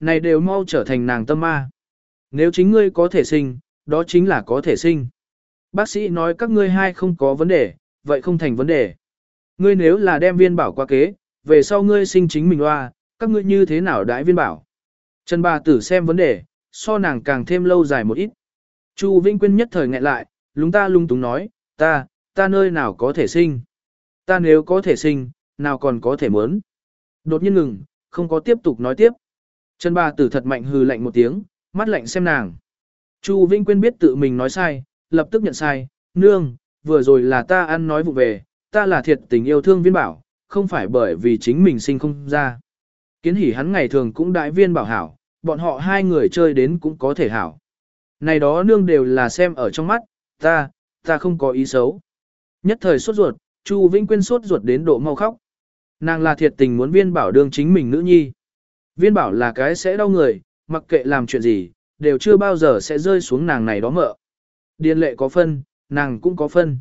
này đều mau trở thành nàng tâm ma. Nếu chính ngươi có thể sinh, đó chính là có thể sinh. Bác sĩ nói các ngươi hai không có vấn đề, vậy không thành vấn đề. Ngươi nếu là đem viên bảo qua kế, về sau ngươi sinh chính mình loa, các ngươi như thế nào đãi viên bảo. Trần bà tử xem vấn đề, so nàng càng thêm lâu dài một ít. Chu Vĩnh Quyên nhất thời nghẹn lại, lúng ta lung túng nói, ta, ta nơi nào có thể sinh. Ta nếu có thể sinh, nào còn có thể muốn. Đột nhiên ngừng, không có tiếp tục nói tiếp. Trần bà tử thật mạnh hừ lạnh một tiếng, mắt lạnh xem nàng. Chu Vinh Quyên biết tự mình nói sai, lập tức nhận sai, nương, vừa rồi là ta ăn nói vụ về, ta là thiệt tình yêu thương viên bảo, không phải bởi vì chính mình sinh không ra. Kiến hỉ hắn ngày thường cũng đại viên bảo hảo, bọn họ hai người chơi đến cũng có thể hảo. Này đó nương đều là xem ở trong mắt, ta, ta không có ý xấu. Nhất thời sốt ruột, Chu Vĩnh Quyên sốt ruột đến độ mau khóc. Nàng là thiệt tình muốn viên bảo đương chính mình nữ nhi. Viên bảo là cái sẽ đau người, mặc kệ làm chuyện gì, đều chưa bao giờ sẽ rơi xuống nàng này đó mợ. Điền lệ có phân, nàng cũng có phân.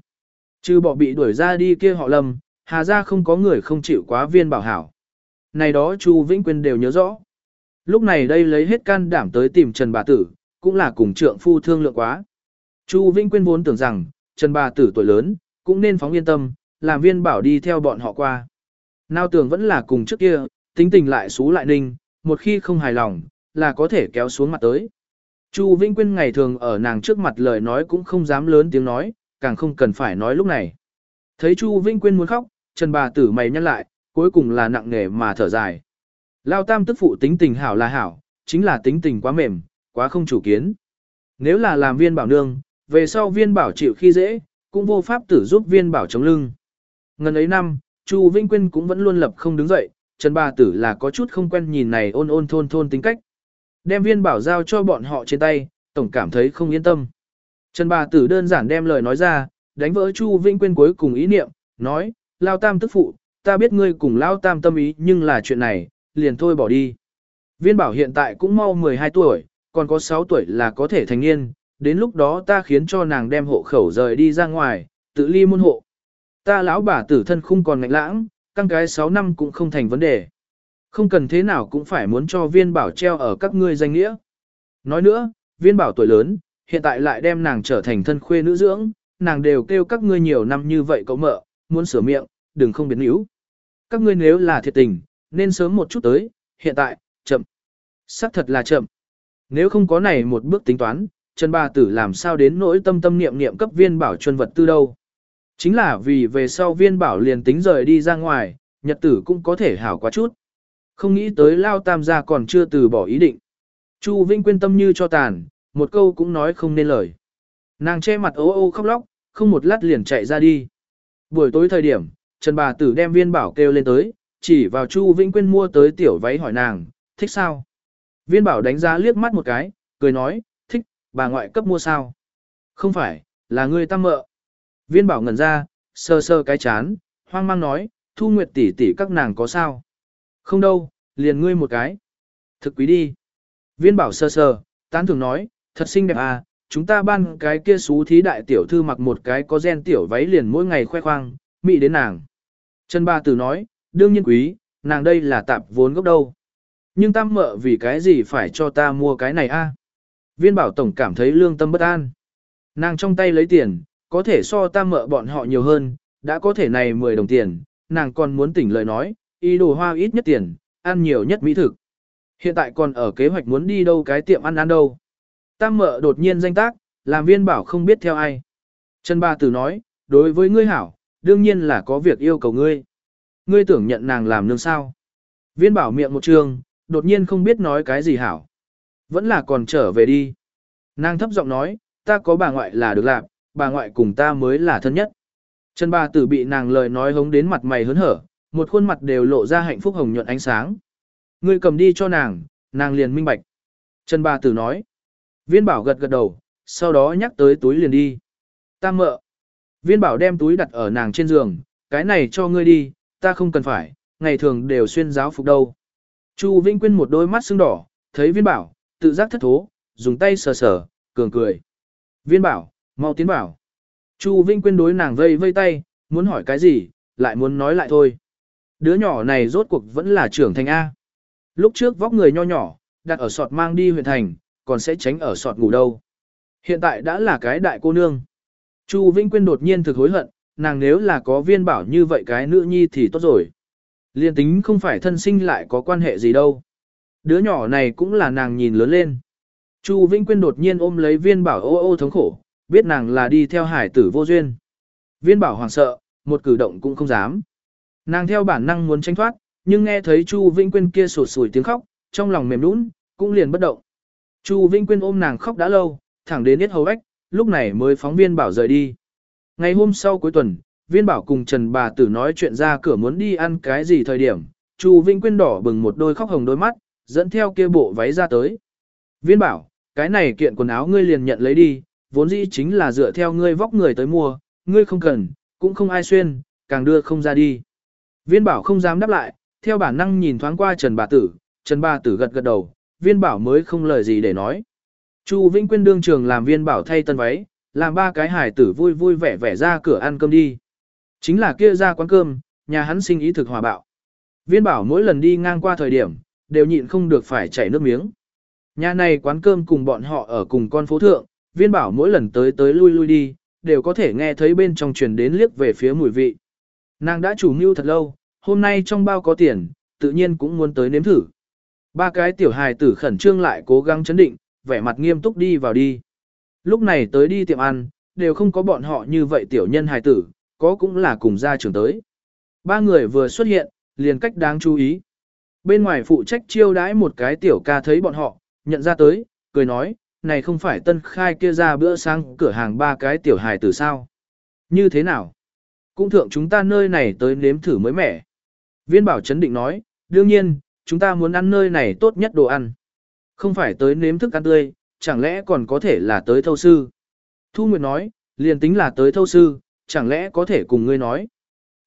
Chứ bỏ bị đuổi ra đi kia họ lầm, hà ra không có người không chịu quá viên bảo hảo. Này đó Chu Vĩnh Quyên đều nhớ rõ. Lúc này đây lấy hết can đảm tới tìm Trần bà tử, cũng là cùng trượng phu thương lượng quá. Chu Vĩnh Quyên vốn tưởng rằng, Trần bà tử tuổi lớn, cũng nên phóng yên tâm, làm viên bảo đi theo bọn họ qua. Nào tưởng vẫn là cùng trước kia, tính tình lại xú lại ninh, một khi không hài lòng, là có thể kéo xuống mặt tới. Chu Vĩnh Quyên ngày thường ở nàng trước mặt lời nói cũng không dám lớn tiếng nói, càng không cần phải nói lúc này. Thấy Chu Vĩnh Quyên muốn khóc, Trần bà tử mày nhăn lại, cuối cùng là nặng nề mà thở dài. Lao tam tức phụ tính tình hảo là hảo, chính là tính tình quá mềm, quá không chủ kiến. Nếu là làm viên bảo nương, về sau viên bảo chịu khi dễ, cũng vô pháp tử giúp viên bảo chống lưng. Ngần ấy năm, Chu Vĩnh Quyên cũng vẫn luôn lập không đứng dậy, Trần bà tử là có chút không quen nhìn này ôn ôn thôn thôn tính cách. Đem viên bảo giao cho bọn họ trên tay, tổng cảm thấy không yên tâm. Trần bà tử đơn giản đem lời nói ra, đánh vỡ Chu Vĩnh Quyên cuối cùng ý niệm, nói, Lao Tam tức phụ, ta biết ngươi cùng Lao Tam tâm ý nhưng là chuyện này, liền thôi bỏ đi. Viên bảo hiện tại cũng mau 12 tuổi, còn có 6 tuổi là có thể thành niên, đến lúc đó ta khiến cho nàng đem hộ khẩu rời đi ra ngoài, tự ly môn hộ. Ta lão bà tử thân không còn ngạnh lãng, căng cái 6 năm cũng không thành vấn đề. Không cần thế nào cũng phải muốn cho viên bảo treo ở các ngươi danh nghĩa. Nói nữa, viên bảo tuổi lớn, hiện tại lại đem nàng trở thành thân khuê nữ dưỡng, nàng đều kêu các ngươi nhiều năm như vậy cậu mợ, muốn sửa miệng, đừng không biến yếu. Các ngươi nếu là thiệt tình, nên sớm một chút tới, hiện tại, chậm. xác thật là chậm. Nếu không có này một bước tính toán, Trần Ba Tử làm sao đến nỗi tâm tâm niệm niệm cấp viên bảo chuân vật tư đâu. Chính là vì về sau viên bảo liền tính rời đi ra ngoài, nhật tử cũng có thể hảo quá chút. Không nghĩ tới Lao Tam gia còn chưa từ bỏ ý định. Chu Vinh quyên tâm như cho tàn, một câu cũng nói không nên lời. Nàng che mặt ố ô khóc lóc, không một lát liền chạy ra đi. Buổi tối thời điểm, Trần bà tử đem viên bảo kêu lên tới, chỉ vào Chu Vĩnh Quyên mua tới tiểu váy hỏi nàng, thích sao? Viên bảo đánh giá liếc mắt một cái, cười nói, thích, bà ngoại cấp mua sao? Không phải, là người tam mợ. Viên bảo ngẩn ra, sơ sơ cái chán, hoang mang nói, thu nguyệt tỷ tỷ các nàng có sao? Không đâu, liền ngươi một cái. Thực quý đi. Viên bảo sơ sơ, tán thường nói, thật xinh đẹp à, chúng ta ban cái kia xú thí đại tiểu thư mặc một cái có gen tiểu váy liền mỗi ngày khoe khoang, mị đến nàng. Trần Ba Tử nói, đương nhiên quý, nàng đây là tạp vốn gốc đâu. Nhưng tam mợ vì cái gì phải cho ta mua cái này a? Viên bảo tổng cảm thấy lương tâm bất an. Nàng trong tay lấy tiền, có thể so tam mợ bọn họ nhiều hơn, đã có thể này 10 đồng tiền, nàng còn muốn tỉnh lời nói, ý đồ hoa ít nhất tiền, ăn nhiều nhất mỹ thực. Hiện tại còn ở kế hoạch muốn đi đâu cái tiệm ăn ăn đâu. Tam mợ đột nhiên danh tác, làm viên bảo không biết theo ai. Trần Ba Tử nói, đối với ngươi hảo, đương nhiên là có việc yêu cầu ngươi. Ngươi tưởng nhận nàng làm nương sao. Viên bảo miệng một trường, đột nhiên không biết nói cái gì hảo. Vẫn là còn trở về đi. Nàng thấp giọng nói, ta có bà ngoại là được làm, bà ngoại cùng ta mới là thân nhất. Trần Ba Tử bị nàng lời nói hống đến mặt mày hớn hở, một khuôn mặt đều lộ ra hạnh phúc hồng nhuận ánh sáng. Ngươi cầm đi cho nàng, nàng liền minh bạch. Trần Ba Tử nói. Viên bảo gật gật đầu, sau đó nhắc tới túi liền đi. Ta mợ. Viên bảo đem túi đặt ở nàng trên giường, cái này cho ngươi đi, ta không cần phải, ngày thường đều xuyên giáo phục đâu. Chu Vĩnh Quyên một đôi mắt sưng đỏ, thấy viên bảo, tự giác thất thố, dùng tay sờ sờ, cường cười. Viên bảo, mau tiến bảo. Chu Vinh Quyên đối nàng vây vây tay, muốn hỏi cái gì, lại muốn nói lại thôi. Đứa nhỏ này rốt cuộc vẫn là trưởng thành A. Lúc trước vóc người nho nhỏ, đặt ở sọt mang đi huyện thành, còn sẽ tránh ở sọt ngủ đâu. Hiện tại đã là cái đại cô nương. Chu Vĩnh Quyên đột nhiên thực hối hận, nàng nếu là có viên bảo như vậy cái nữ nhi thì tốt rồi. Liên tính không phải thân sinh lại có quan hệ gì đâu. Đứa nhỏ này cũng là nàng nhìn lớn lên. Chu Vĩnh Quyên đột nhiên ôm lấy viên bảo ô ô thống khổ, biết nàng là đi theo hải tử vô duyên. Viên bảo hoàng sợ, một cử động cũng không dám. Nàng theo bản năng muốn tranh thoát, nhưng nghe thấy Chu Vĩnh Quyên kia sụt sùi tiếng khóc, trong lòng mềm nũng, cũng liền bất động. Chu Vĩnh Quyên ôm nàng khóc đã lâu, thẳng đến hết hầu ếch, lúc này mới phóng viên bảo rời đi. Ngày hôm sau cuối tuần, viên bảo cùng Trần bà tử nói chuyện ra cửa muốn đi ăn cái gì thời điểm, Chu Vĩnh Quyên đỏ bừng một đôi khóc hồng đôi mắt, dẫn theo kia bộ váy ra tới. Viên bảo, cái này kiện quần áo ngươi liền nhận lấy đi, vốn dĩ chính là dựa theo ngươi vóc người tới mua, ngươi không cần, cũng không ai xuyên, càng đưa không ra đi. Viên bảo không dám đáp lại, theo bản năng nhìn thoáng qua Trần bà tử, Trần bà tử gật gật đầu, viên bảo mới không lời gì để nói. Chu Vĩnh Quyên đương trường làm viên bảo thay tân váy, làm ba cái hải tử vui vui vẻ vẻ ra cửa ăn cơm đi. Chính là kia ra quán cơm, nhà hắn sinh ý thực hòa bạo. Viên bảo mỗi lần đi ngang qua thời điểm, đều nhịn không được phải chảy nước miếng. Nhà này quán cơm cùng bọn họ ở cùng con phố thượng, viên bảo mỗi lần tới tới lui lui đi, đều có thể nghe thấy bên trong truyền đến liếc về phía mùi vị. Nàng đã chủ mưu thật lâu, hôm nay trong bao có tiền, tự nhiên cũng muốn tới nếm thử. Ba cái tiểu hài tử khẩn trương lại cố gắng chấn định, vẻ mặt nghiêm túc đi vào đi. Lúc này tới đi tiệm ăn, đều không có bọn họ như vậy tiểu nhân hài tử, có cũng là cùng gia trưởng tới. Ba người vừa xuất hiện, liền cách đáng chú ý. Bên ngoài phụ trách chiêu đãi một cái tiểu ca thấy bọn họ, nhận ra tới, cười nói, này không phải tân khai kia ra bữa sáng cửa hàng ba cái tiểu hài tử sao. Như thế nào? Cũng thượng chúng ta nơi này tới nếm thử mới mẻ. Viên bảo chấn định nói, đương nhiên, chúng ta muốn ăn nơi này tốt nhất đồ ăn. Không phải tới nếm thức ăn tươi, chẳng lẽ còn có thể là tới thâu sư. Thu Nguyệt nói, liền tính là tới thâu sư, chẳng lẽ có thể cùng ngươi nói.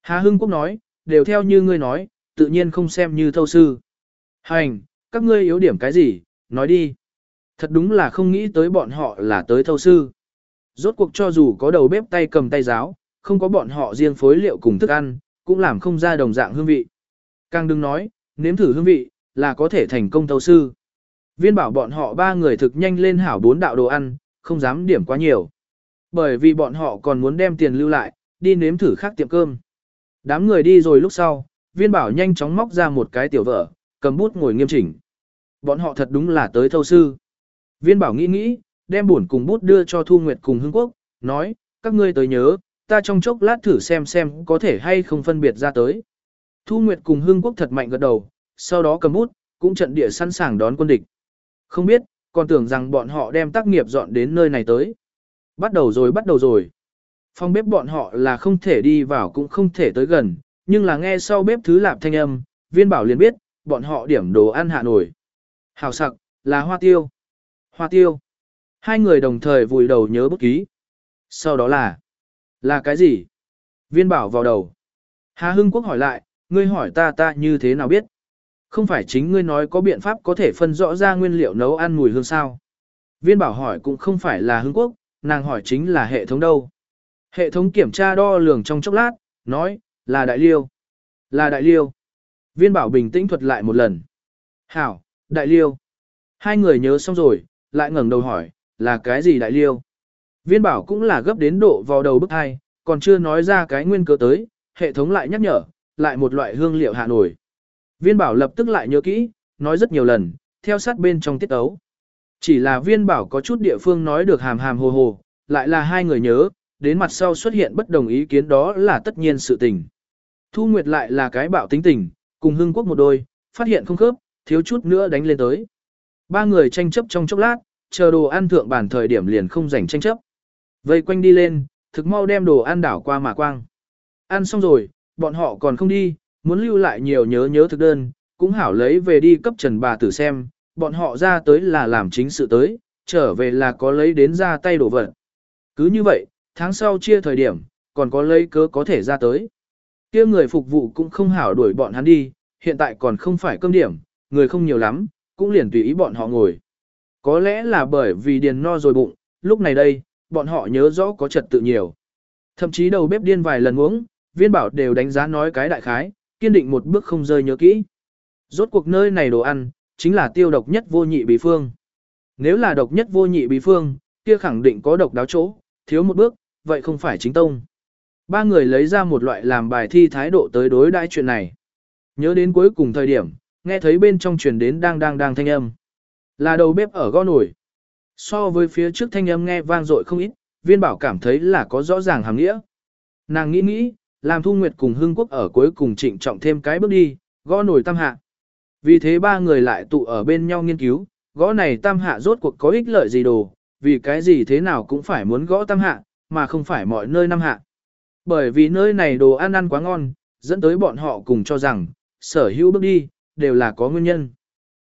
Hà Hưng Quốc nói, đều theo như ngươi nói, tự nhiên không xem như thâu sư. Hành, các ngươi yếu điểm cái gì, nói đi. Thật đúng là không nghĩ tới bọn họ là tới thâu sư. Rốt cuộc cho dù có đầu bếp tay cầm tay giáo, không có bọn họ riêng phối liệu cùng thức ăn, cũng làm không ra đồng dạng hương vị. Càng đừng nói, nếm thử hương vị, là có thể thành công thâu sư. Viên bảo bọn họ ba người thực nhanh lên hảo bốn đạo đồ ăn, không dám điểm quá nhiều. Bởi vì bọn họ còn muốn đem tiền lưu lại, đi nếm thử khác tiệm cơm. Đám người đi rồi lúc sau, viên bảo nhanh chóng móc ra một cái tiểu vở, cầm bút ngồi nghiêm chỉnh. Bọn họ thật đúng là tới thâu sư. Viên bảo nghĩ nghĩ, đem buồn cùng bút đưa cho Thu Nguyệt cùng Hưng Quốc, nói, các ngươi tới nhớ, ta trong chốc lát thử xem xem có thể hay không phân biệt ra tới. Thu Nguyệt cùng Hưng Quốc thật mạnh gật đầu, sau đó cầm bút, cũng trận địa sẵn sàng đón quân địch. Không biết, còn tưởng rằng bọn họ đem tác nghiệp dọn đến nơi này tới. Bắt đầu rồi bắt đầu rồi. Phòng bếp bọn họ là không thể đi vào cũng không thể tới gần, nhưng là nghe sau bếp thứ lạp thanh âm, viên bảo liền biết, bọn họ điểm đồ ăn hạ nổi. Hào sặc, là hoa tiêu. Hoa tiêu. Hai người đồng thời vùi đầu nhớ bút ký. Sau đó là, là cái gì? Viên bảo vào đầu. Hà Hưng Quốc hỏi lại, ngươi hỏi ta ta như thế nào biết? Không phải chính ngươi nói có biện pháp có thể phân rõ ra nguyên liệu nấu ăn mùi hương sao? Viên bảo hỏi cũng không phải là Hưng Quốc, nàng hỏi chính là hệ thống đâu. Hệ thống kiểm tra đo lường trong chốc lát, nói, là đại liêu. Là đại liêu. Viên bảo bình tĩnh thuật lại một lần. Hảo, đại liêu. Hai người nhớ xong rồi, lại ngẩng đầu hỏi, là cái gì đại liêu? Viên bảo cũng là gấp đến độ vào đầu bức hai, còn chưa nói ra cái nguyên cớ tới, hệ thống lại nhắc nhở, lại một loại hương liệu hạ nổi. Viên bảo lập tức lại nhớ kỹ, nói rất nhiều lần, theo sát bên trong tiết ấu. Chỉ là viên bảo có chút địa phương nói được hàm hàm hồ hồ, lại là hai người nhớ, đến mặt sau xuất hiện bất đồng ý kiến đó là tất nhiên sự tình. Thu Nguyệt lại là cái bạo tính tình, cùng hưng quốc một đôi, phát hiện không khớp, thiếu chút nữa đánh lên tới. Ba người tranh chấp trong chốc lát, chờ đồ ăn thượng bản thời điểm liền không rảnh tranh chấp. Vây quanh đi lên, thực mau đem đồ ăn đảo qua mà quang. Ăn xong rồi, bọn họ còn không đi, muốn lưu lại nhiều nhớ nhớ thực đơn, cũng hảo lấy về đi cấp trần bà tử xem, bọn họ ra tới là làm chính sự tới, trở về là có lấy đến ra tay đổ vật. Cứ như vậy, tháng sau chia thời điểm, còn có lấy cớ có thể ra tới. kia người phục vụ cũng không hảo đuổi bọn hắn đi, hiện tại còn không phải cơm điểm, người không nhiều lắm, cũng liền tùy ý bọn họ ngồi. Có lẽ là bởi vì điền no rồi bụng, lúc này đây, bọn họ nhớ rõ có trật tự nhiều. Thậm chí đầu bếp điên vài lần uống, viên bảo đều đánh giá nói cái đại khái, kiên định một bước không rơi nhớ kỹ. Rốt cuộc nơi này đồ ăn, chính là tiêu độc nhất vô nhị bí phương. Nếu là độc nhất vô nhị bí phương, kia khẳng định có độc đáo chỗ, thiếu một bước, vậy không phải chính tông. Ba người lấy ra một loại làm bài thi thái độ tới đối đãi chuyện này. Nhớ đến cuối cùng thời điểm, nghe thấy bên trong truyền đến đang đang đang thanh âm. Là đầu bếp ở gõ nổi. So với phía trước thanh âm nghe vang dội không ít, viên bảo cảm thấy là có rõ ràng hàm nghĩa. Nàng nghĩ nghĩ, làm thu nguyệt cùng hương quốc ở cuối cùng trịnh trọng thêm cái bước đi, gõ nổi tam hạ. Vì thế ba người lại tụ ở bên nhau nghiên cứu, gõ này tam hạ rốt cuộc có ích lợi gì đồ, vì cái gì thế nào cũng phải muốn gõ tam hạ, mà không phải mọi nơi năm hạ. Bởi vì nơi này đồ ăn ăn quá ngon, dẫn tới bọn họ cùng cho rằng, sở hữu bước đi, đều là có nguyên nhân.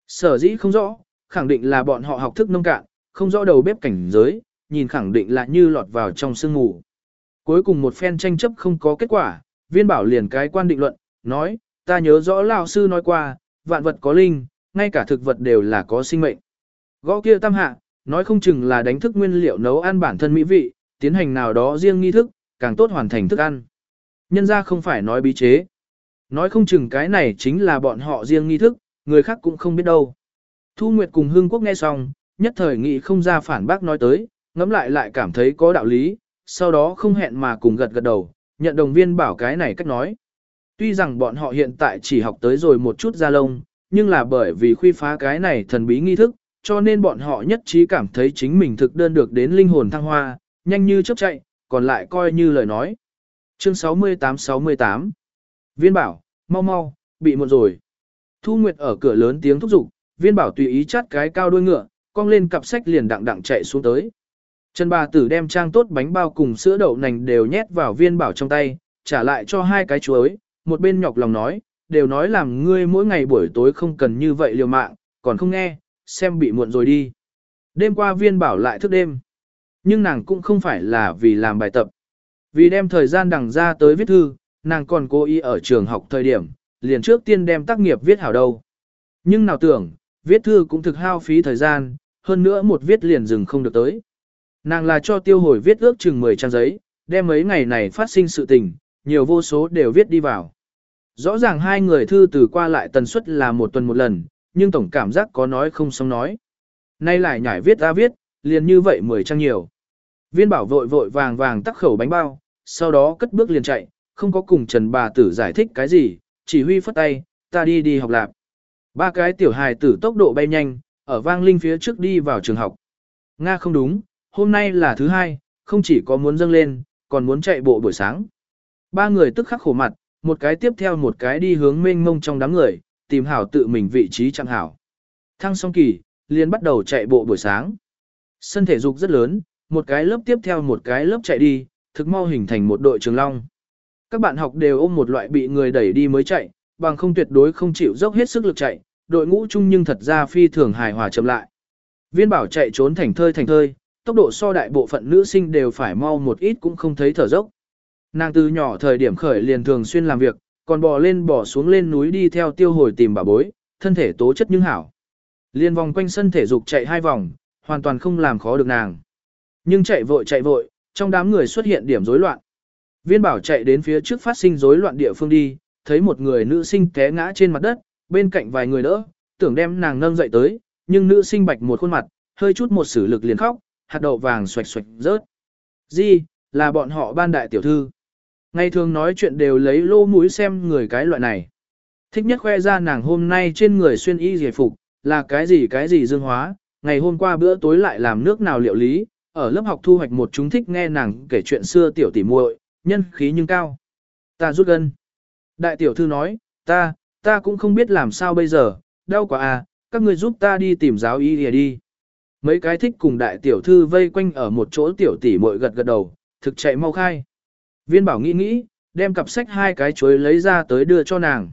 Sở dĩ không rõ, khẳng định là bọn họ học thức nông cạn, không rõ đầu bếp cảnh giới, nhìn khẳng định là như lọt vào trong sương mù. Cuối cùng một phen tranh chấp không có kết quả, viên bảo liền cái quan định luận, nói, ta nhớ rõ lão sư nói qua, vạn vật có linh, ngay cả thực vật đều là có sinh mệnh. Gõ kia tam hạ, nói không chừng là đánh thức nguyên liệu nấu ăn bản thân mỹ vị, tiến hành nào đó riêng nghi thức, càng tốt hoàn thành thức ăn. Nhân ra không phải nói bí chế. Nói không chừng cái này chính là bọn họ riêng nghi thức, người khác cũng không biết đâu. Thu Nguyệt cùng hương Quốc nghe xong, nhất thời nghĩ không ra phản bác nói tới, ngẫm lại lại cảm thấy có đạo lý, sau đó không hẹn mà cùng gật gật đầu, nhận đồng viên bảo cái này cách nói. Tuy rằng bọn họ hiện tại chỉ học tới rồi một chút ra lông, nhưng là bởi vì khuy phá cái này thần bí nghi thức, cho nên bọn họ nhất trí cảm thấy chính mình thực đơn được đến linh hồn thăng hoa, nhanh như chớp chạy, còn lại coi như lời nói. Chương 68-68 Viên bảo, mau mau, bị muộn rồi. Thu Nguyệt ở cửa lớn tiếng thúc giục, viên bảo tùy ý chát cái cao đuôi ngựa, cong lên cặp sách liền đặng đặng chạy xuống tới. Trần bà tử đem trang tốt bánh bao cùng sữa đậu nành đều nhét vào viên bảo trong tay, trả lại cho hai cái chuối, một bên nhọc lòng nói, đều nói làm ngươi mỗi ngày buổi tối không cần như vậy liều mạng, còn không nghe, xem bị muộn rồi đi. Đêm qua viên bảo lại thức đêm. Nhưng nàng cũng không phải là vì làm bài tập. Vì đem thời gian đằng ra tới viết thư, nàng còn cố ý ở trường học thời điểm, liền trước tiên đem tác nghiệp viết hảo đâu. Nhưng nào tưởng, viết thư cũng thực hao phí thời gian, hơn nữa một viết liền dừng không được tới. Nàng là cho tiêu hồi viết ước chừng 10 trang giấy, đem mấy ngày này phát sinh sự tình, nhiều vô số đều viết đi vào. Rõ ràng hai người thư từ qua lại tần suất là một tuần một lần, nhưng tổng cảm giác có nói không xong nói. Nay lại nhảy viết ra viết, liền như vậy mười trang nhiều. Viên bảo vội vội vàng vàng tắc khẩu bánh bao, sau đó cất bước liền chạy, không có cùng Trần bà tử giải thích cái gì, chỉ huy phất tay, ta đi đi học lạp. Ba cái tiểu hài tử tốc độ bay nhanh, ở vang linh phía trước đi vào trường học. Nga không đúng, hôm nay là thứ hai, không chỉ có muốn dâng lên, còn muốn chạy bộ buổi sáng. Ba người tức khắc khổ mặt, một cái tiếp theo một cái đi hướng mênh mông trong đám người, tìm hảo tự mình vị trí chẳng hảo. Thăng song kỳ, liền bắt đầu chạy bộ buổi sáng. Sân thể dục rất lớn, một cái lớp tiếp theo một cái lớp chạy đi, thực mau hình thành một đội trường long. Các bạn học đều ôm một loại bị người đẩy đi mới chạy, bằng không tuyệt đối không chịu dốc hết sức lực chạy, đội ngũ chung nhưng thật ra phi thường hài hòa chậm lại. Viên bảo chạy trốn thành thơi thành thơi, tốc độ so đại bộ phận nữ sinh đều phải mau một ít cũng không thấy thở dốc. Nàng từ nhỏ thời điểm khởi liền thường xuyên làm việc, còn bò lên bò xuống lên núi đi theo tiêu hồi tìm bà bối, thân thể tố chất nhưng hảo. Liên vòng quanh sân thể dục chạy hai vòng, hoàn toàn không làm khó được nàng. Nhưng chạy vội chạy vội, trong đám người xuất hiện điểm rối loạn. Viên bảo chạy đến phía trước phát sinh rối loạn địa phương đi, thấy một người nữ sinh té ngã trên mặt đất, bên cạnh vài người đỡ, tưởng đem nàng nâng dậy tới, nhưng nữ sinh bạch một khuôn mặt, hơi chút một sử lực liền khóc, hạt đậu vàng xoạch xoạch rớt. Gì, là bọn họ ban đại tiểu thư. Ngày thường nói chuyện đều lấy lô mũi xem người cái loại này. Thích nhất khoe ra nàng hôm nay trên người xuyên y giải phục, là cái gì cái gì dương hóa, ngày hôm qua bữa tối lại làm nước nào liệu lý, ở lớp học thu hoạch một chúng thích nghe nàng kể chuyện xưa tiểu tỉ muội, nhân khí nhưng cao. Ta rút gân. Đại tiểu thư nói, ta, ta cũng không biết làm sao bây giờ, đau quá à, các người giúp ta đi tìm giáo y lìa đi. Mấy cái thích cùng đại tiểu thư vây quanh ở một chỗ tiểu tỷ muội gật gật đầu, thực chạy mau khai. Viên bảo nghĩ nghĩ, đem cặp sách hai cái chuối lấy ra tới đưa cho nàng.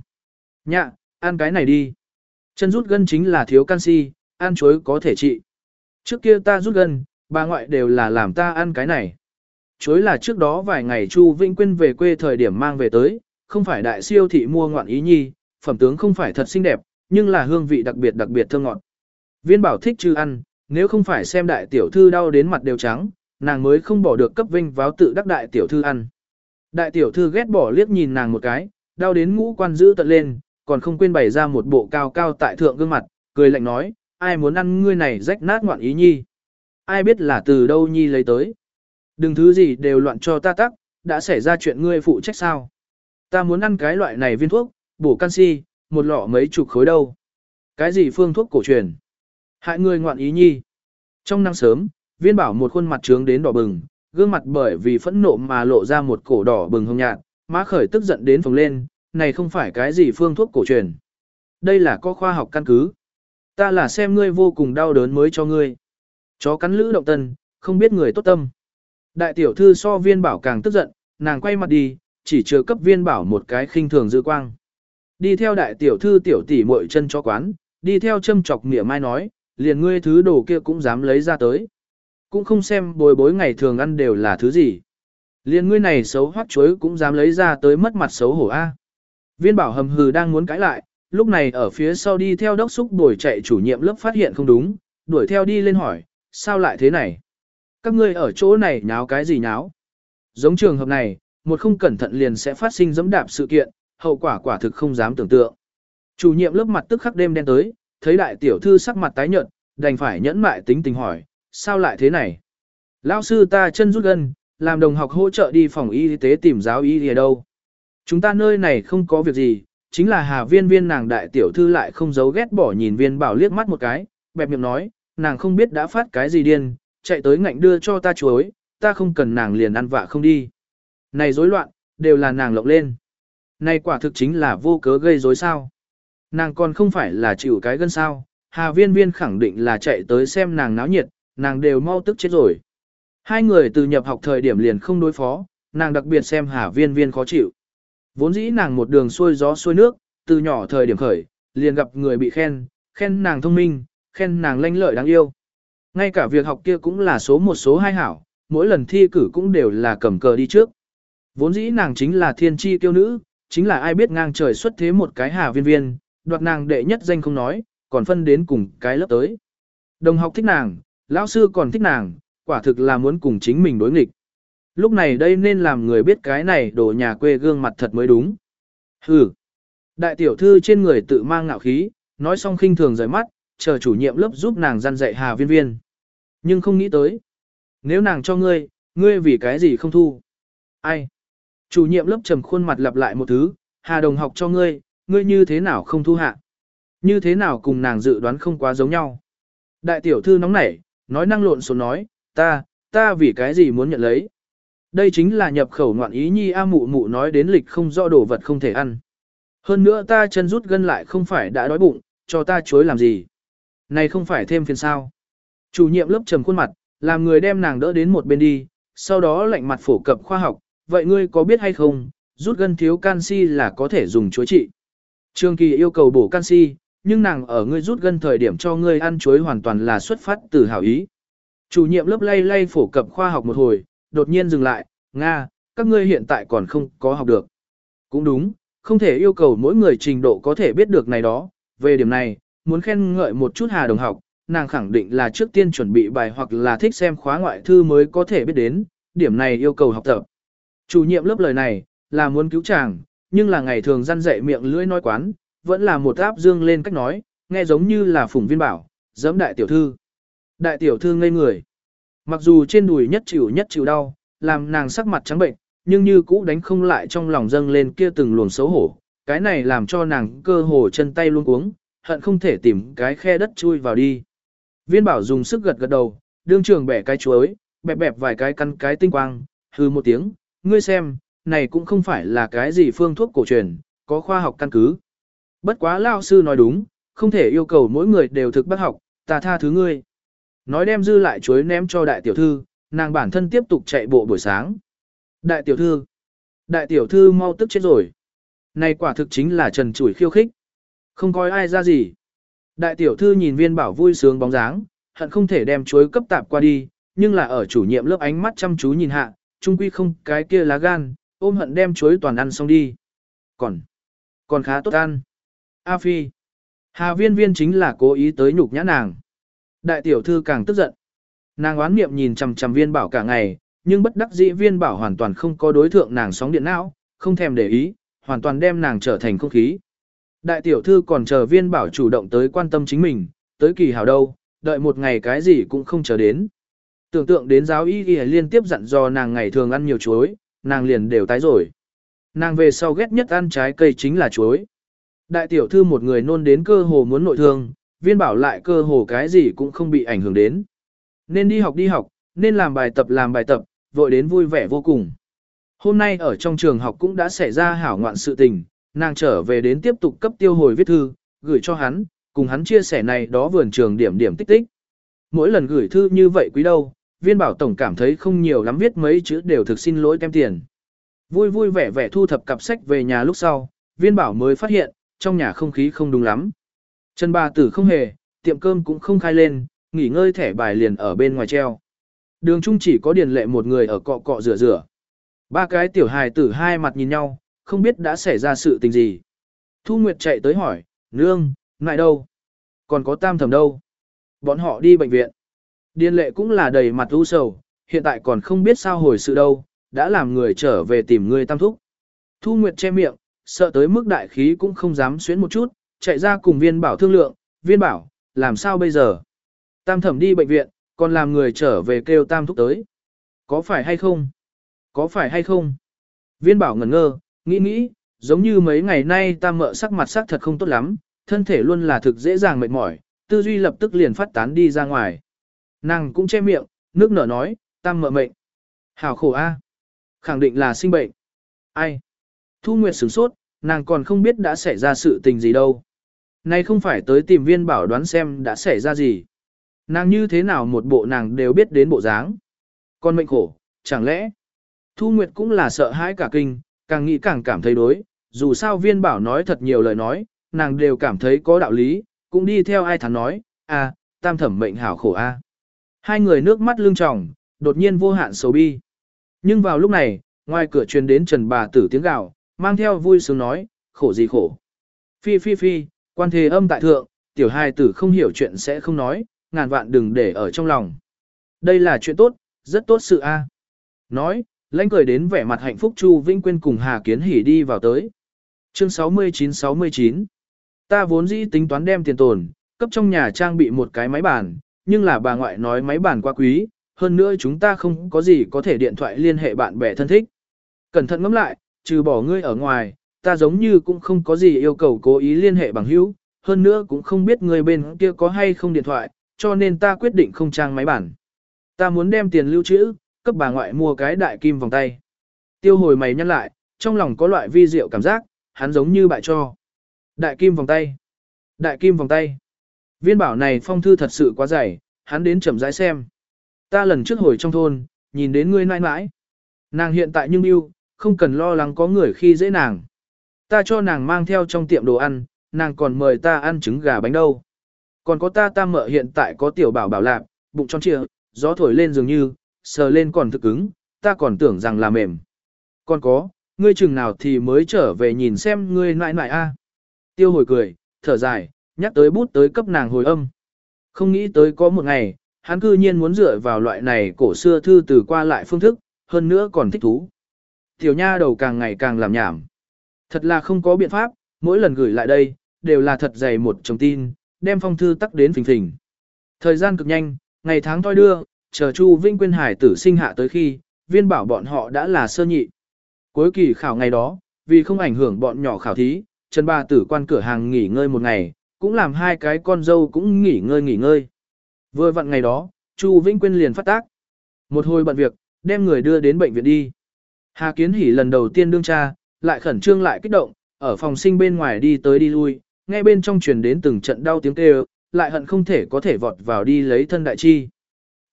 Nhạ, ăn cái này đi. Chân rút gân chính là thiếu canxi, ăn chuối có thể trị. Trước kia ta rút gân, bà ngoại đều là làm ta ăn cái này. Chuối là trước đó vài ngày Chu Vĩnh Quyên về quê thời điểm mang về tới, không phải đại siêu thị mua ngoạn ý nhi, phẩm tướng không phải thật xinh đẹp, nhưng là hương vị đặc biệt đặc biệt thơm ngọt. Viên bảo thích chứ ăn, nếu không phải xem đại tiểu thư đau đến mặt đều trắng, nàng mới không bỏ được cấp vinh váo tự đắc đại tiểu thư ăn. Đại tiểu thư ghét bỏ liếc nhìn nàng một cái, đau đến ngũ quan giữ tận lên, còn không quên bày ra một bộ cao cao tại thượng gương mặt, cười lạnh nói, ai muốn ăn ngươi này rách nát ngoạn ý nhi. Ai biết là từ đâu nhi lấy tới. Đừng thứ gì đều loạn cho ta tắc, đã xảy ra chuyện ngươi phụ trách sao. Ta muốn ăn cái loại này viên thuốc, bổ canxi, một lọ mấy chục khối đâu. Cái gì phương thuốc cổ truyền? Hại ngươi ngoạn ý nhi. Trong năm sớm, viên bảo một khuôn mặt trướng đến đỏ bừng, gương mặt bởi vì phẫn nộ mà lộ ra một cổ đỏ bừng hồng nhạt, má khởi tức giận đến phồng lên, này không phải cái gì phương thuốc cổ truyền. Đây là có khoa học căn cứ. Ta là xem ngươi vô cùng đau đớn mới cho ngươi. Chó cắn lữ động tân, không biết người tốt tâm. Đại tiểu thư so viên bảo càng tức giận, nàng quay mặt đi, chỉ chưa cấp viên bảo một cái khinh thường dư quang. Đi theo đại tiểu thư tiểu tỷ muội chân cho quán, đi theo châm chọc mỉa mai nói, liền ngươi thứ đồ kia cũng dám lấy ra tới. Cũng không xem bồi bối ngày thường ăn đều là thứ gì. Liền ngươi này xấu hoắc chuối cũng dám lấy ra tới mất mặt xấu hổ a. Viên bảo hầm hừ đang muốn cãi lại, lúc này ở phía sau đi theo đốc xúc đuổi chạy chủ nhiệm lớp phát hiện không đúng, đuổi theo đi lên hỏi, sao lại thế này? Các ngươi ở chỗ này nháo cái gì nháo? Giống trường hợp này, một không cẩn thận liền sẽ phát sinh dẫm đạp sự kiện, hậu quả quả thực không dám tưởng tượng. Chủ nhiệm lớp mặt tức khắc đêm đen tới, thấy đại tiểu thư sắc mặt tái nhợt, đành phải nhẫn mại tính tình hỏi, sao lại thế này? Lão sư ta chân rút gân, làm đồng học hỗ trợ đi phòng y tế tìm giáo y ở đâu. Chúng ta nơi này không có việc gì, chính là hà viên viên nàng đại tiểu thư lại không giấu ghét bỏ nhìn viên bảo liếc mắt một cái, bẹp miệng nói, nàng không biết đã phát cái gì điên, chạy tới ngạnh đưa cho ta chuối, ta không cần nàng liền ăn vạ không đi. Này rối loạn, đều là nàng lộng lên. Này quả thực chính là vô cớ gây rối sao. Nàng còn không phải là chịu cái gân sao, hà viên viên khẳng định là chạy tới xem nàng náo nhiệt, nàng đều mau tức chết rồi. Hai người từ nhập học thời điểm liền không đối phó, nàng đặc biệt xem hà viên viên khó chịu. Vốn dĩ nàng một đường xuôi gió xuôi nước, từ nhỏ thời điểm khởi, liền gặp người bị khen, khen nàng thông minh, khen nàng lanh lợi đáng yêu. Ngay cả việc học kia cũng là số một số hai hảo, mỗi lần thi cử cũng đều là cầm cờ đi trước. Vốn dĩ nàng chính là thiên tri tiêu nữ, chính là ai biết ngang trời xuất thế một cái hà viên viên, đoạt nàng đệ nhất danh không nói, còn phân đến cùng cái lớp tới. Đồng học thích nàng, lão sư còn thích nàng, quả thực là muốn cùng chính mình đối nghịch. Lúc này đây nên làm người biết cái này đổ nhà quê gương mặt thật mới đúng. Hừ. Đại tiểu thư trên người tự mang ngạo khí, nói xong khinh thường rời mắt, chờ chủ nhiệm lớp giúp nàng gian dạy Hà Viên Viên. Nhưng không nghĩ tới. Nếu nàng cho ngươi, ngươi vì cái gì không thu? Ai? Chủ nhiệm lớp trầm khuôn mặt lặp lại một thứ, Hà đồng học cho ngươi, ngươi như thế nào không thu hạ? Như thế nào cùng nàng dự đoán không quá giống nhau? Đại tiểu thư nóng nảy, nói năng lộn xộn nói, ta, ta vì cái gì muốn nhận lấy? Đây chính là nhập khẩu ngoạn ý nhi A mụ mụ nói đến lịch không rõ đồ vật không thể ăn. Hơn nữa ta chân rút gân lại không phải đã đói bụng, cho ta chối làm gì. Này không phải thêm phiền sao. Chủ nhiệm lớp trầm khuôn mặt, làm người đem nàng đỡ đến một bên đi, sau đó lạnh mặt phổ cập khoa học, vậy ngươi có biết hay không, rút gân thiếu canxi là có thể dùng chuối trị. Trương Kỳ yêu cầu bổ canxi, nhưng nàng ở ngươi rút gân thời điểm cho ngươi ăn chuối hoàn toàn là xuất phát từ hảo ý. Chủ nhiệm lớp lay lay phổ cập khoa học một hồi, đột nhiên dừng lại, Nga, các ngươi hiện tại còn không có học được. Cũng đúng, không thể yêu cầu mỗi người trình độ có thể biết được này đó, về điểm này, muốn khen ngợi một chút Hà đồng học, nàng khẳng định là trước tiên chuẩn bị bài hoặc là thích xem khóa ngoại thư mới có thể biết đến, điểm này yêu cầu học tập. Chủ nhiệm lớp lời này, là muốn cứu chàng, nhưng là ngày thường răn dạy miệng lưỡi nói quán, vẫn là một áp dương lên cách nói, nghe giống như là phùng viên bảo, giẫm đại tiểu thư. Đại tiểu thư ngây người. Mặc dù trên đùi nhất chịu nhất chịu đau, làm nàng sắc mặt trắng bệnh, nhưng như cũ đánh không lại trong lòng dâng lên kia từng luồng xấu hổ. Cái này làm cho nàng cơ hồ chân tay luôn cuống hận không thể tìm cái khe đất chui vào đi. Viên bảo dùng sức gật gật đầu, đương trường bẻ cái chuối, bẹp bẹp vài cái căn cái tinh quang, hư một tiếng, ngươi xem, này cũng không phải là cái gì phương thuốc cổ truyền, có khoa học căn cứ. Bất quá lao sư nói đúng, không thể yêu cầu mỗi người đều thực bác học, ta tha thứ ngươi. Nói đem dư lại chuối ném cho đại tiểu thư, nàng bản thân tiếp tục chạy bộ buổi sáng. Đại tiểu thư, đại tiểu thư mau tức chết rồi. Này quả thực chính là trần chủi khiêu khích. Không coi ai ra gì. Đại tiểu thư nhìn viên bảo vui sướng bóng dáng, hận không thể đem chuối cấp tạp qua đi, nhưng là ở chủ nhiệm lớp ánh mắt chăm chú nhìn hạ, trung quy không cái kia lá gan, ôm hận đem chuối toàn ăn xong đi. Còn, còn khá tốt ăn. A Phi, Hà viên viên chính là cố ý tới nhục nhã nàng. Đại tiểu thư càng tức giận. Nàng oán niệm nhìn chằm chằm viên bảo cả ngày, nhưng bất đắc dĩ viên bảo hoàn toàn không có đối thượng nàng sóng điện não, không thèm để ý, hoàn toàn đem nàng trở thành không khí. Đại tiểu thư còn chờ viên bảo chủ động tới quan tâm chính mình, tới kỳ hảo đâu, đợi một ngày cái gì cũng không chờ đến. Tưởng tượng đến giáo y y liên tiếp dặn dò nàng ngày thường ăn nhiều chuối, nàng liền đều tái rồi. Nàng về sau ghét nhất ăn trái cây chính là chuối. Đại tiểu thư một người nôn đến cơ hồ muốn nội thương, viên bảo lại cơ hồ cái gì cũng không bị ảnh hưởng đến. Nên đi học đi học, nên làm bài tập làm bài tập, vội đến vui vẻ vô cùng. Hôm nay ở trong trường học cũng đã xảy ra hảo ngoạn sự tình, nàng trở về đến tiếp tục cấp tiêu hồi viết thư, gửi cho hắn, cùng hắn chia sẻ này đó vườn trường điểm điểm tích tích. Mỗi lần gửi thư như vậy quý đâu, viên bảo tổng cảm thấy không nhiều lắm viết mấy chữ đều thực xin lỗi kem tiền. Vui vui vẻ vẻ thu thập cặp sách về nhà lúc sau, viên bảo mới phát hiện, trong nhà không khí không đúng lắm. Trần bà tử không hề, tiệm cơm cũng không khai lên, nghỉ ngơi thẻ bài liền ở bên ngoài treo. Đường trung chỉ có điền lệ một người ở cọ cọ rửa rửa. Ba cái tiểu hài tử hai mặt nhìn nhau, không biết đã xảy ra sự tình gì. Thu Nguyệt chạy tới hỏi, nương, ngại đâu? Còn có tam thẩm đâu? Bọn họ đi bệnh viện. Điền lệ cũng là đầy mặt u sầu, hiện tại còn không biết sao hồi sự đâu, đã làm người trở về tìm người tam thúc. Thu Nguyệt che miệng, sợ tới mức đại khí cũng không dám xuyến một chút, chạy ra cùng viên bảo thương lượng, viên bảo, làm sao bây giờ? Tam thẩm đi bệnh viện, còn làm người trở về kêu tam thúc tới. Có phải hay không? Có phải hay không? Viên bảo ngẩn ngơ, nghĩ nghĩ, giống như mấy ngày nay tam mợ sắc mặt sắc thật không tốt lắm, thân thể luôn là thực dễ dàng mệt mỏi, tư duy lập tức liền phát tán đi ra ngoài. Nàng cũng che miệng, nước nở nói, tam mợ mệnh. Hảo khổ a, Khẳng định là sinh bệnh. Ai? Thu Nguyệt sửng sốt, nàng còn không biết đã xảy ra sự tình gì đâu. Nay không phải tới tìm viên bảo đoán xem đã xảy ra gì. Nàng như thế nào một bộ nàng đều biết đến bộ dáng. Con mệnh khổ, chẳng lẽ? Thu Nguyệt cũng là sợ hãi cả kinh, càng nghĩ càng cảm thấy đối, dù sao viên bảo nói thật nhiều lời nói, nàng đều cảm thấy có đạo lý, cũng đi theo ai thắn nói, à, tam thẩm mệnh hảo khổ a. Hai người nước mắt lưng tròng, đột nhiên vô hạn xấu bi. Nhưng vào lúc này, ngoài cửa truyền đến Trần bà tử tiếng gào, mang theo vui sướng nói, khổ gì khổ. Phi phi phi, quan thế âm tại thượng, tiểu hai tử không hiểu chuyện sẽ không nói, ngàn vạn đừng để ở trong lòng. Đây là chuyện tốt, rất tốt sự a. Nói, lãnh cười đến vẻ mặt hạnh phúc Chu vĩnh Quyên cùng Hà Kiến Hỉ đi vào tới. Chương 69-69 Ta vốn dĩ tính toán đem tiền tồn, cấp trong nhà trang bị một cái máy bàn, nhưng là bà ngoại nói máy bàn quá quý, hơn nữa chúng ta không có gì có thể điện thoại liên hệ bạn bè thân thích. Cẩn thận ngẫm lại, trừ bỏ ngươi ở ngoài, ta giống như cũng không có gì yêu cầu cố ý liên hệ bằng hữu, hơn nữa cũng không biết người bên kia có hay không điện thoại, cho nên ta quyết định không trang máy bản. Ta muốn đem tiền lưu trữ, cấp bà ngoại mua cái đại kim vòng tay. Tiêu hồi mày nhăn lại, trong lòng có loại vi diệu cảm giác, hắn giống như bại cho. Đại kim vòng tay. Đại kim vòng tay. Viên bảo này phong thư thật sự quá dày, hắn đến chậm rãi xem. Ta lần trước hồi trong thôn, nhìn đến ngươi nãi nãi. Nàng hiện tại nhưng yêu, không cần lo lắng có người khi dễ nàng. Ta cho nàng mang theo trong tiệm đồ ăn, nàng còn mời ta ăn trứng gà bánh đâu. Còn có ta tam mợ hiện tại có tiểu bảo bảo lạc, bụng tròn trịa, gió thổi lên dường như, sờ lên còn thực cứng, ta còn tưởng rằng là mềm. Còn có, ngươi chừng nào thì mới trở về nhìn xem ngươi nại nại a. Tiêu hồi cười, thở dài, nhắc tới bút tới cấp nàng hồi âm. Không nghĩ tới có một ngày, hắn cư nhiên muốn dựa vào loại này cổ xưa thư từ qua lại phương thức, hơn nữa còn thích thú. Tiểu nha đầu càng ngày càng làm nhảm. Thật là không có biện pháp, mỗi lần gửi lại đây, đều là thật dày một chồng tin, đem phong thư tắc đến phình phình. Thời gian cực nhanh, ngày tháng thoi đưa, chờ Chu Vinh Quyên Hải tử sinh hạ tới khi, viên bảo bọn họ đã là sơ nhị. Cuối kỳ khảo ngày đó, vì không ảnh hưởng bọn nhỏ khảo thí, Trần Ba tử quan cửa hàng nghỉ ngơi một ngày, cũng làm hai cái con dâu cũng nghỉ ngơi nghỉ ngơi. Vừa vặn ngày đó, Chu Vĩnh Quyên liền phát tác. Một hồi bận việc, đem người đưa đến bệnh viện đi. Hà Kiến Hỷ lần đầu tiên đương cha, lại khẩn trương lại kích động, ở phòng sinh bên ngoài đi tới đi lui, ngay bên trong truyền đến từng trận đau tiếng kêu, lại hận không thể có thể vọt vào đi lấy thân đại chi.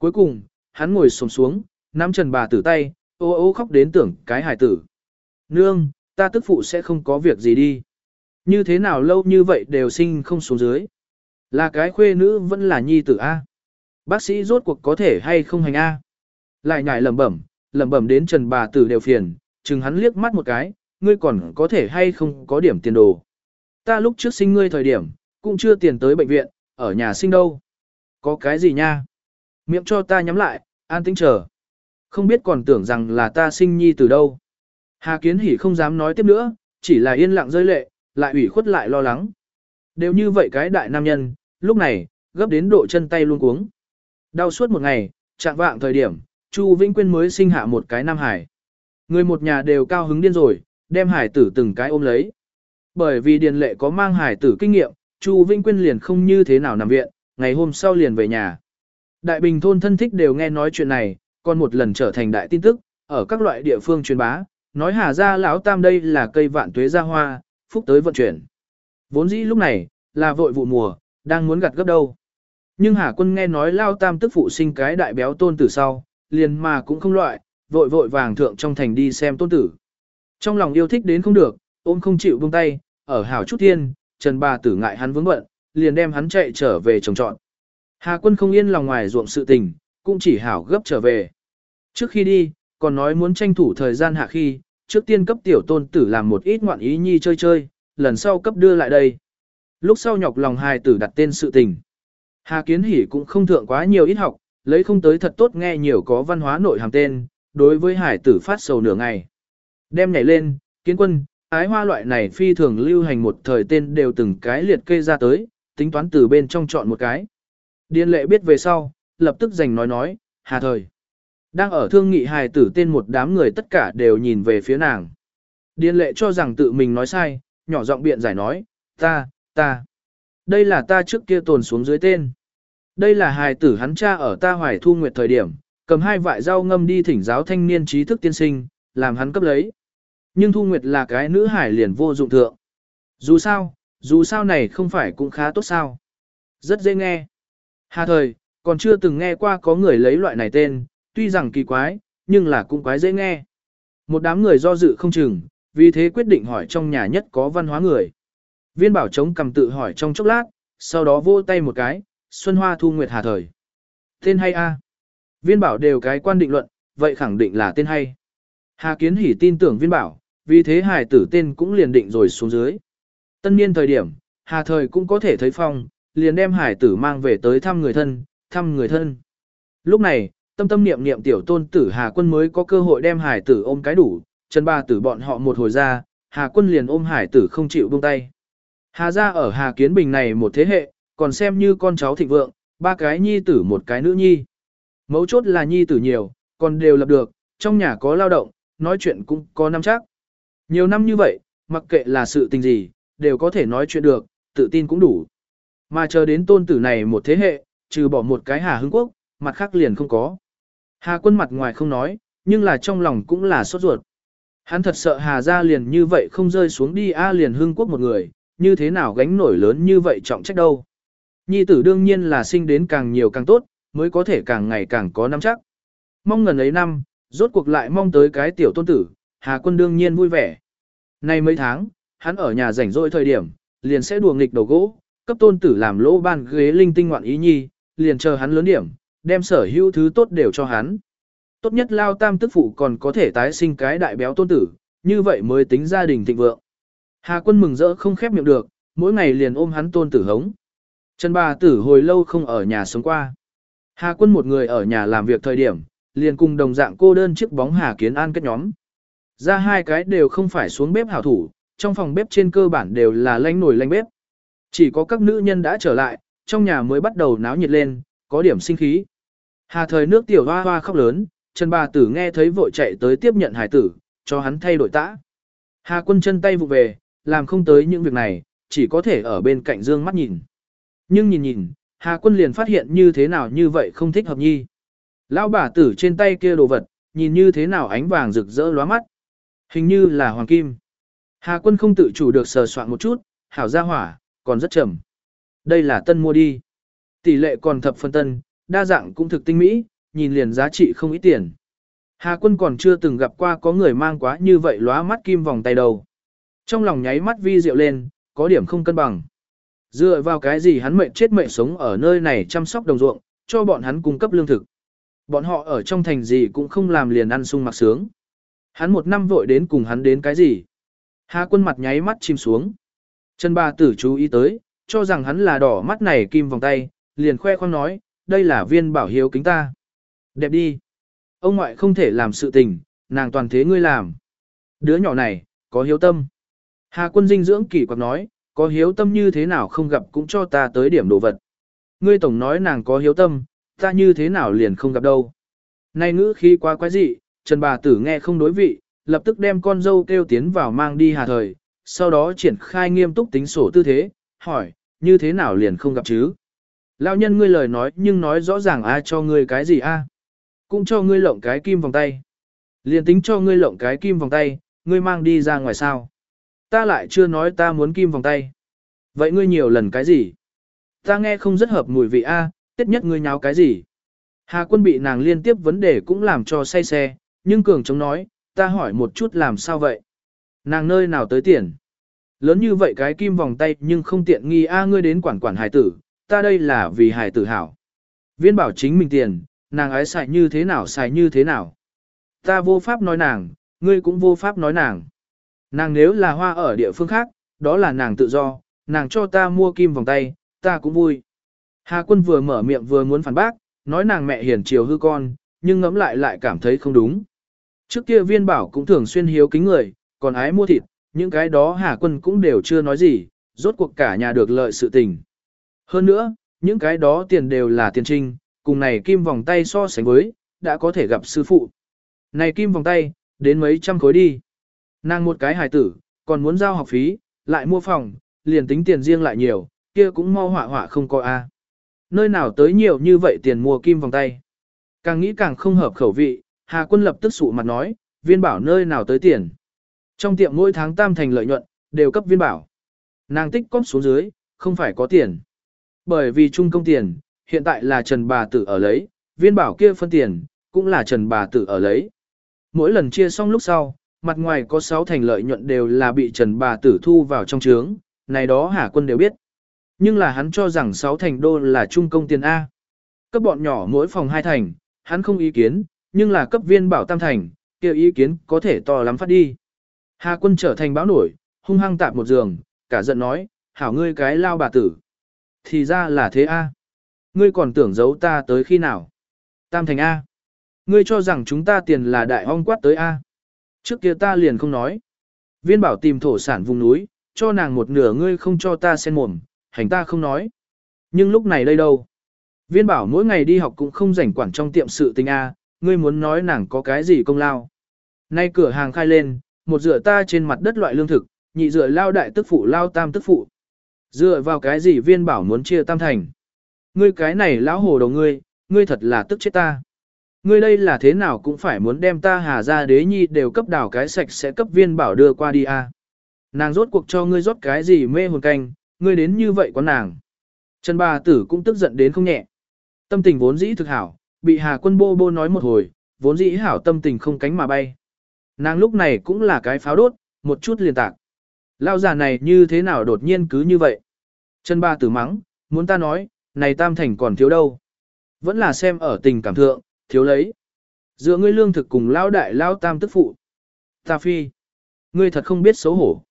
Cuối cùng, hắn ngồi xổm xuống, nắm trần bà tử tay, ô ô khóc đến tưởng cái hài tử. Nương, ta tức phụ sẽ không có việc gì đi. Như thế nào lâu như vậy đều sinh không xuống dưới. Là cái khuê nữ vẫn là nhi tử A. Bác sĩ rốt cuộc có thể hay không hành A. Lại nhải lẩm bẩm, lẩm bẩm đến trần bà tử đều phiền, chừng hắn liếc mắt một cái, ngươi còn có thể hay không có điểm tiền đồ. Ta lúc trước sinh ngươi thời điểm, cũng chưa tiền tới bệnh viện, ở nhà sinh đâu. Có cái gì nha? Miệng cho ta nhắm lại, an tĩnh chờ. Không biết còn tưởng rằng là ta sinh nhi từ đâu. Hà Kiến Hỷ không dám nói tiếp nữa, chỉ là yên lặng rơi lệ, lại ủy khuất lại lo lắng. Đều như vậy cái đại nam nhân, lúc này, gấp đến độ chân tay luôn cuống. Đau suốt một ngày, chạm vạng thời điểm, Chu Vĩnh Quyên mới sinh hạ một cái nam hải. Người một nhà đều cao hứng điên rồi, đem hải tử từng cái ôm lấy. Bởi vì điền lệ có mang hải tử kinh nghiệm, Chu Vĩnh Quyên liền không như thế nào nằm viện, ngày hôm sau liền về nhà. Đại bình thôn thân thích đều nghe nói chuyện này, còn một lần trở thành đại tin tức, ở các loại địa phương truyền bá, nói hà gia lão tam đây là cây vạn tuế ra hoa, phúc tới vận chuyển. Vốn dĩ lúc này, là vội vụ mùa, đang muốn gặt gấp đâu. Nhưng Hà quân nghe nói lao tam tức phụ sinh cái đại béo tôn tử sau, liền mà cũng không loại, vội vội vàng thượng trong thành đi xem tôn tử. Trong lòng yêu thích đến không được, ôm không chịu buông tay, ở hảo chút thiên, Trần bà tử ngại hắn vướng bận, liền đem hắn chạy trở về trồng trọn. Hà quân không yên lòng ngoài ruộng sự tình, cũng chỉ hảo gấp trở về. Trước khi đi, còn nói muốn tranh thủ thời gian hạ khi, trước tiên cấp tiểu tôn tử làm một ít ngoạn ý nhi chơi chơi, lần sau cấp đưa lại đây. Lúc sau nhọc lòng hài tử đặt tên sự tình. Hà Kiến hỉ cũng không thượng quá nhiều ít học, lấy không tới thật tốt nghe nhiều có văn hóa nội hàm tên, đối với hải tử phát sầu nửa ngày. Đem nhảy lên, kiến quân, ái hoa loại này phi thường lưu hành một thời tên đều từng cái liệt kê ra tới, tính toán từ bên trong chọn một cái. Điên lệ biết về sau, lập tức giành nói nói, hà thời. Đang ở thương nghị hài tử tên một đám người tất cả đều nhìn về phía nàng. Điên lệ cho rằng tự mình nói sai, nhỏ giọng biện giải nói, ta, ta. Đây là ta trước kia tồn xuống dưới tên. Đây là hài tử hắn cha ở ta hoài thu nguyệt thời điểm, cầm hai vại rau ngâm đi thỉnh giáo thanh niên trí thức tiên sinh, làm hắn cấp lấy. Nhưng thu nguyệt là cái nữ hải liền vô dụng thượng. Dù sao, dù sao này không phải cũng khá tốt sao. Rất dễ nghe. Hà thời, còn chưa từng nghe qua có người lấy loại này tên, tuy rằng kỳ quái, nhưng là cũng quái dễ nghe. Một đám người do dự không chừng, vì thế quyết định hỏi trong nhà nhất có văn hóa người. Viên bảo chống cầm tự hỏi trong chốc lát, sau đó vô tay một cái, Xuân Hoa Thu Nguyệt Hà Thời. Tên hay a? Viên bảo đều cái quan định luận, vậy khẳng định là tên hay. Hà Kiến Hỷ tin tưởng viên bảo, vì thế hài tử tên cũng liền định rồi xuống dưới. Tân niên thời điểm, Hà Thời cũng có thể thấy phong, liền đem hải tử mang về tới thăm người thân, thăm người thân. Lúc này, tâm tâm niệm niệm tiểu tôn tử Hà Quân mới có cơ hội đem hải tử ôm cái đủ, chân ba tử bọn họ một hồi ra, Hà Quân liền ôm hải tử không chịu buông tay. Hà gia ở Hà Kiến Bình này một thế hệ, còn xem như con cháu thịnh vượng, ba cái nhi tử một cái nữ nhi. Mấu chốt là nhi tử nhiều, còn đều lập được, trong nhà có lao động, nói chuyện cũng có năm chắc. Nhiều năm như vậy, mặc kệ là sự tình gì, đều có thể nói chuyện được, tự tin cũng đủ. Mà chờ đến tôn tử này một thế hệ, trừ bỏ một cái Hà Hưng Quốc, mặt khác liền không có. Hà quân mặt ngoài không nói, nhưng là trong lòng cũng là sốt ruột. Hắn thật sợ Hà ra liền như vậy không rơi xuống đi A liền Hưng Quốc một người, như thế nào gánh nổi lớn như vậy trọng trách đâu. Nhi tử đương nhiên là sinh đến càng nhiều càng tốt, mới có thể càng ngày càng có năm chắc. Mong ngần ấy năm, rốt cuộc lại mong tới cái tiểu tôn tử, Hà quân đương nhiên vui vẻ. Nay mấy tháng, hắn ở nhà rảnh rỗi thời điểm, liền sẽ đùa nghịch đầu gỗ, cấp tôn tử làm lỗ ban ghế linh tinh ngoạn ý nhi, liền chờ hắn lớn điểm, đem sở hữu thứ tốt đều cho hắn. Tốt nhất lao tam tức phụ còn có thể tái sinh cái đại béo tôn tử, như vậy mới tính gia đình thịnh vượng. Hà quân mừng rỡ không khép miệng được, mỗi ngày liền ôm hắn tôn tử hống. Trần bà tử hồi lâu không ở nhà sống qua. Hà quân một người ở nhà làm việc thời điểm, liền cùng đồng dạng cô đơn chiếc bóng Hà Kiến An kết nhóm. Ra hai cái đều không phải xuống bếp hảo thủ, trong phòng bếp trên cơ bản đều là lanh nồi lanh bếp. Chỉ có các nữ nhân đã trở lại, trong nhà mới bắt đầu náo nhiệt lên, có điểm sinh khí. Hà thời nước tiểu hoa hoa khóc lớn, Trần bà tử nghe thấy vội chạy tới tiếp nhận hải tử, cho hắn thay đổi tã. Hà quân chân tay vụ về, làm không tới những việc này, chỉ có thể ở bên cạnh dương mắt nhìn. Nhưng nhìn nhìn, Hà quân liền phát hiện như thế nào như vậy không thích hợp nhi. Lão bà tử trên tay kia đồ vật, nhìn như thế nào ánh vàng rực rỡ lóa mắt. Hình như là hoàng kim. Hà quân không tự chủ được sờ soạn một chút, hảo ra hỏa, còn rất chậm. Đây là tân mua đi. Tỷ lệ còn thập phân tân, đa dạng cũng thực tinh mỹ, nhìn liền giá trị không ít tiền. Hà quân còn chưa từng gặp qua có người mang quá như vậy lóa mắt kim vòng tay đầu. Trong lòng nháy mắt vi diệu lên, có điểm không cân bằng. Dựa vào cái gì hắn mệnh chết mệnh sống ở nơi này chăm sóc đồng ruộng, cho bọn hắn cung cấp lương thực. Bọn họ ở trong thành gì cũng không làm liền ăn sung mặc sướng. Hắn một năm vội đến cùng hắn đến cái gì. Hà quân mặt nháy mắt chìm xuống. Trần bà tử chú ý tới, cho rằng hắn là đỏ mắt này kim vòng tay, liền khoe khoang nói, đây là viên bảo hiếu kính ta. Đẹp đi. Ông ngoại không thể làm sự tình, nàng toàn thế ngươi làm. Đứa nhỏ này, có hiếu tâm. Hà quân dinh dưỡng kỳ quặc nói, có hiếu tâm như thế nào không gặp cũng cho ta tới điểm đồ vật. ngươi tổng nói nàng có hiếu tâm, ta như thế nào liền không gặp đâu. Này ngữ khí quá quái dị, Trần bà tử nghe không đối vị, lập tức đem con dâu kêu tiến vào mang đi hà thời, sau đó triển khai nghiêm túc tính sổ tư thế, hỏi, như thế nào liền không gặp chứ? Lão nhân ngươi lời nói nhưng nói rõ ràng a cho ngươi cái gì a? Cũng cho ngươi lộng cái kim vòng tay. Liền tính cho ngươi lộng cái kim vòng tay, ngươi mang đi ra ngoài sao? Ta lại chưa nói ta muốn kim vòng tay. Vậy ngươi nhiều lần cái gì? Ta nghe không rất hợp mùi vị a, à, tiết nhất ngươi nháo cái gì? Hà quân bị nàng liên tiếp vấn đề cũng làm cho say xe, nhưng cường chống nói, ta hỏi một chút làm sao vậy? Nàng nơi nào tới tiền? Lớn như vậy cái kim vòng tay nhưng không tiện nghi a ngươi đến quản quản hài tử, ta đây là vì hài tử hảo. Viên bảo chính mình tiền, nàng ái xài như thế nào xài như thế nào. Ta vô pháp nói nàng, ngươi cũng vô pháp nói nàng. Nàng nếu là hoa ở địa phương khác, đó là nàng tự do, nàng cho ta mua kim vòng tay, ta cũng vui. Hà quân vừa mở miệng vừa muốn phản bác, nói nàng mẹ hiền chiều hư con, nhưng ngẫm lại lại cảm thấy không đúng. Trước kia viên bảo cũng thường xuyên hiếu kính người, còn ái mua thịt, những cái đó Hà quân cũng đều chưa nói gì, rốt cuộc cả nhà được lợi sự tình. Hơn nữa, những cái đó tiền đều là tiền trinh, cùng này kim vòng tay so sánh với, đã có thể gặp sư phụ. Này kim vòng tay, đến mấy trăm khối đi. Nàng một cái hài tử, còn muốn giao học phí, lại mua phòng, liền tính tiền riêng lại nhiều, kia cũng mau họa họa không có a. Nơi nào tới nhiều như vậy tiền mua kim vòng tay. Càng nghĩ càng không hợp khẩu vị, Hà Quân lập tức sụ mặt nói, viên bảo nơi nào tới tiền. Trong tiệm mỗi tháng tam thành lợi nhuận, đều cấp viên bảo. Nàng tích cóp xuống dưới, không phải có tiền. Bởi vì chung công tiền, hiện tại là Trần bà tử ở lấy, viên bảo kia phân tiền, cũng là Trần bà tử ở lấy. Mỗi lần chia xong lúc sau, mặt ngoài có 6 thành lợi nhuận đều là bị Trần bà tử thu vào trong trướng, này đó Hà Quân đều biết. Nhưng là hắn cho rằng 6 thành đô là trung công tiền A. Cấp bọn nhỏ mỗi phòng 2 thành, hắn không ý kiến, nhưng là cấp viên bảo tam thành, kia ý kiến có thể to lắm phát đi. Hà quân trở thành báo nổi, hung hăng tạp một giường, cả giận nói, hảo ngươi cái lao bà tử. Thì ra là thế A. Ngươi còn tưởng giấu ta tới khi nào? Tam thành A. Ngươi cho rằng chúng ta tiền là đại hong quát tới A. Trước kia ta liền không nói. Viên bảo tìm thổ sản vùng núi, cho nàng một nửa ngươi không cho ta sen mồm, hành ta không nói. Nhưng lúc này đây đâu? Viên bảo mỗi ngày đi học cũng không rảnh quản trong tiệm sự tình A, ngươi muốn nói nàng có cái gì công lao. Nay cửa hàng khai lên, một dựa ta trên mặt đất loại lương thực, nhị dựa lao đại tức phụ lao tam tức phụ. Dựa vào cái gì viên bảo muốn chia tam thành. Ngươi cái này lão hồ đầu ngươi, ngươi thật là tức chết ta. Ngươi đây là thế nào cũng phải muốn đem ta hà ra đế nhi đều cấp đảo cái sạch sẽ cấp viên bảo đưa qua đi a. Nàng rốt cuộc cho ngươi rót cái gì mê hồn canh, ngươi đến như vậy có nàng. Trần bà tử cũng tức giận đến không nhẹ. Tâm tình vốn dĩ thực hảo, bị hà quân bô bô nói một hồi, vốn dĩ hảo tâm tình không cánh mà bay. Nàng lúc này cũng là cái pháo đốt, một chút liền tạc. Lao già này như thế nào đột nhiên cứ như vậy? Chân ba tử mắng, muốn ta nói, này tam thành còn thiếu đâu? Vẫn là xem ở tình cảm thượng, thiếu lấy. Dựa ngươi lương thực cùng lao đại lao tam tức phụ. Ta phi. Ngươi thật không biết xấu hổ.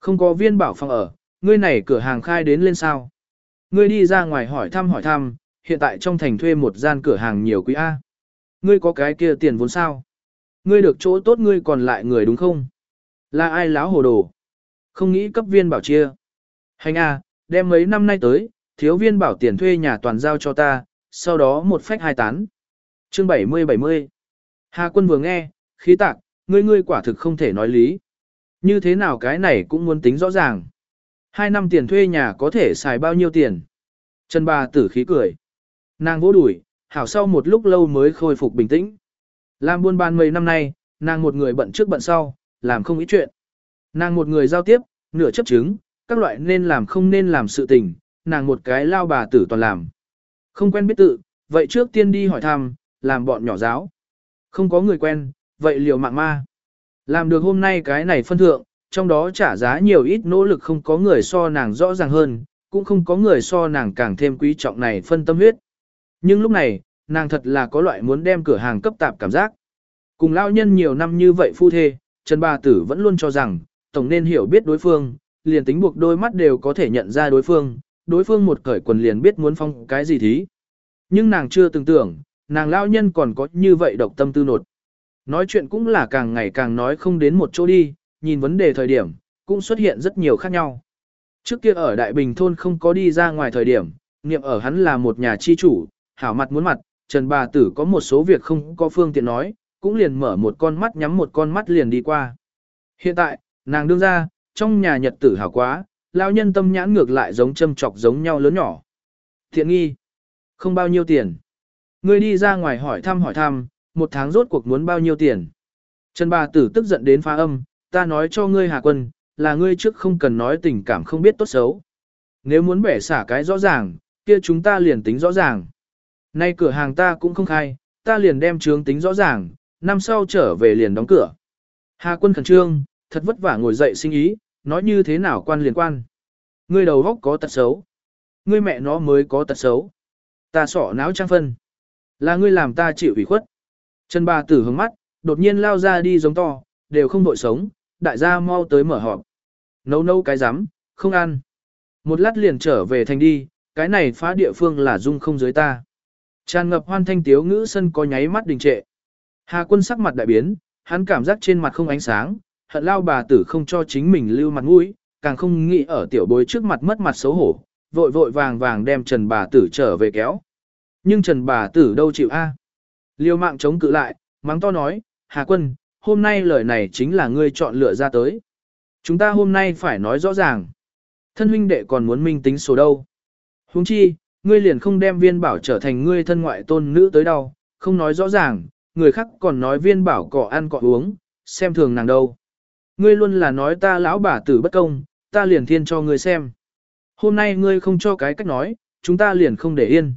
Không có viên bảo phòng ở, ngươi này cửa hàng khai đến lên sao. Ngươi đi ra ngoài hỏi thăm hỏi thăm, hiện tại trong thành thuê một gian cửa hàng nhiều quý A. Ngươi có cái kia tiền vốn sao? Ngươi được chỗ tốt ngươi còn lại người đúng không? Là ai láo hồ đồ? Không nghĩ cấp viên bảo chia. Hành A, đem mấy năm nay tới, thiếu viên bảo tiền thuê nhà toàn giao cho ta, sau đó một phách hai tán. Chương 70-70 Hà quân vừa nghe, khí tạc, ngươi ngươi quả thực không thể nói lý. Như thế nào cái này cũng muốn tính rõ ràng. Hai năm tiền thuê nhà có thể xài bao nhiêu tiền? Trần bà tử khí cười. Nàng vỗ đuổi, hảo sau một lúc lâu mới khôi phục bình tĩnh. Làm buôn bán mấy năm nay, nàng một người bận trước bận sau, làm không ít chuyện. Nàng một người giao tiếp, nửa chấp chứng, các loại nên làm không nên làm sự tình, nàng một cái lao bà tử toàn làm. Không quen biết tự, vậy trước tiên đi hỏi thăm, làm bọn nhỏ giáo. Không có người quen, vậy liều mạng ma. Làm được hôm nay cái này phân thượng, trong đó trả giá nhiều ít nỗ lực không có người so nàng rõ ràng hơn, cũng không có người so nàng càng thêm quý trọng này phân tâm huyết. Nhưng lúc này, nàng thật là có loại muốn đem cửa hàng cấp tạp cảm giác. Cùng lao nhân nhiều năm như vậy phu thê, Trần Bà Tử vẫn luôn cho rằng, tổng nên hiểu biết đối phương, liền tính buộc đôi mắt đều có thể nhận ra đối phương, đối phương một cởi quần liền biết muốn phong cái gì thí. Nhưng nàng chưa từng tưởng, nàng lao nhân còn có như vậy độc tâm tư nột. Nói chuyện cũng là càng ngày càng nói không đến một chỗ đi, nhìn vấn đề thời điểm, cũng xuất hiện rất nhiều khác nhau. Trước kia ở Đại Bình thôn không có đi ra ngoài thời điểm, niệm ở hắn là một nhà chi chủ, hảo mặt muốn mặt, Trần bà tử có một số việc không có phương tiện nói, cũng liền mở một con mắt nhắm một con mắt liền đi qua. Hiện tại, nàng đương ra, trong nhà nhật tử hảo quá, lao nhân tâm nhãn ngược lại giống châm chọc giống nhau lớn nhỏ. Thiện nghi, không bao nhiêu tiền. Ngươi đi ra ngoài hỏi thăm hỏi thăm, một tháng rốt cuộc muốn bao nhiêu tiền. Trần bà tử tức giận đến phá âm, ta nói cho ngươi Hà Quân, là ngươi trước không cần nói tình cảm không biết tốt xấu. Nếu muốn bẻ xả cái rõ ràng, kia chúng ta liền tính rõ ràng. Nay cửa hàng ta cũng không khai, ta liền đem trướng tính rõ ràng, năm sau trở về liền đóng cửa. Hà Quân khẩn trương, thật vất vả ngồi dậy sinh ý, nói như thế nào quan liền quan. Ngươi đầu góc có tật xấu. Ngươi mẹ nó mới có tật xấu. Ta sỏ náo trang phân. Là ngươi làm ta chịu ủy khuất. Trần bà tử hướng mắt, đột nhiên lao ra đi giống to, đều không đội sống, đại gia mau tới mở họp. Nấu nấu cái rắm không ăn. Một lát liền trở về thành đi, cái này phá địa phương là dung không dưới ta. Tràn ngập hoan thanh tiếu ngữ sân có nháy mắt đình trệ. Hà quân sắc mặt đại biến, hắn cảm giác trên mặt không ánh sáng, hận lao bà tử không cho chính mình lưu mặt mũi, càng không nghĩ ở tiểu bối trước mặt mất mặt xấu hổ, vội vội vàng vàng đem Trần bà tử trở về kéo. Nhưng Trần bà tử đâu chịu a? Liêu mạng chống cự lại, mắng to nói, Hà quân, hôm nay lời này chính là ngươi chọn lựa ra tới. Chúng ta hôm nay phải nói rõ ràng. Thân huynh đệ còn muốn minh tính số đâu. Huống chi, ngươi liền không đem viên bảo trở thành ngươi thân ngoại tôn nữ tới đâu, không nói rõ ràng, người khác còn nói viên bảo cọ ăn cọ uống, xem thường nàng đâu. Ngươi luôn là nói ta lão bà tử bất công, ta liền thiên cho ngươi xem. Hôm nay ngươi không cho cái cách nói, chúng ta liền không để yên.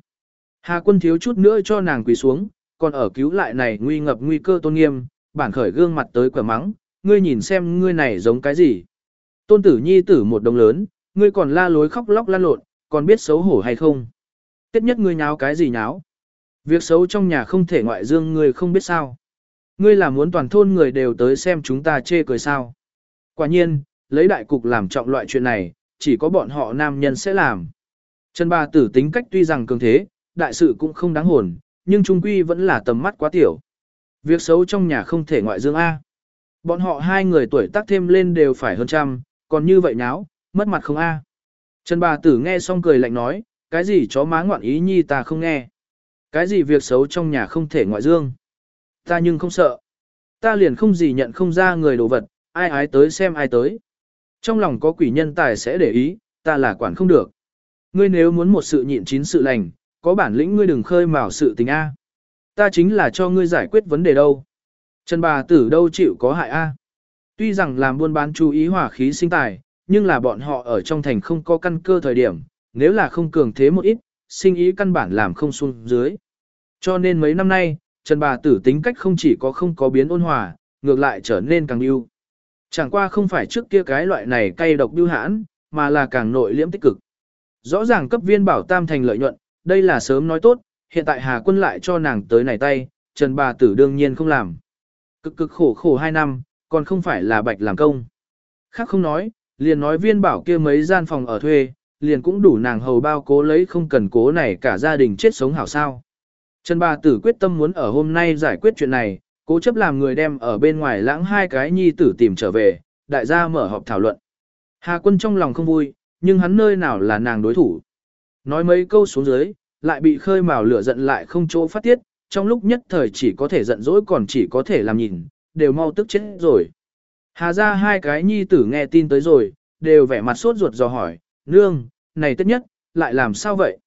Hà quân thiếu chút nữa cho nàng quỳ xuống, còn ở cứu lại này nguy ngập nguy cơ tôn nghiêm, bản khởi gương mặt tới quả mắng, ngươi nhìn xem ngươi này giống cái gì. Tôn tử nhi tử một đồng lớn, ngươi còn la lối khóc lóc lan lộn, còn biết xấu hổ hay không. Tiết nhất ngươi nháo cái gì nháo. Việc xấu trong nhà không thể ngoại dương ngươi không biết sao. Ngươi là muốn toàn thôn người đều tới xem chúng ta chê cười sao. Quả nhiên, lấy đại cục làm trọng loại chuyện này, chỉ có bọn họ nam nhân sẽ làm. Trần bà tử tính cách tuy rằng cường thế, đại sự cũng không đáng hồn, nhưng trung quy vẫn là tầm mắt quá tiểu. Việc xấu trong nhà không thể ngoại dương A. Bọn họ hai người tuổi tác thêm lên đều phải hơn trăm, còn như vậy nháo, mất mặt không A. Trần bà tử nghe xong cười lạnh nói, cái gì chó má ngoạn ý nhi ta không nghe. Cái gì việc xấu trong nhà không thể ngoại dương. Ta nhưng không sợ. Ta liền không gì nhận không ra người đồ vật, ai ái tới xem ai tới. Trong lòng có quỷ nhân tài sẽ để ý, ta là quản không được. Ngươi nếu muốn một sự nhịn chín sự lành, có bản lĩnh ngươi đừng khơi mào sự tình A. Ta chính là cho ngươi giải quyết vấn đề đâu. Trần bà tử đâu chịu có hại A. Tuy rằng làm buôn bán chú ý hỏa khí sinh tài, nhưng là bọn họ ở trong thành không có căn cơ thời điểm, nếu là không cường thế một ít, sinh ý căn bản làm không xuống dưới. Cho nên mấy năm nay, Trần bà tử tính cách không chỉ có không có biến ôn hòa, ngược lại trở nên càng yêu. Chẳng qua không phải trước kia cái loại này cay độc biêu hãn, mà là càng nội liễm tích cực. Rõ ràng cấp viên bảo tam thành lợi nhuận, đây là sớm nói tốt, hiện tại Hà Quân lại cho nàng tới này tay, Trần bà tử đương nhiên không làm. Cực cực khổ khổ hai năm, còn không phải là bạch làm công. Khác không nói, liền nói viên bảo kia mấy gian phòng ở thuê, liền cũng đủ nàng hầu bao cố lấy không cần cố này cả gia đình chết sống hảo sao. Trần bà tử quyết tâm muốn ở hôm nay giải quyết chuyện này, cố chấp làm người đem ở bên ngoài lãng hai cái nhi tử tìm trở về, đại gia mở họp thảo luận. Hà quân trong lòng không vui, nhưng hắn nơi nào là nàng đối thủ. Nói mấy câu xuống dưới, lại bị khơi mào lửa giận lại không chỗ phát tiết, trong lúc nhất thời chỉ có thể giận dỗi còn chỉ có thể làm nhìn, đều mau tức chết rồi. Hà ra hai cái nhi tử nghe tin tới rồi, đều vẻ mặt sốt ruột dò hỏi, nương, này tất nhất, lại làm sao vậy?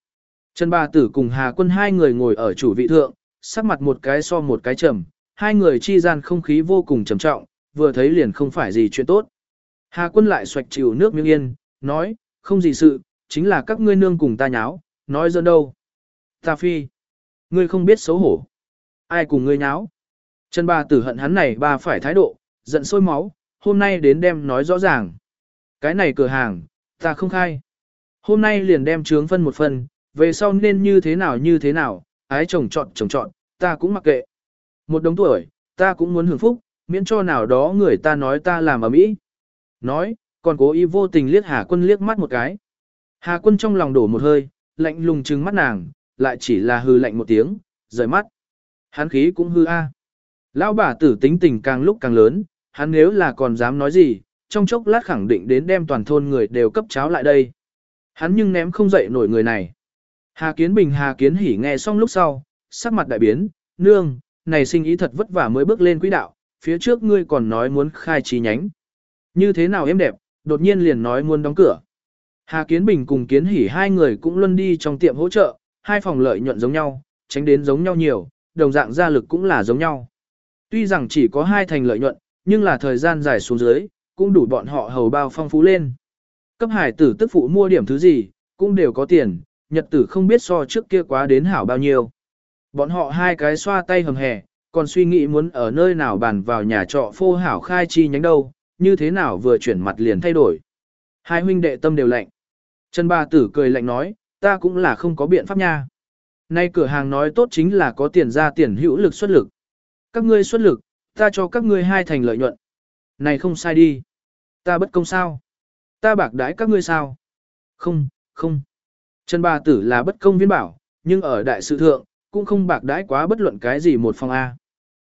Trần bà tử cùng Hà quân hai người ngồi ở chủ vị thượng, sắc mặt một cái so một cái trầm, hai người chi gian không khí vô cùng trầm trọng, vừa thấy liền không phải gì chuyện tốt. Hà quân lại xoạch chịu nước miếng yên, nói, không gì sự, chính là các ngươi nương cùng ta nháo, nói dân đâu. Ta phi, ngươi không biết xấu hổ. Ai cùng ngươi nháo? Trần bà tử hận hắn này bà phải thái độ, giận sôi máu, hôm nay đến đem nói rõ ràng. Cái này cửa hàng, ta không khai. Hôm nay liền đem trướng phân một phần, về sau nên như thế nào như thế nào, ái chồng chọn chồng chọn, ta cũng mặc kệ. Một đống tuổi, ta cũng muốn hưởng phúc, miễn cho nào đó người ta nói ta làm ở mỹ. Nói, còn cố ý vô tình liếc Hà Quân liếc mắt một cái. Hà Quân trong lòng đổ một hơi, lạnh lùng trừng mắt nàng, lại chỉ là hư lạnh một tiếng, rời mắt. Hắn khí cũng hư a. Lão bà tử tính tình càng lúc càng lớn, hắn nếu là còn dám nói gì, trong chốc lát khẳng định đến đem toàn thôn người đều cấp cháo lại đây. Hắn nhưng ném không dậy nổi người này. Hà Kiến Bình Hà Kiến Hỉ nghe xong lúc sau, sắc mặt đại biến, nương, này sinh ý thật vất vả mới bước lên quỹ đạo, phía trước ngươi còn nói muốn khai trí nhánh. Như thế nào em đẹp, đột nhiên liền nói muốn đóng cửa. Hà Kiến Bình cùng Kiến Hỉ hai người cũng luân đi trong tiệm hỗ trợ, hai phòng lợi nhuận giống nhau, tránh đến giống nhau nhiều, đồng dạng gia lực cũng là giống nhau. Tuy rằng chỉ có hai thành lợi nhuận, nhưng là thời gian dài xuống dưới, cũng đủ bọn họ hầu bao phong phú lên. Cấp hải tử tức phụ mua điểm thứ gì, cũng đều có tiền, nhật tử không biết so trước kia quá đến hảo bao nhiêu. Bọn họ hai cái xoa tay hầm hè, còn suy nghĩ muốn ở nơi nào bàn vào nhà trọ phô hảo khai chi nhánh đâu, như thế nào vừa chuyển mặt liền thay đổi. Hai huynh đệ tâm đều lạnh. Trần bà tử cười lạnh nói, ta cũng là không có biện pháp nha. Nay cửa hàng nói tốt chính là có tiền ra tiền hữu lực xuất lực. Các ngươi xuất lực, ta cho các ngươi hai thành lợi nhuận. Này không sai đi. Ta bất công sao? Ta bạc đãi các ngươi sao? Không, không. Trần bà tử là bất công viên bảo, nhưng ở đại sự thượng, cũng không bạc đãi quá bất luận cái gì một phòng A.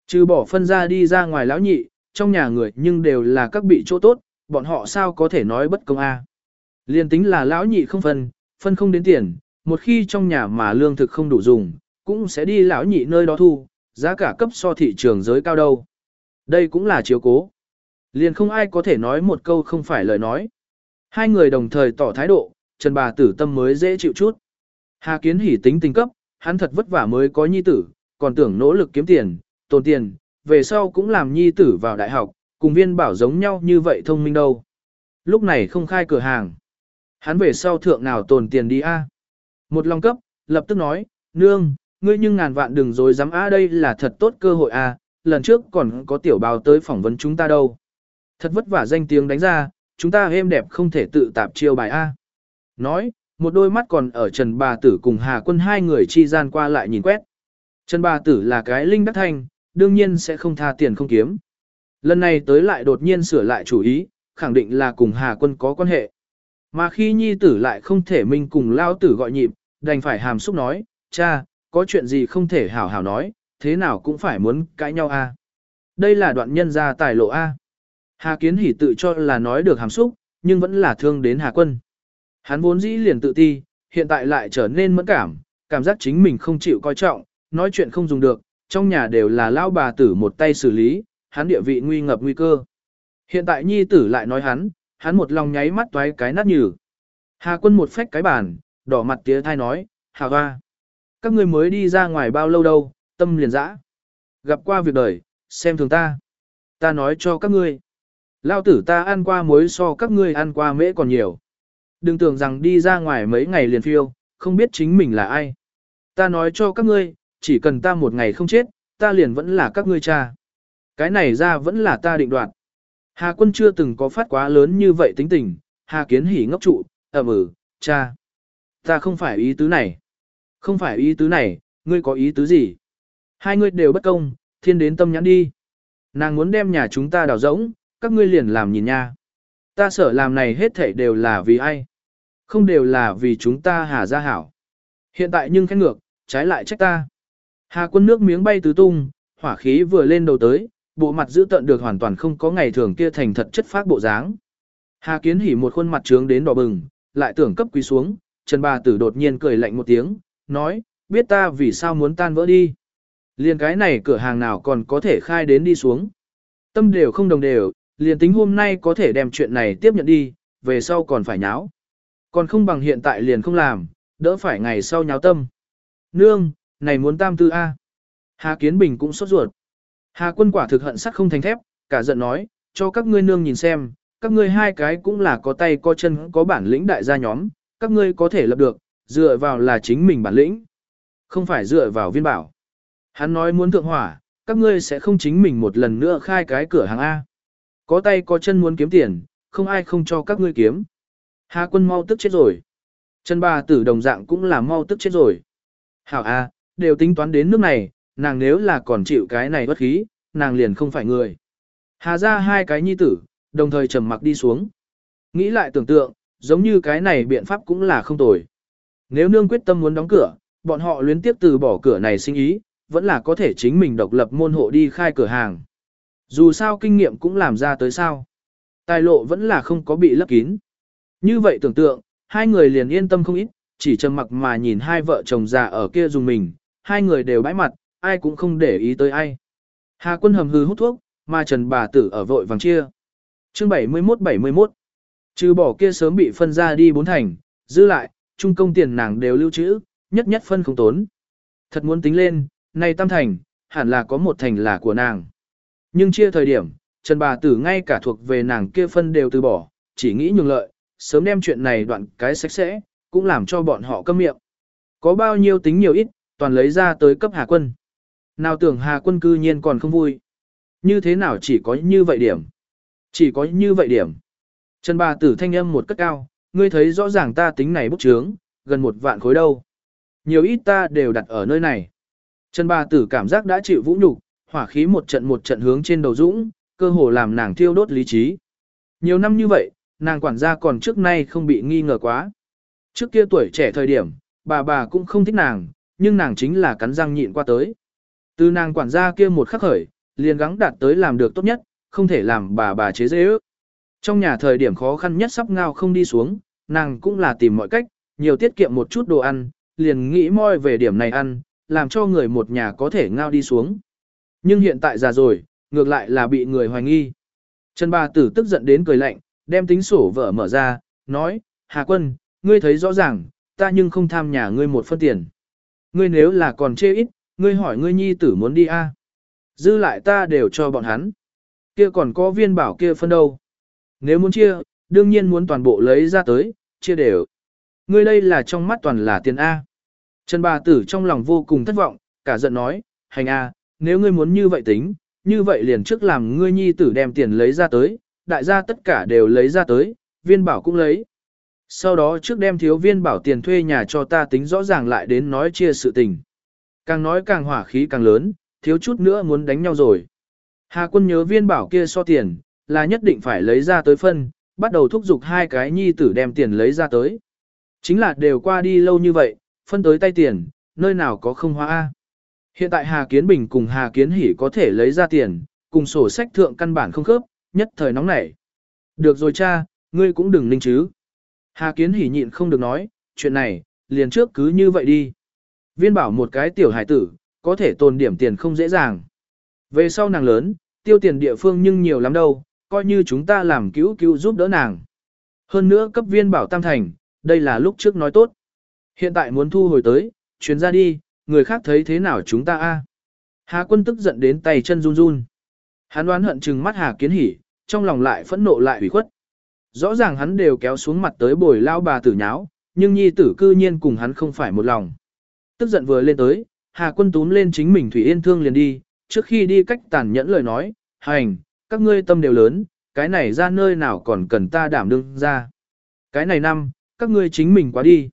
Trừ bỏ phân ra đi ra ngoài lão nhị, trong nhà người nhưng đều là các bị chỗ tốt, bọn họ sao có thể nói bất công A. Liên tính là lão nhị không phân, phân không đến tiền, một khi trong nhà mà lương thực không đủ dùng, cũng sẽ đi lão nhị nơi đó thu, giá cả cấp so thị trường giới cao đâu. Đây cũng là chiếu cố. Liền không ai có thể nói một câu không phải lời nói. Hai người đồng thời tỏ thái độ, Trần bà tử tâm mới dễ chịu chút. Hà Kiến hỉ tính tình cấp, hắn thật vất vả mới có nhi tử, còn tưởng nỗ lực kiếm tiền, tồn tiền, về sau cũng làm nhi tử vào đại học, cùng viên bảo giống nhau như vậy thông minh đâu. Lúc này không khai cửa hàng. Hắn về sau thượng nào tồn tiền đi a? Một lòng cấp, lập tức nói, nương, ngươi nhưng ngàn vạn đừng dối dám a đây là thật tốt cơ hội a, lần trước còn có tiểu báo tới phỏng vấn chúng ta đâu. Thật vất vả danh tiếng đánh ra, chúng ta êm đẹp không thể tự tạp chiêu bài a. Nói, một đôi mắt còn ở Trần Bà Tử cùng Hà Quân hai người chi gian qua lại nhìn quét. Trần Bà Tử là cái linh đắc thanh, đương nhiên sẽ không tha tiền không kiếm. Lần này tới lại đột nhiên sửa lại chủ ý, khẳng định là cùng Hà Quân có quan hệ. Mà khi nhi tử lại không thể minh cùng lao tử gọi nhịp, đành phải hàm xúc nói, cha, có chuyện gì không thể hảo hảo nói, thế nào cũng phải muốn cãi nhau a. Đây là đoạn nhân gia tài lộ a. Hà Kiến Hỷ tự cho là nói được hàm xúc, nhưng vẫn là thương đến Hà Quân. Hắn vốn dĩ liền tự ti, hiện tại lại trở nên mẫn cảm, cảm giác chính mình không chịu coi trọng, nói chuyện không dùng được, trong nhà đều là lao bà tử một tay xử lý, hắn địa vị nguy ngập nguy cơ. Hiện tại nhi tử lại nói hắn, hắn một lòng nháy mắt toái cái nát nhừ. Hà quân một phách cái bàn, đỏ mặt tía thai nói, hà hoa. Các ngươi mới đi ra ngoài bao lâu đâu, tâm liền dã. Gặp qua việc đời, xem thường ta. Ta nói cho các ngươi. Lao tử ta ăn qua muối so các ngươi ăn qua mễ còn nhiều. Đừng tưởng rằng đi ra ngoài mấy ngày liền phiêu, không biết chính mình là ai. Ta nói cho các ngươi, chỉ cần ta một ngày không chết, ta liền vẫn là các ngươi cha. Cái này ra vẫn là ta định đoạt. Hà quân chưa từng có phát quá lớn như vậy tính tình, Hà kiến hỉ ngốc trụ, ẩm ừ, cha. Ta không phải ý tứ này. Không phải ý tứ này, ngươi có ý tứ gì? Hai ngươi đều bất công, thiên đến tâm nhắn đi. Nàng muốn đem nhà chúng ta đào rỗng, các ngươi liền làm nhìn nha. Ta sợ làm này hết thảy đều là vì ai? Không đều là vì chúng ta hà gia hảo. Hiện tại nhưng khét ngược, trái lại trách ta. Hà quân nước miếng bay tứ tung, hỏa khí vừa lên đầu tới, bộ mặt giữ tận được hoàn toàn không có ngày thường kia thành thật chất phát bộ dáng. Hà kiến hỉ một khuôn mặt trướng đến đỏ bừng, lại tưởng cấp quý xuống, Trần bà tử đột nhiên cười lạnh một tiếng, nói, biết ta vì sao muốn tan vỡ đi. Liền cái này cửa hàng nào còn có thể khai đến đi xuống. Tâm đều không đồng đều, liền tính hôm nay có thể đem chuyện này tiếp nhận đi, về sau còn phải nháo. Còn không bằng hiện tại liền không làm, đỡ phải ngày sau nháo tâm. Nương, này muốn tam tư A. Hà Kiến Bình cũng sốt ruột. Hà quân quả thực hận sắt không thành thép, cả giận nói, cho các ngươi nương nhìn xem, các ngươi hai cái cũng là có tay có chân có bản lĩnh đại gia nhóm, các ngươi có thể lập được, dựa vào là chính mình bản lĩnh, không phải dựa vào viên bảo. Hắn nói muốn thượng hỏa, các ngươi sẽ không chính mình một lần nữa khai cái cửa hàng A. Có tay có chân muốn kiếm tiền, không ai không cho các ngươi kiếm. Hà quân mau tức chết rồi. chân bà tử đồng dạng cũng là mau tức chết rồi. Hảo A, đều tính toán đến nước này, nàng nếu là còn chịu cái này bất khí, nàng liền không phải người. Hà ra hai cái nhi tử, đồng thời trầm mặc đi xuống. Nghĩ lại tưởng tượng, giống như cái này biện pháp cũng là không tồi. Nếu nương quyết tâm muốn đóng cửa, bọn họ luyến tiếp từ bỏ cửa này sinh ý, vẫn là có thể chính mình độc lập môn hộ đi khai cửa hàng. Dù sao kinh nghiệm cũng làm ra tới sao. Tài lộ vẫn là không có bị lấp kín. Như vậy tưởng tượng, hai người liền yên tâm không ít, chỉ trầm mặc mà nhìn hai vợ chồng già ở kia dùng mình, hai người đều bãi mặt, ai cũng không để ý tới ai. Hà quân hầm hư hút thuốc, mà Trần bà tử ở vội vàng chia. Chương 71-71 Trừ bỏ kia sớm bị phân ra đi bốn thành, giữ lại, trung công tiền nàng đều lưu trữ, nhất nhất phân không tốn. Thật muốn tính lên, này tam thành, hẳn là có một thành là của nàng. Nhưng chia thời điểm, Trần bà tử ngay cả thuộc về nàng kia phân đều từ bỏ, chỉ nghĩ nhường lợi, sớm đem chuyện này đoạn cái sạch sẽ, cũng làm cho bọn họ câm miệng. Có bao nhiêu tính nhiều ít, toàn lấy ra tới cấp Hà quân. Nào tưởng Hà quân cư nhiên còn không vui. Như thế nào chỉ có như vậy điểm? Chỉ có như vậy điểm. Trần bà tử thanh âm một cất cao, ngươi thấy rõ ràng ta tính này bốc trướng, gần một vạn khối đâu. Nhiều ít ta đều đặt ở nơi này. Trần bà tử cảm giác đã chịu vũ nhục, hỏa khí một trận một trận hướng trên đầu dũng, cơ hồ làm nàng thiêu đốt lý trí. Nhiều năm như vậy, nàng quản gia còn trước nay không bị nghi ngờ quá. Trước kia tuổi trẻ thời điểm, bà bà cũng không thích nàng, nhưng nàng chính là cắn răng nhịn qua tới. Từ nàng quản gia kia một khắc khởi, liền gắng đạt tới làm được tốt nhất, không thể làm bà bà chế dễ ước. Trong nhà thời điểm khó khăn nhất sắp ngao không đi xuống, nàng cũng là tìm mọi cách, nhiều tiết kiệm một chút đồ ăn, liền nghĩ moi về điểm này ăn, làm cho người một nhà có thể ngao đi xuống. Nhưng hiện tại già rồi, ngược lại là bị người hoài nghi. Trần bà tử tức giận đến cười lạnh, đem tính sổ vở mở ra, nói, Hà quân, ngươi thấy rõ ràng, ta nhưng không tham nhà ngươi một phân tiền. Ngươi nếu là còn chê ít, ngươi hỏi ngươi nhi tử muốn đi a Dư lại ta đều cho bọn hắn. Kia còn có viên bảo kia phân đâu. Nếu muốn chia, đương nhiên muốn toàn bộ lấy ra tới, chia đều. Ngươi đây là trong mắt toàn là tiền A. Trần bà tử trong lòng vô cùng thất vọng, cả giận nói, hành A, nếu ngươi muốn như vậy tính, như vậy liền trước làm ngươi nhi tử đem tiền lấy ra tới, đại gia tất cả đều lấy ra tới, viên bảo cũng lấy. Sau đó trước đem thiếu viên bảo tiền thuê nhà cho ta tính rõ ràng lại đến nói chia sự tình. Càng nói càng hỏa khí càng lớn, thiếu chút nữa muốn đánh nhau rồi. Hà quân nhớ viên bảo kia so tiền, là nhất định phải lấy ra tới phân, bắt đầu thúc giục hai cái nhi tử đem tiền lấy ra tới. Chính là đều qua đi lâu như vậy, phân tới tay tiền, nơi nào có không hóa A. Hiện tại Hà Kiến Bình cùng Hà Kiến Hỷ có thể lấy ra tiền, cùng sổ sách thượng căn bản không khớp, nhất thời nóng nảy. Được rồi cha, ngươi cũng đừng ninh chứ. Hà Kiến Hỷ nhịn không được nói, chuyện này, liền trước cứ như vậy đi. Viên bảo một cái tiểu hải tử, có thể tồn điểm tiền không dễ dàng. Về sau nàng lớn, tiêu tiền địa phương nhưng nhiều lắm đâu, coi như chúng ta làm cứu cứu giúp đỡ nàng. Hơn nữa cấp viên bảo tam thành, đây là lúc trước nói tốt. Hiện tại muốn thu hồi tới, chuyến ra đi, người khác thấy thế nào chúng ta a? Hà quân tức giận đến tay chân run run. Hắn đoán hận chừng mắt Hà kiến hỉ, trong lòng lại phẫn nộ lại ủy khuất. Rõ ràng hắn đều kéo xuống mặt tới bồi lao bà tử nháo, nhưng nhi tử cư nhiên cùng hắn không phải một lòng. Tức giận vừa lên tới, Hà quân túm lên chính mình Thủy Yên Thương liền đi, trước khi đi cách tàn nhẫn lời nói, hành, các ngươi tâm đều lớn, cái này ra nơi nào còn cần ta đảm đương ra. Cái này năm, các ngươi chính mình quá đi.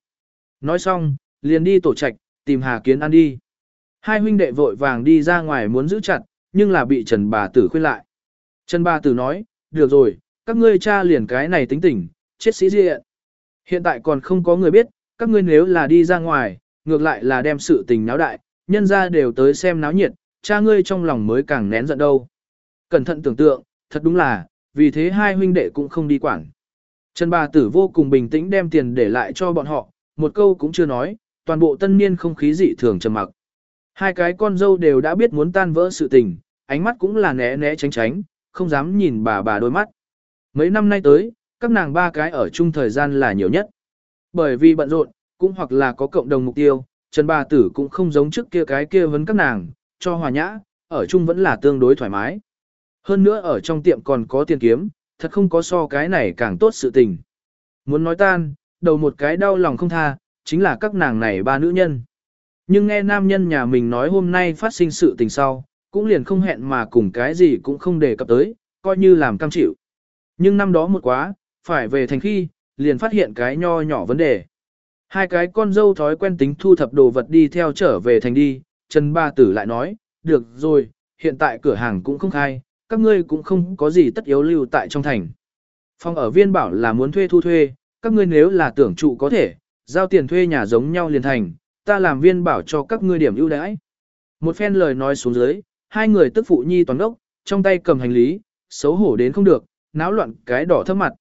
Nói xong, liền đi tổ trạch, tìm Hà Kiến ăn đi. Hai huynh đệ vội vàng đi ra ngoài muốn giữ chặt, nhưng là bị Trần bà tử khuyên lại. Trần bà tử nói, được rồi, các ngươi cha liền cái này tính tình, chết sĩ diện. Hiện tại còn không có người biết, các ngươi nếu là đi ra ngoài, ngược lại là đem sự tình náo đại, nhân ra đều tới xem náo nhiệt, cha ngươi trong lòng mới càng nén giận đâu. Cẩn thận tưởng tượng, thật đúng là, vì thế hai huynh đệ cũng không đi quản. Trần bà tử vô cùng bình tĩnh đem tiền để lại cho bọn họ, một câu cũng chưa nói, toàn bộ tân niên không khí dị thường trầm mặc. Hai cái con dâu đều đã biết muốn tan vỡ sự tình, ánh mắt cũng là né né tránh tránh, không dám nhìn bà bà đôi mắt. Mấy năm nay tới, các nàng ba cái ở chung thời gian là nhiều nhất. Bởi vì bận rộn, cũng hoặc là có cộng đồng mục tiêu, Trần bà tử cũng không giống trước kia cái kia vấn các nàng, cho hòa nhã, ở chung vẫn là tương đối thoải mái. Hơn nữa ở trong tiệm còn có tiền kiếm, thật không có so cái này càng tốt sự tình. Muốn nói tan, đầu một cái đau lòng không tha, chính là các nàng này ba nữ nhân. Nhưng nghe nam nhân nhà mình nói hôm nay phát sinh sự tình sau, cũng liền không hẹn mà cùng cái gì cũng không đề cập tới, coi như làm cam chịu. Nhưng năm đó một quá, phải về thành khi, liền phát hiện cái nho nhỏ vấn đề. Hai cái con dâu thói quen tính thu thập đồ vật đi theo trở về thành đi, Trần Ba Tử lại nói, được rồi, hiện tại cửa hàng cũng không khai, các ngươi cũng không có gì tất yếu lưu tại trong thành. Phòng ở viên bảo là muốn thuê thu thuê, các ngươi nếu là tưởng trụ có thể, giao tiền thuê nhà giống nhau liền thành, ta làm viên bảo cho các ngươi điểm ưu đãi. Một phen lời nói xuống dưới, hai người tức phụ nhi toàn đốc, trong tay cầm hành lý, xấu hổ đến không được, náo loạn cái đỏ thấp mặt.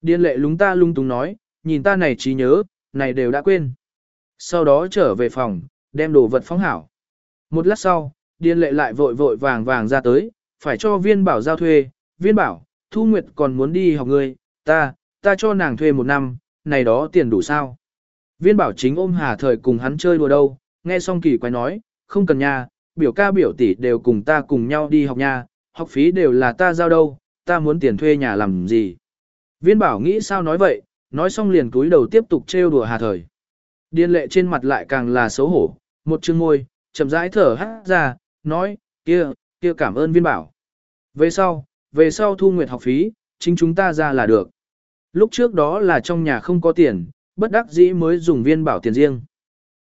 Điên lệ lúng ta lung tung nói, nhìn ta này trí nhớ, này đều đã quên. Sau đó trở về phòng, đem đồ vật phóng hảo. Một lát sau, điên lệ lại vội vội vàng vàng ra tới, phải cho viên bảo giao thuê, viên bảo, Thu Nguyệt còn muốn đi học người, ta, ta cho nàng thuê một năm, này đó tiền đủ sao. Viên bảo chính ôm hà thời cùng hắn chơi đùa đâu, nghe xong kỳ quái nói, không cần nha, biểu ca biểu tỷ đều cùng ta cùng nhau đi học nha, học phí đều là ta giao đâu, ta muốn tiền thuê nhà làm gì. Viên bảo nghĩ sao nói vậy, nói xong liền cúi đầu tiếp tục trêu đùa hà thời. Điên lệ trên mặt lại càng là xấu hổ, một chương môi, chậm rãi thở hát ra, nói, kia, kia cảm ơn viên bảo. Về sau, về sau thu nguyệt học phí, chính chúng ta ra là được. Lúc trước đó là trong nhà không có tiền, bất đắc dĩ mới dùng viên bảo tiền riêng.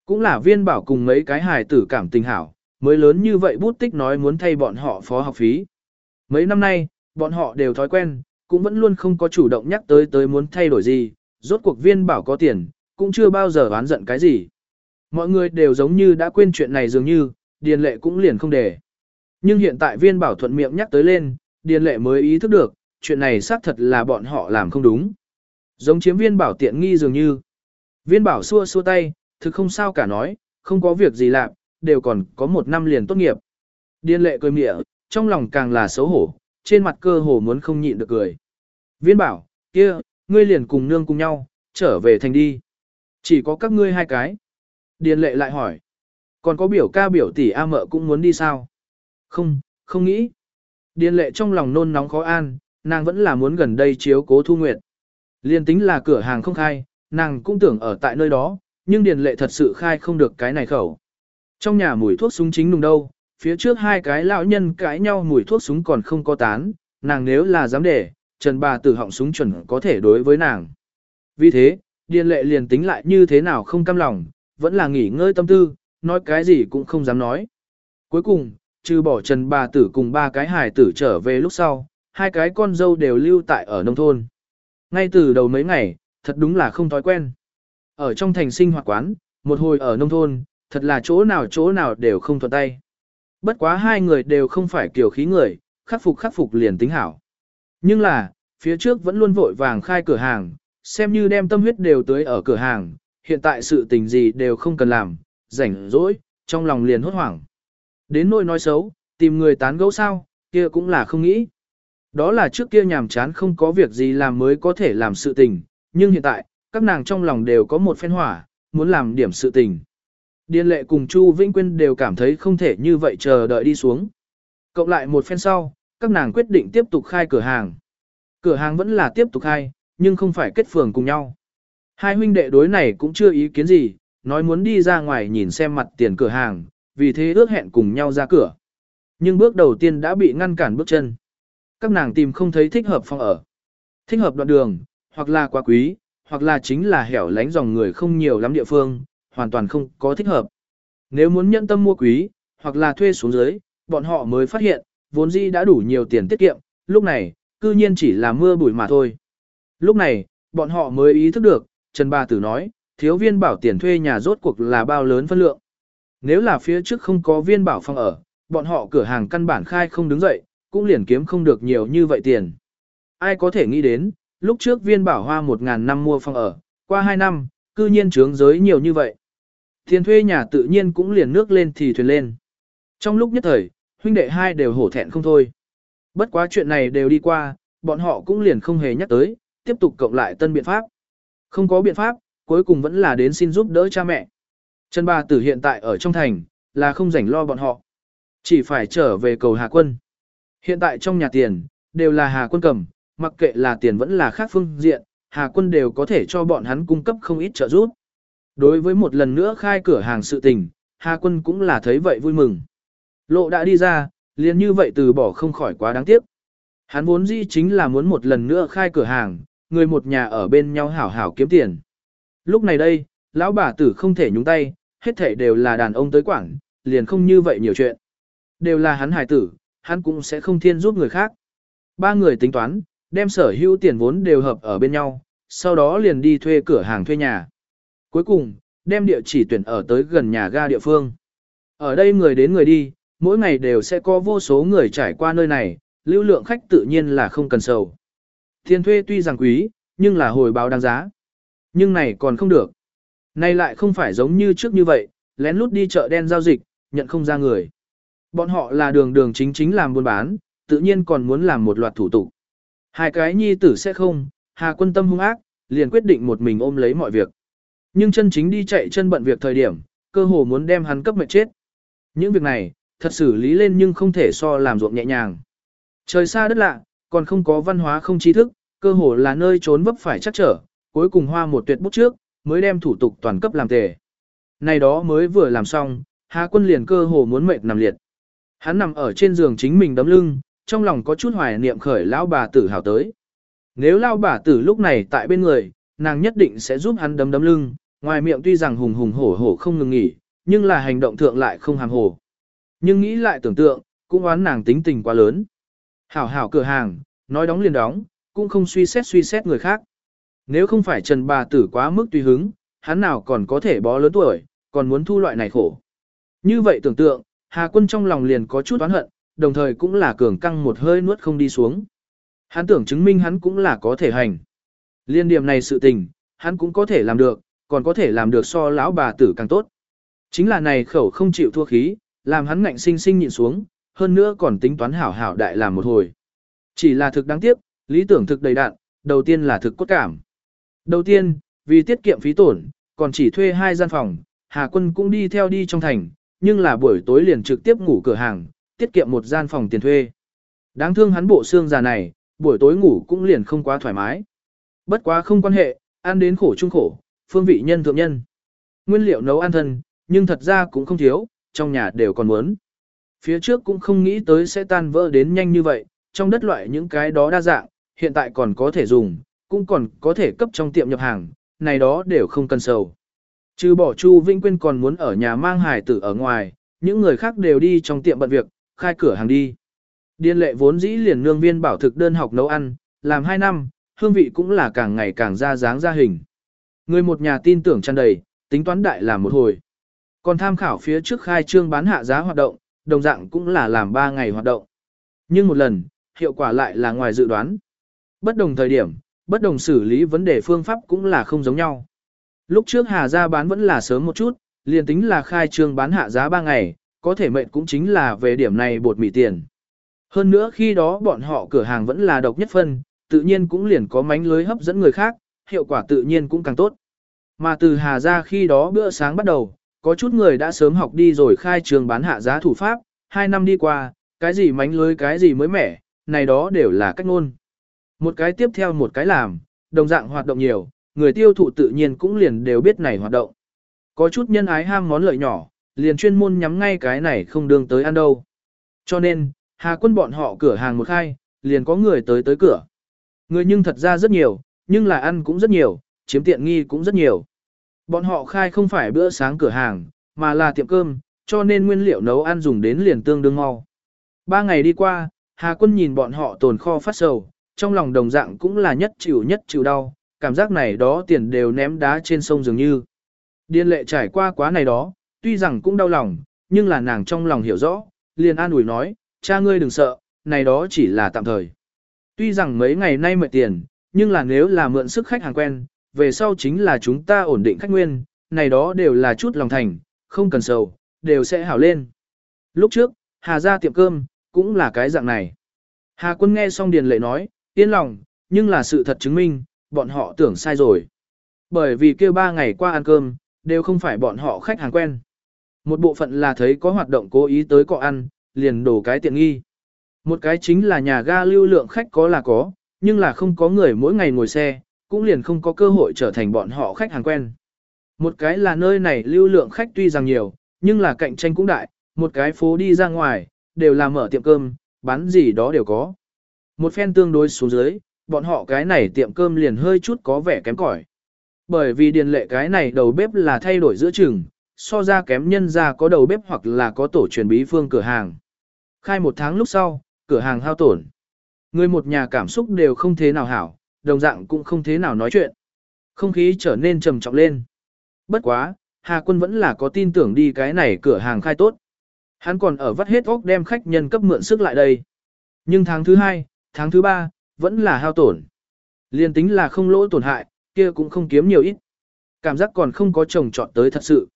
Cũng là viên bảo cùng mấy cái hài tử cảm tình hảo, mới lớn như vậy bút tích nói muốn thay bọn họ phó học phí. Mấy năm nay, bọn họ đều thói quen, cũng vẫn luôn không có chủ động nhắc tới tới muốn thay đổi gì, rốt cuộc viên bảo có tiền, cũng chưa bao giờ oán giận cái gì. Mọi người đều giống như đã quên chuyện này dường như, điền lệ cũng liền không để. Nhưng hiện tại viên bảo thuận miệng nhắc tới lên, điền lệ mới ý thức được, chuyện này xác thật là bọn họ làm không đúng. Giống chiếm viên bảo tiện nghi dường như. Viên bảo xua xua tay, thực không sao cả nói, không có việc gì làm, đều còn có một năm liền tốt nghiệp. điên lệ cười mịa, trong lòng càng là xấu hổ, trên mặt cơ hồ muốn không nhịn được cười. Viên bảo, kia, ngươi liền cùng nương cùng nhau, trở về thành đi. Chỉ có các ngươi hai cái. Điền lệ lại hỏi. Còn có biểu ca biểu tỷ A mợ cũng muốn đi sao? Không, không nghĩ. Điền lệ trong lòng nôn nóng khó an, nàng vẫn là muốn gần đây chiếu cố thu nguyệt. Liên tính là cửa hàng không khai, nàng cũng tưởng ở tại nơi đó, nhưng điền lệ thật sự khai không được cái này khẩu. Trong nhà mùi thuốc súng chính nùng đâu, phía trước hai cái lão nhân cãi nhau mùi thuốc súng còn không có tán, nàng nếu là dám để, trần bà tử họng súng chuẩn có thể đối với nàng. Vì thế, điền lệ liền tính lại như thế nào không cam lòng, vẫn là nghỉ ngơi tâm tư, nói cái gì cũng không dám nói. Cuối cùng, trừ bỏ trần bà tử cùng ba cái hải tử trở về lúc sau, hai cái con dâu đều lưu tại ở nông thôn. Ngay từ đầu mấy ngày, thật đúng là không thói quen. Ở trong thành sinh hoạt quán, một hồi ở nông thôn, thật là chỗ nào chỗ nào đều không thuận tay. Bất quá hai người đều không phải kiểu khí người, khắc phục khắc phục liền tính hảo. Nhưng là, phía trước vẫn luôn vội vàng khai cửa hàng, xem như đem tâm huyết đều tới ở cửa hàng, hiện tại sự tình gì đều không cần làm, rảnh rỗi, trong lòng liền hốt hoảng. Đến nỗi nói xấu, tìm người tán gẫu sao, kia cũng là không nghĩ. Đó là trước kia nhàm chán không có việc gì làm mới có thể làm sự tình, nhưng hiện tại, các nàng trong lòng đều có một phen hỏa, muốn làm điểm sự tình. Điền lệ cùng Chu Vĩnh Quyên đều cảm thấy không thể như vậy chờ đợi đi xuống. Cộng lại một phen sau, các nàng quyết định tiếp tục khai cửa hàng. Cửa hàng vẫn là tiếp tục khai, nhưng không phải kết phường cùng nhau. Hai huynh đệ đối này cũng chưa ý kiến gì, nói muốn đi ra ngoài nhìn xem mặt tiền cửa hàng, vì thế ước hẹn cùng nhau ra cửa. Nhưng bước đầu tiên đã bị ngăn cản bước chân. Các nàng tìm không thấy thích hợp phòng ở. Thích hợp đoạn đường, hoặc là quá quý, hoặc là chính là hẻo lánh dòng người không nhiều lắm địa phương, hoàn toàn không có thích hợp. Nếu muốn nhận tâm mua quý, hoặc là thuê xuống dưới, bọn họ mới phát hiện, vốn dĩ đã đủ nhiều tiền tiết kiệm, lúc này, cư nhiên chỉ là mưa bụi mà thôi. Lúc này, bọn họ mới ý thức được, Trần ba Tử nói, thiếu viên bảo tiền thuê nhà rốt cuộc là bao lớn phân lượng. Nếu là phía trước không có viên bảo phòng ở, bọn họ cửa hàng căn bản khai không đứng dậy, cũng liền kiếm không được nhiều như vậy tiền. Ai có thể nghĩ đến, lúc trước viên bảo hoa 1.000 năm mua phòng ở, qua 2 năm, cư nhiên trướng giới nhiều như vậy. Tiền thuê nhà tự nhiên cũng liền nước lên thì thuyền lên. Trong lúc nhất thời, huynh đệ hai đều hổ thẹn không thôi. Bất quá chuyện này đều đi qua, bọn họ cũng liền không hề nhắc tới, tiếp tục cộng lại tân biện pháp. Không có biện pháp, cuối cùng vẫn là đến xin giúp đỡ cha mẹ. Trần Ba Tử hiện tại ở trong thành, là không rảnh lo bọn họ. Chỉ phải trở về cầu Hà Quân. Hiện tại trong nhà tiền, đều là Hà Quân cầm, mặc kệ là tiền vẫn là khác phương diện, Hà Quân đều có thể cho bọn hắn cung cấp không ít trợ giúp. Đối với một lần nữa khai cửa hàng sự tình, Hà Quân cũng là thấy vậy vui mừng. Lộ đã đi ra, liền như vậy từ bỏ không khỏi quá đáng tiếc. Hắn vốn dĩ chính là muốn một lần nữa khai cửa hàng, người một nhà ở bên nhau hảo hảo kiếm tiền. Lúc này đây, lão bà tử không thể nhúng tay, hết thể đều là đàn ông tới quảng, liền không như vậy nhiều chuyện. Đều là hắn hài tử, hắn cũng sẽ không thiên giúp người khác. Ba người tính toán, đem sở hữu tiền vốn đều hợp ở bên nhau, sau đó liền đi thuê cửa hàng thuê nhà. Cuối cùng, đem địa chỉ tuyển ở tới gần nhà ga địa phương. Ở đây người đến người đi, mỗi ngày đều sẽ có vô số người trải qua nơi này, lưu lượng khách tự nhiên là không cần sầu. Tiền thuê tuy rằng quý, nhưng là hồi báo đáng giá. Nhưng này còn không được. Nay lại không phải giống như trước như vậy, lén lút đi chợ đen giao dịch, nhận không ra người. Bọn họ là đường đường chính chính làm buôn bán, tự nhiên còn muốn làm một loạt thủ tục. Hai cái nhi tử sẽ không, Hà quân tâm hung ác, liền quyết định một mình ôm lấy mọi việc. Nhưng chân chính đi chạy chân bận việc thời điểm, cơ hồ muốn đem hắn cấp mệt chết. Những việc này, thật xử lý lên nhưng không thể so làm ruộng nhẹ nhàng. Trời xa đất lạ, còn không có văn hóa không tri thức, cơ hồ là nơi trốn vấp phải chắc trở, cuối cùng hoa một tuyệt bút trước, mới đem thủ tục toàn cấp làm tề. Này đó mới vừa làm xong, Hà quân liền cơ hồ muốn mệt nằm liệt. Hắn nằm ở trên giường chính mình đấm lưng, trong lòng có chút hoài niệm khởi lão bà tử hào tới. Nếu lão bà tử lúc này tại bên người, nàng nhất định sẽ giúp hắn đấm đấm lưng, ngoài miệng tuy rằng hùng hùng hổ hổ không ngừng nghỉ, nhưng là hành động thượng lại không hàm hồ. Nhưng nghĩ lại tưởng tượng, cũng oán nàng tính tình quá lớn. Hảo hảo cửa hàng, nói đóng liền đóng, cũng không suy xét suy xét người khác. Nếu không phải Trần bà tử quá mức tùy hứng, hắn nào còn có thể bó lớn tuổi, còn muốn thu loại này khổ. Như vậy tưởng tượng, Hà quân trong lòng liền có chút oán hận, đồng thời cũng là cường căng một hơi nuốt không đi xuống. Hắn tưởng chứng minh hắn cũng là có thể hành. Liên điểm này sự tình, hắn cũng có thể làm được, còn có thể làm được so lão bà tử càng tốt. Chính là này khẩu không chịu thua khí, làm hắn ngạnh sinh sinh nhịn xuống, hơn nữa còn tính toán hảo hảo đại làm một hồi. Chỉ là thực đáng tiếc, lý tưởng thực đầy đạn, đầu tiên là thực cốt cảm. Đầu tiên, vì tiết kiệm phí tổn, còn chỉ thuê hai gian phòng, Hà Quân cũng đi theo đi trong thành, nhưng là buổi tối liền trực tiếp ngủ cửa hàng, tiết kiệm một gian phòng tiền thuê. Đáng thương hắn bộ xương già này, buổi tối ngủ cũng liền không quá thoải mái. Bất quá không quan hệ, ăn đến khổ chung khổ, phương vị nhân thượng nhân. Nguyên liệu nấu ăn thân, nhưng thật ra cũng không thiếu, trong nhà đều còn muốn. Phía trước cũng không nghĩ tới sẽ tan vỡ đến nhanh như vậy, trong đất loại những cái đó đa dạng, hiện tại còn có thể dùng, cũng còn có thể cấp trong tiệm nhập hàng, này đó đều không cần sầu. Trừ bỏ Chu Vĩnh Quyên còn muốn ở nhà mang hải tử ở ngoài, những người khác đều đi trong tiệm bận việc, khai cửa hàng đi. Điên lệ vốn dĩ liền nương viên bảo thực đơn học nấu ăn, làm 2 năm, hương vị cũng là càng ngày càng ra dáng ra hình. Người một nhà tin tưởng tràn đầy, tính toán đại làm một hồi. Còn tham khảo phía trước khai trương bán hạ giá hoạt động, đồng dạng cũng là làm 3 ngày hoạt động. Nhưng một lần, hiệu quả lại là ngoài dự đoán. Bất đồng thời điểm, bất đồng xử lý vấn đề phương pháp cũng là không giống nhau. Lúc trước Hà Gia bán vẫn là sớm một chút, liền tính là khai trương bán hạ giá 3 ngày, có thể mệnh cũng chính là về điểm này bột mì tiền. Hơn nữa khi đó bọn họ cửa hàng vẫn là độc nhất phân, tự nhiên cũng liền có mánh lưới hấp dẫn người khác, hiệu quả tự nhiên cũng càng tốt. Mà từ Hà Gia khi đó bữa sáng bắt đầu, có chút người đã sớm học đi rồi khai trường bán hạ giá thủ pháp, hai năm đi qua, cái gì mánh lưới cái gì mới mẻ, này đó đều là cách ngôn. Một cái tiếp theo một cái làm, đồng dạng hoạt động nhiều, người tiêu thụ tự nhiên cũng liền đều biết này hoạt động. Có chút nhân ái ham món lợi nhỏ, liền chuyên môn nhắm ngay cái này không đương tới ăn đâu. Cho nên, Hà quân bọn họ cửa hàng một khai, liền có người tới tới cửa. Người nhưng thật ra rất nhiều, nhưng là ăn cũng rất nhiều, chiếm tiện nghi cũng rất nhiều. Bọn họ khai không phải bữa sáng cửa hàng, mà là tiệm cơm, cho nên nguyên liệu nấu ăn dùng đến liền tương đương mau. Ba ngày đi qua, Hà quân nhìn bọn họ tồn kho phát sầu, trong lòng đồng dạng cũng là nhất chịu nhất chịu đau, cảm giác này đó tiền đều ném đá trên sông dường như. Điên lệ trải qua quá này đó, tuy rằng cũng đau lòng, nhưng là nàng trong lòng hiểu rõ, liền an ủi nói, cha ngươi đừng sợ, này đó chỉ là tạm thời. Tuy rằng mấy ngày nay mệt tiền, nhưng là nếu là mượn sức khách hàng quen, về sau chính là chúng ta ổn định khách nguyên, này đó đều là chút lòng thành, không cần sầu, đều sẽ hảo lên. Lúc trước, Hà ra tiệm cơm, cũng là cái dạng này. Hà quân nghe xong điền lệ nói, yên lòng, nhưng là sự thật chứng minh, bọn họ tưởng sai rồi. Bởi vì kêu ba ngày qua ăn cơm, đều không phải bọn họ khách hàng quen. Một bộ phận là thấy có hoạt động cố ý tới cọ ăn, liền đổ cái tiện nghi. Một cái chính là nhà ga lưu lượng khách có là có, nhưng là không có người mỗi ngày ngồi xe, cũng liền không có cơ hội trở thành bọn họ khách hàng quen. Một cái là nơi này lưu lượng khách tuy rằng nhiều, nhưng là cạnh tranh cũng đại, một cái phố đi ra ngoài, đều là mở tiệm cơm, bán gì đó đều có. Một phen tương đối xuống dưới, bọn họ cái này tiệm cơm liền hơi chút có vẻ kém cỏi. Bởi vì điền lệ cái này đầu bếp là thay đổi giữa chừng, so ra kém nhân ra có đầu bếp hoặc là có tổ truyền bí phương cửa hàng. Khai một tháng lúc sau, cửa hàng hao tổn. Người một nhà cảm xúc đều không thế nào hảo, đồng dạng cũng không thế nào nói chuyện. Không khí trở nên trầm trọng lên. Bất quá, Hà Quân vẫn là có tin tưởng đi cái này cửa hàng khai tốt. Hắn còn ở vắt hết óc đem khách nhân cấp mượn sức lại đây. Nhưng tháng thứ hai, tháng thứ ba, vẫn là hao tổn. Liên tính là không lỗ tổn hại, kia cũng không kiếm nhiều ít. Cảm giác còn không có chồng chọn tới thật sự.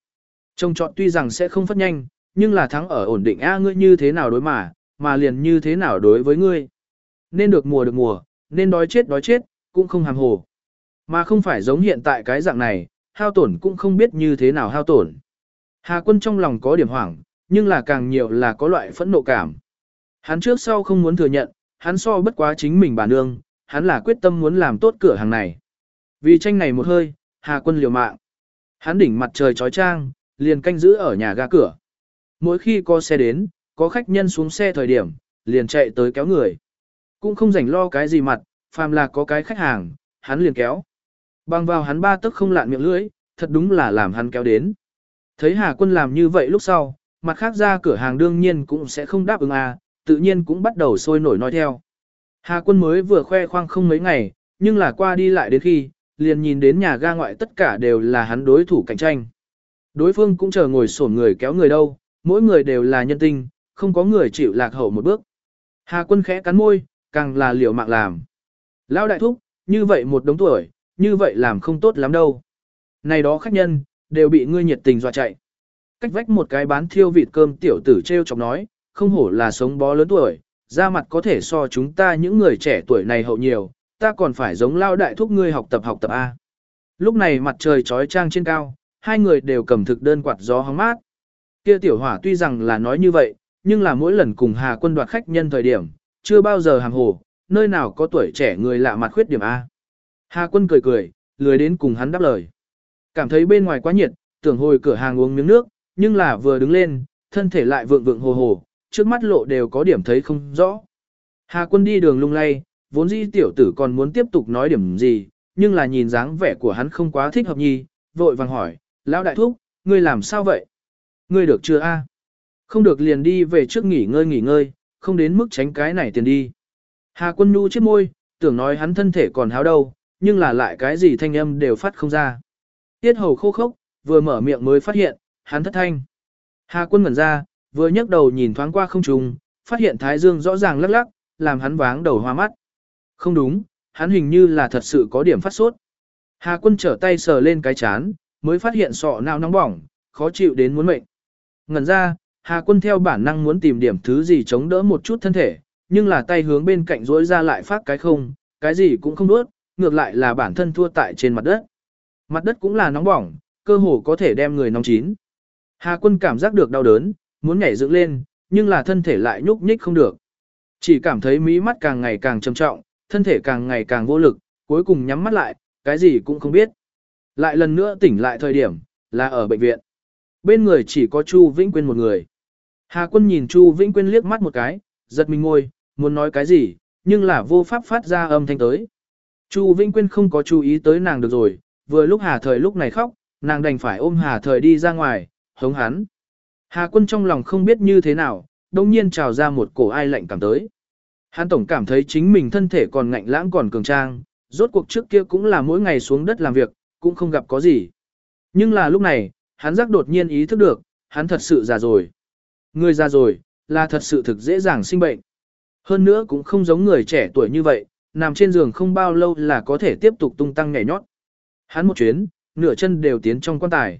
Chồng chọn tuy rằng sẽ không phát nhanh, nhưng là thắng ở ổn định a ngươi như thế nào đối mà, mà liền như thế nào đối với ngươi. Nên được mùa được mùa, nên đói chết đói chết, cũng không hàm hồ. Mà không phải giống hiện tại cái dạng này, hao tổn cũng không biết như thế nào hao tổn. Hà quân trong lòng có điểm hoảng, nhưng là càng nhiều là có loại phẫn nộ cảm. Hắn trước sau không muốn thừa nhận, hắn so bất quá chính mình bà nương, hắn là quyết tâm muốn làm tốt cửa hàng này. Vì tranh này một hơi, Hà quân liều mạng. Hắn đỉnh mặt trời trói trang, liền canh giữ ở nhà ga cửa. Mỗi khi có xe đến, có khách nhân xuống xe thời điểm, liền chạy tới kéo người. Cũng không rảnh lo cái gì mặt, phàm là có cái khách hàng, hắn liền kéo. Bằng vào hắn ba tức không lạn miệng lưỡi, thật đúng là làm hắn kéo đến. Thấy Hà Quân làm như vậy lúc sau, mặt khác ra cửa hàng đương nhiên cũng sẽ không đáp ứng à, tự nhiên cũng bắt đầu sôi nổi nói theo. Hà Quân mới vừa khoe khoang không mấy ngày, nhưng là qua đi lại đến khi, liền nhìn đến nhà ga ngoại tất cả đều là hắn đối thủ cạnh tranh. Đối phương cũng chờ ngồi sổn người kéo người đâu, mỗi người đều là nhân tinh, không có người chịu lạc hậu một bước. Hà Quân khẽ cắn môi, càng là liều mạng làm. Lão đại thúc, như vậy một đống tuổi, như vậy làm không tốt lắm đâu. Này đó khách nhân, đều bị ngươi nhiệt tình dọa chạy. Cách vách một cái bán thiêu vịt cơm tiểu tử treo chọc nói, không hổ là sống bó lớn tuổi, da mặt có thể so chúng ta những người trẻ tuổi này hậu nhiều, ta còn phải giống lao đại thúc ngươi học tập học tập A. Lúc này mặt trời trói trang trên cao, hai người đều cầm thực đơn quạt gió hóng mát. Kia tiểu hỏa tuy rằng là nói như vậy, nhưng là mỗi lần cùng Hà quân đoạt khách nhân thời điểm, chưa bao giờ hàng hồ, nơi nào có tuổi trẻ người lạ mặt khuyết điểm A. Hà quân cười cười, lười đến cùng hắn đáp lời. Cảm thấy bên ngoài quá nhiệt, tưởng hồi cửa hàng uống miếng nước, nhưng là vừa đứng lên, thân thể lại vượng vượng hồ hồ, trước mắt lộ đều có điểm thấy không rõ. Hà quân đi đường lung lay, vốn dĩ tiểu tử còn muốn tiếp tục nói điểm gì, nhưng là nhìn dáng vẻ của hắn không quá thích hợp nhi, vội vàng hỏi, lão đại thúc, ngươi làm sao vậy? Ngươi được chưa a? Không được liền đi về trước nghỉ ngơi nghỉ ngơi, không đến mức tránh cái này tiền đi. Hà quân nhu chết môi, tưởng nói hắn thân thể còn háo đâu, nhưng là lại cái gì thanh âm đều phát không ra. Tiết hầu khô khốc, vừa mở miệng mới phát hiện, hắn thất thanh. Hà quân ngẩn ra, vừa nhấc đầu nhìn thoáng qua không trung, phát hiện thái dương rõ ràng lắc lắc, làm hắn váng đầu hoa mắt. Không đúng, hắn hình như là thật sự có điểm phát sốt. Hà quân trở tay sờ lên cái chán, mới phát hiện sọ não nóng bỏng, khó chịu đến muốn mệnh. Ngần ra, Hà quân theo bản năng muốn tìm điểm thứ gì chống đỡ một chút thân thể, nhưng là tay hướng bên cạnh rối ra lại phát cái không, cái gì cũng không đốt, ngược lại là bản thân thua tại trên mặt đất. Mặt đất cũng là nóng bỏng, cơ hồ có thể đem người nóng chín. Hà quân cảm giác được đau đớn, muốn nhảy dựng lên, nhưng là thân thể lại nhúc nhích không được. Chỉ cảm thấy mí mắt càng ngày càng trầm trọng, thân thể càng ngày càng vô lực, cuối cùng nhắm mắt lại, cái gì cũng không biết. Lại lần nữa tỉnh lại thời điểm, là ở bệnh viện. Bên người chỉ có Chu Vĩnh Quyên một người. Hà quân nhìn Chu Vĩnh Quyên liếc mắt một cái, giật mình ngồi, muốn nói cái gì, nhưng là vô pháp phát ra âm thanh tới. Chu Vĩnh Quyên không có chú ý tới nàng được rồi, vừa lúc Hà Thời lúc này khóc, nàng đành phải ôm Hà Thời đi ra ngoài, hống hắn. Hà quân trong lòng không biết như thế nào, đông nhiên trào ra một cổ ai lạnh cảm tới. Hắn tổng cảm thấy chính mình thân thể còn ngạnh lãng còn cường trang, rốt cuộc trước kia cũng là mỗi ngày xuống đất làm việc, cũng không gặp có gì. Nhưng là lúc này, hắn giác đột nhiên ý thức được, hắn thật sự già rồi. Người già rồi, là thật sự thực dễ dàng sinh bệnh. Hơn nữa cũng không giống người trẻ tuổi như vậy, nằm trên giường không bao lâu là có thể tiếp tục tung tăng nhảy nhót. Hắn một chuyến, nửa chân đều tiến trong quan tài.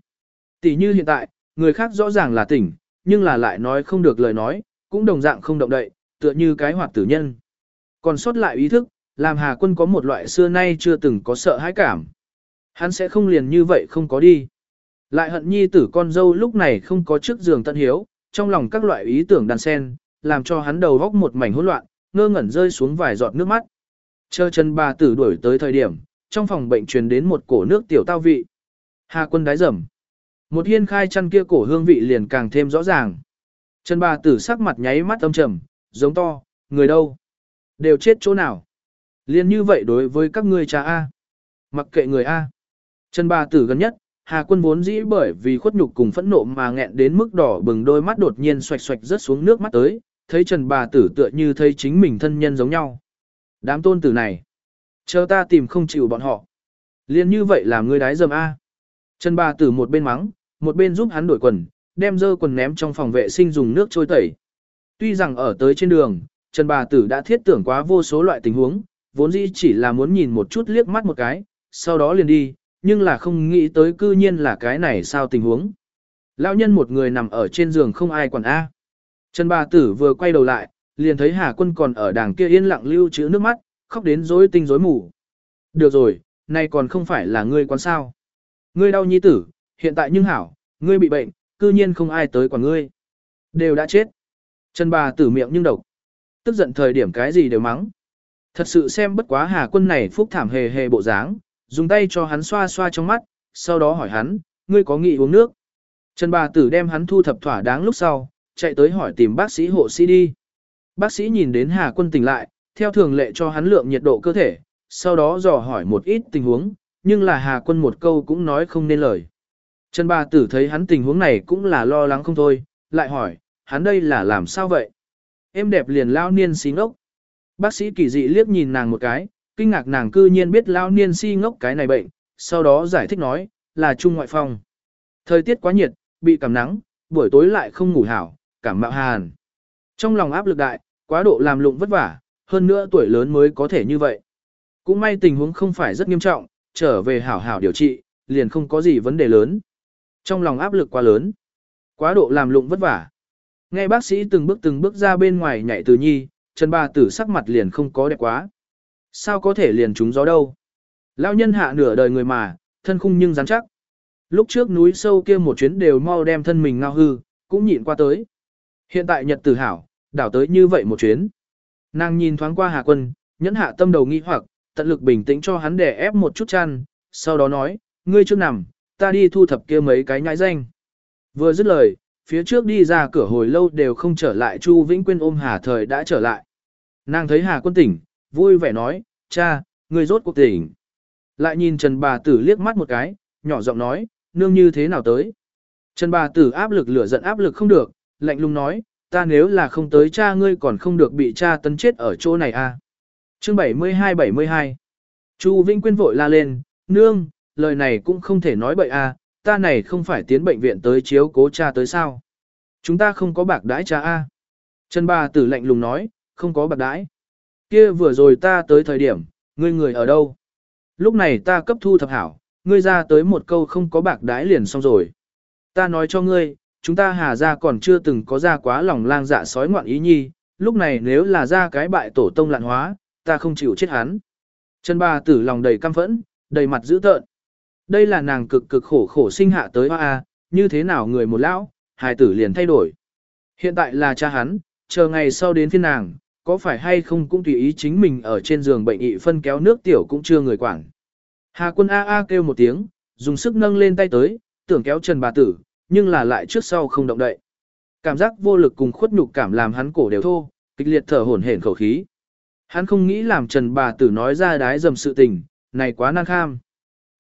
Tỷ như hiện tại, người khác rõ ràng là tỉnh, nhưng là lại nói không được lời nói, cũng đồng dạng không động đậy, tựa như cái hoạt tử nhân. Còn sót lại ý thức, làm Hà Quân có một loại xưa nay chưa từng có sợ hãi cảm. Hắn sẽ không liền như vậy không có đi. Lại hận nhi tử con dâu lúc này không có trước giường tận hiếu, trong lòng các loại ý tưởng đàn sen, làm cho hắn đầu góc một mảnh hỗn loạn, ngơ ngẩn rơi xuống vài giọt nước mắt. Chờ chân bà tử đuổi tới thời điểm, trong phòng bệnh truyền đến một cổ nước tiểu tao vị. Hà quân đái rầm. Một hiên khai chăn kia cổ hương vị liền càng thêm rõ ràng. Trần bà tử sắc mặt nháy mắt âm trầm, giống to, người đâu? Đều chết chỗ nào? Liên như vậy đối với các ngươi cha A. Mặc kệ người A. Trần bà tử gần nhất, Hà quân vốn dĩ bởi vì khuất nhục cùng phẫn nộ mà nghẹn đến mức đỏ bừng đôi mắt đột nhiên xoạch xoạch rớt xuống nước mắt tới, thấy Trần bà tử tựa như thấy chính mình thân nhân giống nhau. Đám tôn tử này. Chờ ta tìm không chịu bọn họ. Liên như vậy làm ngươi đái dầm A. Trần bà tử một bên mắng, một bên giúp hắn đổi quần, đem dơ quần ném trong phòng vệ sinh dùng nước trôi tẩy. Tuy rằng ở tới trên đường, Trần bà tử đã thiết tưởng quá vô số loại tình huống, vốn dĩ chỉ là muốn nhìn một chút liếc mắt một cái, sau đó liền đi, nhưng là không nghĩ tới cư nhiên là cái này sao tình huống. Lão nhân một người nằm ở trên giường không ai quản A. Trần bà tử vừa quay đầu lại, liền thấy Hà quân còn ở đàng kia yên lặng lưu trữ nước mắt, khóc đến rối tinh rối mù. Được rồi, nay còn không phải là ngươi quán sao. Ngươi đau nhi tử, hiện tại nhưng hảo, ngươi bị bệnh, cư nhiên không ai tới quản ngươi. Đều đã chết. Trần bà tử miệng nhưng độc. Tức giận thời điểm cái gì đều mắng. Thật sự xem bất quá Hà quân này phúc thảm hề hề bộ dáng, dùng tay cho hắn xoa xoa trong mắt, sau đó hỏi hắn, ngươi có nghị uống nước. Trần bà tử đem hắn thu thập thỏa đáng lúc sau, chạy tới hỏi tìm bác sĩ hộ sĩ đi. Bác sĩ nhìn đến Hà quân tỉnh lại, theo thường lệ cho hắn lượng nhiệt độ cơ thể, sau đó dò hỏi một ít tình huống, nhưng là Hà quân một câu cũng nói không nên lời. Trần bà tử thấy hắn tình huống này cũng là lo lắng không thôi, lại hỏi, hắn đây là làm sao vậy? Em đẹp liền lao niên xí ngốc. Bác sĩ kỳ dị liếc nhìn nàng một cái, kinh ngạc nàng cư nhiên biết lao niên si ngốc cái này bệnh, sau đó giải thích nói, là trung ngoại phong. Thời tiết quá nhiệt, bị cảm nắng, buổi tối lại không ngủ hảo, cảm mạo hàn. Trong lòng áp lực đại, quá độ làm lụng vất vả, hơn nữa tuổi lớn mới có thể như vậy. Cũng may tình huống không phải rất nghiêm trọng, trở về hảo hảo điều trị, liền không có gì vấn đề lớn. Trong lòng áp lực quá lớn, quá độ làm lụng vất vả. Nghe bác sĩ từng bước từng bước ra bên ngoài nhảy từ nhi, Trần Ba Tử sắc mặt liền không có đẹp quá. Sao có thể liền trúng gió đâu? Lão nhân hạ nửa đời người mà, thân khung nhưng rắn chắc. Lúc trước núi sâu kia một chuyến đều mau đem thân mình ngao hư, cũng nhịn qua tới. Hiện tại nhật tử hảo, đảo tới như vậy một chuyến. Nàng nhìn thoáng qua Hà Quân, nhẫn hạ tâm đầu nghi hoặc, tận lực bình tĩnh cho hắn để ép một chút chăn, sau đó nói, ngươi trước nằm, ta đi thu thập kia mấy cái nhãi danh. Vừa dứt lời, phía trước đi ra cửa hồi lâu đều không trở lại Chu Vĩnh Quyên ôm Hà Thời đã trở lại. Nàng thấy Hà Quân tỉnh, vui vẻ nói, cha, ngươi rốt cuộc tỉnh. Lại nhìn Trần bà tử liếc mắt một cái, nhỏ giọng nói, nương như thế nào tới. Trần bà tử áp lực lửa giận áp lực không được, lạnh lùng nói, ta nếu là không tới cha ngươi còn không được bị cha tấn chết ở chỗ này à. Chương 72-72 Chu Vĩnh Quyên vội la lên, nương, lời này cũng không thể nói bậy à, ta này không phải tiến bệnh viện tới chiếu cố cha tới sao. Chúng ta không có bạc đãi cha a. À. Trần bà tử lạnh lùng nói, không có bạc đãi. Kia vừa rồi ta tới thời điểm, ngươi người ở đâu? Lúc này ta cấp thu thập hảo, ngươi ra tới một câu không có bạc đãi liền xong rồi. Ta nói cho ngươi, chúng ta hà ra còn chưa từng có ra quá lòng lang dạ sói ngoạn ý nhi, lúc này nếu là ra cái bại tổ tông lạn hóa, ta không chịu chết hắn. Trần bà tử lòng đầy căm phẫn, đầy mặt dữ tợn. Đây là nàng cực cực khổ khổ sinh hạ tới hoa a, như thế nào người một lão, hài tử liền thay đổi. Hiện tại là cha hắn, chờ ngày sau đến phiên nàng, có phải hay không cũng tùy ý chính mình ở trên giường bệnh ị phân kéo nước tiểu cũng chưa người quản. Hà quân A A kêu một tiếng, dùng sức nâng lên tay tới, tưởng kéo Trần bà tử, nhưng là lại trước sau không động đậy. Cảm giác vô lực cùng khuất nhục cảm làm hắn cổ đều thô, kịch liệt thở hổn hển khẩu khí. Hắn không nghĩ làm Trần bà tử nói ra đái dầm sự tình, này quá nan kham.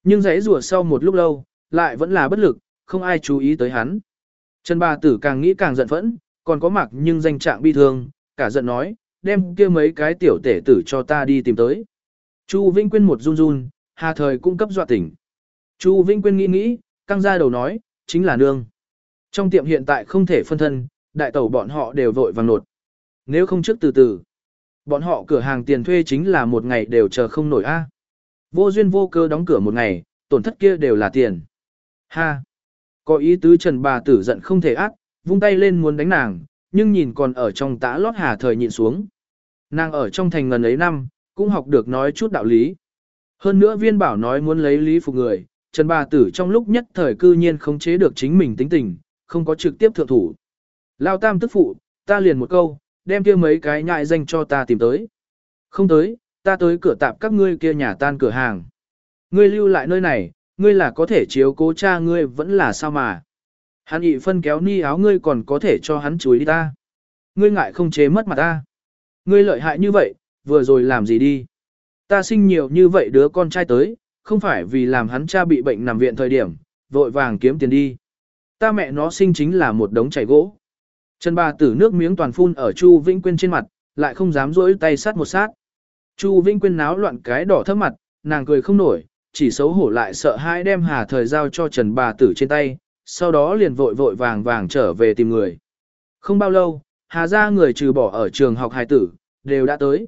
Nhưng giấy rùa sau một lúc lâu, lại vẫn là bất lực, không ai chú ý tới hắn. Trần bà tử càng nghĩ càng giận phẫn, còn có mặc nhưng danh trạng bi thương, cả giận nói, đem kia mấy cái tiểu tể tử cho ta đi tìm tới. Chu Vĩnh Quyên một run run, hà thời cung cấp dọa tỉnh. Chu Vĩnh Quyên nghĩ nghĩ, căng ra đầu nói, chính là nương. Trong tiệm hiện tại không thể phân thân, đại tẩu bọn họ đều vội vàng nột. Nếu không trước từ từ, bọn họ cửa hàng tiền thuê chính là một ngày đều chờ không nổi a. Vô duyên vô cơ đóng cửa một ngày, tổn thất kia đều là tiền. Ha! Có ý tứ Trần bà tử giận không thể ác, vung tay lên muốn đánh nàng, nhưng nhìn còn ở trong tã lót hà thời nhịn xuống. Nàng ở trong thành ngần ấy năm, cũng học được nói chút đạo lý. Hơn nữa viên bảo nói muốn lấy lý phục người, Trần bà tử trong lúc nhất thời cư nhiên không chế được chính mình tính tình, không có trực tiếp thượng thủ. Lao tam tức phụ, ta liền một câu, đem kia mấy cái nhại danh cho ta tìm tới. Không tới, ta tới cửa tạp các ngươi kia nhà tan cửa hàng. Ngươi lưu lại nơi này, ngươi là có thể chiếu cố cha ngươi vẫn là sao mà. Hắn ị phân kéo ni áo ngươi còn có thể cho hắn chuối đi ta. Ngươi ngại không chế mất mặt ta. Ngươi lợi hại như vậy, vừa rồi làm gì đi. Ta sinh nhiều như vậy đứa con trai tới, không phải vì làm hắn cha bị bệnh nằm viện thời điểm, vội vàng kiếm tiền đi. Ta mẹ nó sinh chính là một đống chảy gỗ. Trần bà tử nước miếng toàn phun ở Chu Vĩnh Quyên trên mặt, lại không dám rỗi tay sát một sát. Chu Vĩnh Quyên náo loạn cái đỏ thấp mặt, nàng cười không nổi, chỉ xấu hổ lại sợ hãi đem hà thời giao cho Trần bà tử trên tay, sau đó liền vội vội vàng vàng trở về tìm người. Không bao lâu, hà ra người trừ bỏ ở trường học hài tử, đều đã tới.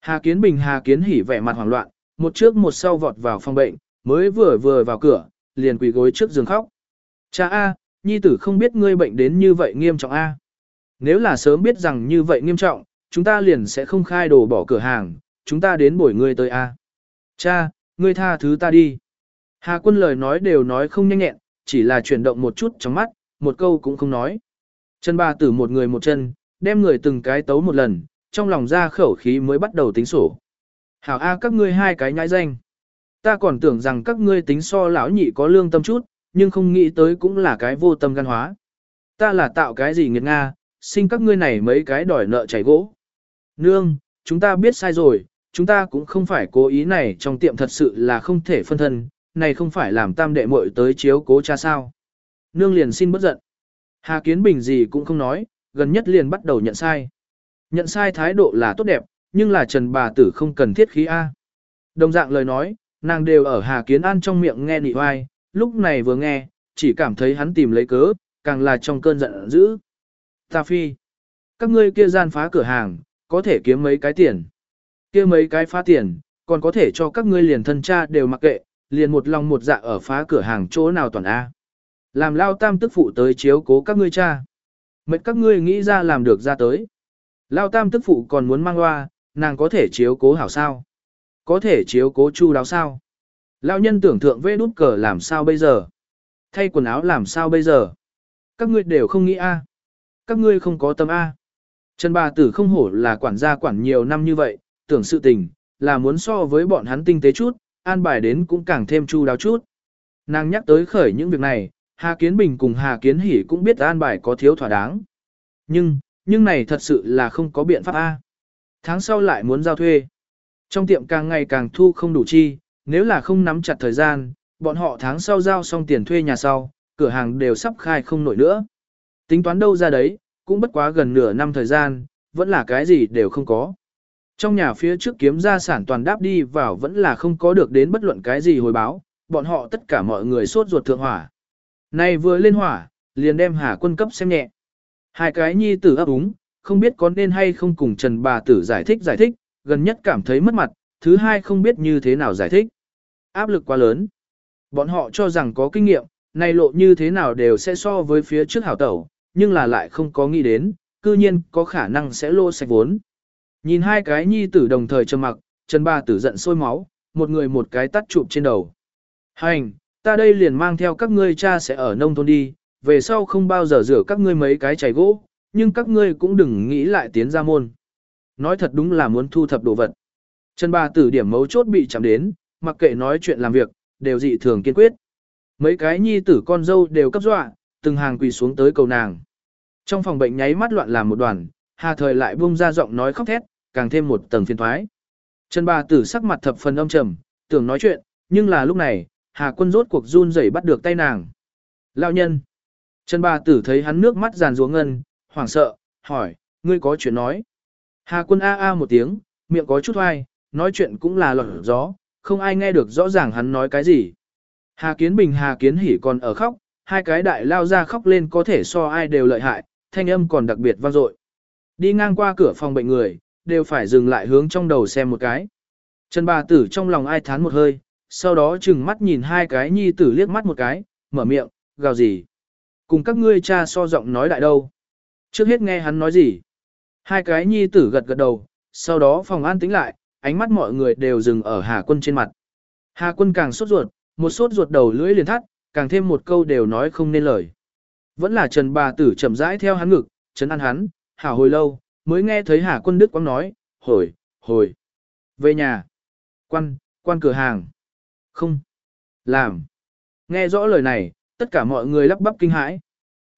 Hà Kiến Bình Hà Kiến hỉ vẻ mặt hoảng loạn, một trước một sau vọt vào phòng bệnh, mới vừa vừa vào cửa, liền quỳ gối trước giường khóc. Cha A, nhi tử không biết ngươi bệnh đến như vậy nghiêm trọng A. Nếu là sớm biết rằng như vậy nghiêm trọng, chúng ta liền sẽ không khai đồ bỏ cửa hàng, chúng ta đến bổi ngươi tới A. Cha, ngươi tha thứ ta đi. Hà quân lời nói đều nói không nhanh nhẹn, chỉ là chuyển động một chút trong mắt, một câu cũng không nói. Chân ba tử một người một chân, đem người từng cái tấu một lần, trong lòng ra khẩu khí mới bắt đầu tính sổ. Hảo A các ngươi hai cái nhãi danh. Ta còn tưởng rằng các ngươi tính so lão nhị có lương tâm chút, nhưng không nghĩ tới cũng là cái vô tâm gan hóa. Ta là tạo cái gì nghiệt Nga, sinh các ngươi này mấy cái đòi nợ chảy gỗ. Nương, chúng ta biết sai rồi, chúng ta cũng không phải cố ý này trong tiệm thật sự là không thể phân thân, này không phải làm tam đệ muội tới chiếu cố cha sao. Nương liền xin bất giận. Hà Kiến Bình gì cũng không nói, gần nhất liền bắt đầu nhận sai. Nhận sai thái độ là tốt đẹp, nhưng là Trần bà tử không cần thiết khí A. Đồng dạng lời nói, nàng đều ở Hà Kiến An trong miệng nghe nị oai, lúc này vừa nghe, chỉ cảm thấy hắn tìm lấy cớ, càng là trong cơn giận dữ. Ta phi, các ngươi kia gian phá cửa hàng, có thể kiếm mấy cái tiền kia mấy cái phá tiền, còn có thể cho các ngươi liền thân cha đều mặc kệ, liền một lòng một dạ ở phá cửa hàng chỗ nào toàn A. Làm lao tam tức phụ tới chiếu cố các ngươi cha. Mệt các ngươi nghĩ ra làm được ra tới. Lao tam tức phụ còn muốn mang hoa, nàng có thể chiếu cố hảo sao? Có thể chiếu cố chu đáo sao? Lao nhân tưởng thượng vê đút cờ làm sao bây giờ? Thay quần áo làm sao bây giờ? Các ngươi đều không nghĩ a Các ngươi không có tâm A. Trần bà tử không hổ là quản gia quản nhiều năm như vậy, tưởng sự tình, là muốn so với bọn hắn tinh tế chút, an bài đến cũng càng thêm chu đáo chút. Nàng nhắc tới khởi những việc này, Hà Kiến Bình cùng Hà Kiến Hỷ cũng biết an bài có thiếu thỏa đáng. Nhưng, nhưng này thật sự là không có biện pháp A. Tháng sau lại muốn giao thuê. Trong tiệm càng ngày càng thu không đủ chi, nếu là không nắm chặt thời gian, bọn họ tháng sau giao xong tiền thuê nhà sau, cửa hàng đều sắp khai không nổi nữa. Tính toán đâu ra đấy, cũng bất quá gần nửa năm thời gian, vẫn là cái gì đều không có. Trong nhà phía trước kiếm gia sản toàn đáp đi vào vẫn là không có được đến bất luận cái gì hồi báo, bọn họ tất cả mọi người sốt ruột thượng hỏa. Này vừa lên hỏa, liền đem Hà quân cấp xem nhẹ. Hai cái nhi tử ấp úng, không biết có nên hay không cùng Trần bà tử giải thích giải thích, gần nhất cảm thấy mất mặt, thứ hai không biết như thế nào giải thích. Áp lực quá lớn. Bọn họ cho rằng có kinh nghiệm, này lộ như thế nào đều sẽ so với phía trước hảo tẩu, nhưng là lại không có nghĩ đến, cư nhiên có khả năng sẽ lô sạch vốn. Nhìn hai cái nhi tử đồng thời trầm mặc, Trần ba tử giận sôi máu, một người một cái tắt chụp trên đầu. Hành, ta đây liền mang theo các ngươi cha sẽ ở nông thôn đi, về sau không bao giờ rửa các ngươi mấy cái chảy gỗ, nhưng các ngươi cũng đừng nghĩ lại tiến ra môn. Nói thật đúng là muốn thu thập đồ vật. Trần ba tử điểm mấu chốt bị chạm đến, mặc kệ nói chuyện làm việc, đều dị thường kiên quyết. Mấy cái nhi tử con dâu đều cấp dọa, từng hàng quỳ xuống tới cầu nàng. Trong phòng bệnh nháy mắt loạn làm một đoàn, hà thời lại buông ra giọng nói khóc thét, càng thêm một tầng phiền thoái. Trần bà tử sắc mặt thập phần âm trầm, tưởng nói chuyện, nhưng là lúc này, hà quân rốt cuộc run rẩy bắt được tay nàng. Lão nhân. Trần bà tử thấy hắn nước mắt giàn ruộng ngân, hoảng sợ, hỏi, ngươi có chuyện nói. Hà quân a a một tiếng, miệng có chút hoai, nói chuyện cũng là lọt gió, không ai nghe được rõ ràng hắn nói cái gì. Hà Kiến Bình Hà Kiến Hỉ còn ở khóc, hai cái đại lao ra khóc lên có thể so ai đều lợi hại, thanh âm còn đặc biệt vang dội. Đi ngang qua cửa phòng bệnh người, đều phải dừng lại hướng trong đầu xem một cái. Trần bà tử trong lòng ai thán một hơi, sau đó chừng mắt nhìn hai cái nhi tử liếc mắt một cái, mở miệng, gào gì. Cùng các ngươi cha so giọng nói đại đâu. Trước hết nghe hắn nói gì. Hai cái nhi tử gật gật đầu, sau đó phòng an tĩnh lại, ánh mắt mọi người đều dừng ở Hà quân trên mặt. Hà quân càng sốt ruột, một sốt ruột đầu lưỡi liền thắt, càng thêm một câu đều nói không nên lời. Vẫn là Trần bà tử chậm rãi theo hắn ngực, chấn an hắn, hảo hồi lâu, mới nghe thấy Hà quân Đức quang nói, hồi, hồi, về nhà, quan, quan cửa hàng, không, làm. Nghe rõ lời này, tất cả mọi người lắp bắp kinh hãi.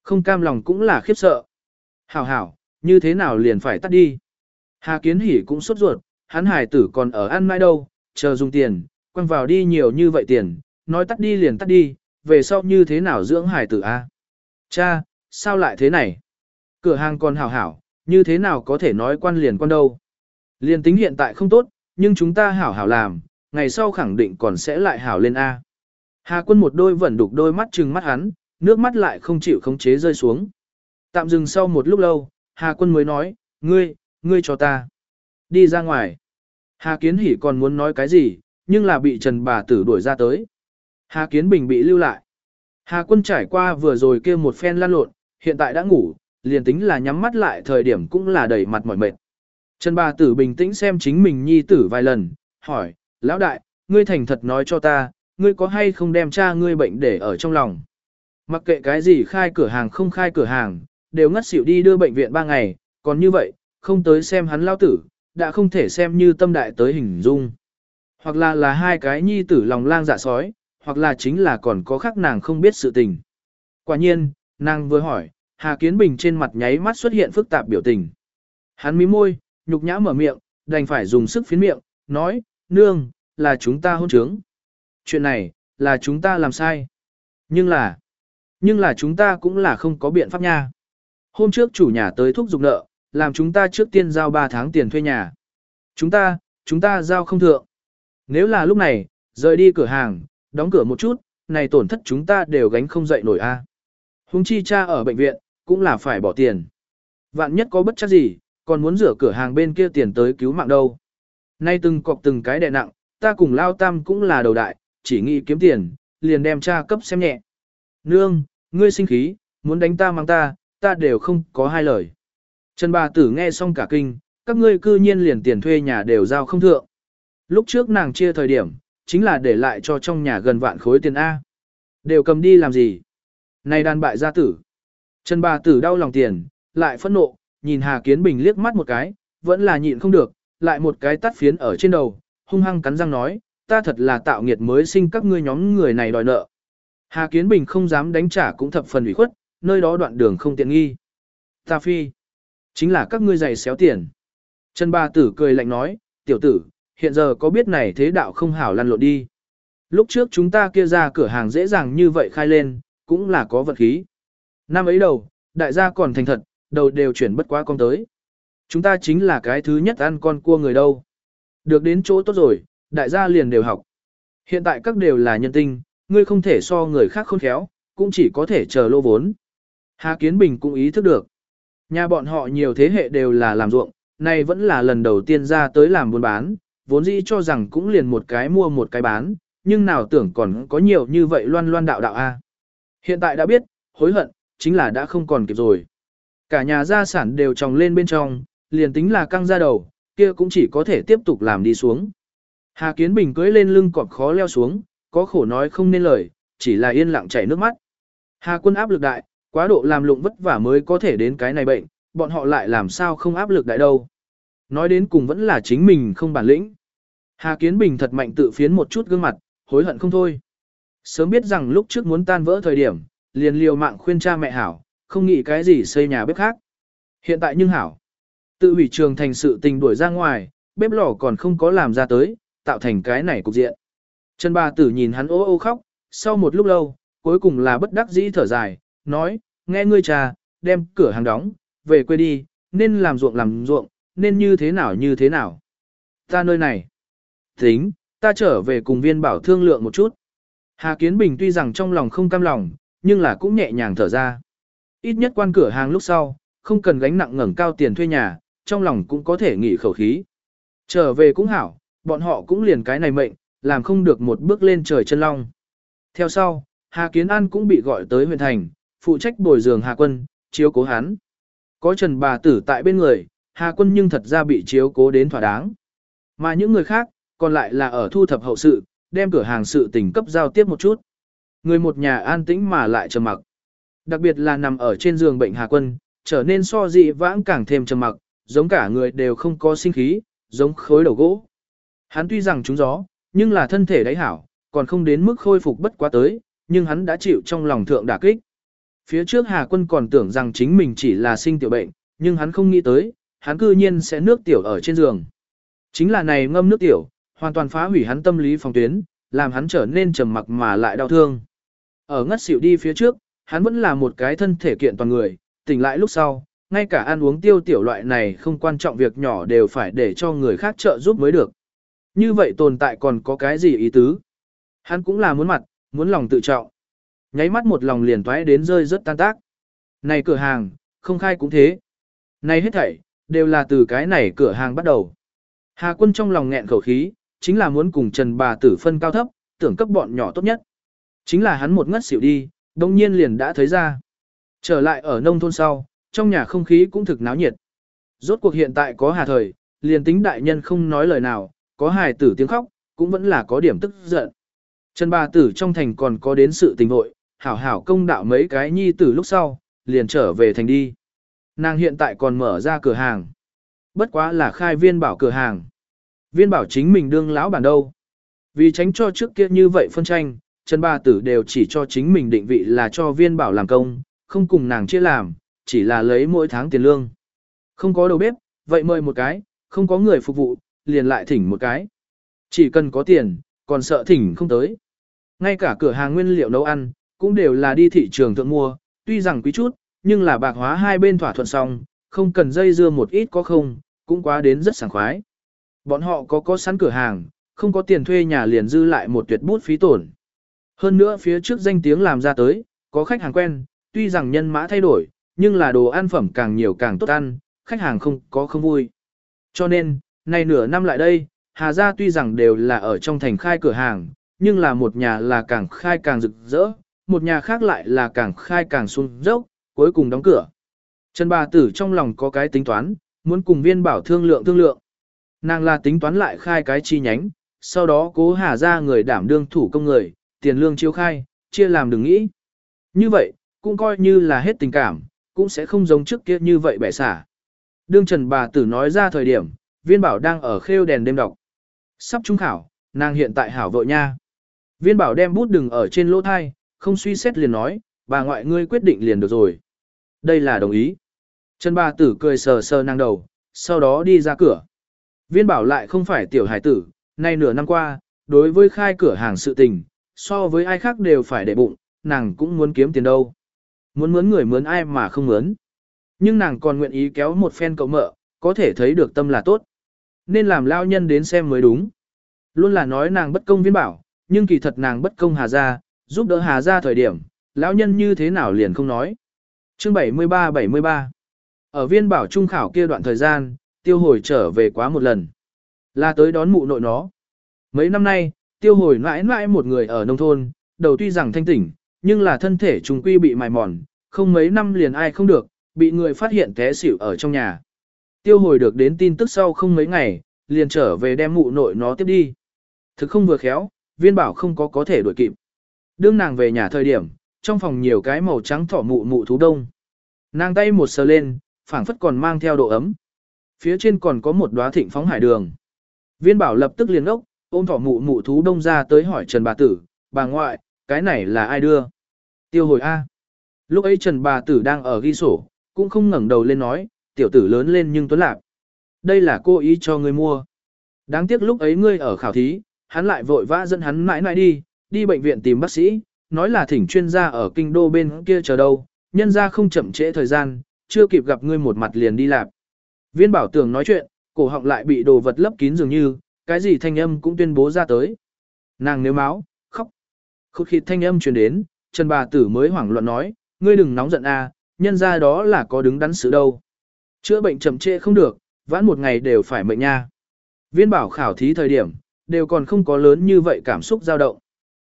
Không cam lòng cũng là khiếp sợ. Hảo hảo, như thế nào liền phải tắt đi. Hà Kiến Hỷ cũng sốt ruột, hắn hải tử còn ở ăn mai đâu, chờ dùng tiền, quăng vào đi nhiều như vậy tiền, nói tắt đi liền tắt đi, về sau như thế nào dưỡng hải tử a? Cha, sao lại thế này? Cửa hàng còn hảo hảo, như thế nào có thể nói quan liền quan đâu? Liền tính hiện tại không tốt, nhưng chúng ta hảo hảo làm, ngày sau khẳng định còn sẽ lại hảo lên A. Hà quân một đôi vẫn đục đôi mắt trừng mắt hắn, nước mắt lại không chịu khống chế rơi xuống. Tạm dừng sau một lúc lâu, Hà quân mới nói, ngươi, ngươi cho ta. Đi ra ngoài. Hà kiến hỉ còn muốn nói cái gì, nhưng là bị Trần bà tử đuổi ra tới. Hà Kiến Bình bị lưu lại. Hà quân trải qua vừa rồi kia một phen lan lộn, hiện tại đã ngủ, liền tính là nhắm mắt lại thời điểm cũng là đầy mặt mỏi mệt. Trần bà tử bình tĩnh xem chính mình nhi tử vài lần, hỏi, lão đại, ngươi thành thật nói cho ta, ngươi có hay không đem cha ngươi bệnh để ở trong lòng. Mặc kệ cái gì khai cửa hàng không khai cửa hàng, đều ngất xỉu đi đưa bệnh viện ba ngày, còn như vậy, không tới xem hắn lao tử, đã không thể xem như tâm đại tới hình dung. Hoặc là là hai cái nhi tử lòng lang dạ sói, hoặc là chính là còn có khác nàng không biết sự tình. Quả nhiên, nàng vừa hỏi, Hà Kiến Bình trên mặt nháy mắt xuất hiện phức tạp biểu tình. Hắn mím môi, nhục nhã mở miệng, đành phải dùng sức phiến miệng, nói, nương, là chúng ta hôn trướng. Chuyện này, là chúng ta làm sai. Nhưng là, nhưng là chúng ta cũng là không có biện pháp nha. Hôm trước chủ nhà tới thúc giục nợ, làm chúng ta trước tiên giao 3 tháng tiền thuê nhà. Chúng ta, chúng ta giao không thượng. Nếu là lúc này, rời đi cửa hàng, đóng cửa một chút, này tổn thất chúng ta đều gánh không dậy nổi a. À. Hùng chi cha ở bệnh viện, cũng là phải bỏ tiền. Vạn nhất có bất chắc gì, còn muốn rửa cửa hàng bên kia tiền tới cứu mạng đâu. Nay từng cọc từng cái đè nặng, ta cùng lao tam cũng là đầu đại, chỉ nghĩ kiếm tiền, liền đem cha cấp xem nhẹ. Nương, ngươi sinh khí, muốn đánh ta mang ta, ta đều không có hai lời. Trần bà tử nghe xong cả kinh, các ngươi cư nhiên liền tiền thuê nhà đều giao không thượng. Lúc trước nàng chia thời điểm, chính là để lại cho trong nhà gần vạn khối tiền A. Đều cầm đi làm gì? Này đàn bại gia tử. Trần bà tử đau lòng tiền, lại phẫn nộ, nhìn Hà Kiến Bình liếc mắt một cái, vẫn là nhịn không được, lại một cái tắt phiến ở trên đầu, hung hăng cắn răng nói, ta thật là tạo nghiệt mới sinh các ngươi nhóm người này đòi nợ. Hà Kiến Bình không dám đánh trả cũng thập phần ủy khuất, nơi đó đoạn đường không tiện nghi. Ta phi, chính là các ngươi giày xéo tiền. Trần bà tử cười lạnh nói, tiểu tử, hiện giờ có biết này thế đạo không hảo lăn lộn đi. Lúc trước chúng ta kia ra cửa hàng dễ dàng như vậy khai lên, cũng là có vật khí. Năm ấy đầu, đại gia còn thành thật, đầu đều chuyển bất quá con tới. Chúng ta chính là cái thứ nhất ăn con cua người đâu. Được đến chỗ tốt rồi, đại gia liền đều học. Hiện tại các đều là nhân tinh, ngươi không thể so người khác khôn khéo, cũng chỉ có thể chờ lô vốn. Hà Kiến Bình cũng ý thức được. Nhà bọn họ nhiều thế hệ đều là làm ruộng, nay vẫn là lần đầu tiên ra tới làm buôn bán, vốn dĩ cho rằng cũng liền một cái mua một cái bán, nhưng nào tưởng còn có nhiều như vậy loan loan đạo đạo a. Hiện tại đã biết, hối hận, chính là đã không còn kịp rồi. Cả nhà gia sản đều tròng lên bên trong, liền tính là căng ra đầu, kia cũng chỉ có thể tiếp tục làm đi xuống. Hà Kiến Bình cưỡi lên lưng cọp khó leo xuống, có khổ nói không nên lời, chỉ là yên lặng chảy nước mắt. Hà quân áp lực đại, quá độ làm lụng vất vả mới có thể đến cái này bệnh, bọn họ lại làm sao không áp lực đại đâu. Nói đến cùng vẫn là chính mình không bản lĩnh. Hà Kiến Bình thật mạnh tự phiến một chút gương mặt, hối hận không thôi. Sớm biết rằng lúc trước muốn tan vỡ thời điểm, liền liều mạng khuyên cha mẹ hảo, không nghĩ cái gì xây nhà bếp khác. Hiện tại nhưng hảo, tự hủy trường thành sự tình đuổi ra ngoài, bếp lò còn không có làm ra tới, tạo thành cái này cục diện. Trần bà tử nhìn hắn ô ô khóc, sau một lúc lâu, cuối cùng là bất đắc dĩ thở dài, nói, nghe ngươi cha, đem cửa hàng đóng, về quê đi, nên làm ruộng làm ruộng, nên như thế nào như thế nào. Ta nơi này, tính, ta trở về cùng viên bảo thương lượng một chút. Hà Kiến Bình tuy rằng trong lòng không cam lòng, nhưng là cũng nhẹ nhàng thở ra. Ít nhất quan cửa hàng lúc sau, không cần gánh nặng ngẩng cao tiền thuê nhà, trong lòng cũng có thể nghỉ khẩu khí. Trở về cũng hảo, bọn họ cũng liền cái này mệnh, làm không được một bước lên trời chân long. Theo sau, Hà Kiến An cũng bị gọi tới huyện thành, phụ trách bồi dường Hà Quân, chiếu cố hắn. Có Trần bà tử tại bên người, Hà Quân nhưng thật ra bị chiếu cố đến thỏa đáng. Mà những người khác, còn lại là ở thu thập hậu sự, đem cửa hàng sự tình cấp giao tiếp một chút. Người một nhà an tĩnh mà lại trầm mặc. Đặc biệt là nằm ở trên giường bệnh Hà Quân, trở nên so dị vãng càng thêm trầm mặc, giống cả người đều không có sinh khí, giống khối đầu gỗ. Hắn tuy rằng trúng gió, nhưng là thân thể đáy hảo, còn không đến mức khôi phục bất quá tới, nhưng hắn đã chịu trong lòng thượng đả kích. Phía trước Hà Quân còn tưởng rằng chính mình chỉ là sinh tiểu bệnh, nhưng hắn không nghĩ tới, hắn cư nhiên sẽ nước tiểu ở trên giường. Chính là này ngâm nước tiểu, hoàn toàn phá hủy hắn tâm lý phòng tuyến, làm hắn trở nên trầm mặc mà lại đau thương. Ở ngất xỉu đi phía trước, hắn vẫn là một cái thân thể kiện toàn người, tỉnh lại lúc sau, ngay cả ăn uống tiêu tiểu loại này không quan trọng việc nhỏ đều phải để cho người khác trợ giúp mới được. Như vậy tồn tại còn có cái gì ý tứ? Hắn cũng là muốn mặt, muốn lòng tự trọng. Nháy mắt một lòng liền toái đến rơi rất tan tác. Này cửa hàng, không khai cũng thế. Này hết thảy, đều là từ cái này cửa hàng bắt đầu. Hà quân trong lòng nghẹn khẩu khí, chính là muốn cùng Trần bà tử phân cao thấp, tưởng cấp bọn nhỏ tốt nhất. Chính là hắn một ngất xỉu đi, đồng nhiên liền đã thấy ra. Trở lại ở nông thôn sau, trong nhà không khí cũng thực náo nhiệt. Rốt cuộc hiện tại có hà thời, liền tính đại nhân không nói lời nào, có hài tử tiếng khóc, cũng vẫn là có điểm tức giận. Trần bà tử trong thành còn có đến sự tình hội, hảo hảo công đạo mấy cái nhi tử lúc sau, liền trở về thành đi. Nàng hiện tại còn mở ra cửa hàng. Bất quá là khai viên bảo cửa hàng. Viên bảo chính mình đương lão bản đâu. Vì tránh cho trước kia như vậy phân tranh, Trần ba tử đều chỉ cho chính mình định vị là cho viên bảo làm công, không cùng nàng chia làm, chỉ là lấy mỗi tháng tiền lương. Không có đầu bếp, vậy mời một cái, không có người phục vụ, liền lại thỉnh một cái. Chỉ cần có tiền, còn sợ thỉnh không tới. Ngay cả cửa hàng nguyên liệu nấu ăn, cũng đều là đi thị trường thượng mua, tuy rằng quý chút, nhưng là bạc hóa hai bên thỏa thuận xong, không cần dây dưa một ít có không, cũng quá đến rất sảng khoái. Bọn họ có có sẵn cửa hàng, không có tiền thuê nhà liền dư lại một tuyệt bút phí tổn. Hơn nữa phía trước danh tiếng làm ra tới, có khách hàng quen, tuy rằng nhân mã thay đổi, nhưng là đồ ăn phẩm càng nhiều càng tốt ăn, khách hàng không có không vui. Cho nên, nay nửa năm lại đây, Hà Gia tuy rằng đều là ở trong thành khai cửa hàng, nhưng là một nhà là càng khai càng rực rỡ, một nhà khác lại là càng khai càng xuống dốc, cuối cùng đóng cửa. Trần bà tử trong lòng có cái tính toán, muốn cùng viên bảo thương lượng thương lượng. Nàng là tính toán lại khai cái chi nhánh, sau đó cố Hà Gia người đảm đương thủ công người, tiền lương chiếu khai, chia làm đừng nghĩ. Như vậy, cũng coi như là hết tình cảm, cũng sẽ không giống trước kia như vậy bẻ xả. Đương Trần bà tử nói ra thời điểm, viên bảo đang ở khêu đèn đêm đọc. Sắp trung khảo, nàng hiện tại hảo vợ nha. Viên bảo đem bút đừng ở trên lỗ thai, không suy xét liền nói, bà ngoại ngươi quyết định liền được rồi. Đây là đồng ý. Trần bà tử cười sờ sờ nàng đầu, sau đó đi ra cửa. Viên bảo lại không phải tiểu hải tử, nay nửa năm qua, đối với khai cửa hàng sự tình, so với ai khác đều phải để bụng, nàng cũng muốn kiếm tiền đâu. Muốn mướn người mướn ai mà không mướn. Nhưng nàng còn nguyện ý kéo một phen cậu mợ, có thể thấy được tâm là tốt. Nên làm lao nhân đến xem mới đúng. Luôn là nói nàng bất công viên bảo, nhưng kỳ thật nàng bất công hà ra, giúp đỡ hà ra thời điểm, lão nhân như thế nào liền không nói. Chương 73-73 Ở viên bảo trung khảo kia đoạn thời gian, tiêu hồi trở về quá một lần. Là tới đón mụ nội nó. Mấy năm nay, tiêu hồi mãi mãi một người ở nông thôn, đầu tuy rằng thanh tỉnh, nhưng là thân thể trùng quy bị mài mòn, không mấy năm liền ai không được, bị người phát hiện té xỉu ở trong nhà. Tiêu hồi được đến tin tức sau không mấy ngày, liền trở về đem mụ nội nó tiếp đi. Thực không vừa khéo, viên bảo không có có thể đuổi kịp. Đương nàng về nhà thời điểm, trong phòng nhiều cái màu trắng thỏ mụ mụ thú đông. Nàng tay một sờ lên, phảng phất còn mang theo độ ấm. Phía trên còn có một đóa thịnh phóng hải đường. Viên bảo lập tức liền ốc, ôm thỏ mụ mụ thú đông ra tới hỏi Trần bà tử, bà ngoại, cái này là ai đưa? Tiêu hồi A. Lúc ấy Trần bà tử đang ở ghi sổ, cũng không ngẩng đầu lên nói, tiểu tử lớn lên nhưng tuấn lạc. Đây là cô ý cho ngươi mua. Đáng tiếc lúc ấy ngươi ở khảo thí, hắn lại vội vã dẫn hắn mãi mãi đi, đi bệnh viện tìm bác sĩ, nói là thỉnh chuyên gia ở kinh đô bên kia chờ đâu, nhân ra không chậm trễ thời gian, chưa kịp gặp ngươi một mặt liền đi lạp. Viên bảo tường nói chuyện, cổ họng lại bị đồ vật lấp kín dường như, cái gì thanh âm cũng tuyên bố ra tới. Nàng nếu máu, khóc. Khúc khịt thanh âm truyền đến, Trần bà tử mới hoảng loạn nói, ngươi đừng nóng giận a, nhân ra đó là có đứng đắn sự đâu. Chữa bệnh chậm trễ không được, vãn một ngày đều phải mệnh nha. Viên bảo khảo thí thời điểm, đều còn không có lớn như vậy cảm xúc dao động.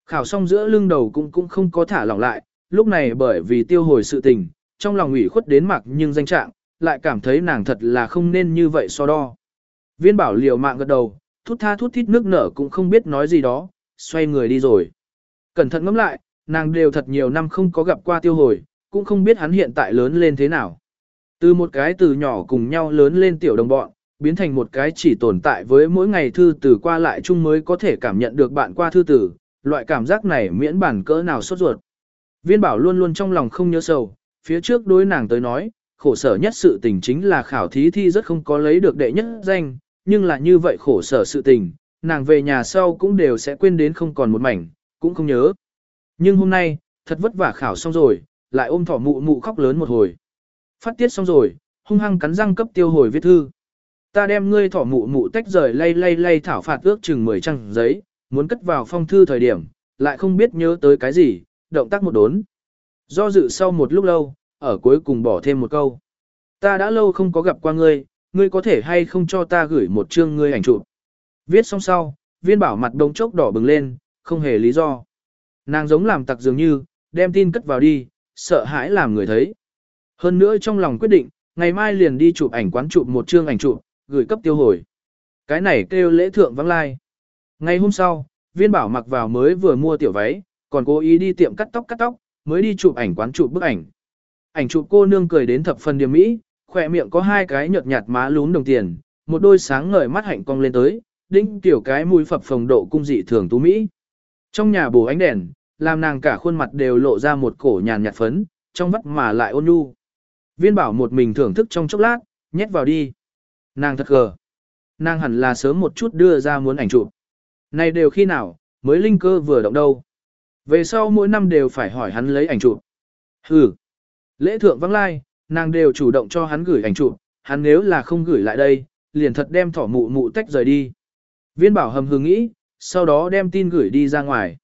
Khảo xong giữa lưng đầu cũng cũng không có thả lỏng lại, lúc này bởi vì tiêu hồi sự tình, trong lòng ủy khuất đến mặc nhưng danh trạng, lại cảm thấy nàng thật là không nên như vậy so đo. Viên bảo liều mạng gật đầu, thút tha thút thít nước nở cũng không biết nói gì đó, xoay người đi rồi. Cẩn thận ngẫm lại, nàng đều thật nhiều năm không có gặp qua tiêu hồi, cũng không biết hắn hiện tại lớn lên thế nào. Từ một cái từ nhỏ cùng nhau lớn lên tiểu đồng bọn, biến thành một cái chỉ tồn tại với mỗi ngày thư từ qua lại chung mới có thể cảm nhận được bạn qua thư tử, loại cảm giác này miễn bản cỡ nào sốt ruột. Viên bảo luôn luôn trong lòng không nhớ sầu, phía trước đối nàng tới nói, khổ sở nhất sự tình chính là khảo thí thi rất không có lấy được đệ nhất danh, nhưng là như vậy khổ sở sự tình, nàng về nhà sau cũng đều sẽ quên đến không còn một mảnh, cũng không nhớ. Nhưng hôm nay, thật vất vả khảo xong rồi, lại ôm thỏ mụ mụ khóc lớn một hồi. Phát tiết xong rồi, hung hăng cắn răng cấp tiêu hồi viết thư. Ta đem ngươi thỏ mụ mụ tách rời lay lay lay thảo phạt ước chừng 10 trang giấy, muốn cất vào phong thư thời điểm, lại không biết nhớ tới cái gì, động tác một đốn. Do dự sau một lúc lâu, ở cuối cùng bỏ thêm một câu. Ta đã lâu không có gặp qua ngươi, ngươi có thể hay không cho ta gửi một chương ngươi ảnh chụp. Viết xong sau, viên bảo mặt đông chốc đỏ bừng lên, không hề lý do. nàng giống làm tặc dường như, đem tin cất vào đi, sợ hãi làm người thấy. Hơn nữa trong lòng quyết định, ngày mai liền đi chụp ảnh quán chụp một chương ảnh chụp, gửi cấp tiêu hồi. Cái này kêu lễ thượng vắng lai. Ngày hôm sau, viên bảo mặc vào mới vừa mua tiểu váy, còn cố ý đi tiệm cắt tóc cắt tóc, mới đi chụp ảnh quán chụp bức ảnh. Ảnh chụp cô nương cười đến thập phần điểm mỹ, khỏe miệng có hai cái nhợt nhạt má lún đồng tiền, một đôi sáng ngời mắt hạnh cong lên tới, đinh tiểu cái mũi phập phồng độ cung dị thường tú mỹ. Trong nhà bổ ánh đèn, làm nàng cả khuôn mặt đều lộ ra một cổ nhàn nhạt phấn, trong vắt mà lại ôn nhu. Viên bảo một mình thưởng thức trong chốc lát, nhét vào đi. Nàng thật gờ. Nàng hẳn là sớm một chút đưa ra muốn ảnh chụp. Này đều khi nào, mới linh cơ vừa động đâu. Về sau mỗi năm đều phải hỏi hắn lấy ảnh chụp. Hừ. Lễ thượng vắng lai, nàng đều chủ động cho hắn gửi ảnh chụp, hắn nếu là không gửi lại đây, liền thật đem thỏ mụ mụ tách rời đi. Viên bảo hầm hừ nghĩ, sau đó đem tin gửi đi ra ngoài.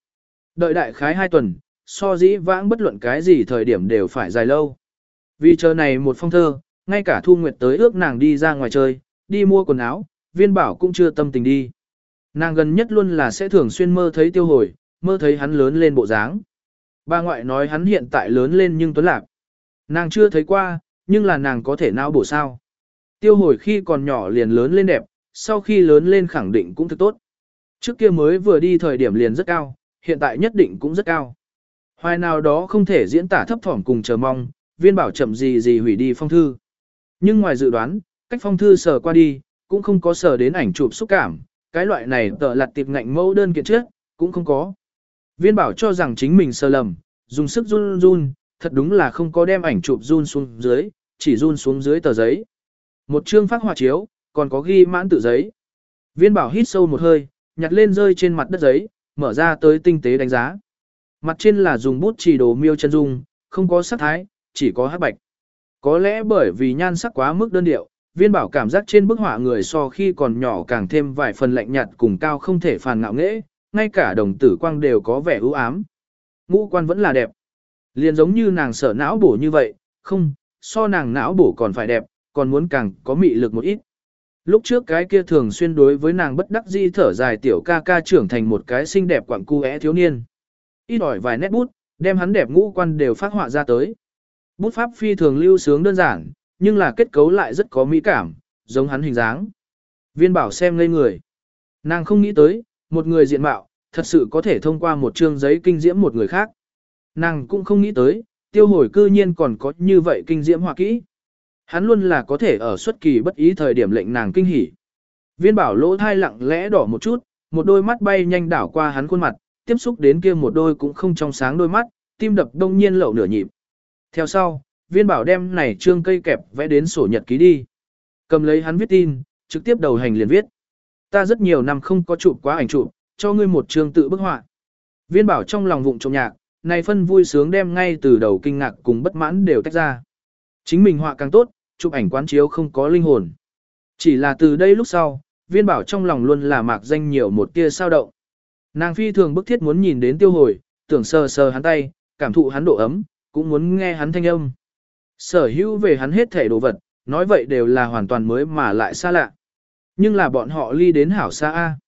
Đợi đại khái hai tuần, so dĩ vãng bất luận cái gì thời điểm đều phải dài lâu. Vì chờ này một phong thơ, ngay cả Thu Nguyệt tới ước nàng đi ra ngoài chơi, đi mua quần áo, viên bảo cũng chưa tâm tình đi. Nàng gần nhất luôn là sẽ thường xuyên mơ thấy tiêu hồi, mơ thấy hắn lớn lên bộ dáng. Ba ngoại nói hắn hiện tại lớn lên nhưng tuấn lạc. Nàng chưa thấy qua, nhưng là nàng có thể não bổ sao. Tiêu hồi khi còn nhỏ liền lớn lên đẹp, sau khi lớn lên khẳng định cũng thực tốt. Trước kia mới vừa đi thời điểm liền rất cao, hiện tại nhất định cũng rất cao. Hoài nào đó không thể diễn tả thấp thỏm cùng chờ mong, viên bảo chậm gì gì hủy đi phong thư. Nhưng ngoài dự đoán, cách phong thư sờ qua đi, cũng không có sờ đến ảnh chụp xúc cảm, cái loại này tợ lặt tiệp ngạnh mẫu đơn kiện trước, cũng không có. Viên bảo cho rằng chính mình sờ lầm, dùng sức run run, thật đúng là không có đem ảnh chụp run xuống dưới, chỉ run xuống dưới tờ giấy. Một chương phát họa chiếu, còn có ghi mãn tự giấy. Viên bảo hít sâu một hơi, nhặt lên rơi trên mặt đất giấy, mở ra tới tinh tế đánh giá. Mặt trên là dùng bút chỉ đồ miêu chân dung, không có sắc thái, chỉ có hắc bạch. Có lẽ bởi vì nhan sắc quá mức đơn điệu, viên bảo cảm giác trên bức họa người so khi còn nhỏ càng thêm vài phần lạnh nhạt cùng cao không thể phàn ngạo nghễ, ngay cả đồng tử quang đều có vẻ ưu ám. Ngũ quan vẫn là đẹp. Liền giống như nàng sở não bổ như vậy, không, so nàng não bổ còn phải đẹp, còn muốn càng có mị lực một ít. Lúc trước cái kia thường xuyên đối với nàng bất đắc di thở dài tiểu ca ca trưởng thành một cái xinh đẹp quảng cu é thiếu niên. Ít ỏi vài nét bút, đem hắn đẹp ngũ quan đều phát họa ra tới. Bút pháp phi thường lưu sướng đơn giản, nhưng là kết cấu lại rất có mỹ cảm, giống hắn hình dáng. Viên bảo xem ngây người. Nàng không nghĩ tới, một người diện mạo, thật sự có thể thông qua một chương giấy kinh diễm một người khác. Nàng cũng không nghĩ tới, tiêu hồi cư nhiên còn có như vậy kinh diễm hoa kỹ. Hắn luôn là có thể ở xuất kỳ bất ý thời điểm lệnh nàng kinh hỉ. Viên bảo lỗ thai lặng lẽ đỏ một chút, một đôi mắt bay nhanh đảo qua hắn khuôn mặt, tiếp xúc đến kia một đôi cũng không trong sáng đôi mắt, tim đập đông nhiên lậu nửa nhịp. Theo sau, viên bảo đem này trương cây kẹp vẽ đến sổ nhật ký đi. Cầm lấy hắn viết tin, trực tiếp đầu hành liền viết. Ta rất nhiều năm không có chụp quá ảnh chụp, cho ngươi một trương tự bức họa. Viên bảo trong lòng vụng trộm nhạc, này phân vui sướng đem ngay từ đầu kinh ngạc cùng bất mãn đều tách ra. Chính mình họa càng tốt, chụp ảnh quán chiếu không có linh hồn. Chỉ là từ đây lúc sau, viên bảo trong lòng luôn là mạc danh nhiều một tia sao động. Nàng phi thường bức thiết muốn nhìn đến tiêu hồi, tưởng sờ sờ hắn tay, cảm thụ hắn độ ấm, cũng muốn nghe hắn thanh âm. Sở hữu về hắn hết thể đồ vật, nói vậy đều là hoàn toàn mới mà lại xa lạ. Nhưng là bọn họ ly đến hảo xa A.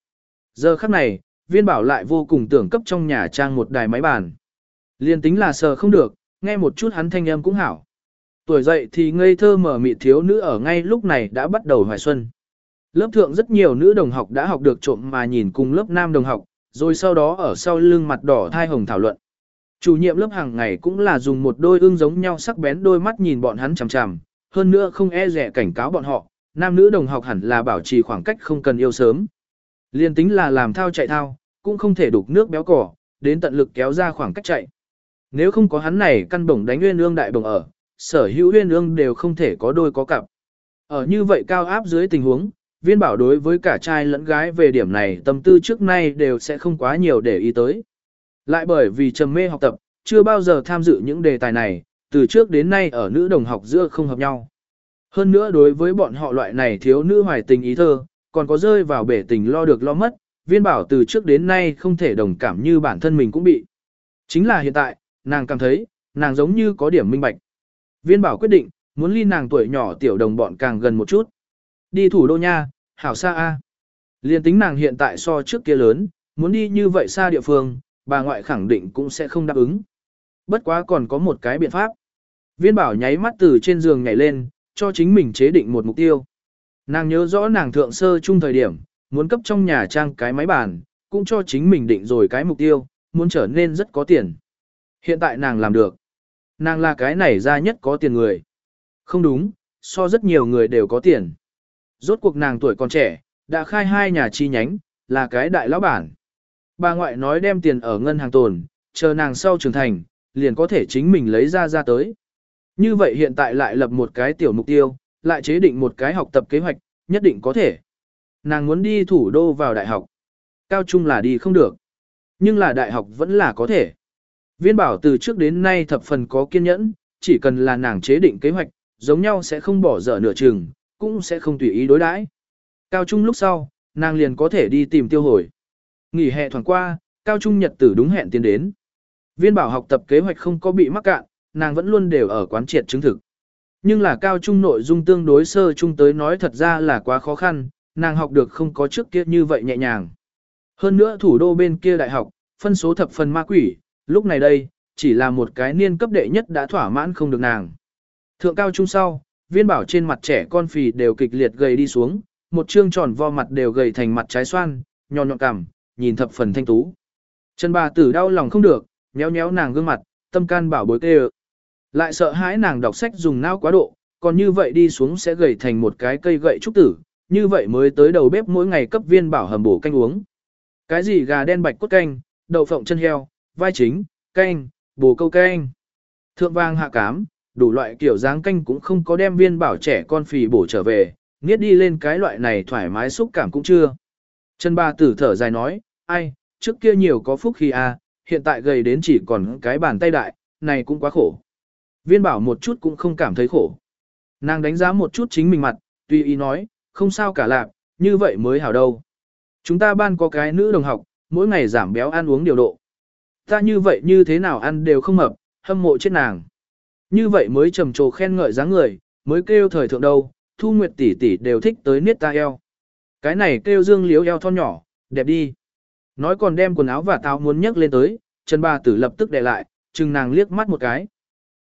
Giờ khắc này, viên bảo lại vô cùng tưởng cấp trong nhà trang một đài máy bàn. Liên tính là sờ không được, nghe một chút hắn thanh âm cũng hảo. Tuổi dậy thì ngây thơ mở mị thiếu nữ ở ngay lúc này đã bắt đầu hoài xuân. Lớp thượng rất nhiều nữ đồng học đã học được trộm mà nhìn cùng lớp nam đồng học, rồi sau đó ở sau lưng mặt đỏ thai hồng thảo luận. Chủ nhiệm lớp hàng ngày cũng là dùng một đôi ương giống nhau sắc bén đôi mắt nhìn bọn hắn chằm chằm, hơn nữa không e rẻ cảnh cáo bọn họ, nam nữ đồng học hẳn là bảo trì khoảng cách không cần yêu sớm. Liên tính là làm thao chạy thao, cũng không thể đục nước béo cỏ, đến tận lực kéo ra khoảng cách chạy. Nếu không có hắn này căn bổng đánh nguyên ương đại bổng ở, sở hữu uyên ương đều không thể có đôi có cặp. Ở như vậy cao áp dưới tình huống, viên bảo đối với cả trai lẫn gái về điểm này tâm tư trước nay đều sẽ không quá nhiều để ý tới. Lại bởi vì trầm mê học tập, chưa bao giờ tham dự những đề tài này, từ trước đến nay ở nữ đồng học giữa không hợp nhau. Hơn nữa đối với bọn họ loại này thiếu nữ hoài tình ý thơ, còn có rơi vào bể tình lo được lo mất, viên bảo từ trước đến nay không thể đồng cảm như bản thân mình cũng bị. Chính là hiện tại, nàng cảm thấy, nàng giống như có điểm minh bạch. Viên bảo quyết định, muốn ly nàng tuổi nhỏ tiểu đồng bọn càng gần một chút. Đi thủ đô nha, hảo xa a. Liên tính nàng hiện tại so trước kia lớn, muốn đi như vậy xa địa phương, bà ngoại khẳng định cũng sẽ không đáp ứng. Bất quá còn có một cái biện pháp. Viên bảo nháy mắt từ trên giường nhảy lên, cho chính mình chế định một mục tiêu. Nàng nhớ rõ nàng thượng sơ chung thời điểm, muốn cấp trong nhà trang cái máy bàn, cũng cho chính mình định rồi cái mục tiêu, muốn trở nên rất có tiền. Hiện tại nàng làm được. Nàng là cái này ra nhất có tiền người. Không đúng, so rất nhiều người đều có tiền. Rốt cuộc nàng tuổi còn trẻ, đã khai hai nhà chi nhánh, là cái đại lão bản. Bà ngoại nói đem tiền ở ngân hàng tồn, chờ nàng sau trưởng thành, liền có thể chính mình lấy ra ra tới. Như vậy hiện tại lại lập một cái tiểu mục tiêu, lại chế định một cái học tập kế hoạch, nhất định có thể. Nàng muốn đi thủ đô vào đại học. Cao trung là đi không được. Nhưng là đại học vẫn là có thể. Viên bảo từ trước đến nay thập phần có kiên nhẫn, chỉ cần là nàng chế định kế hoạch, giống nhau sẽ không bỏ dở nửa chừng, cũng sẽ không tùy ý đối đãi. Cao trung lúc sau, nàng liền có thể đi tìm tiêu hồi. Nghỉ hè thoảng qua, cao trung nhật tử đúng hẹn tiến đến. Viên bảo học tập kế hoạch không có bị mắc cạn, nàng vẫn luôn đều ở quán triệt chứng thực. Nhưng là cao trung nội dung tương đối sơ trung tới nói thật ra là quá khó khăn, nàng học được không có trước kia như vậy nhẹ nhàng. Hơn nữa thủ đô bên kia đại học, phân số thập phần ma quỷ, lúc này đây, chỉ là một cái niên cấp đệ nhất đã thỏa mãn không được nàng. Thượng cao trung sau, viên bảo trên mặt trẻ con phì đều kịch liệt gầy đi xuống, một trương tròn vo mặt đều gầy thành mặt trái xoan, nhọn nhọn cằm, nhìn thập phần thanh tú. Trần bà tử đau lòng không được, nhéo nhéo nàng gương mặt, tâm can bảo bối kê Lại sợ hãi nàng đọc sách dùng não quá độ, còn như vậy đi xuống sẽ gầy thành một cái cây gậy trúc tử, như vậy mới tới đầu bếp mỗi ngày cấp viên bảo hầm bổ canh uống. Cái gì gà đen bạch cốt canh, đậu phộng chân heo, vai chính, canh, bồ câu canh. Thượng vang hạ cám, đủ loại kiểu dáng canh cũng không có đem viên bảo trẻ con phì bổ trở về, nghiết đi lên cái loại này thoải mái xúc cảm cũng chưa. Trần ba tử thở dài nói, ai, trước kia nhiều có phúc khi a, à, hiện tại gầy đến chỉ còn cái bàn tay đại, này cũng quá khổ. Viên bảo một chút cũng không cảm thấy khổ. Nàng đánh giá một chút chính mình mặt, tùy ý nói, không sao cả lạc, như vậy mới hảo đâu. Chúng ta ban có cái nữ đồng học, mỗi ngày giảm béo ăn uống điều độ. Ta như vậy như thế nào ăn đều không mập, hâm mộ chết nàng. Như vậy mới trầm trồ khen ngợi dáng người, mới kêu thời thượng đâu, thu nguyệt tỷ tỷ đều thích tới niết ta eo. Cái này kêu dương liếu eo thon nhỏ, đẹp đi. Nói còn đem quần áo và táo muốn nhấc lên tới, Trần Ba Tử lập tức đè lại, chừng nàng liếc mắt một cái.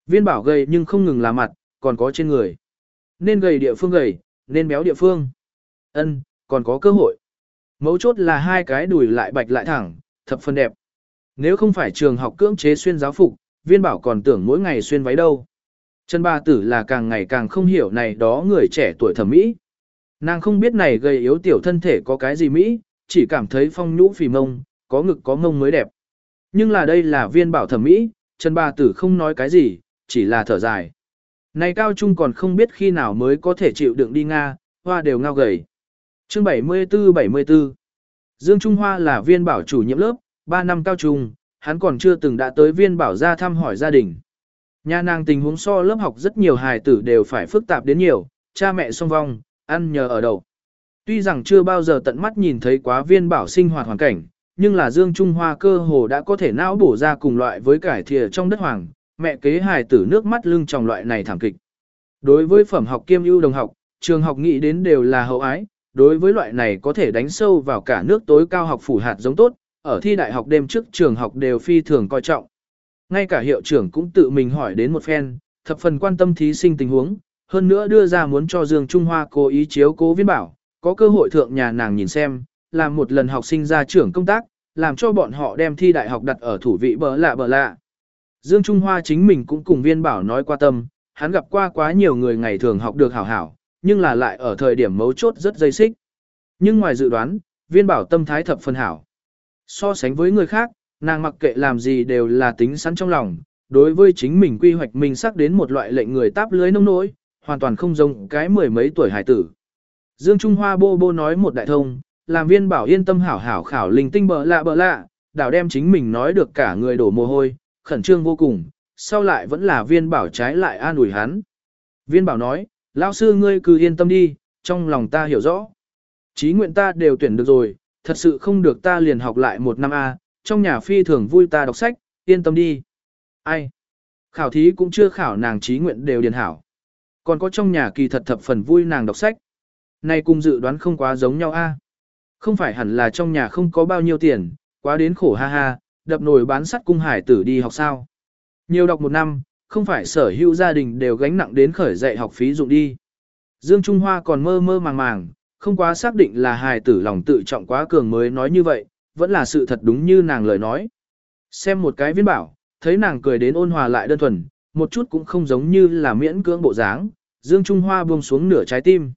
Viên bảo gầy nhưng không ngừng là mặt, còn có trên người. Nên gầy địa phương gầy, nên béo địa phương. Ân, còn có cơ hội. Mấu chốt là hai cái đùi lại bạch lại thẳng, thập phần đẹp. Nếu không phải trường học cưỡng chế xuyên giáo phục, viên bảo còn tưởng mỗi ngày xuyên váy đâu. Trần Ba Tử là càng ngày càng không hiểu này đó người trẻ tuổi thẩm mỹ. Nàng không biết này gây yếu tiểu thân thể có cái gì mỹ, chỉ cảm thấy phong nhũ phì mông, có ngực có mông mới đẹp. Nhưng là đây là viên bảo thẩm mỹ, Trần Ba Tử không nói cái gì, chỉ là thở dài. Này cao trung còn không biết khi nào mới có thể chịu đựng đi Nga, hoa đều ngao gầy. Chương 74-74 Dương Trung Hoa là viên bảo chủ nhiệm lớp, 3 năm cao trung, hắn còn chưa từng đã tới viên bảo ra thăm hỏi gia đình. Nhà nàng tình huống so lớp học rất nhiều hài tử đều phải phức tạp đến nhiều, cha mẹ song vong, ăn nhờ ở đầu. Tuy rằng chưa bao giờ tận mắt nhìn thấy quá viên bảo sinh hoạt hoàn cảnh, nhưng là Dương Trung Hoa cơ hồ đã có thể não bổ ra cùng loại với cải thìa trong đất hoàng, mẹ kế hài tử nước mắt lưng trong loại này thảm kịch. Đối với phẩm học kiêm ưu đồng học, trường học nghĩ đến đều là hậu ái, đối với loại này có thể đánh sâu vào cả nước tối cao học phủ hạt giống tốt, ở thi đại học đêm trước trường học đều phi thường coi trọng. Ngay cả hiệu trưởng cũng tự mình hỏi đến một phen, thập phần quan tâm thí sinh tình huống, hơn nữa đưa ra muốn cho Dương Trung Hoa cố ý chiếu cố viên bảo, có cơ hội thượng nhà nàng nhìn xem, làm một lần học sinh ra trưởng công tác, làm cho bọn họ đem thi đại học đặt ở thủ vị bờ lạ bờ lạ. Dương Trung Hoa chính mình cũng cùng viên bảo nói qua tâm, hắn gặp qua quá nhiều người ngày thường học được hảo hảo, nhưng là lại ở thời điểm mấu chốt rất dây xích. Nhưng ngoài dự đoán, viên bảo tâm thái thập phần hảo. So sánh với người khác, nàng mặc kệ làm gì đều là tính sẵn trong lòng, đối với chính mình quy hoạch mình sắc đến một loại lệnh người táp lưới nông nỗi, hoàn toàn không giống cái mười mấy tuổi hải tử. Dương Trung Hoa bô bô nói một đại thông, làm viên bảo yên tâm hảo hảo khảo linh tinh bợ lạ bợ lạ, đảo đem chính mình nói được cả người đổ mồ hôi, khẩn trương vô cùng, sau lại vẫn là viên bảo trái lại an ủi hắn. Viên bảo nói, lão sư ngươi cứ yên tâm đi, trong lòng ta hiểu rõ. Chí nguyện ta đều tuyển được rồi, thật sự không được ta liền học lại một năm A, trong nhà phi thường vui ta đọc sách, yên tâm đi. Ai? Khảo thí cũng chưa khảo nàng trí nguyện đều điền hảo. Còn có trong nhà kỳ thật thập phần vui nàng đọc sách. Này cùng dự đoán không quá giống nhau a. Không phải hẳn là trong nhà không có bao nhiêu tiền, quá đến khổ ha ha, đập nồi bán sắt cung hải tử đi học sao. Nhiều đọc một năm, không phải sở hữu gia đình đều gánh nặng đến khởi dạy học phí dụng đi. Dương Trung Hoa còn mơ mơ màng màng, không quá xác định là hài tử lòng tự trọng quá cường mới nói như vậy, vẫn là sự thật đúng như nàng lời nói. Xem một cái viên bảo, thấy nàng cười đến ôn hòa lại đơn thuần, một chút cũng không giống như là miễn cưỡng bộ dáng, Dương Trung Hoa buông xuống nửa trái tim.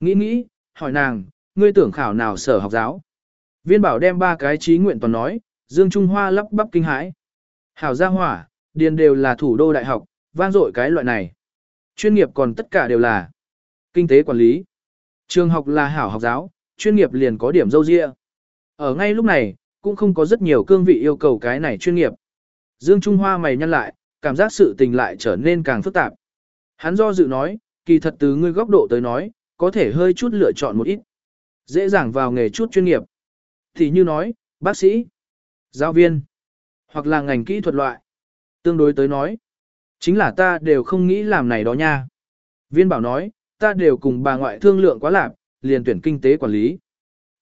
Nghĩ nghĩ, hỏi nàng, ngươi tưởng khảo nào sở học giáo. Viên bảo đem ba cái trí nguyện toàn nói, Dương Trung Hoa lắp bắp kinh hãi. Hảo gia hỏa, điền đều là thủ đô đại học, vang dội cái loại này. Chuyên nghiệp còn tất cả đều là kinh tế quản lý. Trường học là hảo học giáo, chuyên nghiệp liền có điểm dâu dịa. Ở ngay lúc này, cũng không có rất nhiều cương vị yêu cầu cái này chuyên nghiệp. Dương Trung Hoa mày nhăn lại, cảm giác sự tình lại trở nên càng phức tạp. Hắn do dự nói, kỳ thật từ ngươi góc độ tới nói, có thể hơi chút lựa chọn một ít. Dễ dàng vào nghề chút chuyên nghiệp. Thì như nói, bác sĩ, giáo viên, hoặc là ngành kỹ thuật loại. Tương đối tới nói, chính là ta đều không nghĩ làm này đó nha. Viên bảo nói, ta đều cùng bà ngoại thương lượng quá lạp, liền tuyển kinh tế quản lý.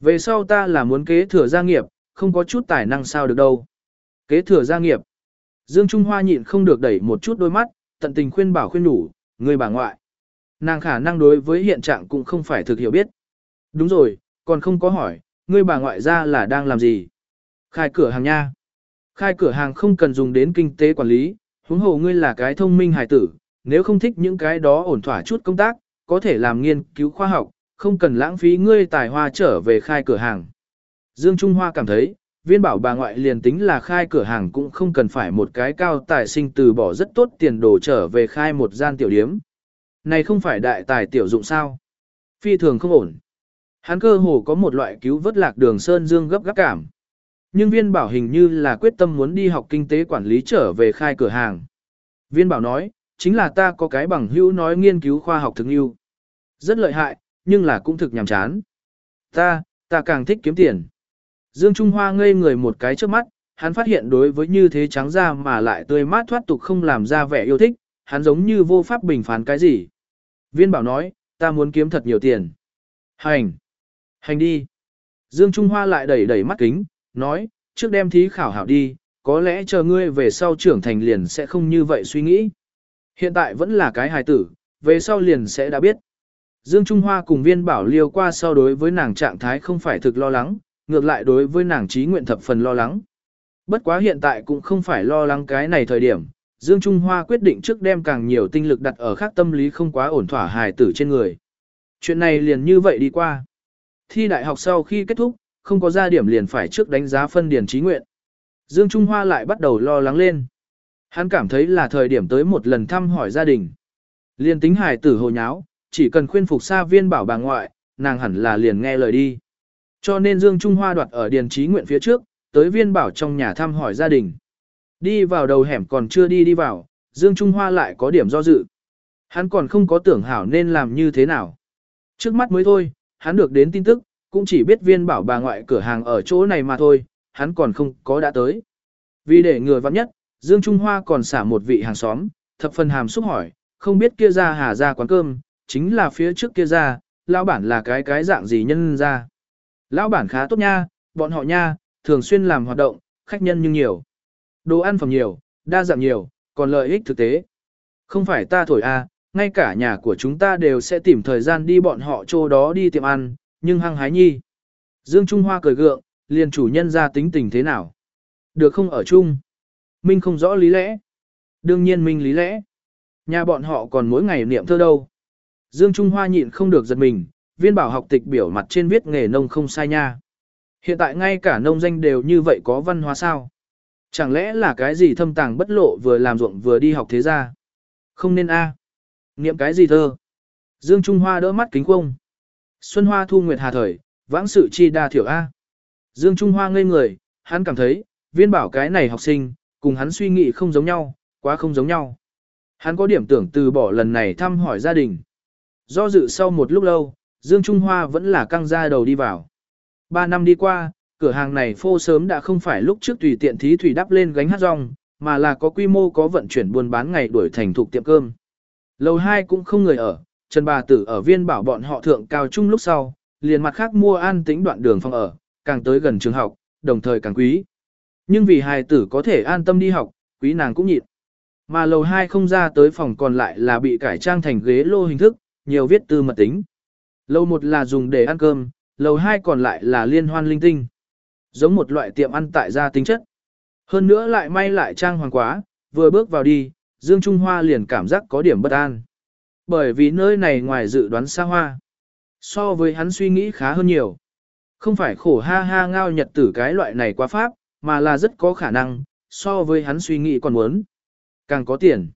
Về sau ta là muốn kế thừa gia nghiệp, không có chút tài năng sao được đâu. Kế thừa gia nghiệp. Dương Trung Hoa nhịn không được đẩy một chút đôi mắt, tận tình khuyên bảo khuyên đủ, người bà ngoại. Nàng khả năng đối với hiện trạng cũng không phải thực hiểu biết. Đúng rồi, còn không có hỏi, ngươi bà ngoại ra là đang làm gì? Khai cửa hàng nha. Khai cửa hàng không cần dùng đến kinh tế quản lý, huống hồ ngươi là cái thông minh hài tử, nếu không thích những cái đó ổn thỏa chút công tác, có thể làm nghiên cứu khoa học, không cần lãng phí ngươi tài hoa trở về khai cửa hàng. Dương Trung Hoa cảm thấy, viên bảo bà ngoại liền tính là khai cửa hàng cũng không cần phải một cái cao tài sinh từ bỏ rất tốt tiền đồ trở về khai một gian tiểu điếm. Này không phải đại tài tiểu dụng sao? Phi thường không ổn. Hắn cơ hồ có một loại cứu vớt lạc đường Sơn Dương gấp gáp cảm. Nhưng viên bảo hình như là quyết tâm muốn đi học kinh tế quản lý trở về khai cửa hàng. Viên bảo nói, chính là ta có cái bằng hữu nói nghiên cứu khoa học thực yêu. Rất lợi hại, nhưng là cũng thực nhàm chán. Ta, ta càng thích kiếm tiền. Dương Trung Hoa ngây người một cái trước mắt, hắn phát hiện đối với như thế trắng da mà lại tươi mát thoát tục không làm ra vẻ yêu thích, hắn giống như vô pháp bình phán cái gì. Viên bảo nói, ta muốn kiếm thật nhiều tiền. Hành! Hành đi! Dương Trung Hoa lại đẩy đẩy mắt kính, nói, trước đem thí khảo hảo đi, có lẽ chờ ngươi về sau trưởng thành liền sẽ không như vậy suy nghĩ. Hiện tại vẫn là cái hài tử, về sau liền sẽ đã biết. Dương Trung Hoa cùng viên bảo liêu qua sau đối với nàng trạng thái không phải thực lo lắng, ngược lại đối với nàng trí nguyện thập phần lo lắng. Bất quá hiện tại cũng không phải lo lắng cái này thời điểm, Dương Trung Hoa quyết định trước đem càng nhiều tinh lực đặt ở khác tâm lý không quá ổn thỏa hài tử trên người. Chuyện này liền như vậy đi qua. Thi đại học sau khi kết thúc, không có ra điểm liền phải trước đánh giá phân điển trí nguyện. Dương Trung Hoa lại bắt đầu lo lắng lên. Hắn cảm thấy là thời điểm tới một lần thăm hỏi gia đình. Liên tính hài tử hồ nháo, chỉ cần khuyên phục xa viên bảo bà ngoại, nàng hẳn là liền nghe lời đi. Cho nên Dương Trung Hoa đoạt ở điền trí nguyện phía trước, tới viên bảo trong nhà thăm hỏi gia đình. Đi vào đầu hẻm còn chưa đi đi vào, Dương Trung Hoa lại có điểm do dự. Hắn còn không có tưởng hảo nên làm như thế nào. Trước mắt mới thôi, hắn được đến tin tức, cũng chỉ biết viên bảo bà ngoại cửa hàng ở chỗ này mà thôi, hắn còn không có đã tới. Vì để người vắng nhất, Dương Trung Hoa còn xả một vị hàng xóm, thập phần hàm xúc hỏi, không biết kia ra hà ra quán cơm, chính là phía trước kia ra, lão bản là cái cái dạng gì nhân ra. Lão bản khá tốt nha, bọn họ nha, thường xuyên làm hoạt động, khách nhân nhưng nhiều. Đồ ăn phẩm nhiều, đa dạng nhiều, còn lợi ích thực tế. Không phải ta thổi a, à, ngay cả nhà của chúng ta đều sẽ tìm thời gian đi bọn họ chỗ đó đi tiệm ăn, nhưng hăng hái nhi. Dương Trung Hoa cười gượng, liền chủ nhân ra tính tình thế nào. Được không ở chung. Minh không rõ lý lẽ. Đương nhiên Minh lý lẽ. Nhà bọn họ còn mỗi ngày niệm thơ đâu. Dương Trung Hoa nhịn không được giật mình, viên bảo học tịch biểu mặt trên viết nghề nông không sai nha. Hiện tại ngay cả nông danh đều như vậy có văn hóa sao? Chẳng lẽ là cái gì thâm tàng bất lộ vừa làm ruộng vừa đi học thế ra? Không nên a. Niệm cái gì thơ? Dương Trung Hoa đỡ mắt kính không. Xuân Hoa thu nguyệt hà thời, vãng sự chi đa thiểu a. Dương Trung Hoa ngây người, hắn cảm thấy, viên bảo cái này học sinh, cùng hắn suy nghĩ không giống nhau, quá không giống nhau. Hắn có điểm tưởng từ bỏ lần này thăm hỏi gia đình. Do dự sau một lúc lâu, Dương Trung Hoa vẫn là căng ra đầu đi vào. Ba năm đi qua, cửa hàng này phô sớm đã không phải lúc trước tùy tiện thí thủy đắp lên gánh hát rong, mà là có quy mô có vận chuyển buôn bán ngày đuổi thành thục tiệm cơm. Lầu 2 cũng không người ở, Trần Bà Tử ở viên bảo bọn họ thượng cao trung lúc sau, liền mặt khác mua an tĩnh đoạn đường phòng ở, càng tới gần trường học, đồng thời càng quý. Nhưng vì hài tử có thể an tâm đi học, quý nàng cũng nhịn. Mà lầu 2 không ra tới phòng còn lại là bị cải trang thành ghế lô hình thức, nhiều viết tư mật tính. Lầu 1 là dùng để ăn cơm, lầu 2 còn lại là liên hoan linh tinh. Giống một loại tiệm ăn tại gia tính chất. Hơn nữa lại may lại trang hoàng quá, vừa bước vào đi, Dương Trung Hoa liền cảm giác có điểm bất an. Bởi vì nơi này ngoài dự đoán xa hoa. So với hắn suy nghĩ khá hơn nhiều. Không phải khổ ha ha ngao nhật tử cái loại này quá pháp, mà là rất có khả năng, so với hắn suy nghĩ còn muốn. Càng có tiền.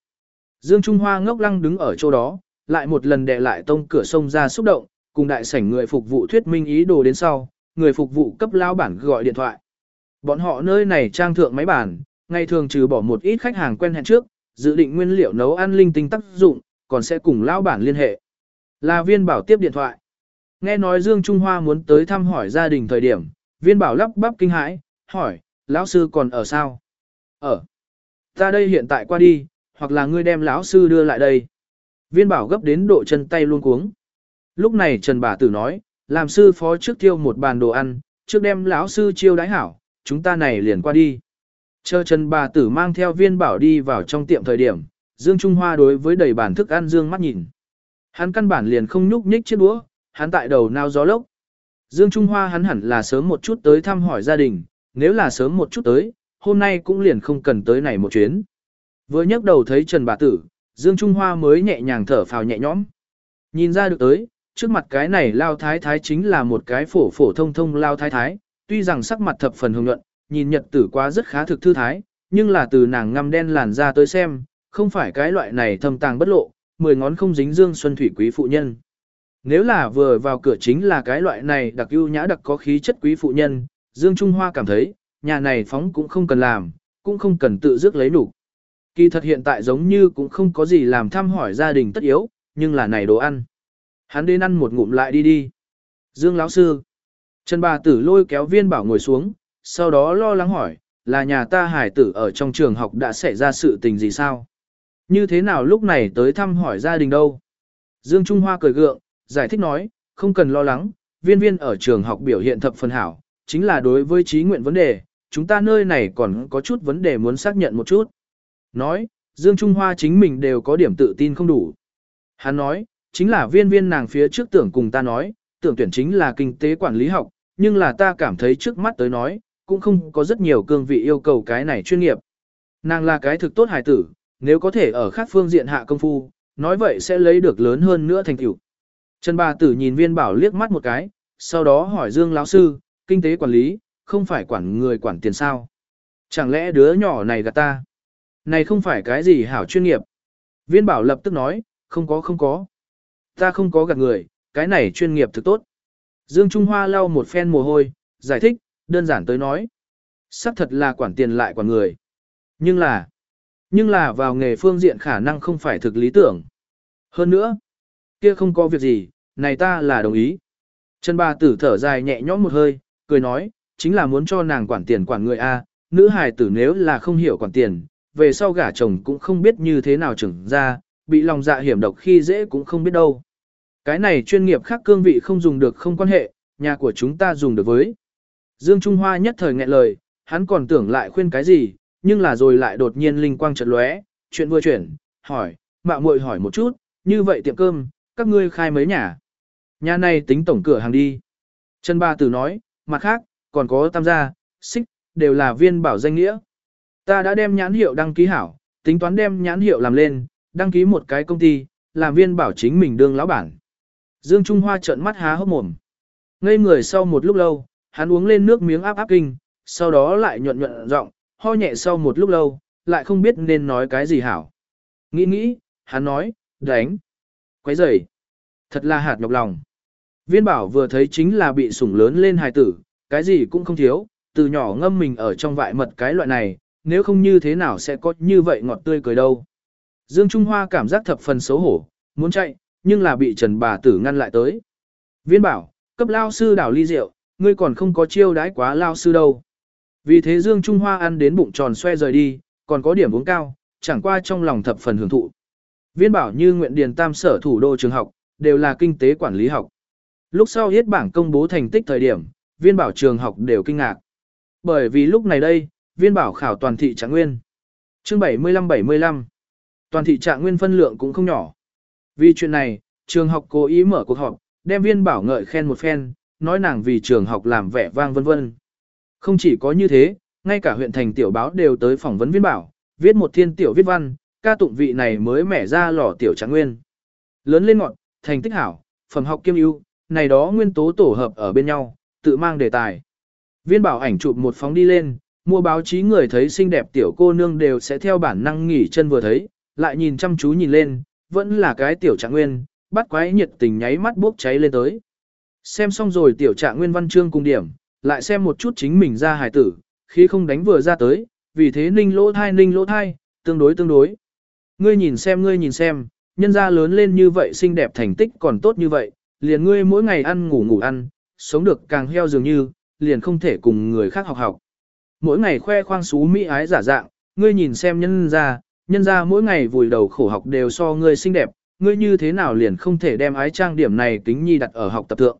Dương Trung Hoa ngốc lăng đứng ở chỗ đó, lại một lần đè lại tông cửa sông ra xúc động, cùng đại sảnh người phục vụ thuyết minh ý đồ đến sau, người phục vụ cấp lao bản gọi điện thoại. Bọn họ nơi này trang thượng máy bản, ngày thường trừ bỏ một ít khách hàng quen hẹn trước, dự định nguyên liệu nấu ăn linh tinh tác dụng, còn sẽ cùng lao bản liên hệ. Là viên bảo tiếp điện thoại. Nghe nói Dương Trung Hoa muốn tới thăm hỏi gia đình thời điểm, viên bảo lắp bắp kinh hãi, hỏi, lão sư còn ở sao? Ở. Ta đây hiện tại qua đi, hoặc là ngươi đem lão sư đưa lại đây. Viên bảo gấp đến độ chân tay luôn cuống. Lúc này Trần Bà Tử nói, làm sư phó trước tiêu một bàn đồ ăn, trước đem lão sư chiêu đái hảo, chúng ta này liền qua đi. Chờ Trần Bà Tử mang theo viên bảo đi vào trong tiệm thời điểm, Dương Trung Hoa đối với đầy bàn thức ăn Dương mắt nhìn. Hắn căn bản liền không nhúc nhích chiếc đũa, hắn tại đầu nao gió lốc. Dương Trung Hoa hắn hẳn là sớm một chút tới thăm hỏi gia đình, nếu là sớm một chút tới, hôm nay cũng liền không cần tới này một chuyến. Vừa nhấc đầu thấy Trần Bà Tử, Dương Trung Hoa mới nhẹ nhàng thở phào nhẹ nhõm. Nhìn ra được tới, trước mặt cái này lao thái thái chính là một cái phổ phổ thông thông lao thái thái, tuy rằng sắc mặt thập phần hồng nhuận, nhìn nhật tử quá rất khá thực thư thái, nhưng là từ nàng ngăm đen làn ra tới xem, không phải cái loại này thâm tàng bất lộ, mười ngón không dính dương xuân thủy quý phụ nhân. Nếu là vừa vào cửa chính là cái loại này đặc ưu nhã đặc có khí chất quý phụ nhân, Dương Trung Hoa cảm thấy, nhà này phóng cũng không cần làm, cũng không cần tự dứt lấy đủ. Kỳ thật hiện tại giống như cũng không có gì làm thăm hỏi gia đình tất yếu, nhưng là này đồ ăn. Hắn đến ăn một ngụm lại đi đi. Dương lão sư. Trần bà tử lôi kéo viên bảo ngồi xuống, sau đó lo lắng hỏi, là nhà ta hải tử ở trong trường học đã xảy ra sự tình gì sao? Như thế nào lúc này tới thăm hỏi gia đình đâu? Dương Trung Hoa cười gượng, giải thích nói, không cần lo lắng, viên viên ở trường học biểu hiện thập phần hảo, chính là đối với trí nguyện vấn đề, chúng ta nơi này còn có chút vấn đề muốn xác nhận một chút. Nói, Dương Trung Hoa chính mình đều có điểm tự tin không đủ. Hắn nói, chính là viên viên nàng phía trước tưởng cùng ta nói, tưởng tuyển chính là kinh tế quản lý học, nhưng là ta cảm thấy trước mắt tới nói, cũng không có rất nhiều cương vị yêu cầu cái này chuyên nghiệp. Nàng là cái thực tốt hài tử, nếu có thể ở khác phương diện hạ công phu, nói vậy sẽ lấy được lớn hơn nữa thành tựu. Trần bà tử nhìn viên bảo liếc mắt một cái, sau đó hỏi Dương lão sư, kinh tế quản lý, không phải quản người quản tiền sao? Chẳng lẽ đứa nhỏ này gạt ta? Này không phải cái gì hảo chuyên nghiệp. Viên bảo lập tức nói, không có không có. Ta không có gạt người, cái này chuyên nghiệp thực tốt. Dương Trung Hoa lau một phen mồ hôi, giải thích, đơn giản tới nói. Sắc thật là quản tiền lại quản người. Nhưng là, nhưng là vào nghề phương diện khả năng không phải thực lý tưởng. Hơn nữa, kia không có việc gì, này ta là đồng ý. Trần bà tử thở dài nhẹ nhõm một hơi, cười nói, chính là muốn cho nàng quản tiền quản người A, nữ hài tử nếu là không hiểu quản tiền, về sau gả chồng cũng không biết như thế nào trưởng ra, bị lòng dạ hiểm độc khi dễ cũng không biết đâu. Cái này chuyên nghiệp khác cương vị không dùng được không quan hệ, nhà của chúng ta dùng được với. Dương Trung Hoa nhất thời nghẹn lời, hắn còn tưởng lại khuyên cái gì, nhưng là rồi lại đột nhiên linh quang chợt lóe, chuyện vừa chuyển, hỏi, mạo muội hỏi một chút, như vậy tiệm cơm, các ngươi khai mấy nhà? Nhà này tính tổng cửa hàng đi. Trần Ba Tử nói, mặt khác, còn có tam gia, xích, đều là viên bảo danh nghĩa. Ta đã đem nhãn hiệu đăng ký hảo, tính toán đem nhãn hiệu làm lên, đăng ký một cái công ty, làm viên bảo chính mình đương lão bản. Dương Trung Hoa trợn mắt há hốc mồm. Ngây người sau một lúc lâu, hắn uống lên nước miếng áp áp kinh, sau đó lại nhuận nhuận giọng, ho nhẹ sau một lúc lâu, lại không biết nên nói cái gì hảo. Nghĩ nghĩ, hắn nói, đánh, quấy rầy, thật là hạt nhọc lòng. Viên bảo vừa thấy chính là bị sủng lớn lên hài tử, cái gì cũng không thiếu, từ nhỏ ngâm mình ở trong vại mật cái loại này, nếu không như thế nào sẽ có như vậy ngọt tươi cười đâu. Dương Trung Hoa cảm giác thập phần xấu hổ, muốn chạy, nhưng là bị Trần bà tử ngăn lại tới. Viên bảo, cấp lao sư đảo ly rượu, ngươi còn không có chiêu đãi quá lao sư đâu. Vì thế Dương Trung Hoa ăn đến bụng tròn xoe rời đi, còn có điểm uống cao, chẳng qua trong lòng thập phần hưởng thụ. Viên bảo như nguyện điền tam sở thủ đô trường học, đều là kinh tế quản lý học. Lúc sau hết bảng công bố thành tích thời điểm, viên bảo trường học đều kinh ngạc. Bởi vì lúc này đây, viên bảo khảo toàn thị trạng nguyên. Chương 75-75 Toàn thị trạng nguyên phân lượng cũng không nhỏ. Vì chuyện này, trường học cố ý mở cuộc họp, đem viên bảo ngợi khen một phen, nói nàng vì trường học làm vẻ vang vân vân. Không chỉ có như thế, ngay cả huyện thành tiểu báo đều tới phỏng vấn viên bảo, viết một thiên tiểu viết văn, ca tụng vị này mới mẻ ra lò tiểu trạng nguyên. Lớn lên ngọn, thành tích hảo, phẩm học kiêm ưu, này đó nguyên tố tổ hợp ở bên nhau, tự mang đề tài. Viên bảo ảnh chụp một phóng đi lên, mua báo chí người thấy xinh đẹp tiểu cô nương đều sẽ theo bản năng nghỉ chân vừa thấy, lại nhìn chăm chú nhìn lên, vẫn là cái tiểu trạng nguyên, bắt quái nhiệt tình nháy mắt bốc cháy lên tới. Xem xong rồi tiểu trạng nguyên văn chương cùng điểm, lại xem một chút chính mình ra hài tử, khi không đánh vừa ra tới, vì thế ninh lỗ thai ninh lỗ thai, tương đối tương đối. Ngươi nhìn xem ngươi nhìn xem, nhân gia lớn lên như vậy xinh đẹp thành tích còn tốt như vậy, liền ngươi mỗi ngày ăn ngủ ngủ ăn, sống được càng heo dường như, liền không thể cùng người khác học học. Mỗi ngày khoe khoang xú mỹ ái giả dạng, ngươi nhìn xem nhân gia, nhân gia mỗi ngày vùi đầu khổ học đều so ngươi xinh đẹp, ngươi như thế nào liền không thể đem ái trang điểm này kính nhi đặt ở học tập thượng.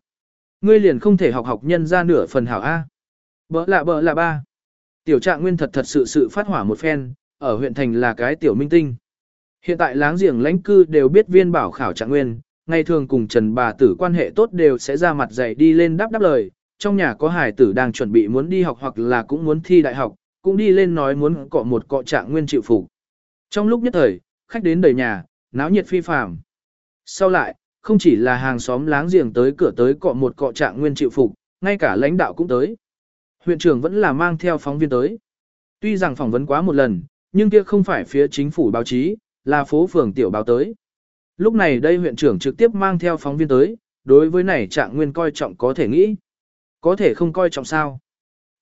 Ngươi liền không thể học học nhân gia nửa phần hảo A. Bỡ lạ bỡ lạ ba. Tiểu trạng nguyên thật thật sự sự phát hỏa một phen, ở huyện thành là cái tiểu minh tinh. Hiện tại láng giềng lãnh cư đều biết viên bảo khảo trạng nguyên, ngày thường cùng Trần bà tử quan hệ tốt đều sẽ ra mặt dạy đi lên đáp đáp lời, trong nhà có hải tử đang chuẩn bị muốn đi học hoặc là cũng muốn thi đại học, cũng đi lên nói muốn cọ một cọ trạng nguyên chịu phục. Trong lúc nhất thời, khách đến đầy nhà, náo nhiệt phi phàm. Sau lại, không chỉ là hàng xóm láng giềng tới cửa tới cọ một cọ trạng nguyên chịu phục, ngay cả lãnh đạo cũng tới. Huyện trưởng vẫn là mang theo phóng viên tới. Tuy rằng phỏng vấn quá một lần, nhưng kia không phải phía chính phủ báo chí, là phố phường tiểu báo tới. Lúc này đây huyện trưởng trực tiếp mang theo phóng viên tới, đối với này trạng nguyên coi trọng có thể nghĩ. Có thể không coi trọng sao.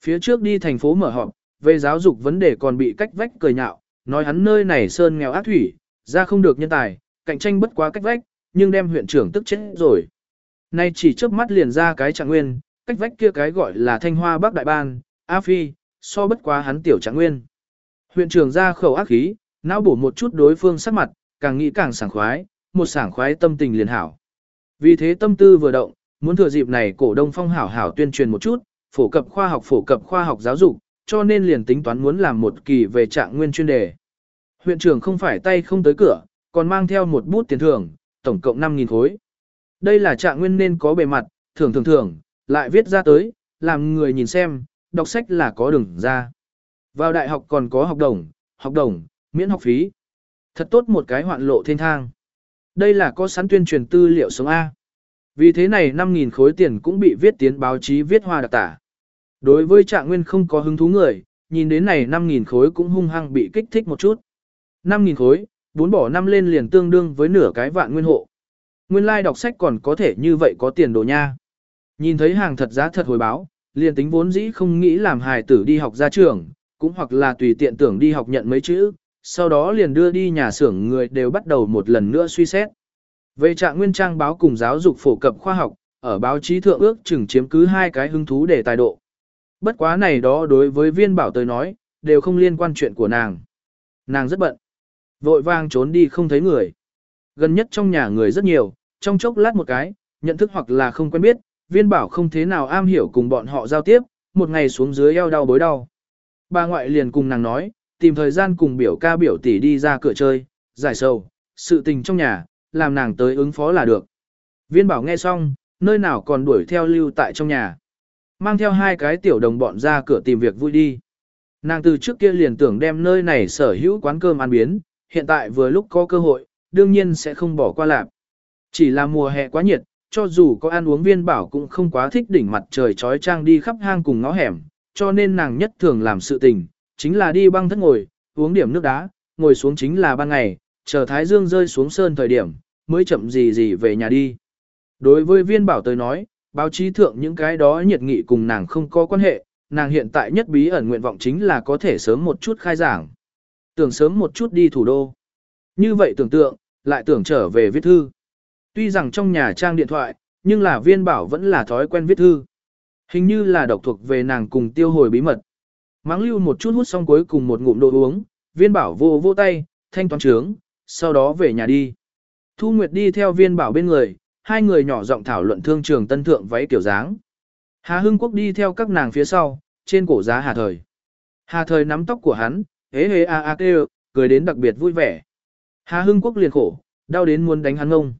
Phía trước đi thành phố mở họp, về giáo dục vấn đề còn bị cách vách cười nhạo, nói hắn nơi này sơn nghèo ác thủy, ra không được nhân tài, cạnh tranh bất quá cách vách, nhưng đem huyện trưởng tức chết rồi. Nay chỉ trước mắt liền ra cái trạng nguyên, cách vách kia cái gọi là thanh hoa bắc đại ban, A Phi, so bất quá hắn tiểu trạng nguyên. Huyện trưởng ra khẩu ác khí, não bổ một chút đối phương sắc mặt, càng nghĩ càng sảng khoái, một sảng khoái tâm tình liền hảo. Vì thế tâm tư vừa động, muốn thừa dịp này cổ đông phong hảo hảo tuyên truyền một chút, phổ cập khoa học phổ cập khoa học giáo dục, cho nên liền tính toán muốn làm một kỳ về trạng nguyên chuyên đề. Huyện trưởng không phải tay không tới cửa, còn mang theo một bút tiền thưởng, tổng cộng 5.000 khối. Đây là trạng nguyên nên có bề mặt, thưởng thưởng thưởng, lại viết ra tới, làm người nhìn xem, đọc sách là có đường ra. Vào đại học còn có học đồng, học đồng, miễn học phí. Thật tốt một cái hoạn lộ thiên thang. Đây là có sẵn tuyên truyền tư liệu sống A. Vì thế này 5.000 khối tiền cũng bị viết tiến báo chí viết hoa đặc tả. Đối với trạng nguyên không có hứng thú người, nhìn đến này 5.000 khối cũng hung hăng bị kích thích một chút. 5.000 khối, bốn bỏ năm lên liền tương đương với nửa cái vạn nguyên hộ. Nguyên lai like đọc sách còn có thể như vậy có tiền đồ nha. Nhìn thấy hàng thật giá thật hồi báo, liền tính vốn dĩ không nghĩ làm hài tử đi học ra trường, cũng hoặc là tùy tiện tưởng đi học nhận mấy chữ, sau đó liền đưa đi nhà xưởng người đều bắt đầu một lần nữa suy xét. Về trạng nguyên trang báo cùng giáo dục phổ cập khoa học, ở báo chí thượng ước chừng chiếm cứ hai cái hứng thú để tài độ. Bất quá này đó đối với viên bảo tới nói, đều không liên quan chuyện của nàng. Nàng rất bận. Vội vang trốn đi không thấy người. Gần nhất trong nhà người rất nhiều, trong chốc lát một cái, nhận thức hoặc là không quen biết, viên bảo không thế nào am hiểu cùng bọn họ giao tiếp, một ngày xuống dưới eo đau bối đau. Bà ngoại liền cùng nàng nói, tìm thời gian cùng biểu ca biểu tỷ đi ra cửa chơi, giải sầu, sự tình trong nhà, làm nàng tới ứng phó là được. Viên bảo nghe xong, nơi nào còn đuổi theo lưu tại trong nhà. Mang theo hai cái tiểu đồng bọn ra cửa tìm việc vui đi. Nàng từ trước kia liền tưởng đem nơi này sở hữu quán cơm ăn biến, hiện tại vừa lúc có cơ hội, đương nhiên sẽ không bỏ qua lạc. Chỉ là mùa hè quá nhiệt, cho dù có ăn uống viên bảo cũng không quá thích đỉnh mặt trời trói trang đi khắp hang cùng ngõ hẻm, cho nên nàng nhất thường làm sự tình, chính là đi băng thất ngồi, uống điểm nước đá, ngồi xuống chính là ban ngày, chờ thái dương rơi xuống sơn thời điểm, mới chậm gì gì về nhà đi. Đối với viên bảo tới nói, báo chí thượng những cái đó nhiệt nghị cùng nàng không có quan hệ, nàng hiện tại nhất bí ẩn nguyện vọng chính là có thể sớm một chút khai giảng. Tưởng sớm một chút đi thủ đô. Như vậy tưởng tượng, lại tưởng trở về viết thư. Tuy rằng trong nhà trang điện thoại, nhưng là viên bảo vẫn là thói quen viết thư. Hình như là độc thuộc về nàng cùng tiêu hồi bí mật. Mắng lưu một chút hút xong cuối cùng một ngụm đồ uống, viên bảo vô vô tay, thanh toán trướng, sau đó về nhà đi. Thu Nguyệt đi theo viên bảo bên người, hai người nhỏ giọng thảo luận thương trường tân thượng váy kiểu dáng. Hà Hưng Quốc đi theo các nàng phía sau, trên cổ giá hà thời. Hà thời nắm tóc của hắn, hế hế a a kêu, cười đến đặc biệt vui vẻ. Hà Hưng Quốc liền khổ, đau đến muốn đánh hắn ngông.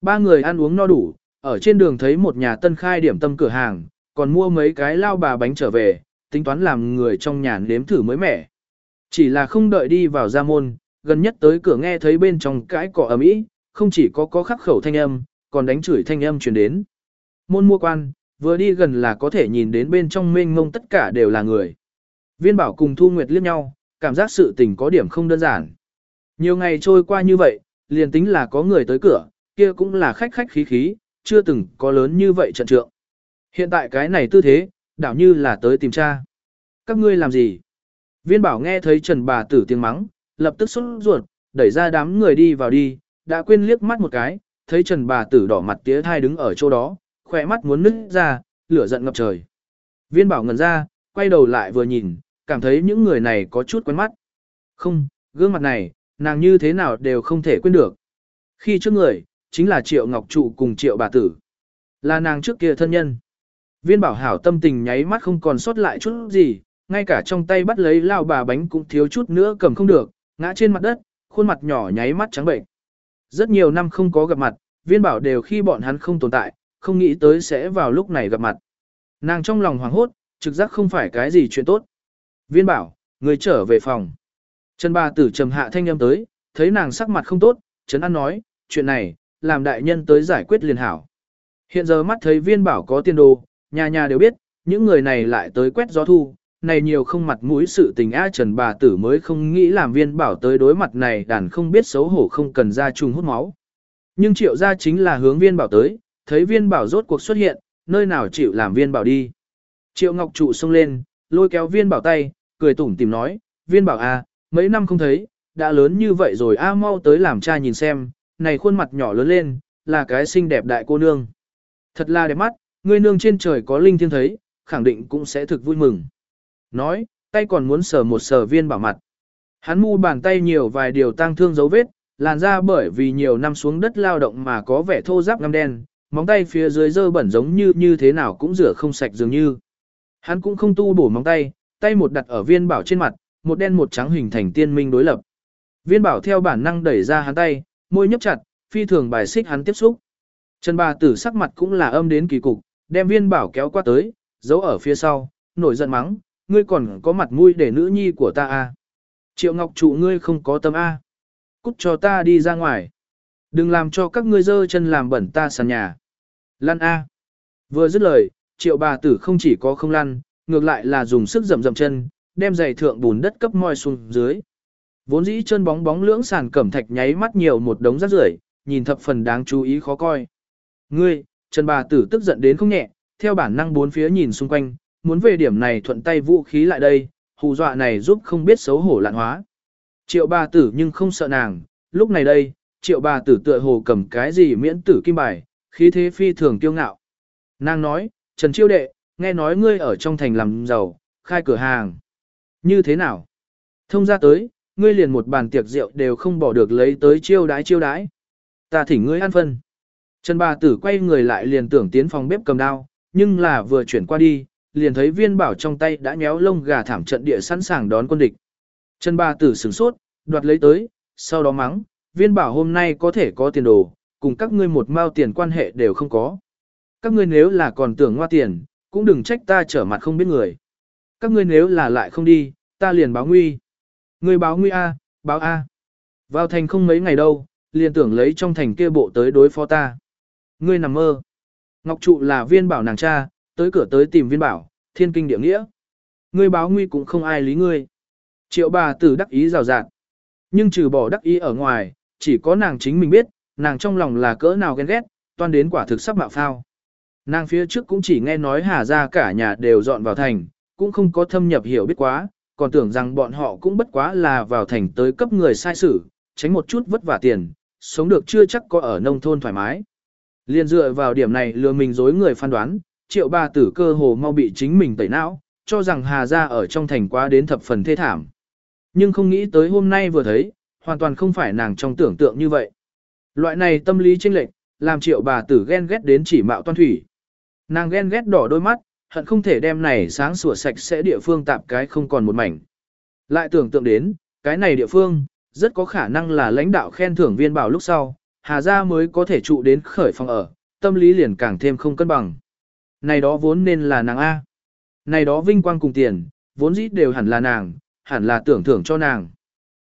Ba người ăn uống no đủ, ở trên đường thấy một nhà tân khai điểm tâm cửa hàng, còn mua mấy cái lao bà bánh trở về, tính toán làm người trong nhà nếm thử mới mẻ. Chỉ là không đợi đi vào gia môn, gần nhất tới cửa nghe thấy bên trong cãi cỏ ầm ĩ, không chỉ có có khắc khẩu thanh âm, còn đánh chửi thanh âm truyền đến. Môn mua quan, vừa đi gần là có thể nhìn đến bên trong mênh mông tất cả đều là người. Viên bảo cùng Thu Nguyệt liếc nhau, cảm giác sự tình có điểm không đơn giản. Nhiều ngày trôi qua như vậy, liền tính là có người tới cửa, kia cũng là khách khách khí khí, chưa từng có lớn như vậy trận trượng. Hiện tại cái này tư thế, đảo như là tới tìm cha. Các ngươi làm gì? Viên bảo nghe thấy Trần bà tử tiếng mắng, lập tức xuất ruột, đẩy ra đám người đi vào đi, đã quên liếc mắt một cái, thấy Trần bà tử đỏ mặt tía thai đứng ở chỗ đó, khỏe mắt muốn nứt ra, lửa giận ngập trời. Viên bảo ngẩn ra, quay đầu lại vừa nhìn, cảm thấy những người này có chút quen mắt. Không, gương mặt này, nàng như thế nào đều không thể quên được. Khi trước người, chính là Triệu Ngọc Trụ cùng Triệu bà tử. Là nàng trước kia thân nhân. Viên bảo hảo tâm tình nháy mắt không còn sót lại chút gì, ngay cả trong tay bắt lấy lao bà bánh cũng thiếu chút nữa cầm không được, ngã trên mặt đất, khuôn mặt nhỏ nháy mắt trắng bệnh. Rất nhiều năm không có gặp mặt, viên bảo đều khi bọn hắn không tồn tại, không nghĩ tới sẽ vào lúc này gặp mặt. Nàng trong lòng hoảng hốt, trực giác không phải cái gì chuyện tốt. Viên bảo, người trở về phòng. Trần bà tử trầm hạ thanh âm tới, thấy nàng sắc mặt không tốt, Trấn An nói, chuyện này, làm đại nhân tới giải quyết liền hảo. Hiện giờ mắt thấy viên bảo có tiền đồ, nhà nhà đều biết, những người này lại tới quét gió thu, này nhiều không mặt mũi sự tình A Trần bà tử mới không nghĩ làm viên bảo tới đối mặt này đàn không biết xấu hổ không cần ra trùng hút máu. Nhưng triệu gia chính là hướng viên bảo tới, thấy viên bảo rốt cuộc xuất hiện, nơi nào chịu làm viên bảo đi. Triệu Ngọc trụ xông lên, lôi kéo viên bảo tay, cười tủm tìm nói, viên bảo A, mấy năm không thấy, đã lớn như vậy rồi A mau tới làm cha nhìn xem, này khuôn mặt nhỏ lớn lên, là cái xinh đẹp đại cô nương. Thật là đẹp mắt, người nương trên trời có linh thiên thấy, khẳng định cũng sẽ thực vui mừng. Nói, tay còn muốn sờ một sờ viên bảo mặt. Hắn mu bàn tay nhiều vài điều tăng thương dấu vết, làn da bởi vì nhiều năm xuống đất lao động mà có vẻ thô ráp ngăm đen, móng tay phía dưới dơ bẩn giống như như thế nào cũng rửa không sạch dường như. Hắn cũng không tu bổ móng tay, tay một đặt ở viên bảo trên mặt, một đen một trắng hình thành tiên minh đối lập. Viên bảo theo bản năng đẩy ra hắn tay, môi nhấp chặt, phi thường bài xích hắn tiếp xúc. Trần bà tử sắc mặt cũng là âm đến kỳ cục, đem viên bảo kéo qua tới, giấu ở phía sau, nổi giận mắng, ngươi còn có mặt mũi để nữ nhi của ta à. Triệu Ngọc trụ ngươi không có tâm A. Cút cho ta đi ra ngoài. Đừng làm cho các ngươi dơ chân làm bẩn ta sàn nhà. Lăn A. Vừa dứt lời, triệu bà tử không chỉ có không lăn, ngược lại là dùng sức dậm dậm chân, đem giày thượng bùn đất cấp moi xuống dưới. Vốn dĩ chân bóng bóng lưỡng sàn cẩm thạch nháy mắt nhiều một đống rác rưởi, nhìn thập phần đáng chú ý khó coi. Ngươi, Trần bà tử tức giận đến không nhẹ, theo bản năng bốn phía nhìn xung quanh, muốn về điểm này thuận tay vũ khí lại đây, hù dọa này giúp không biết xấu hổ lạn hóa. Triệu bà tử nhưng không sợ nàng, lúc này đây, triệu bà tử tựa hồ cầm cái gì miễn tử kim bài, khí thế phi thường kiêu ngạo. Nàng nói, Trần Chiêu Đệ, nghe nói ngươi ở trong thành làm giàu, khai cửa hàng. Như thế nào? Thông ra tới, ngươi liền một bàn tiệc rượu đều không bỏ được lấy tới chiêu đái chiêu đái. Ta thỉnh ngươi ăn phân. Trần bà tử quay người lại liền tưởng tiến phòng bếp cầm đao, nhưng là vừa chuyển qua đi, liền thấy viên bảo trong tay đã nhéo lông gà thảm trận địa sẵn sàng đón quân địch. Trần bà tử sửng sốt, đoạt lấy tới, sau đó mắng, viên bảo hôm nay có thể có tiền đồ, cùng các ngươi một mao tiền quan hệ đều không có. Các ngươi nếu là còn tưởng ngoa tiền, cũng đừng trách ta trở mặt không biết người. Các ngươi nếu là lại không đi, ta liền báo nguy. Ngươi báo nguy A, báo A. Vào thành không mấy ngày đâu, liền tưởng lấy trong thành kia bộ tới đối phó ta. Ngươi nằm mơ. Ngọc trụ là viên bảo nàng cha, tới cửa tới tìm viên bảo, thiên kinh địa nghĩa. Ngươi báo nguy cũng không ai lý ngươi. Triệu bà tử đắc ý rào rạt. Nhưng trừ bỏ đắc ý ở ngoài, chỉ có nàng chính mình biết, nàng trong lòng là cỡ nào ghen ghét, toan đến quả thực sắp bạo phao. Nàng phía trước cũng chỉ nghe nói hà ra cả nhà đều dọn vào thành, cũng không có thâm nhập hiểu biết quá, còn tưởng rằng bọn họ cũng bất quá là vào thành tới cấp người sai xử, tránh một chút vất vả tiền, sống được chưa chắc có ở nông thôn thoải mái. Liên dựa vào điểm này lừa mình dối người phán đoán, triệu bà tử cơ hồ mau bị chính mình tẩy não, cho rằng Hà Gia ở trong thành quá đến thập phần thê thảm. Nhưng không nghĩ tới hôm nay vừa thấy, hoàn toàn không phải nàng trong tưởng tượng như vậy. Loại này tâm lý chênh lệch, làm triệu bà tử ghen ghét đến chỉ mạo toan thủy. Nàng ghen ghét đỏ đôi mắt, hận không thể đem này sáng sủa sạch sẽ địa phương tạp cái không còn một mảnh. Lại tưởng tượng đến, cái này địa phương, rất có khả năng là lãnh đạo khen thưởng viên bảo lúc sau, Hà Gia mới có thể trụ đến khởi phòng ở, tâm lý liền càng thêm không cân bằng. Này đó vốn nên là nàng A. Này đó vinh quang cùng tiền, vốn dĩ đều hẳn là nàng, hẳn là tưởng thưởng cho nàng.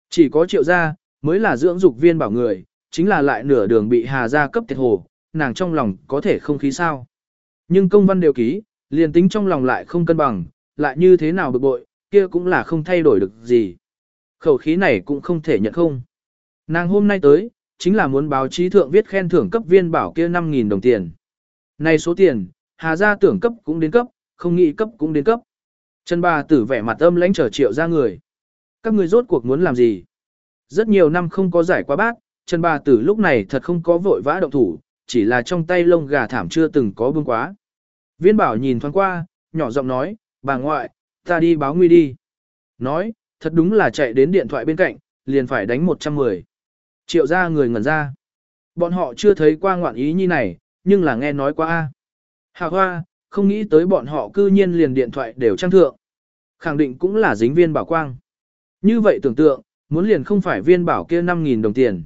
Chỉ có triệu gia, mới là dưỡng dục viên bảo người, chính là lại nửa đường bị Hà Gia cấp thiệt hồ, nàng trong lòng có thể không khí sao. Nhưng công văn đều ký, liền tính trong lòng lại không cân bằng, lại như thế nào bực bội, kia cũng là không thay đổi được gì. Khẩu khí này cũng không thể nhận không. Nàng hôm nay tới, chính là muốn báo chí thượng viết khen thưởng cấp viên bảo kia 5.000 đồng tiền. Này số tiền, Hà gia tưởng cấp cũng đến cấp, không nghĩ cấp cũng đến cấp. Trần bà tử vẻ mặt âm lãnh trở triệu ra người. Các người rốt cuộc muốn làm gì? Rất nhiều năm không có giải qua bác, Trần bà tử lúc này thật không có vội vã động thủ, chỉ là trong tay lông gà thảm chưa từng có bưng quá. Viên bảo nhìn thoáng qua, nhỏ giọng nói, bà ngoại, ta đi báo nguy đi. Nói, thật đúng là chạy đến điện thoại bên cạnh, liền phải đánh 110. Triệu ra người ngẩn ra. Bọn họ chưa thấy qua ngoạn ý như này, nhưng là nghe nói qua. a Hà hoa, không nghĩ tới bọn họ cư nhiên liền điện thoại đều trang thượng. Khẳng định cũng là dính viên bảo quang. Như vậy tưởng tượng, muốn liền không phải viên bảo kia 5.000 đồng tiền.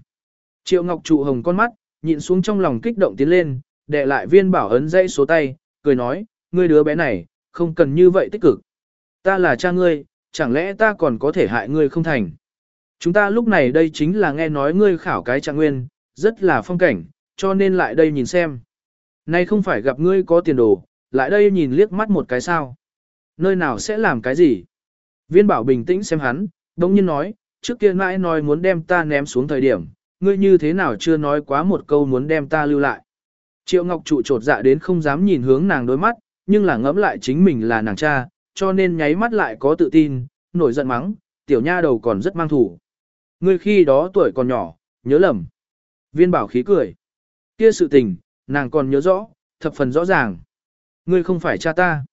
Triệu Ngọc trụ hồng con mắt, nhịn xuống trong lòng kích động tiến lên, đệ lại viên bảo ấn dây số tay, cười nói, ngươi đứa bé này, không cần như vậy tích cực. Ta là cha ngươi, chẳng lẽ ta còn có thể hại ngươi không thành. Chúng ta lúc này đây chính là nghe nói ngươi khảo cái trạng nguyên, rất là phong cảnh, cho nên lại đây nhìn xem. Nay không phải gặp ngươi có tiền đồ, lại đây nhìn liếc mắt một cái sao. Nơi nào sẽ làm cái gì? Viên bảo bình tĩnh xem hắn, đống nhiên nói, trước kia mãi nói muốn đem ta ném xuống thời điểm, ngươi như thế nào chưa nói quá một câu muốn đem ta lưu lại. Triệu Ngọc trụ trột dạ đến không dám nhìn hướng nàng đôi mắt, nhưng là ngẫm lại chính mình là nàng cha, cho nên nháy mắt lại có tự tin, nổi giận mắng, tiểu nha đầu còn rất mang thủ. Ngươi khi đó tuổi còn nhỏ, nhớ lầm. Viên bảo khí cười. Kia sự tình, nàng còn nhớ rõ, thập phần rõ ràng. Ngươi không phải cha ta.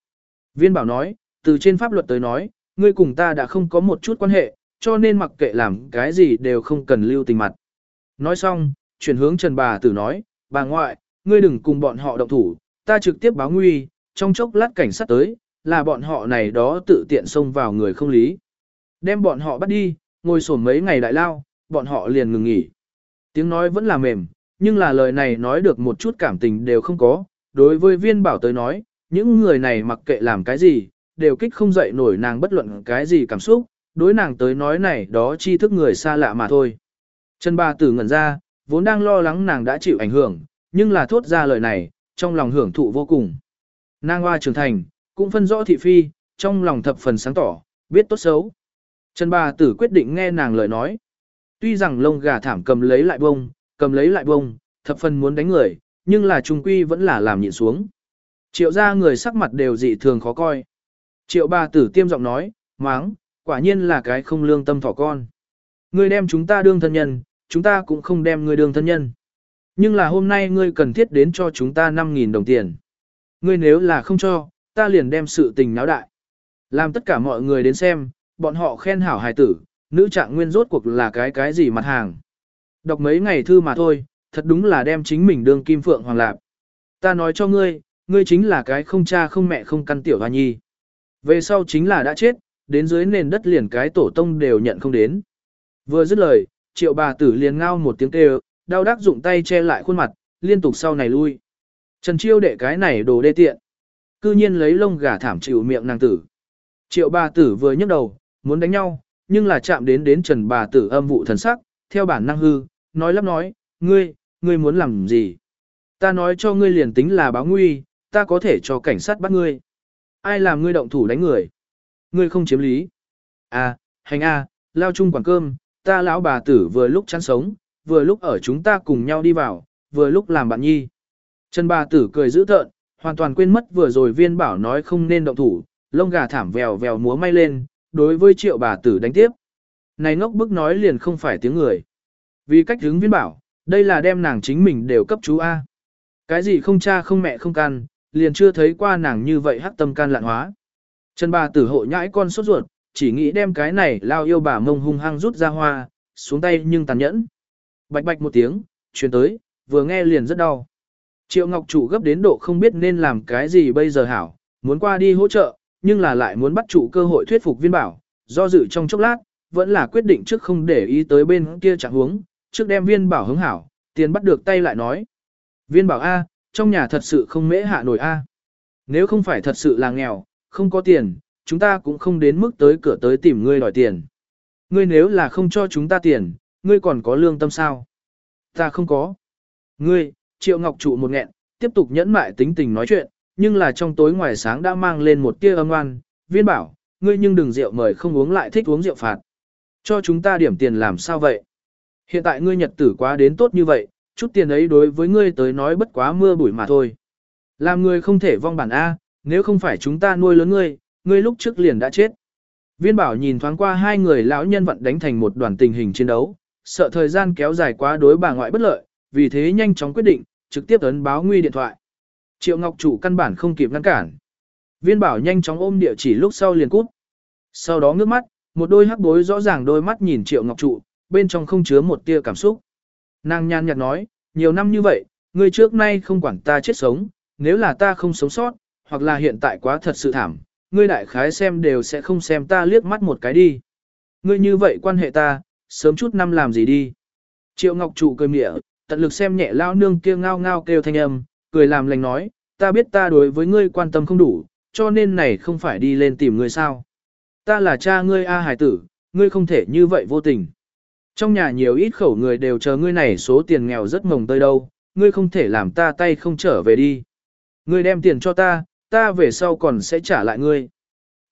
Viên bảo nói, từ trên pháp luật tới nói, ngươi cùng ta đã không có một chút quan hệ, cho nên mặc kệ làm cái gì đều không cần lưu tình mặt. Nói xong, chuyển hướng Trần bà tử nói, bà ngoại, ngươi đừng cùng bọn họ động thủ, ta trực tiếp báo nguy, trong chốc lát cảnh sát tới, là bọn họ này đó tự tiện xông vào người không lý. Đem bọn họ bắt đi, ngồi sổm mấy ngày đại lao, bọn họ liền ngừng nghỉ. Tiếng nói vẫn là mềm, nhưng là lời này nói được một chút cảm tình đều không có. Đối với viên bảo tới nói, những người này mặc kệ làm cái gì, đều kích không dậy nổi nàng bất luận cái gì cảm xúc, đối nàng tới nói này đó chi thức người xa lạ mà thôi. Trần ba tử ngẩn ra, vốn đang lo lắng nàng đã chịu ảnh hưởng, nhưng là thốt ra lời này, trong lòng hưởng thụ vô cùng. Nàng hoa trưởng thành, cũng phân rõ thị phi, trong lòng thập phần sáng tỏ, biết tốt xấu. Trần bà tử quyết định nghe nàng lời nói. Tuy rằng lông gà thảm cầm lấy lại bông, cầm lấy lại bông, thập phần muốn đánh người, nhưng là trung quy vẫn là làm nhịn xuống. Triệu ra người sắc mặt đều dị thường khó coi. Triệu bà tử tiêm giọng nói, máng, quả nhiên là cái không lương tâm thỏ con. Ngươi đem chúng ta đương thân nhân, chúng ta cũng không đem ngươi đương thân nhân. Nhưng là hôm nay ngươi cần thiết đến cho chúng ta 5.000 đồng tiền. Ngươi nếu là không cho, ta liền đem sự tình náo đại. Làm tất cả mọi người đến xem, bọn họ khen hảo hài tử, nữ trạng nguyên rốt cuộc là cái cái gì mặt hàng. Đọc mấy ngày thư mà thôi, thật đúng là đem chính mình đương kim phượng hoàng lạp. Ta nói cho ngươi, ngươi chính là cái không cha không mẹ không căn tiểu hoa nhi. Về sau chính là đã chết, đến dưới nền đất liền cái tổ tông đều nhận không đến. Vừa dứt lời, triệu bà tử liền ngao một tiếng kêu, đau đắc dụng tay che lại khuôn mặt, liên tục sau này lui. Trần chiêu đệ cái này đồ đê tiện. Cư nhiên lấy lông gà thảm chịu miệng nàng tử. Triệu bà tử vừa nhấc đầu, muốn đánh nhau, nhưng là chạm đến đến trần bà tử âm vụ thần sắc, theo bản năng hư, nói lắp nói, ngươi, ngươi muốn làm gì? Ta nói cho ngươi liền tính là báo nguy, ta có thể cho cảnh sát bắt ngươi. Ai làm ngươi động thủ đánh người? Ngươi không chiếm lý. À, hành a, lao chung quảng cơm, ta lão bà tử vừa lúc chăn sống, vừa lúc ở chúng ta cùng nhau đi vào, vừa lúc làm bạn nhi. Trần bà tử cười dữ tợn, hoàn toàn quên mất vừa rồi viên bảo nói không nên động thủ, lông gà thảm vèo vèo múa may lên, đối với triệu bà tử đánh tiếp. Này ngốc bức nói liền không phải tiếng người. Vì cách hướng viên bảo, đây là đem nàng chính mình đều cấp chú A. Cái gì không cha không mẹ không can, liền chưa thấy qua nàng như vậy hắc tâm can lạn hóa. Trần bà tử hộ nhãi con sốt ruột, chỉ nghĩ đem cái này lao yêu bà mông hung hăng rút ra hoa, xuống tay nhưng tàn nhẫn. Bạch bạch một tiếng, truyền tới, vừa nghe liền rất đau. Triệu Ngọc Chủ gấp đến độ không biết nên làm cái gì bây giờ hảo, muốn qua đi hỗ trợ, nhưng là lại muốn bắt chủ cơ hội thuyết phục viên bảo, do dự trong chốc lát, vẫn là quyết định trước không để ý tới bên kia chẳng huống, trước đem viên bảo hứng hảo, tiền bắt được tay lại nói. Viên bảo A, trong nhà thật sự không mễ hạ nổi A. Nếu không phải thật sự là nghèo, không có tiền, chúng ta cũng không đến mức tới cửa tới tìm ngươi đòi tiền. Ngươi nếu là không cho chúng ta tiền, ngươi còn có lương tâm sao? Ta không có. Ngươi, Triệu Ngọc trụ một nghẹn, tiếp tục nhẫn mại tính tình nói chuyện, nhưng là trong tối ngoài sáng đã mang lên một tia âm oan, viên bảo, ngươi nhưng đừng rượu mời không uống lại thích uống rượu phạt. Cho chúng ta điểm tiền làm sao vậy? Hiện tại ngươi nhật tử quá đến tốt như vậy, chút tiền ấy đối với ngươi tới nói bất quá mưa bụi mà thôi. Làm ngươi không thể vong bản A, nếu không phải chúng ta nuôi lớn ngươi, ngươi lúc trước liền đã chết. Viên bảo nhìn thoáng qua hai người lão nhân vận đánh thành một đoàn tình hình chiến đấu, sợ thời gian kéo dài quá đối bà ngoại bất lợi, vì thế nhanh chóng quyết định, trực tiếp ấn báo nguy điện thoại. Triệu Ngọc chủ căn bản không kịp ngăn cản. Viên bảo nhanh chóng ôm địa chỉ lúc sau liền cút. Sau đó ngước mắt, một đôi hắc bối rõ ràng đôi mắt nhìn Triệu Ngọc trụ, bên trong không chứa một tia cảm xúc. Nàng nhàn nhạt nói, nhiều năm như vậy, ngươi trước nay không quản ta chết sống, nếu là ta không sống sót, hoặc là hiện tại quá thật sự thảm, ngươi đại khái xem đều sẽ không xem ta liếc mắt một cái đi. Ngươi như vậy quan hệ ta, sớm chút năm làm gì đi. Triệu Ngọc trụ cười mỉa, tận lực xem nhẹ lao nương kia ngao ngao kêu thanh âm, cười làm lành nói, ta biết ta đối với ngươi quan tâm không đủ, cho nên này không phải đi lên tìm ngươi sao. Ta là cha ngươi A hải tử, ngươi không thể như vậy vô tình. Trong nhà nhiều ít khẩu người đều chờ ngươi này số tiền nghèo rất mồng tơi đâu, ngươi không thể làm ta tay không trở về đi. Ngươi đem tiền cho ta, ta về sau còn sẽ trả lại ngươi.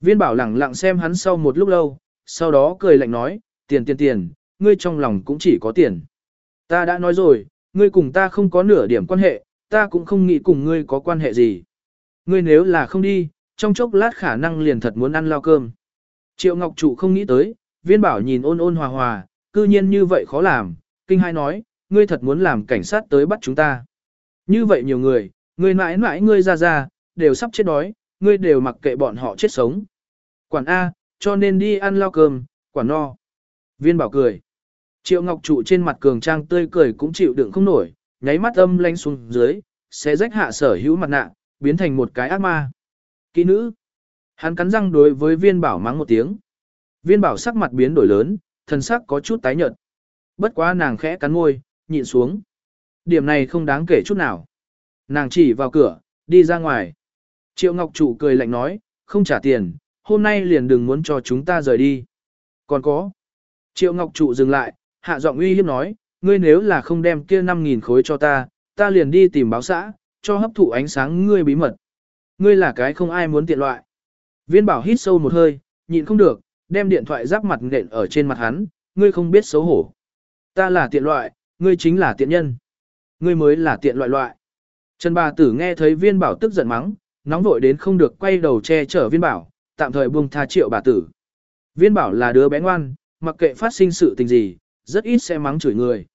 Viên bảo lẳng lặng xem hắn sau một lúc lâu, sau đó cười lạnh nói, tiền tiền tiền, ngươi trong lòng cũng chỉ có tiền. Ta đã nói rồi, ngươi cùng ta không có nửa điểm quan hệ, ta cũng không nghĩ cùng ngươi có quan hệ gì. Ngươi nếu là không đi, trong chốc lát khả năng liền thật muốn ăn lao cơm. Triệu Ngọc Trụ không nghĩ tới, viên bảo nhìn ôn ôn hòa hòa, cư nhiên như vậy khó làm, kinh hai nói, ngươi thật muốn làm cảnh sát tới bắt chúng ta. Như vậy nhiều người, ngươi mãi mãi ngươi ra ra, đều sắp chết đói, ngươi đều mặc kệ bọn họ chết sống. Quản A, cho nên đi ăn lao cơm, quản no. Viên bảo cười. Triệu Ngọc Trụ trên mặt cường trang tươi cười cũng chịu đựng không nổi, nháy mắt âm lanh xuống dưới, sẽ rách hạ sở hữu mặt nạ, biến thành một cái ác ma. Kỹ nữ. Hắn cắn răng đối với viên bảo mắng một tiếng. Viên bảo sắc mặt biến đổi lớn, thần sắc có chút tái nhợt. Bất quá nàng khẽ cắn môi, nhịn xuống. Điểm này không đáng kể chút nào. Nàng chỉ vào cửa, đi ra ngoài. Triệu Ngọc Trụ cười lạnh nói, không trả tiền, hôm nay liền đừng muốn cho chúng ta rời đi. Còn có. Triệu Ngọc Trụ dừng lại, hạ giọng uy hiếp nói, ngươi nếu là không đem kia 5.000 khối cho ta, ta liền đi tìm báo xã, cho hấp thụ ánh sáng ngươi bí mật. Ngươi là cái không ai muốn tiện loại. Viên bảo hít sâu một hơi, nhịn không được, đem điện thoại giáp mặt nện ở trên mặt hắn, ngươi không biết xấu hổ. Ta là tiện loại, ngươi chính là tiện nhân. Ngươi mới là tiện loại loại. Trần bà tử nghe thấy viên bảo tức giận mắng, nóng vội đến không được quay đầu che chở viên bảo, tạm thời buông tha triệu bà tử. Viên bảo là đứa bé ngoan, mặc kệ phát sinh sự tình gì, rất ít sẽ mắng chửi người.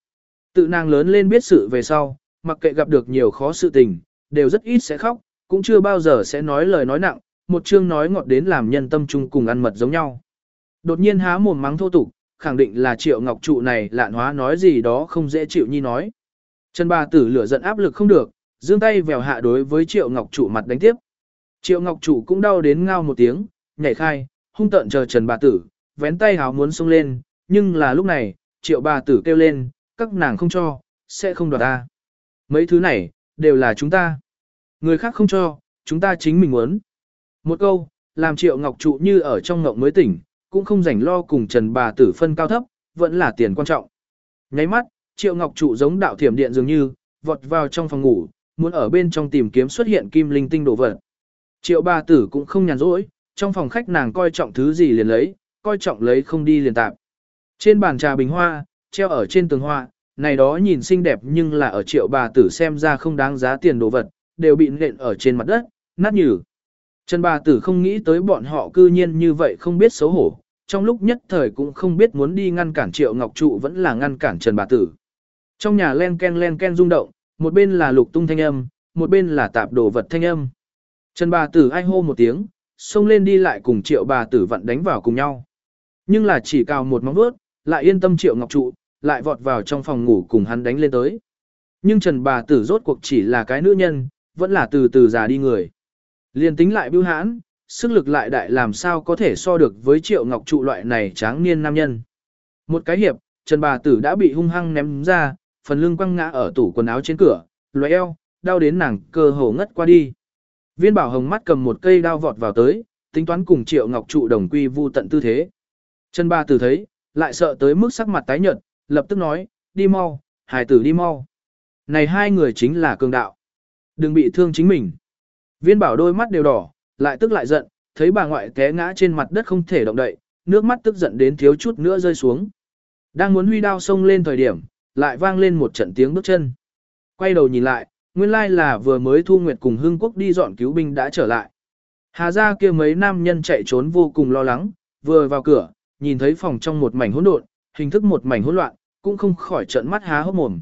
Tự nàng lớn lên biết sự về sau, mặc kệ gặp được nhiều khó sự tình, đều rất ít sẽ khóc, cũng chưa bao giờ sẽ nói lời nói nặng, một chương nói ngọt đến làm nhân tâm chung cùng ăn mật giống nhau. Đột nhiên há mồm mắng thô tục, khẳng định là triệu ngọc trụ này lạn hóa nói gì đó không dễ chịu nhi nói. Trần bà tử lửa giận áp lực không được, giương tay vèo hạ đối với triệu ngọc trụ mặt đánh tiếp. Triệu ngọc trụ cũng đau đến ngao một tiếng, nhảy khai, hung tợn chờ trần bà tử, vén tay háo muốn xông lên, nhưng là lúc này, triệu bà tử kêu lên, các nàng không cho, sẽ không đoạt ta. Mấy thứ này, đều là chúng ta. Người khác không cho, chúng ta chính mình muốn. Một câu, làm triệu ngọc trụ như ở trong ngộng mới tỉnh, cũng không rảnh lo cùng trần bà tử phân cao thấp, vẫn là tiền quan trọng. Nháy mắt, triệu ngọc trụ giống đạo thiểm điện dường như, vọt vào trong phòng ngủ, muốn ở bên trong tìm kiếm xuất hiện kim linh tinh đồ vật. Triệu bà tử cũng không nhàn rỗi, trong phòng khách nàng coi trọng thứ gì liền lấy, coi trọng lấy không đi liền tạp. Trên bàn trà bình hoa, treo ở trên tường hoa, này đó nhìn xinh đẹp nhưng là ở triệu bà tử xem ra không đáng giá tiền đồ vật, đều bị nện ở trên mặt đất, nát nhừ. Trần bà tử không nghĩ tới bọn họ cư nhiên như vậy không biết xấu hổ, trong lúc nhất thời cũng không biết muốn đi ngăn cản triệu ngọc trụ vẫn là ngăn cản Trần bà tử. Trong nhà len ken len ken rung động, một bên là lục tung thanh âm, một bên là tạp đồ vật thanh âm. Trần bà tử ai hô một tiếng, xông lên đi lại cùng triệu bà tử vặn đánh vào cùng nhau. Nhưng là chỉ cào một móng vuốt, lại yên tâm triệu ngọc trụ, lại vọt vào trong phòng ngủ cùng hắn đánh lên tới. Nhưng Trần bà tử rốt cuộc chỉ là cái nữ nhân, vẫn là từ từ già đi người. Liên tính lại bưu hãn, sức lực lại đại làm sao có thể so được với triệu ngọc trụ loại này tráng niên nam nhân. Một cái hiệp, Trần bà tử đã bị hung hăng ném ra, phần lưng quăng ngã ở tủ quần áo trên cửa, lóe eo, đau đến nàng cơ hồ ngất qua đi. Viên bảo hồng mắt cầm một cây đao vọt vào tới, tính toán cùng triệu ngọc trụ đồng quy vu tận tư thế. Trần bà tử thấy, lại sợ tới mức sắc mặt tái nhợt, lập tức nói, đi mau, hài tử đi mau. Này hai người chính là cường đạo. Đừng bị thương chính mình. Viên bảo đôi mắt đều đỏ, lại tức lại giận, thấy bà ngoại té ngã trên mặt đất không thể động đậy, nước mắt tức giận đến thiếu chút nữa rơi xuống. Đang muốn huy đao xông lên thời điểm, lại vang lên một trận tiếng bước chân. Quay đầu nhìn lại, nguyên lai là vừa mới Thu Nguyệt cùng Hưng Quốc đi dọn cứu binh đã trở lại. Hà ra kia mấy nam nhân chạy trốn vô cùng lo lắng, vừa vào cửa, nhìn thấy phòng trong một mảnh hỗn độn, hình thức một mảnh hỗn loạn, cũng không khỏi trợn mắt há hốc mồm.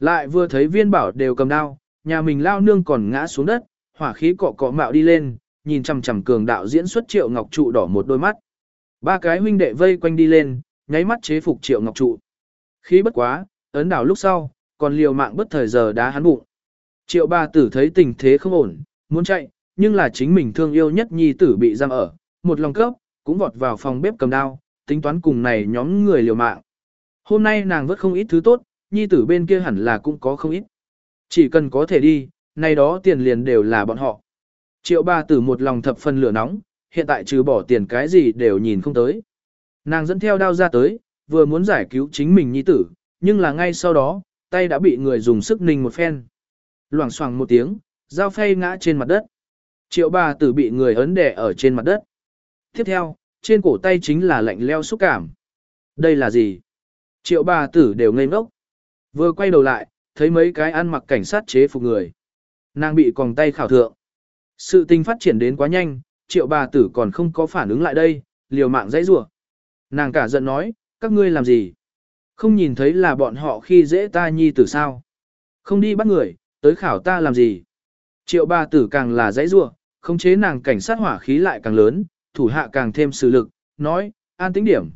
Lại vừa thấy viên bảo đều cầm đao, nhà mình lao nương còn ngã xuống đất, hỏa khí cọ cọ mạo đi lên, nhìn chằm chằm cường đạo diễn xuất triệu ngọc trụ đỏ một đôi mắt. Ba cái huynh đệ vây quanh đi lên, nháy mắt chế phục triệu ngọc trụ. Khí bất quá, ấn đảo lúc sau, còn liều mạng bất thời giờ đá hắn bụng. Triệu ba tử thấy tình thế không ổn, muốn chạy, nhưng là chính mình thương yêu nhất nhi tử bị giam ở, một lòng cấp, cũng vọt vào phòng bếp cầm đao, tính toán cùng này nhóm người liều mạng. Hôm nay nàng vất không ít thứ tốt, nhi tử bên kia hẳn là cũng có không ít. Chỉ cần có thể đi, này đó tiền liền đều là bọn họ. Triệu bà tử một lòng thập phần lửa nóng, hiện tại trừ bỏ tiền cái gì đều nhìn không tới. Nàng dẫn theo đao ra tới, vừa muốn giải cứu chính mình nhi tử, nhưng là ngay sau đó, tay đã bị người dùng sức ninh một phen. Loảng xoảng một tiếng, dao phay ngã trên mặt đất. Triệu bà tử bị người ấn đè ở trên mặt đất. Tiếp theo, trên cổ tay chính là lạnh leo xúc cảm. Đây là gì? Triệu bà tử đều ngây ngốc. Vừa quay đầu lại, thấy mấy cái ăn mặc cảnh sát chế phục người. Nàng bị còng tay khảo thượng. Sự tình phát triển đến quá nhanh, triệu bà tử còn không có phản ứng lại đây, liều mạng dãy rủa. Nàng cả giận nói, các ngươi làm gì? Không nhìn thấy là bọn họ khi dễ ta nhi tử sao? Không đi bắt người, tới khảo ta làm gì? Triệu bà tử càng là dãy rủa, không chế nàng cảnh sát hỏa khí lại càng lớn, thủ hạ càng thêm sự lực, nói, an tĩnh điểm.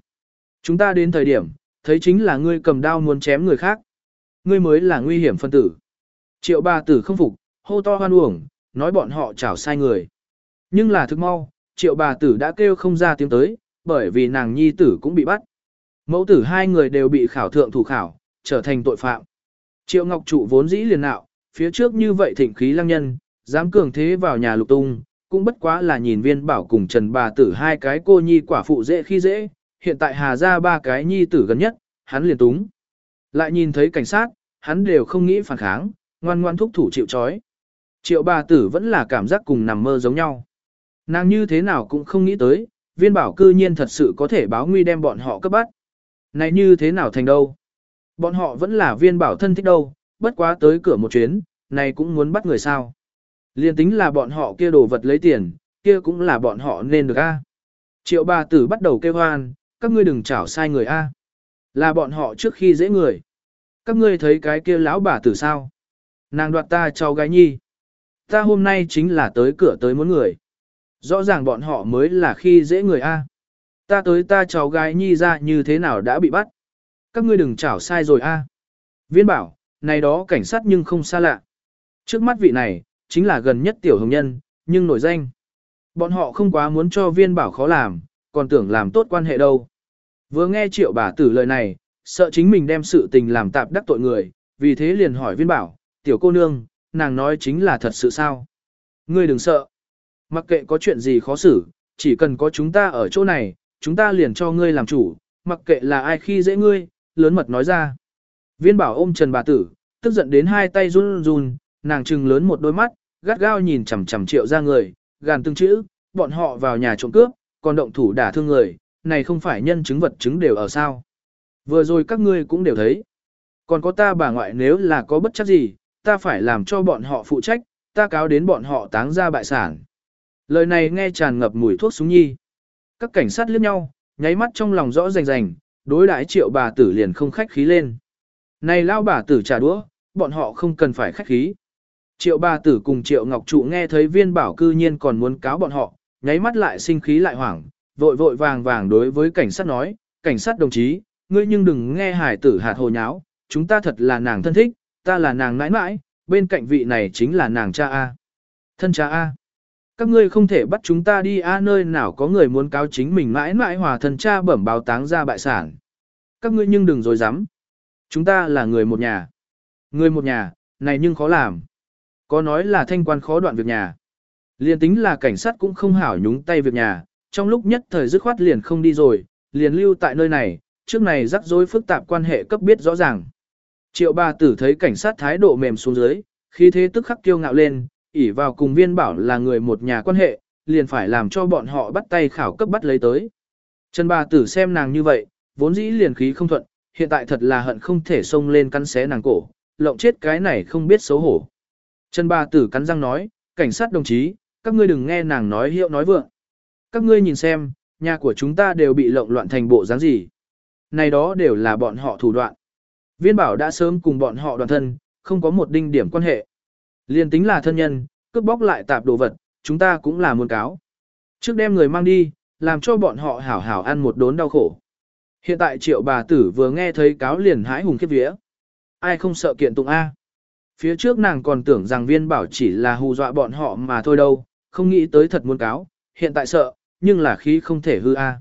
Chúng ta đến thời điểm, thấy chính là ngươi cầm đao muốn chém người khác. Ngươi mới là nguy hiểm phân tử. Triệu bà tử không phục, hô to hoan uổng, nói bọn họ chảo sai người. Nhưng là thực mau, triệu bà tử đã kêu không ra tiếng tới, bởi vì nàng nhi tử cũng bị bắt. Mẫu tử hai người đều bị khảo thượng thủ khảo, trở thành tội phạm. Triệu Ngọc Trụ vốn dĩ liền nạo, phía trước như vậy thịnh khí lăng nhân, dám cường thế vào nhà lục tung, cũng bất quá là nhìn viên bảo cùng trần bà tử hai cái cô nhi quả phụ dễ khi dễ, hiện tại hà ra ba cái nhi tử gần nhất, hắn liền túng. Lại nhìn thấy cảnh sát, hắn đều không nghĩ phản kháng, ngoan ngoan thúc thủ chịu chói Triệu bà tử vẫn là cảm giác cùng nằm mơ giống nhau. Nàng như thế nào cũng không nghĩ tới, viên bảo cư nhiên thật sự có thể báo nguy đem bọn họ cấp bắt. Này như thế nào thành đâu? Bọn họ vẫn là viên bảo thân thích đâu, bất quá tới cửa một chuyến, này cũng muốn bắt người sao. Liên tính là bọn họ kia đồ vật lấy tiền, kia cũng là bọn họ nên được a. Triệu bà tử bắt đầu kêu hoan, các ngươi đừng chảo sai người a. Là bọn họ trước khi dễ người. Các ngươi thấy cái kia lão bà tử sao? Nàng đoạt ta cháu gái nhi. Ta hôm nay chính là tới cửa tới muốn người. Rõ ràng bọn họ mới là khi dễ người A. Ta tới ta cháu gái nhi ra như thế nào đã bị bắt. Các ngươi đừng chảo sai rồi A. Viên bảo, này đó cảnh sát nhưng không xa lạ. Trước mắt vị này, chính là gần nhất tiểu hồng nhân, nhưng nổi danh. Bọn họ không quá muốn cho viên bảo khó làm, còn tưởng làm tốt quan hệ đâu. Vừa nghe triệu bà tử lời này, sợ chính mình đem sự tình làm tạp đắc tội người, vì thế liền hỏi viên bảo, tiểu cô nương, nàng nói chính là thật sự sao. Ngươi đừng sợ. Mặc kệ có chuyện gì khó xử, chỉ cần có chúng ta ở chỗ này, chúng ta liền cho ngươi làm chủ, mặc kệ là ai khi dễ ngươi, lớn mật nói ra. Viên bảo ôm Trần bà tử, tức giận đến hai tay run run, nàng trừng lớn một đôi mắt, gắt gao nhìn chằm chằm triệu ra người, gàn từng chữ, bọn họ vào nhà trộm cướp, còn động thủ đả thương người, này không phải nhân chứng vật chứng đều ở sao. Vừa rồi các ngươi cũng đều thấy. Còn có ta bà ngoại nếu là có bất chấp gì, ta phải làm cho bọn họ phụ trách, ta cáo đến bọn họ táng ra bại sản. Lời này nghe tràn ngập mùi thuốc súng nhi. Các cảnh sát liếc nhau, nháy mắt trong lòng rõ rành rành, đối đãi triệu bà tử liền không khách khí lên. Này lao bà tử trả đũa, bọn họ không cần phải khách khí. Triệu bà tử cùng triệu ngọc trụ nghe thấy viên bảo cư nhiên còn muốn cáo bọn họ, nháy mắt lại sinh khí lại hoảng, vội vội vàng vàng đối với cảnh sát nói, cảnh sát đồng chí, ngươi nhưng đừng nghe hải tử hạt hồ nháo, chúng ta thật là nàng thân thích, ta là nàng nãi nãi, bên cạnh vị này chính là nàng cha A. Thân cha A. các ngươi không thể bắt chúng ta đi a nơi nào có người muốn cáo chính mình mãi mãi hòa thần cha bẩm báo táng ra bại sản. Các ngươi nhưng đừng dối dám. Chúng ta là người một nhà. Người một nhà, này nhưng khó làm. Có nói là thanh quan khó đoạn việc nhà. Liền tính là cảnh sát cũng không hảo nhúng tay việc nhà, trong lúc nhất thời dứt khoát liền không đi rồi, liền lưu tại nơi này, trước này rắc rối phức tạp quan hệ cấp biết rõ ràng. Triệu bà tử thấy cảnh sát thái độ mềm xuống dưới, khi thế tức khắc kiêu ngạo lên, ỉ vào cùng viên bảo là người một nhà quan hệ, liền phải làm cho bọn họ bắt tay khảo cấp bắt lấy tới. Trần bà tử xem nàng như vậy, vốn dĩ liền khí không thuận, hiện tại thật là hận không thể xông lên cắn xé nàng cổ, lộng chết cái này không biết xấu hổ. Trần bà tử cắn răng nói, cảnh sát đồng chí, các ngươi đừng nghe nàng nói hiệu nói vượng. Các ngươi nhìn xem, nhà của chúng ta đều bị lộng loạn thành bộ dáng gì. Này đó đều là bọn họ thủ đoạn. Viên bảo đã sớm cùng bọn họ đoàn thân, không có một đinh điểm quan hệ. Liên tính là thân nhân, cướp bóc lại tạp đồ vật, chúng ta cũng là muôn cáo. Trước đem người mang đi, làm cho bọn họ hảo hảo ăn một đốn đau khổ. Hiện tại triệu bà tử vừa nghe thấy cáo liền hãi hùng khiếp vía. Ai không sợ kiện tụng A. Phía trước nàng còn tưởng rằng viên bảo chỉ là hù dọa bọn họ mà thôi đâu, không nghĩ tới thật muốn cáo, hiện tại sợ, nhưng là khí không thể hư A.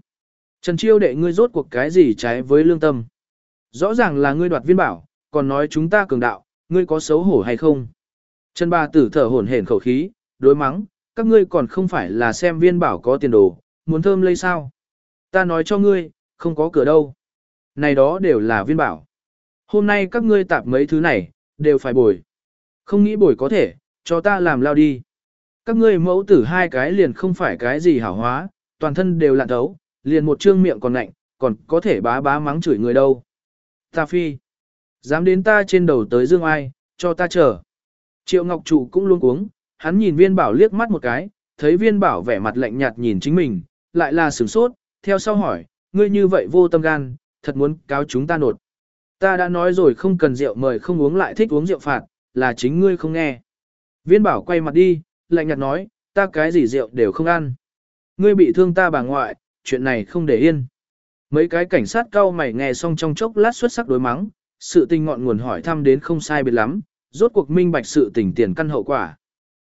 Trần Chiêu đệ ngươi rốt cuộc cái gì trái với lương tâm. Rõ ràng là ngươi đoạt viên bảo, còn nói chúng ta cường đạo, ngươi có xấu hổ hay không? Trần bà tử thở hổn hển khẩu khí, đối mắng, các ngươi còn không phải là xem viên bảo có tiền đồ, muốn thơm lây sao? Ta nói cho ngươi, không có cửa đâu. Này đó đều là viên bảo. Hôm nay các ngươi tạp mấy thứ này, đều phải bồi. Không nghĩ bồi có thể, cho ta làm lao đi. Các ngươi mẫu tử hai cái liền không phải cái gì hảo hóa, toàn thân đều lạn thấu, liền một trương miệng còn lạnh, còn có thể bá bá mắng chửi người đâu. Ta phi. Dám đến ta trên đầu tới dương ai, cho ta chờ. Triệu Ngọc Trụ cũng luôn cuống, hắn nhìn viên bảo liếc mắt một cái, thấy viên bảo vẻ mặt lạnh nhạt nhìn chính mình, lại là sửng sốt, theo sau hỏi, ngươi như vậy vô tâm gan, thật muốn cáo chúng ta nột. Ta đã nói rồi không cần rượu mời không uống lại thích uống rượu phạt, là chính ngươi không nghe. Viên bảo quay mặt đi, lạnh nhạt nói, ta cái gì rượu đều không ăn. Ngươi bị thương ta bà ngoại, chuyện này không để yên. Mấy cái cảnh sát cao mày nghe xong trong chốc lát xuất sắc đối mắng, sự tình ngọn nguồn hỏi thăm đến không sai biệt lắm, rốt cuộc minh bạch sự tình tiền căn hậu quả.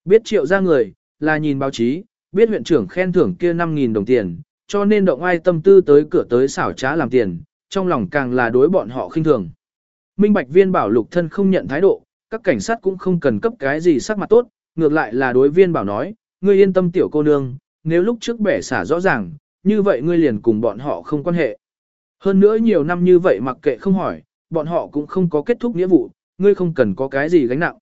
Biết triệu ra người, là nhìn báo chí, biết huyện trưởng khen thưởng kia 5.000 đồng tiền, cho nên động ai tâm tư tới cửa tới xảo trá làm tiền, trong lòng càng là đối bọn họ khinh thường. Minh bạch viên bảo lục thân không nhận thái độ, các cảnh sát cũng không cần cấp cái gì sắc mặt tốt, ngược lại là đối viên bảo nói, ngươi yên tâm tiểu cô nương, nếu lúc trước bẻ xả rõ ràng, như vậy ngươi liền cùng bọn họ không quan hệ. Hơn nữa nhiều năm như vậy mặc kệ không hỏi, bọn họ cũng không có kết thúc nghĩa vụ, ngươi không cần có cái gì gánh nặng.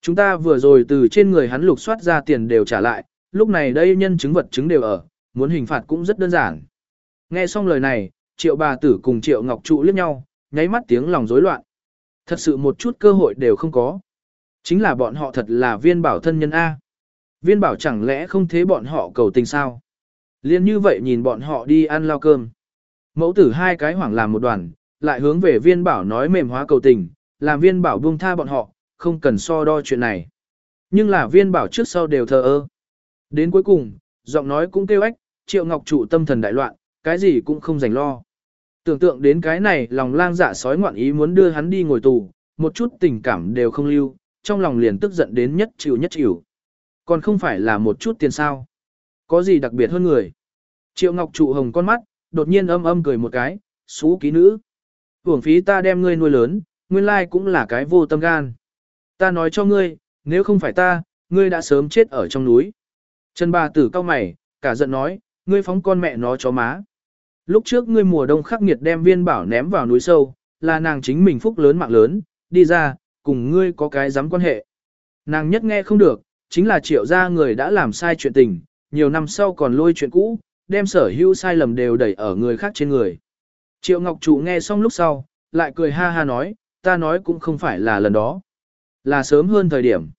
Chúng ta vừa rồi từ trên người hắn lục soát ra tiền đều trả lại, lúc này đây nhân chứng vật chứng đều ở, muốn hình phạt cũng rất đơn giản. Nghe xong lời này, triệu bà tử cùng triệu ngọc trụ liếc nhau, nháy mắt tiếng lòng rối loạn. Thật sự một chút cơ hội đều không có. Chính là bọn họ thật là viên bảo thân nhân A. Viên bảo chẳng lẽ không thế bọn họ cầu tình sao? Liên như vậy nhìn bọn họ đi ăn lao cơm. Mẫu tử hai cái hoảng làm một đoàn, lại hướng về viên bảo nói mềm hóa cầu tình, làm viên bảo buông tha bọn họ, không cần so đo chuyện này. Nhưng là viên bảo trước sau đều thờ ơ. Đến cuối cùng, giọng nói cũng kêu ếch, triệu ngọc trụ tâm thần đại loạn, cái gì cũng không dành lo. Tưởng tượng đến cái này lòng lang dạ sói ngoạn ý muốn đưa hắn đi ngồi tù, một chút tình cảm đều không lưu, trong lòng liền tức giận đến nhất chịu nhất chịu. Còn không phải là một chút tiền sao. Có gì đặc biệt hơn người. Triệu Ngọc trụ hồng con mắt, đột nhiên âm âm cười một cái, xú ký nữ. Hưởng phí ta đem ngươi nuôi lớn, nguyên lai cũng là cái vô tâm gan. Ta nói cho ngươi, nếu không phải ta, ngươi đã sớm chết ở trong núi. Trần bà tử cao mày, cả giận nói, ngươi phóng con mẹ nó chó má. Lúc trước ngươi mùa đông khắc nghiệt đem viên bảo ném vào núi sâu, là nàng chính mình phúc lớn mạng lớn, đi ra, cùng ngươi có cái dám quan hệ. Nàng nhất nghe không được, chính là triệu gia người đã làm sai chuyện tình, nhiều năm sau còn lôi chuyện cũ, đem sở hữu sai lầm đều đẩy ở người khác trên người. Triệu Ngọc Trụ nghe xong lúc sau, lại cười ha ha nói, ta nói cũng không phải là lần đó, là sớm hơn thời điểm.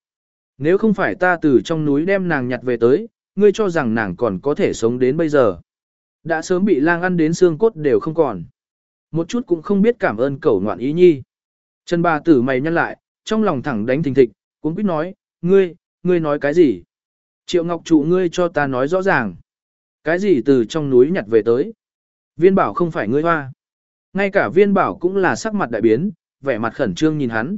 Nếu không phải ta từ trong núi đem nàng nhặt về tới, ngươi cho rằng nàng còn có thể sống đến bây giờ. Đã sớm bị lang ăn đến xương cốt đều không còn. Một chút cũng không biết cảm ơn cẩu ngoạn ý nhi. Trần bà tử mày nhăn lại, trong lòng thẳng đánh thình thịch, cũng biết nói, ngươi, ngươi nói cái gì? Triệu Ngọc trụ ngươi cho ta nói rõ ràng. Cái gì từ trong núi nhặt về tới? Viên bảo không phải ngươi hoa. Ngay cả viên bảo cũng là sắc mặt đại biến, vẻ mặt khẩn trương nhìn hắn.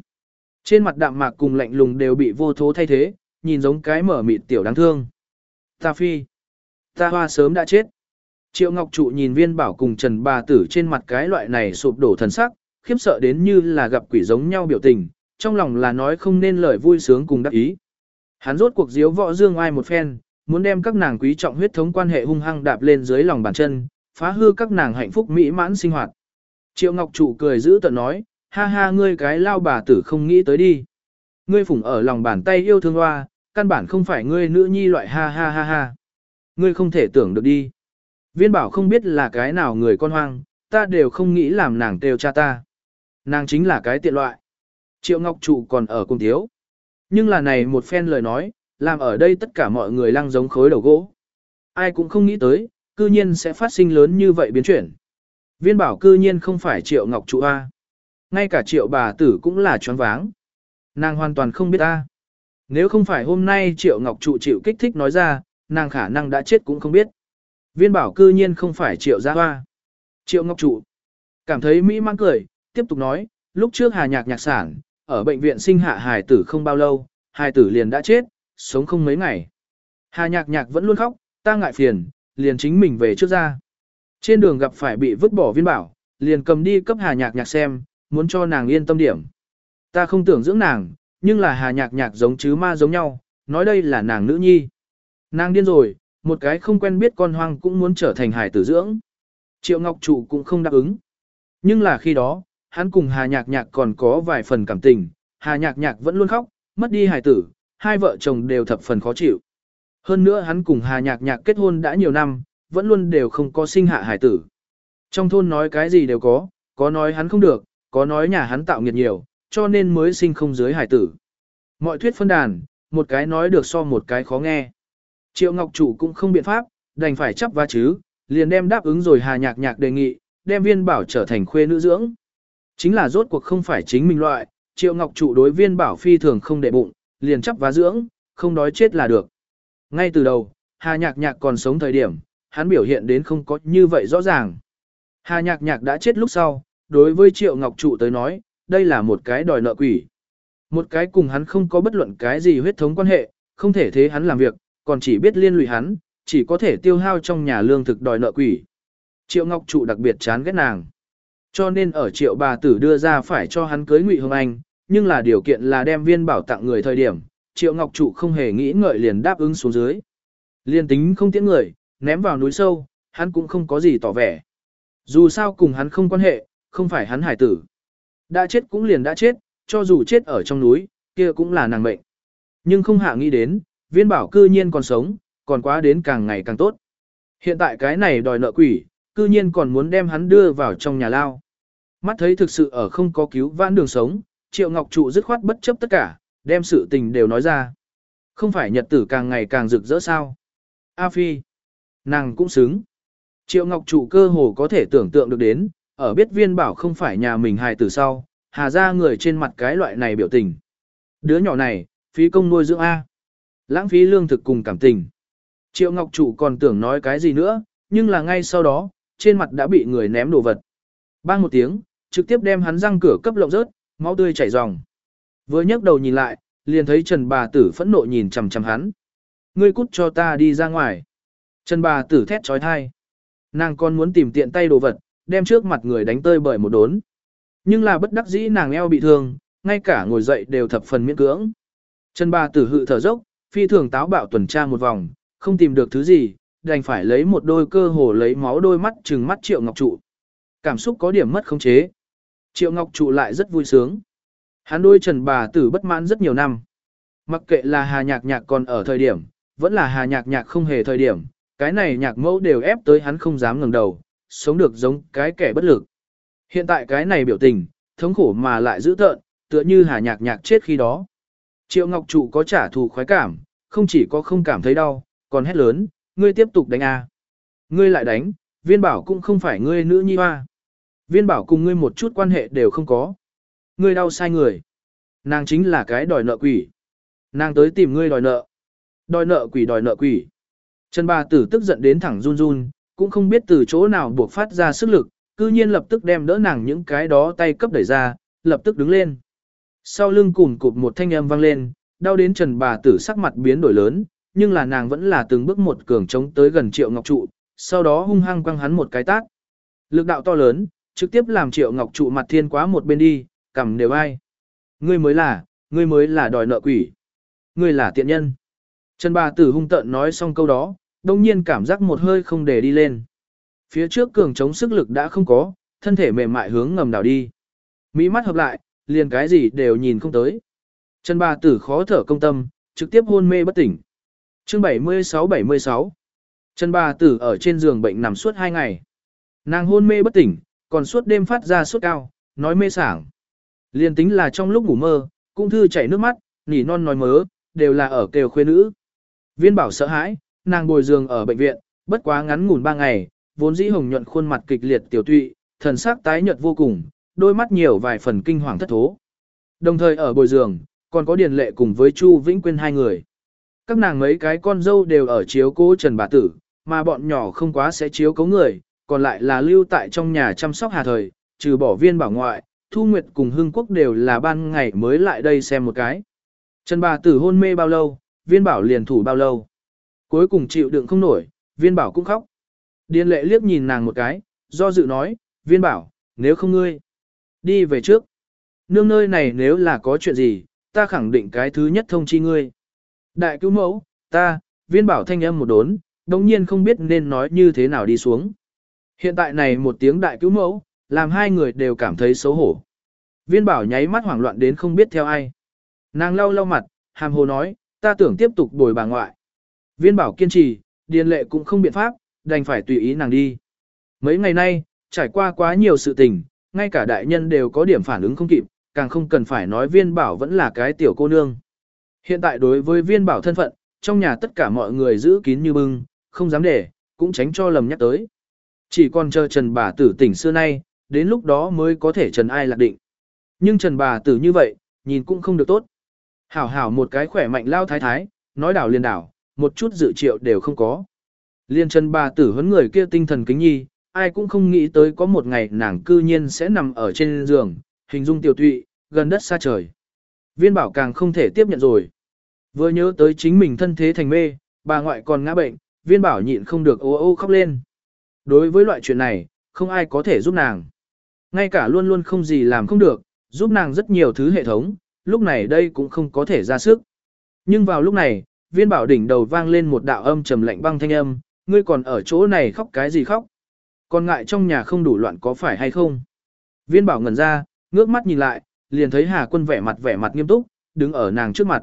Trên mặt đạm mạc cùng lạnh lùng đều bị vô thố thay thế, nhìn giống cái mở mịt tiểu đáng thương. Ta phi. Ta hoa sớm đã chết. Triệu Ngọc Trụ nhìn viên bảo cùng Trần bà tử trên mặt cái loại này sụp đổ thần sắc, khiếp sợ đến như là gặp quỷ giống nhau biểu tình, trong lòng là nói không nên lời vui sướng cùng đắc ý. Hắn rốt cuộc diếu võ dương ai một phen, muốn đem các nàng quý trọng huyết thống quan hệ hung hăng đạp lên dưới lòng bàn chân, phá hư các nàng hạnh phúc mỹ mãn sinh hoạt. Triệu Ngọc Trụ cười giữ tận nói, ha ha ngươi cái lao bà tử không nghĩ tới đi. Ngươi phủng ở lòng bàn tay yêu thương hoa, căn bản không phải ngươi nữ nhi loại ha ha ha ha. Ngươi không thể tưởng được đi. Viên bảo không biết là cái nào người con hoang, ta đều không nghĩ làm nàng kêu cha ta. Nàng chính là cái tiện loại. Triệu Ngọc Trụ còn ở cùng thiếu. Nhưng là này một phen lời nói, làm ở đây tất cả mọi người lăng giống khối đầu gỗ. Ai cũng không nghĩ tới, cư nhiên sẽ phát sinh lớn như vậy biến chuyển. Viên bảo cư nhiên không phải Triệu Ngọc Trụ A. Ngay cả Triệu bà tử cũng là choáng váng. Nàng hoàn toàn không biết A. Nếu không phải hôm nay Triệu Ngọc Trụ chịu kích thích nói ra, nàng khả năng đã chết cũng không biết. Viên bảo cư nhiên không phải Triệu Gia Hoa. Triệu Ngọc Trụ. Cảm thấy Mỹ mang cười, tiếp tục nói, lúc trước Hà Nhạc nhạc sản, ở bệnh viện sinh hạ hài tử không bao lâu, hài tử liền đã chết, sống không mấy ngày. Hà Nhạc Nhạc vẫn luôn khóc, ta ngại phiền, liền chính mình về trước ra. Trên đường gặp phải bị vứt bỏ viên bảo, liền cầm đi cấp Hà Nhạc Nhạc xem, muốn cho nàng yên tâm điểm. Ta không tưởng dưỡng nàng, nhưng là Hà Nhạc Nhạc giống chứ ma giống nhau, nói đây là nàng nữ nhi. Nàng điên rồi, một cái không quen biết con hoang cũng muốn trở thành hải tử dưỡng. Triệu Ngọc Trụ cũng không đáp ứng. Nhưng là khi đó, hắn cùng Hà Nhạc Nhạc còn có vài phần cảm tình, Hà Nhạc Nhạc vẫn luôn khóc, mất đi hải tử, hai vợ chồng đều thập phần khó chịu. Hơn nữa hắn cùng Hà Nhạc Nhạc kết hôn đã nhiều năm, vẫn luôn đều không có sinh hạ hải tử. Trong thôn nói cái gì đều có, có nói hắn không được, có nói nhà hắn tạo nghiệt nhiều, cho nên mới sinh không dưới hải tử. Mọi thuyết phân đàn, một cái nói được so một cái khó nghe. Triệu Ngọc Chủ cũng không biện pháp, đành phải chấp va chứ, liền đem đáp ứng rồi Hà Nhạc Nhạc đề nghị, đem viên bảo trở thành khuê nữ dưỡng. Chính là rốt cuộc không phải chính mình loại, Triệu Ngọc Trụ đối viên bảo phi thường không để bụng, liền chấp vá dưỡng, không đói chết là được. Ngay từ đầu, Hà Nhạc Nhạc còn sống thời điểm, hắn biểu hiện đến không có như vậy rõ ràng. Hà Nhạc Nhạc đã chết lúc sau, đối với Triệu Ngọc Trụ tới nói, đây là một cái đòi nợ quỷ. Một cái cùng hắn không có bất luận cái gì huyết thống quan hệ, không thể thế hắn làm việc, còn chỉ biết liên lụy hắn, chỉ có thể tiêu hao trong nhà lương thực đòi nợ quỷ. Triệu Ngọc Trụ đặc biệt chán ghét nàng. Cho nên ở triệu bà tử đưa ra phải cho hắn cưới Ngụy Hương Anh, nhưng là điều kiện là đem viên bảo tặng người thời điểm, triệu ngọc trụ không hề nghĩ ngợi liền đáp ứng xuống dưới. Liên tính không tiễn người, ném vào núi sâu, hắn cũng không có gì tỏ vẻ. Dù sao cùng hắn không quan hệ, không phải hắn hải tử. Đã chết cũng liền đã chết, cho dù chết ở trong núi, kia cũng là nàng mệnh. Nhưng không hạ nghĩ đến, viên bảo cư nhiên còn sống, còn quá đến càng ngày càng tốt. Hiện tại cái này đòi nợ quỷ, cư nhiên còn muốn đem hắn đưa vào trong nhà lao. Mắt thấy thực sự ở không có cứu vãn đường sống, Triệu Ngọc Trụ dứt khoát bất chấp tất cả, đem sự tình đều nói ra. Không phải nhật tử càng ngày càng rực rỡ sao. A Phi, nàng cũng xứng. Triệu Ngọc Trụ cơ hồ có thể tưởng tượng được đến, ở biết viên bảo không phải nhà mình hài tử sau, hà ra người trên mặt cái loại này biểu tình. Đứa nhỏ này, phí công nuôi dưỡng A. Lãng phí lương thực cùng cảm tình. Triệu Ngọc Trụ còn tưởng nói cái gì nữa, nhưng là ngay sau đó, trên mặt đã bị người ném đồ vật. Bang một tiếng, trực tiếp đem hắn răng cửa cấp lộng rớt, máu tươi chảy ròng. Vừa nhấc đầu nhìn lại, liền thấy Trần bà tử phẫn nộ nhìn chằm chằm hắn. Ngươi cút cho ta đi ra ngoài. Trần bà tử thét trói thai. Nàng còn muốn tìm tiện tay đồ vật, đem trước mặt người đánh tơi bởi một đốn. Nhưng là bất đắc dĩ nàng eo bị thương, ngay cả ngồi dậy đều thập phần miễn cưỡng. Trần bà tử hự thở dốc, phi thường táo bạo tuần tra một vòng, không tìm được thứ gì, đành phải lấy một đôi cơ hồ lấy máu đôi mắt trừng mắt triệu ngọc trụ. Cảm xúc có điểm mất khống chế. Triệu Ngọc Trụ lại rất vui sướng. Hắn đôi Trần bà tử bất mãn rất nhiều năm. Mặc kệ là Hà Nhạc Nhạc còn ở thời điểm, vẫn là Hà Nhạc Nhạc không hề thời điểm, cái này nhạc mẫu đều ép tới hắn không dám ngẩng đầu, sống được giống cái kẻ bất lực. Hiện tại cái này biểu tình, thống khổ mà lại dữ tợn, tựa như Hà Nhạc Nhạc chết khi đó. Triệu Ngọc Trụ có trả thù khoái cảm, không chỉ có không cảm thấy đau, còn hét lớn, ngươi tiếp tục đánh a. Ngươi lại đánh, viên bảo cũng không phải ngươi nữ nhi hoa. Viên bảo cùng ngươi một chút quan hệ đều không có. Ngươi đau sai người. Nàng chính là cái đòi nợ quỷ. Nàng tới tìm ngươi đòi nợ. Đòi nợ quỷ đòi nợ quỷ. Trần bà tử tức giận đến thẳng run run, cũng không biết từ chỗ nào buộc phát ra sức lực, cư nhiên lập tức đem đỡ nàng những cái đó tay cấp đẩy ra, lập tức đứng lên. Sau lưng cùng cụp một thanh âm vang lên, đau đến trần bà tử sắc mặt biến đổi lớn, nhưng là nàng vẫn là từng bước một cường chống tới gần Triệu Ngọc Trụ, sau đó hung hăng quăng hắn một cái tát. Lực đạo to lớn, trực tiếp làm Triệu Ngọc Trụ mặt thiên quá một bên đi, cầm đều ai. Ngươi mới là, ngươi mới là đòi nợ quỷ. Ngươi là tiện nhân. Trần bà tử hung tợn nói xong câu đó, đông nhiên cảm giác một hơi không để đi lên. Phía trước cường chống sức lực đã không có, thân thể mềm mại hướng ngầm đảo đi. Mỹ mắt hợp lại, liền cái gì đều nhìn không tới. Trần bà tử khó thở công tâm, trực tiếp hôn mê bất tỉnh. Chương 76-76 Trần bà tử ở trên giường bệnh nằm suốt 2 ngày. Nàng hôn mê bất tỉnh, còn suốt đêm phát ra sốt cao, nói mê sảng. Liên tính là trong lúc ngủ mơ, cũng thư chảy nước mắt, nỉ non nói mớ, đều là ở kêu khuê nữ. Viên bảo sợ hãi, nàng bồi giường ở bệnh viện, bất quá ngắn ngủn 3 ngày, vốn dĩ hồng nhuận khuôn mặt kịch liệt tiểu tụy, thần sắc tái nhợt vô cùng, đôi mắt nhiều vài phần kinh hoàng thất thố. Đồng thời ở bồi giường, còn có Điền Lệ cùng với Chu Vĩnh Quyên hai người. Các nàng mấy cái con dâu đều ở chiếu cố Trần Bà Tử, mà bọn nhỏ không quá sẽ chiếu cố người, còn lại là lưu tại trong nhà chăm sóc hà thời, trừ bỏ viên bảo ngoại, Thu Nguyệt cùng Hưng Quốc đều là ban ngày mới lại đây xem một cái. Trần Bà Tử hôn mê bao lâu, viên bảo liền thủ bao lâu. Cuối cùng chịu đựng không nổi, viên bảo cũng khóc. Điền lệ liếc nhìn nàng một cái, do dự nói, viên bảo, nếu không ngươi, đi về trước. Nương nơi này nếu là có chuyện gì, ta khẳng định cái thứ nhất thông chi ngươi. Đại cứu mẫu, ta, viên bảo thanh âm một đốn, đồng nhiên không biết nên nói như thế nào đi xuống. Hiện tại này một tiếng đại cứu mẫu, làm hai người đều cảm thấy xấu hổ. Viên bảo nháy mắt hoảng loạn đến không biết theo ai. Nàng lau lau mặt, hàm hồ nói, ta tưởng tiếp tục bồi bà ngoại. Viên bảo kiên trì, điền lệ cũng không biện pháp, đành phải tùy ý nàng đi. Mấy ngày nay, trải qua quá nhiều sự tình, ngay cả đại nhân đều có điểm phản ứng không kịp, càng không cần phải nói viên bảo vẫn là cái tiểu cô nương. Hiện tại đối với viên bảo thân phận, trong nhà tất cả mọi người giữ kín như bưng, không dám để, cũng tránh cho lầm nhắc tới. Chỉ còn chờ Trần bà tử tỉnh xưa nay, đến lúc đó mới có thể Trần ai lạc định. Nhưng Trần bà tử như vậy, nhìn cũng không được tốt. Hảo hảo một cái khỏe mạnh lao thái thái, nói đảo liền đảo, một chút dự triệu đều không có. Liên Trần bà tử huấn người kia tinh thần kính nhi, ai cũng không nghĩ tới có một ngày nàng cư nhiên sẽ nằm ở trên giường, hình dung tiểu tụy, gần đất xa trời. Viên bảo càng không thể tiếp nhận rồi. Vừa nhớ tới chính mình thân thế thành mê, bà ngoại còn ngã bệnh, viên bảo nhịn không được ô ô khóc lên. Đối với loại chuyện này, không ai có thể giúp nàng. Ngay cả luôn luôn không gì làm không được, giúp nàng rất nhiều thứ hệ thống, lúc này đây cũng không có thể ra sức. Nhưng vào lúc này, viên bảo đỉnh đầu vang lên một đạo âm trầm lạnh băng thanh âm, ngươi còn ở chỗ này khóc cái gì khóc? Còn ngại trong nhà không đủ loạn có phải hay không? Viên bảo ngẩn ra, ngước mắt nhìn lại, liền thấy Hà quân vẻ mặt vẻ mặt nghiêm túc, đứng ở nàng trước mặt.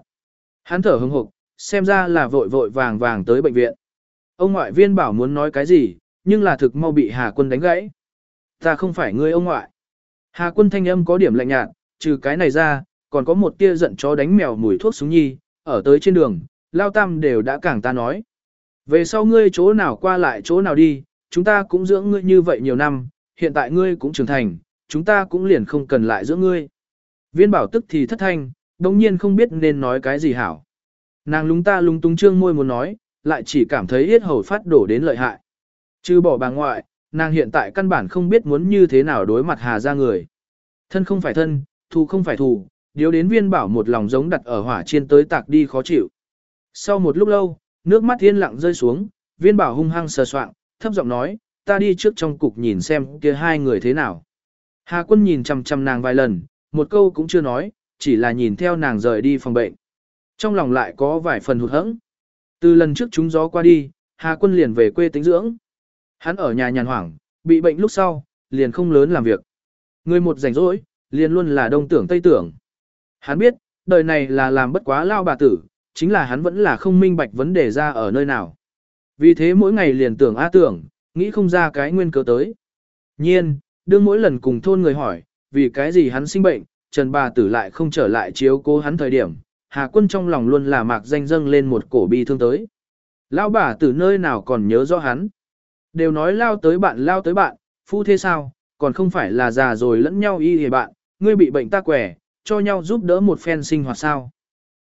Hắn thở hừng hực, xem ra là vội vội vàng vàng tới bệnh viện. Ông ngoại viên bảo muốn nói cái gì, nhưng là thực mau bị Hà quân đánh gãy. Ta không phải ngươi ông ngoại. Hà quân thanh âm có điểm lạnh nhạt, trừ cái này ra, còn có một tia giận chó đánh mèo mùi thuốc súng nhi, ở tới trên đường, lao tam đều đã cảng ta nói. Về sau ngươi chỗ nào qua lại chỗ nào đi, chúng ta cũng dưỡng ngươi như vậy nhiều năm, hiện tại ngươi cũng trưởng thành, chúng ta cũng liền không cần lại dưỡng ngươi. Viên bảo tức thì thất thanh, đồng nhiên không biết nên nói cái gì hảo. Nàng lúng ta lúng túng trương môi muốn nói, lại chỉ cảm thấy yết hầu phát đổ đến lợi hại. Chứ bỏ bà ngoại, nàng hiện tại căn bản không biết muốn như thế nào đối mặt hà ra người. Thân không phải thân, thù không phải thù, điếu đến viên bảo một lòng giống đặt ở hỏa chiên tới tạc đi khó chịu. Sau một lúc lâu, nước mắt yên lặng rơi xuống, viên bảo hung hăng sờ soạng, thấp giọng nói, ta đi trước trong cục nhìn xem kia hai người thế nào. Hà quân nhìn chằm chằm nàng vài lần, một câu cũng chưa nói, chỉ là nhìn theo nàng rời đi phòng bệnh. Trong lòng lại có vài phần hụt hẫng. Từ lần trước chúng gió qua đi, Hà quân liền về quê tính dưỡng. Hắn ở nhà nhàn hoảng, bị bệnh lúc sau, liền không lớn làm việc. Người một rảnh rỗi, liền luôn là đông tưởng tây tưởng. Hắn biết, đời này là làm bất quá lao bà tử, chính là hắn vẫn là không minh bạch vấn đề ra ở nơi nào. Vì thế mỗi ngày liền tưởng a tưởng, nghĩ không ra cái nguyên cớ tới. Nhiên, đương mỗi lần cùng thôn người hỏi, vì cái gì hắn sinh bệnh, Trần bà tử lại không trở lại chiếu cố hắn thời điểm, Hà quân trong lòng luôn là mạc danh dâng lên một cổ bi thương tới. Lao bà tử nơi nào còn nhớ rõ hắn. Đều nói lao tới bạn lao tới bạn, phu thế sao, còn không phải là già rồi lẫn nhau y hề bạn, ngươi bị bệnh ta quẻ, cho nhau giúp đỡ một phen sinh hoạt sao.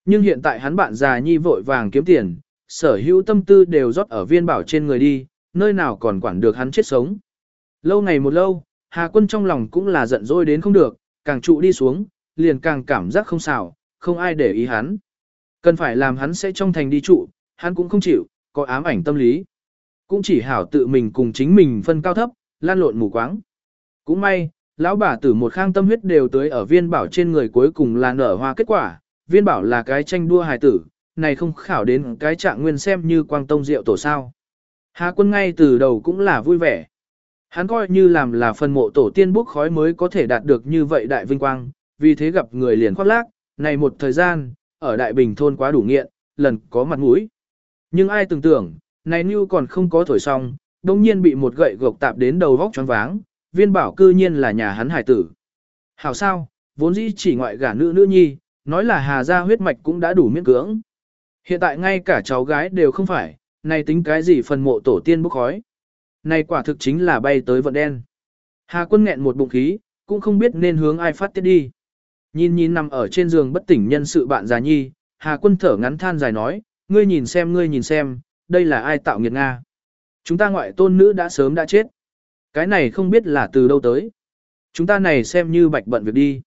Nhưng hiện tại hắn bạn già nhi vội vàng kiếm tiền, sở hữu tâm tư đều rót ở viên bảo trên người đi, nơi nào còn quản được hắn chết sống. Lâu ngày một lâu, Hà quân trong lòng cũng là giận dỗi đến không được, càng trụ đi xuống, liền càng cảm giác không xảo, không ai để ý hắn. Cần phải làm hắn sẽ trong thành đi trụ, hắn cũng không chịu, có ám ảnh tâm lý. Cũng chỉ hảo tự mình cùng chính mình phân cao thấp, lan lộn mù quáng. Cũng may, lão bà tử một khang tâm huyết đều tới ở viên bảo trên người cuối cùng là nở hoa kết quả, viên bảo là cái tranh đua hài tử, này không khảo đến cái trạng nguyên xem như quang tông rượu tổ sao. Hà quân ngay từ đầu cũng là vui vẻ. Hắn coi như làm là phần mộ tổ tiên bốc khói mới có thể đạt được như vậy đại vinh quang, vì thế gặp người liền khoác lác, này một thời gian, ở đại bình thôn quá đủ nghiện, lần có mặt mũi. Nhưng ai tưởng tưởng, này như còn không có thổi xong, đồng nhiên bị một gậy gộc tạp đến đầu vóc choáng váng, viên bảo cư nhiên là nhà hắn hải tử. Hảo sao, vốn dĩ chỉ ngoại gả nữ nữ nhi, nói là hà gia huyết mạch cũng đã đủ miễn cưỡng. Hiện tại ngay cả cháu gái đều không phải, này tính cái gì phần mộ tổ tiên bốc khói. Này quả thực chính là bay tới vận đen. Hà quân nghẹn một bụng khí, cũng không biết nên hướng ai phát tiết đi. Nhìn nhìn nằm ở trên giường bất tỉnh nhân sự bạn già nhi, Hà quân thở ngắn than dài nói, ngươi nhìn xem ngươi nhìn xem, đây là ai tạo nghiệt Nga. Chúng ta ngoại tôn nữ đã sớm đã chết. Cái này không biết là từ đâu tới. Chúng ta này xem như bạch bận việc đi.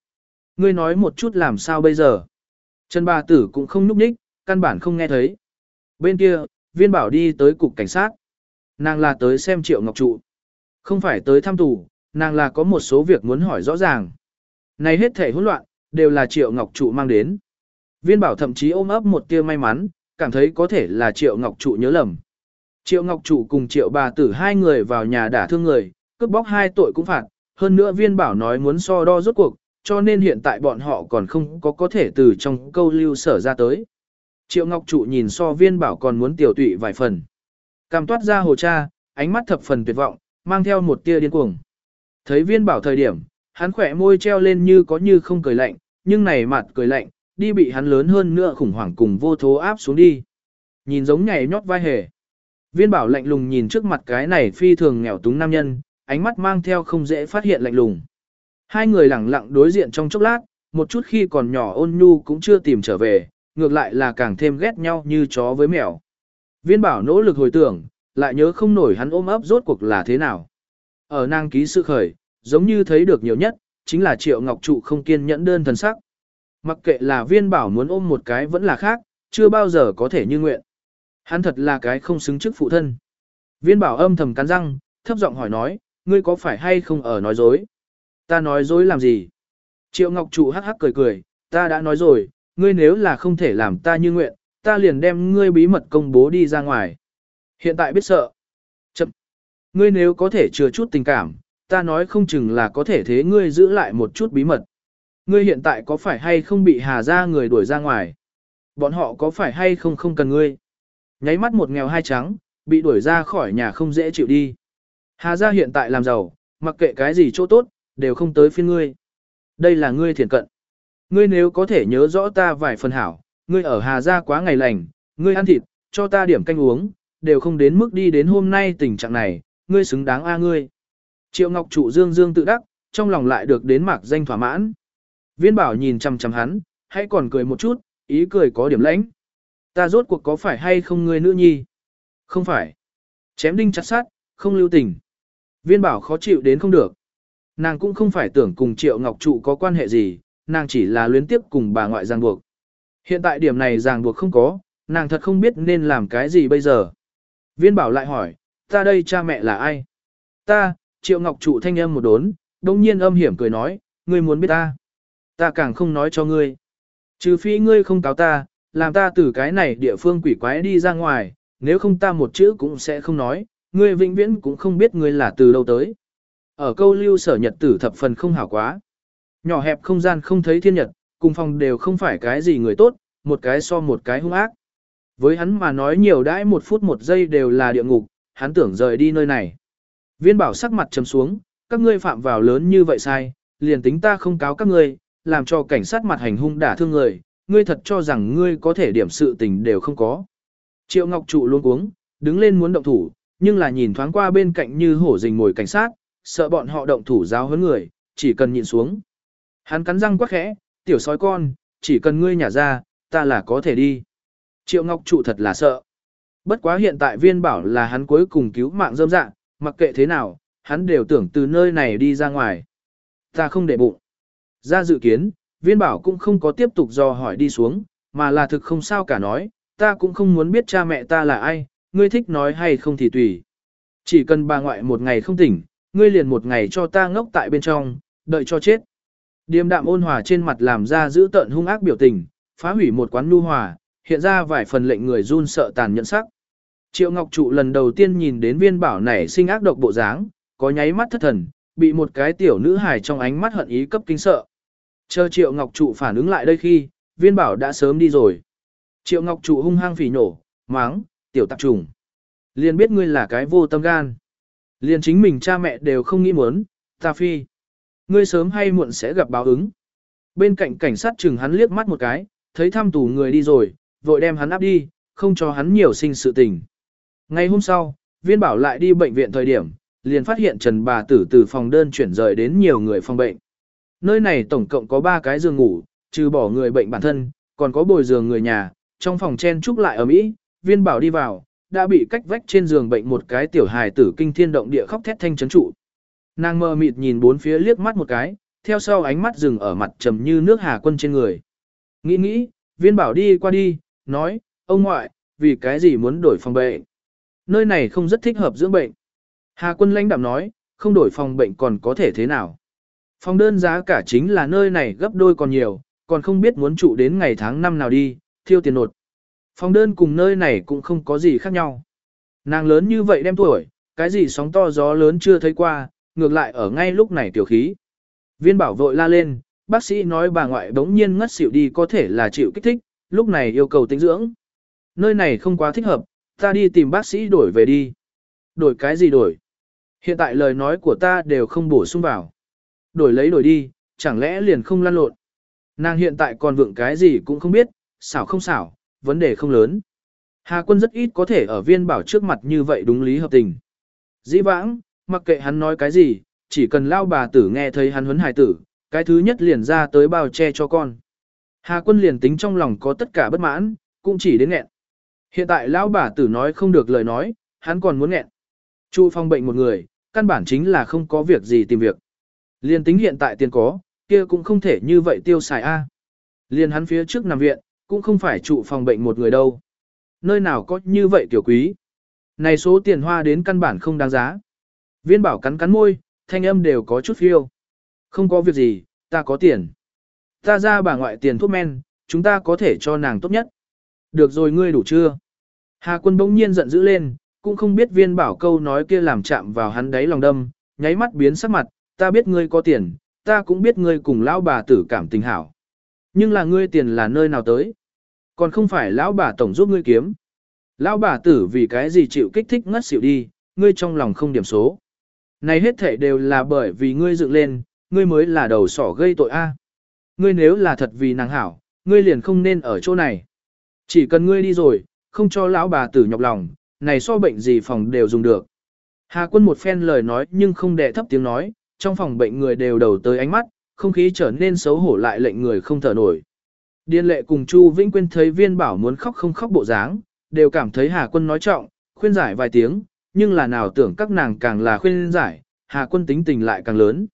Ngươi nói một chút làm sao bây giờ. Trần bà tử cũng không núp ních, căn bản không nghe thấy. Bên kia, viên bảo đi tới cục cảnh sát. Nàng là tới xem triệu ngọc trụ. Không phải tới thăm tù, nàng là có một số việc muốn hỏi rõ ràng. Này hết thể hỗn loạn, đều là triệu ngọc trụ mang đến. Viên bảo thậm chí ôm ấp một tia may mắn, cảm thấy có thể là triệu ngọc trụ nhớ lầm. Triệu ngọc trụ cùng triệu bà tử hai người vào nhà đả thương người, cướp bóc hai tội cũng phạt. Hơn nữa viên bảo nói muốn so đo rốt cuộc, cho nên hiện tại bọn họ còn không có có thể từ trong câu lưu sở ra tới. Triệu Ngọc Trụ nhìn so viên bảo còn muốn tiểu tụy vài phần. Cảm toát ra hồ cha, ánh mắt thập phần tuyệt vọng, mang theo một tia điên cuồng. Thấy viên bảo thời điểm, hắn khỏe môi treo lên như có như không cười lạnh, nhưng này mặt cười lạnh, đi bị hắn lớn hơn nữa khủng hoảng cùng vô thố áp xuống đi. Nhìn giống nhảy nhót vai hề. Viên bảo lạnh lùng nhìn trước mặt cái này phi thường nghèo túng nam nhân, ánh mắt mang theo không dễ phát hiện lạnh lùng. Hai người lẳng lặng đối diện trong chốc lát, một chút khi còn nhỏ ôn nhu cũng chưa tìm trở về, ngược lại là càng thêm ghét nhau như chó với mèo. Viên bảo nỗ lực hồi tưởng, lại nhớ không nổi hắn ôm ấp rốt cuộc là thế nào. Ở nàng ký sự khởi, giống như thấy được nhiều nhất, chính là triệu ngọc trụ không kiên nhẫn đơn thần sắc. Mặc kệ là viên bảo muốn ôm một cái vẫn là khác, chưa bao giờ có thể như nguyện. Hắn thật là cái không xứng chức phụ thân. Viên bảo âm thầm cắn răng, thấp giọng hỏi nói, ngươi có phải hay không ở nói dối? Ta nói dối làm gì? Triệu Ngọc Trụ hắc hắc cười cười, ta đã nói rồi, ngươi nếu là không thể làm ta như nguyện, ta liền đem ngươi bí mật công bố đi ra ngoài. Hiện tại biết sợ. Chậm. Ngươi nếu có thể chừa chút tình cảm, ta nói không chừng là có thể thế ngươi giữ lại một chút bí mật. Ngươi hiện tại có phải hay không bị hà ra người đuổi ra ngoài? Bọn họ có phải hay không không cần ngươi? Nháy mắt một nghèo hai trắng, bị đuổi ra khỏi nhà không dễ chịu đi. Hà ra hiện tại làm giàu, mặc kệ cái gì chỗ tốt, đều không tới phiên ngươi. Đây là ngươi thiền cận. Ngươi nếu có thể nhớ rõ ta vài phần hảo, ngươi ở Hà Gia quá ngày lành, ngươi ăn thịt, cho ta điểm canh uống, đều không đến mức đi đến hôm nay tình trạng này, ngươi xứng đáng a ngươi. Triệu Ngọc Trụ dương dương tự đắc, trong lòng lại được đến mạc danh thỏa mãn. Viên bảo nhìn chằm chằm hắn, hãy còn cười một chút, ý cười có điểm lãnh. Ta rốt cuộc có phải hay không ngươi nữ nhi? Không phải. Chém đinh chặt sát, không lưu tình. Viên bảo khó chịu đến không được. Nàng cũng không phải tưởng cùng Triệu Ngọc Trụ có quan hệ gì, nàng chỉ là luyến tiếp cùng bà ngoại ràng buộc. Hiện tại điểm này ràng buộc không có, nàng thật không biết nên làm cái gì bây giờ. Viên bảo lại hỏi, ta đây cha mẹ là ai? Ta, Triệu Ngọc Trụ thanh âm một đốn, đông nhiên âm hiểm cười nói, ngươi muốn biết ta. Ta càng không nói cho ngươi. Trừ phi ngươi không cáo ta, làm ta từ cái này địa phương quỷ quái đi ra ngoài, nếu không ta một chữ cũng sẽ không nói, ngươi vĩnh viễn cũng không biết ngươi là từ đâu tới. Ở câu lưu sở nhật tử thập phần không hảo quá. Nhỏ hẹp không gian không thấy thiên nhật, cùng phòng đều không phải cái gì người tốt, một cái so một cái hung ác. Với hắn mà nói nhiều đãi một phút một giây đều là địa ngục, hắn tưởng rời đi nơi này. Viên bảo sắc mặt trầm xuống, các ngươi phạm vào lớn như vậy sai, liền tính ta không cáo các ngươi, làm cho cảnh sát mặt hành hung đả thương người, ngươi thật cho rằng ngươi có thể điểm sự tình đều không có. Triệu Ngọc Trụ luôn uống, đứng lên muốn động thủ, nhưng là nhìn thoáng qua bên cạnh như hổ rình ngồi cảnh sát, sợ bọn họ động thủ giáo huấn người, chỉ cần nhịn xuống. Hắn cắn răng quắc khẽ, tiểu sói con, chỉ cần ngươi nhả ra, ta là có thể đi. Triệu Ngọc trụ thật là sợ. Bất quá hiện tại viên bảo là hắn cuối cùng cứu mạng dâm dạng, mặc kệ thế nào, hắn đều tưởng từ nơi này đi ra ngoài. Ta không để bụng. Ra dự kiến, viên bảo cũng không có tiếp tục dò hỏi đi xuống, mà là thực không sao cả nói, ta cũng không muốn biết cha mẹ ta là ai, ngươi thích nói hay không thì tùy. Chỉ cần bà ngoại một ngày không tỉnh, ngươi liền một ngày cho ta ngốc tại bên trong, đợi cho chết. Điềm đạm ôn hòa trên mặt làm ra giữ tợn hung ác biểu tình, phá hủy một quán nu hòa, hiện ra vài phần lệnh người run sợ tàn nhẫn sắc. Triệu Ngọc Trụ lần đầu tiên nhìn đến viên bảo này sinh ác độc bộ dáng, có nháy mắt thất thần, bị một cái tiểu nữ hài trong ánh mắt hận ý cấp kinh sợ. Chờ Triệu Ngọc Trụ phản ứng lại đây khi, viên bảo đã sớm đi rồi. Triệu Ngọc Trụ hung hăng phỉ nổ, máng, tiểu tạp trùng. Liền biết ngươi là cái vô tâm gan. Liền chính mình cha mẹ đều không nghĩ muốn, ta phi. Ngươi sớm hay muộn sẽ gặp báo ứng. Bên cạnh cảnh sát chừng hắn liếc mắt một cái, thấy thăm tù người đi rồi, vội đem hắn áp đi, không cho hắn nhiều sinh sự tình. Ngày hôm sau, viên bảo lại đi bệnh viện thời điểm, liền phát hiện Trần bà tử từ phòng đơn chuyển rời đến nhiều người phòng bệnh. Nơi này tổng cộng có 3 cái giường ngủ, trừ bỏ người bệnh bản thân, còn có bồi giường người nhà, trong phòng chen trúc lại ở Mỹ, viên bảo đi vào, đã bị cách vách trên giường bệnh một cái tiểu hài tử kinh thiên động địa khóc thét thanh chấn trụ. Nàng mơ mịt nhìn bốn phía liếc mắt một cái, theo sau ánh mắt dừng ở mặt trầm như nước hà quân trên người. Nghĩ nghĩ, viên bảo đi qua đi, nói, ông ngoại, vì cái gì muốn đổi phòng bệnh? Nơi này không rất thích hợp dưỡng bệnh. Hà quân lãnh đạm nói, không đổi phòng bệnh còn có thể thế nào? Phòng đơn giá cả chính là nơi này gấp đôi còn nhiều, còn không biết muốn trụ đến ngày tháng năm nào đi, thiêu tiền nột. Phòng đơn cùng nơi này cũng không có gì khác nhau. Nàng lớn như vậy đem tuổi, cái gì sóng to gió lớn chưa thấy qua, ngược lại ở ngay lúc này tiểu khí. Viên bảo vội la lên, bác sĩ nói bà ngoại bỗng nhiên ngất xỉu đi có thể là chịu kích thích, lúc này yêu cầu tĩnh dưỡng. Nơi này không quá thích hợp, ta đi tìm bác sĩ đổi về đi. Đổi cái gì đổi? Hiện tại lời nói của ta đều không bổ sung vào. Đổi lấy đổi đi, chẳng lẽ liền không lăn lộn. Nàng hiện tại còn vượng cái gì cũng không biết, xảo không xảo, vấn đề không lớn. Hà quân rất ít có thể ở viên bảo trước mặt như vậy đúng lý hợp tình. Dĩ vãng, mặc kệ hắn nói cái gì, chỉ cần lao bà tử nghe thấy hắn huấn hài tử, cái thứ nhất liền ra tới bao che cho con. Hà quân liền tính trong lòng có tất cả bất mãn, cũng chỉ đến nghẹn. Hiện tại lão bà tử nói không được lời nói, hắn còn muốn nghẹn. Chu phong bệnh một người, căn bản chính là không có việc gì tìm việc liên tính hiện tại tiền có, kia cũng không thể như vậy tiêu xài A. liên hắn phía trước nằm viện, cũng không phải trụ phòng bệnh một người đâu. Nơi nào có như vậy tiểu quý. Này số tiền hoa đến căn bản không đáng giá. Viên bảo cắn cắn môi, thanh âm đều có chút phiêu. Không có việc gì, ta có tiền. Ta ra bà ngoại tiền thuốc men, chúng ta có thể cho nàng tốt nhất. Được rồi ngươi đủ chưa? Hà quân bỗng nhiên giận dữ lên, cũng không biết viên bảo câu nói kia làm chạm vào hắn đáy lòng đâm, nháy mắt biến sắc mặt, ta biết ngươi có tiền, ta cũng biết ngươi cùng lão bà tử cảm tình hảo. Nhưng là ngươi tiền là nơi nào tới? Còn không phải lão bà tổng giúp ngươi kiếm. Lão bà tử vì cái gì chịu kích thích ngất xỉu đi, ngươi trong lòng không điểm số. Này hết thể đều là bởi vì ngươi dựng lên, ngươi mới là đầu sỏ gây tội a. Ngươi nếu là thật vì nàng hảo, ngươi liền không nên ở chỗ này. Chỉ cần ngươi đi rồi, không cho lão bà tử nhọc lòng, này so bệnh gì phòng đều dùng được. Hà quân một phen lời nói nhưng không đè thấp tiếng nói, trong phòng bệnh người đều đầu tới ánh mắt, không khí trở nên xấu hổ lại lệnh người không thở nổi. Điên lệ cùng Chu Vĩnh Quyên thấy viên bảo muốn khóc không khóc bộ dáng, đều cảm thấy Hà quân nói trọng, khuyên giải vài tiếng, nhưng là nào tưởng các nàng càng là khuyên giải, Hà quân tính tình lại càng lớn.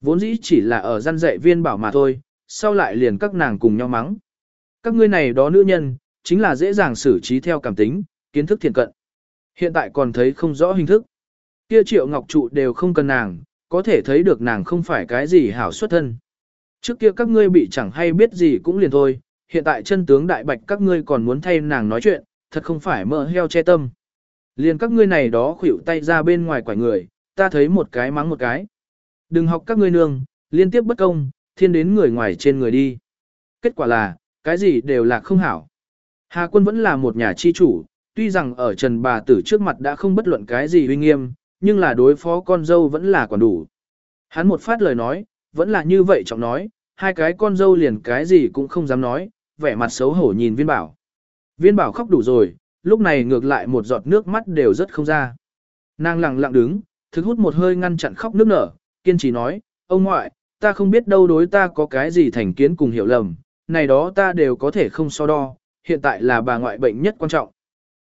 Vốn dĩ chỉ là ở gian dạy viên bảo mà thôi, sau lại liền các nàng cùng nhau mắng. Các ngươi này đó nữ nhân, chính là dễ dàng xử trí theo cảm tính, kiến thức thiện cận. Hiện tại còn thấy không rõ hình thức. Kia triệu ngọc trụ đều không cần nàng, có thể thấy được nàng không phải cái gì hảo xuất thân. Trước kia các ngươi bị chẳng hay biết gì cũng liền thôi, hiện tại chân tướng đại bạch các ngươi còn muốn thay nàng nói chuyện, thật không phải mỡ heo che tâm. Liền các ngươi này đó khuỷu tay ra bên ngoài quải người, ta thấy một cái mắng một cái. Đừng học các ngươi nương, liên tiếp bất công, thiên đến người ngoài trên người đi. Kết quả là, cái gì đều là không hảo. Hà quân vẫn là một nhà chi chủ, tuy rằng ở trần bà tử trước mặt đã không bất luận cái gì uy nghiêm, nhưng là đối phó con dâu vẫn là còn đủ. Hắn một phát lời nói, vẫn là như vậy trọng nói, hai cái con dâu liền cái gì cũng không dám nói, vẻ mặt xấu hổ nhìn viên bảo. Viên bảo khóc đủ rồi, lúc này ngược lại một giọt nước mắt đều rất không ra. Nàng lặng lặng đứng, thức hút một hơi ngăn chặn khóc nước nở, kiên trì nói, ông ngoại, ta không biết đâu đối ta có cái gì thành kiến cùng hiểu lầm, này đó ta đều có thể không so đo, hiện tại là bà ngoại bệnh nhất quan trọng.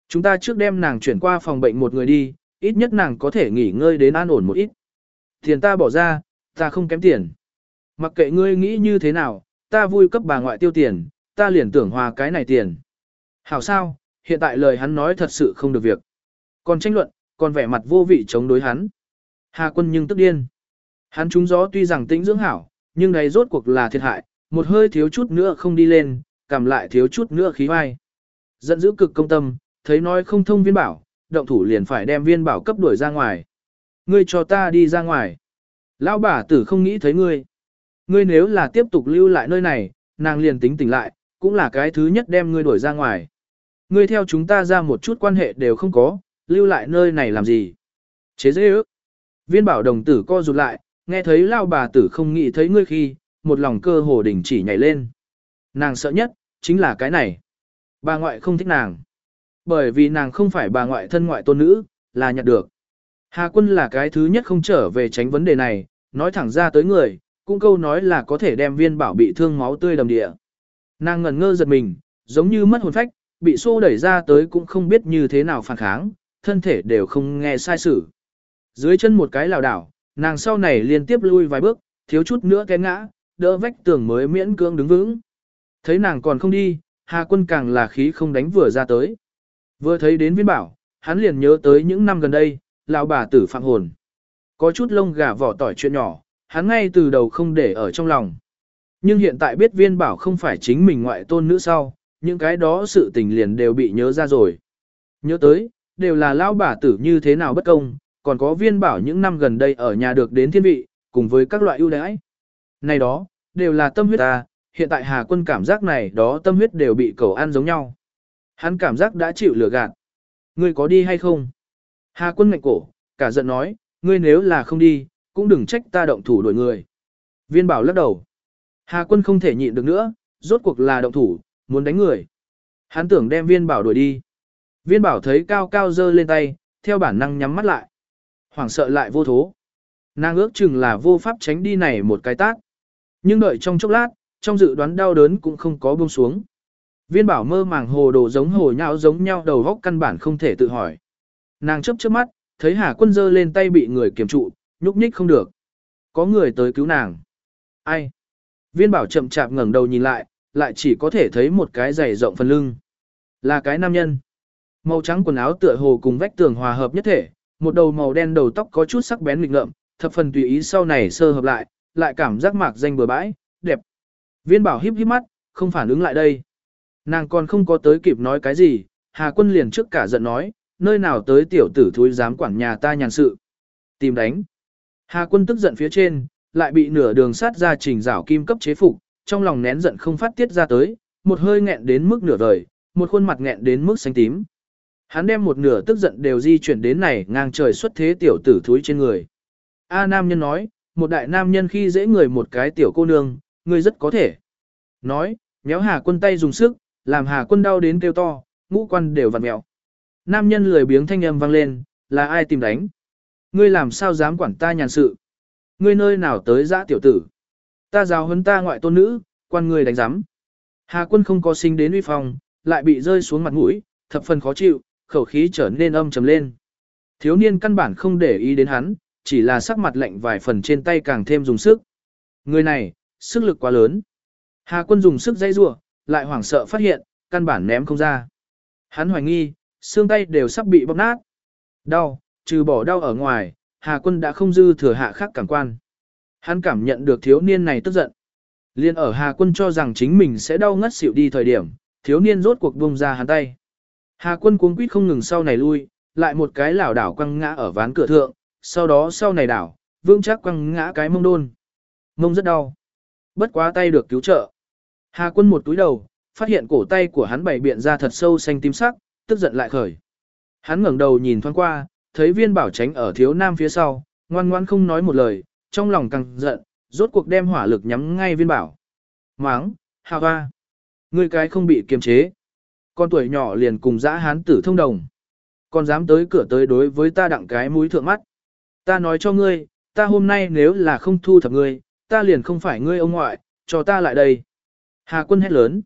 Chúng ta trước đem nàng chuyển qua phòng bệnh một người đi, ít nhất nàng có thể nghỉ ngơi đến an ổn một ít. Tiền ta bỏ ra, ta không kém tiền. Mặc kệ ngươi nghĩ như thế nào, ta vui cấp bà ngoại tiêu tiền, ta liền tưởng hòa cái này tiền. Hảo sao, hiện tại lời hắn nói thật sự không được việc. Còn tranh luận, còn vẻ mặt vô vị chống đối hắn. Hà quân nhưng tức điên. Hắn trúng gió tuy rằng tĩnh dưỡng hảo, nhưng này rốt cuộc là thiệt hại, một hơi thiếu chút nữa không đi lên, cầm lại thiếu chút nữa khí vai. Giận dữ cực công tâm, thấy nói không thông viên bảo, động thủ liền phải đem viên bảo cấp đuổi ra ngoài. Ngươi cho ta đi ra ngoài. Lão bà tử không nghĩ thấy ngươi. Ngươi nếu là tiếp tục lưu lại nơi này, nàng liền tính tỉnh lại, cũng là cái thứ nhất đem ngươi đuổi ra ngoài. Ngươi theo chúng ta ra một chút quan hệ đều không có, lưu lại nơi này làm gì? Chế dễ ước. Viên bảo đồng tử co rụt lại, nghe thấy lao bà tử không nghĩ thấy ngươi khi, một lòng cơ hồ đỉnh chỉ nhảy lên. Nàng sợ nhất, chính là cái này. Bà ngoại không thích nàng. Bởi vì nàng không phải bà ngoại thân ngoại tôn nữ, là nhặt được. Hà quân là cái thứ nhất không trở về tránh vấn đề này, nói thẳng ra tới người, cũng câu nói là có thể đem viên bảo bị thương máu tươi đầm địa. Nàng ngẩn ngơ giật mình, giống như mất hồn phách, bị xô đẩy ra tới cũng không biết như thế nào phản kháng, thân thể đều không nghe sai sự. Dưới chân một cái lảo đảo, nàng sau này liên tiếp lui vài bước, thiếu chút nữa té ngã, đỡ vách tường mới miễn cưỡng đứng vững. Thấy nàng còn không đi, Hà quân càng là khí không đánh vừa ra tới. Vừa thấy đến viên bảo, hắn liền nhớ tới những năm gần đây, lão bà tử phạm hồn. Có chút lông gà vỏ tỏi chuyện nhỏ, hắn ngay từ đầu không để ở trong lòng. Nhưng hiện tại biết viên bảo không phải chính mình ngoại tôn nữ sau, những cái đó sự tình liền đều bị nhớ ra rồi. Nhớ tới, đều là lão bà tử như thế nào bất công, còn có viên bảo những năm gần đây ở nhà được đến thiên vị, cùng với các loại ưu đãi. Này đó, đều là tâm huyết ta, hiện tại Hà quân cảm giác này đó tâm huyết đều bị cầu ăn giống nhau. Hắn cảm giác đã chịu lừa gạt. Ngươi có đi hay không? Hà quân ngạnh cổ, cả giận nói, ngươi nếu là không đi, cũng đừng trách ta động thủ đuổi người. Viên bảo lắc đầu. Hà quân không thể nhịn được nữa, rốt cuộc là động thủ, muốn đánh người. Hắn tưởng đem viên bảo đuổi đi. Viên bảo thấy cao cao dơ lên tay, theo bản năng nhắm mắt lại. Hoảng sợ lại vô thố. Nàng ước chừng là vô pháp tránh đi này một cái tác. Nhưng đợi trong chốc lát, trong dự đoán đau đớn cũng không có buông xuống. Viên bảo mơ màng hồ đồ giống hồ nhão giống nhau đầu góc căn bản không thể tự hỏi. Nàng chấp chớp mắt, thấy Hà quân dơ lên tay bị người kiểm trụ, nhúc nhích không được. Có người tới cứu nàng. Ai? Viên bảo chậm chạp ngẩng đầu nhìn lại, lại chỉ có thể thấy một cái giày rộng phần lưng. Là cái nam nhân. Màu trắng quần áo tựa hồ cùng vách tường hòa hợp nhất thể, một đầu màu đen đầu tóc có chút sắc bén nghịch ngợm, thập phần tùy ý sau này sơ hợp lại, lại cảm giác mạc danh bừa bãi, đẹp. Viên bảo híp híp mắt, không phản ứng lại đây. Nàng còn không có tới kịp nói cái gì, Hà quân liền trước cả giận nói, nơi nào tới tiểu tử thúi dám quản nhà ta nhàn sự. Tìm đánh. Hà quân tức giận phía trên, lại bị nửa đường sát ra trình rảo kim cấp chế phục, trong lòng nén giận không phát tiết ra tới, một hơi nghẹn đến mức nửa đời, một khuôn mặt nghẹn đến mức xanh tím. Hắn đem một nửa tức giận đều di chuyển đến này ngang trời xuất thế tiểu tử thúi trên người. A nam nhân nói, một đại nam nhân khi dễ người một cái tiểu cô nương, người rất có thể. Nói, méo hà quân tay dùng sức, làm hà quân đau đến kêu to, ngũ quan đều vặn mẹo. Nam nhân lười biếng thanh âm vang lên, là ai tìm đánh? Ngươi làm sao dám quản ta nhàn sự? Ngươi nơi nào tới dã tiểu tử? Ta giáo huấn ta ngoại tôn nữ, quan ngươi đánh giám. Hà quân không có sinh đến uy phong, lại bị rơi xuống mặt mũi, thập phần khó chịu, khẩu khí trở nên âm trầm lên. Thiếu niên căn bản không để ý đến hắn, chỉ là sắc mặt lạnh vài phần trên tay càng thêm dùng sức. Người này, sức lực quá lớn. Hà quân dùng sức dây rua, lại hoảng sợ phát hiện, căn bản ném không ra. Hắn hoài nghi, xương tay đều sắp bị bóp nát. Đau, trừ bỏ đau ở ngoài, Hà quân đã không dư thừa hạ khắc cảm quan. Hắn cảm nhận được thiếu niên này tức giận. Liên ở Hà quân cho rằng chính mình sẽ đau ngất xỉu đi thời điểm, thiếu niên rốt cuộc buông ra hắn tay. Hà quân cuống quýt không ngừng sau này lui, lại một cái lảo đảo quăng ngã ở ván cửa thượng, sau đó sau này đảo, vững chắc quăng ngã cái mông đôn. Mông rất đau. Bất quá tay được cứu trợ. Hà quân một túi đầu, phát hiện cổ tay của hắn bảy biện ra thật sâu xanh tím sắc, tức giận lại khởi. Hắn ngẩng đầu nhìn thoáng qua, thấy viên bảo tránh ở thiếu nam phía sau, ngoan ngoan không nói một lời, trong lòng càng giận, rốt cuộc đem hỏa lực nhắm ngay viên bảo. Máng, hà hoa. Ngươi cái không bị kiềm chế. Con tuổi nhỏ liền cùng dã hán tử thông đồng. Còn dám tới cửa tới đối với ta đặng cái mũi thượng mắt. Ta nói cho ngươi, ta hôm nay nếu là không thu thập ngươi, ta liền không phải ngươi ông ngoại, cho ta lại đây. Hà quân hét lớn.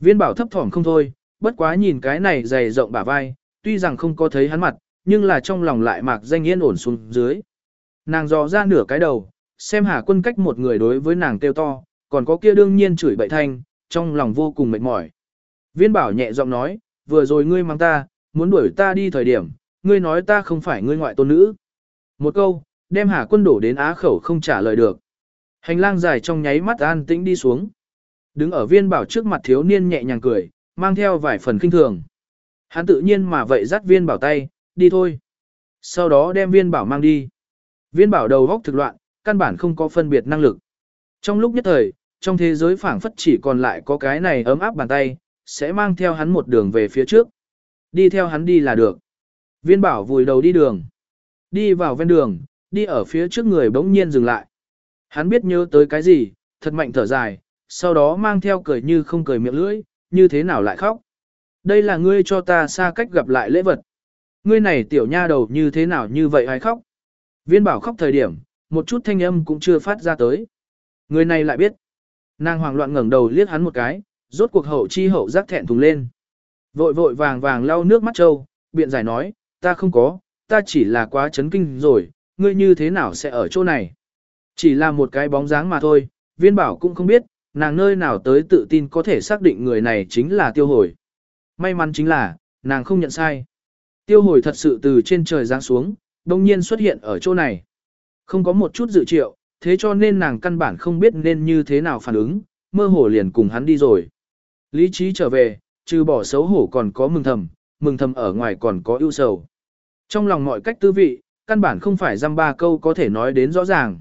Viên bảo thấp thỏm không thôi, bất quá nhìn cái này dày rộng bả vai, tuy rằng không có thấy hắn mặt, nhưng là trong lòng lại mạc danh yên ổn xuống dưới. Nàng dò ra nửa cái đầu, xem Hà quân cách một người đối với nàng kêu to, còn có kia đương nhiên chửi bậy thanh, trong lòng vô cùng mệt mỏi. Viên bảo nhẹ giọng nói, vừa rồi ngươi mang ta, muốn đuổi ta đi thời điểm, ngươi nói ta không phải ngươi ngoại tôn nữ. Một câu, đem Hà quân đổ đến á khẩu không trả lời được. Hành lang dài trong nháy mắt an tĩnh đi xuống. Đứng ở viên bảo trước mặt thiếu niên nhẹ nhàng cười, mang theo vài phần kinh thường. Hắn tự nhiên mà vậy dắt viên bảo tay, đi thôi. Sau đó đem viên bảo mang đi. Viên bảo đầu góc thực loạn, căn bản không có phân biệt năng lực. Trong lúc nhất thời, trong thế giới phảng phất chỉ còn lại có cái này ấm áp bàn tay, sẽ mang theo hắn một đường về phía trước. Đi theo hắn đi là được. Viên bảo vùi đầu đi đường. Đi vào ven đường, đi ở phía trước người bỗng nhiên dừng lại. Hắn biết nhớ tới cái gì, thật mạnh thở dài, sau đó mang theo cười như không cười miệng lưỡi, như thế nào lại khóc. Đây là ngươi cho ta xa cách gặp lại lễ vật. Ngươi này tiểu nha đầu như thế nào như vậy hay khóc. Viên bảo khóc thời điểm, một chút thanh âm cũng chưa phát ra tới. Người này lại biết. Nàng hoảng loạn ngẩng đầu liếc hắn một cái, rốt cuộc hậu chi hậu giác thẹn thùng lên. Vội vội vàng vàng lau nước mắt trâu, biện giải nói, ta không có, ta chỉ là quá chấn kinh rồi, ngươi như thế nào sẽ ở chỗ này. Chỉ là một cái bóng dáng mà thôi, viên bảo cũng không biết, nàng nơi nào tới tự tin có thể xác định người này chính là tiêu hồi. May mắn chính là, nàng không nhận sai. Tiêu hồi thật sự từ trên trời giáng xuống, đồng nhiên xuất hiện ở chỗ này. Không có một chút dự triệu, thế cho nên nàng căn bản không biết nên như thế nào phản ứng, mơ hồ liền cùng hắn đi rồi. Lý trí trở về, trừ bỏ xấu hổ còn có mừng thầm, mừng thầm ở ngoài còn có ưu sầu. Trong lòng mọi cách tư vị, căn bản không phải dăm ba câu có thể nói đến rõ ràng.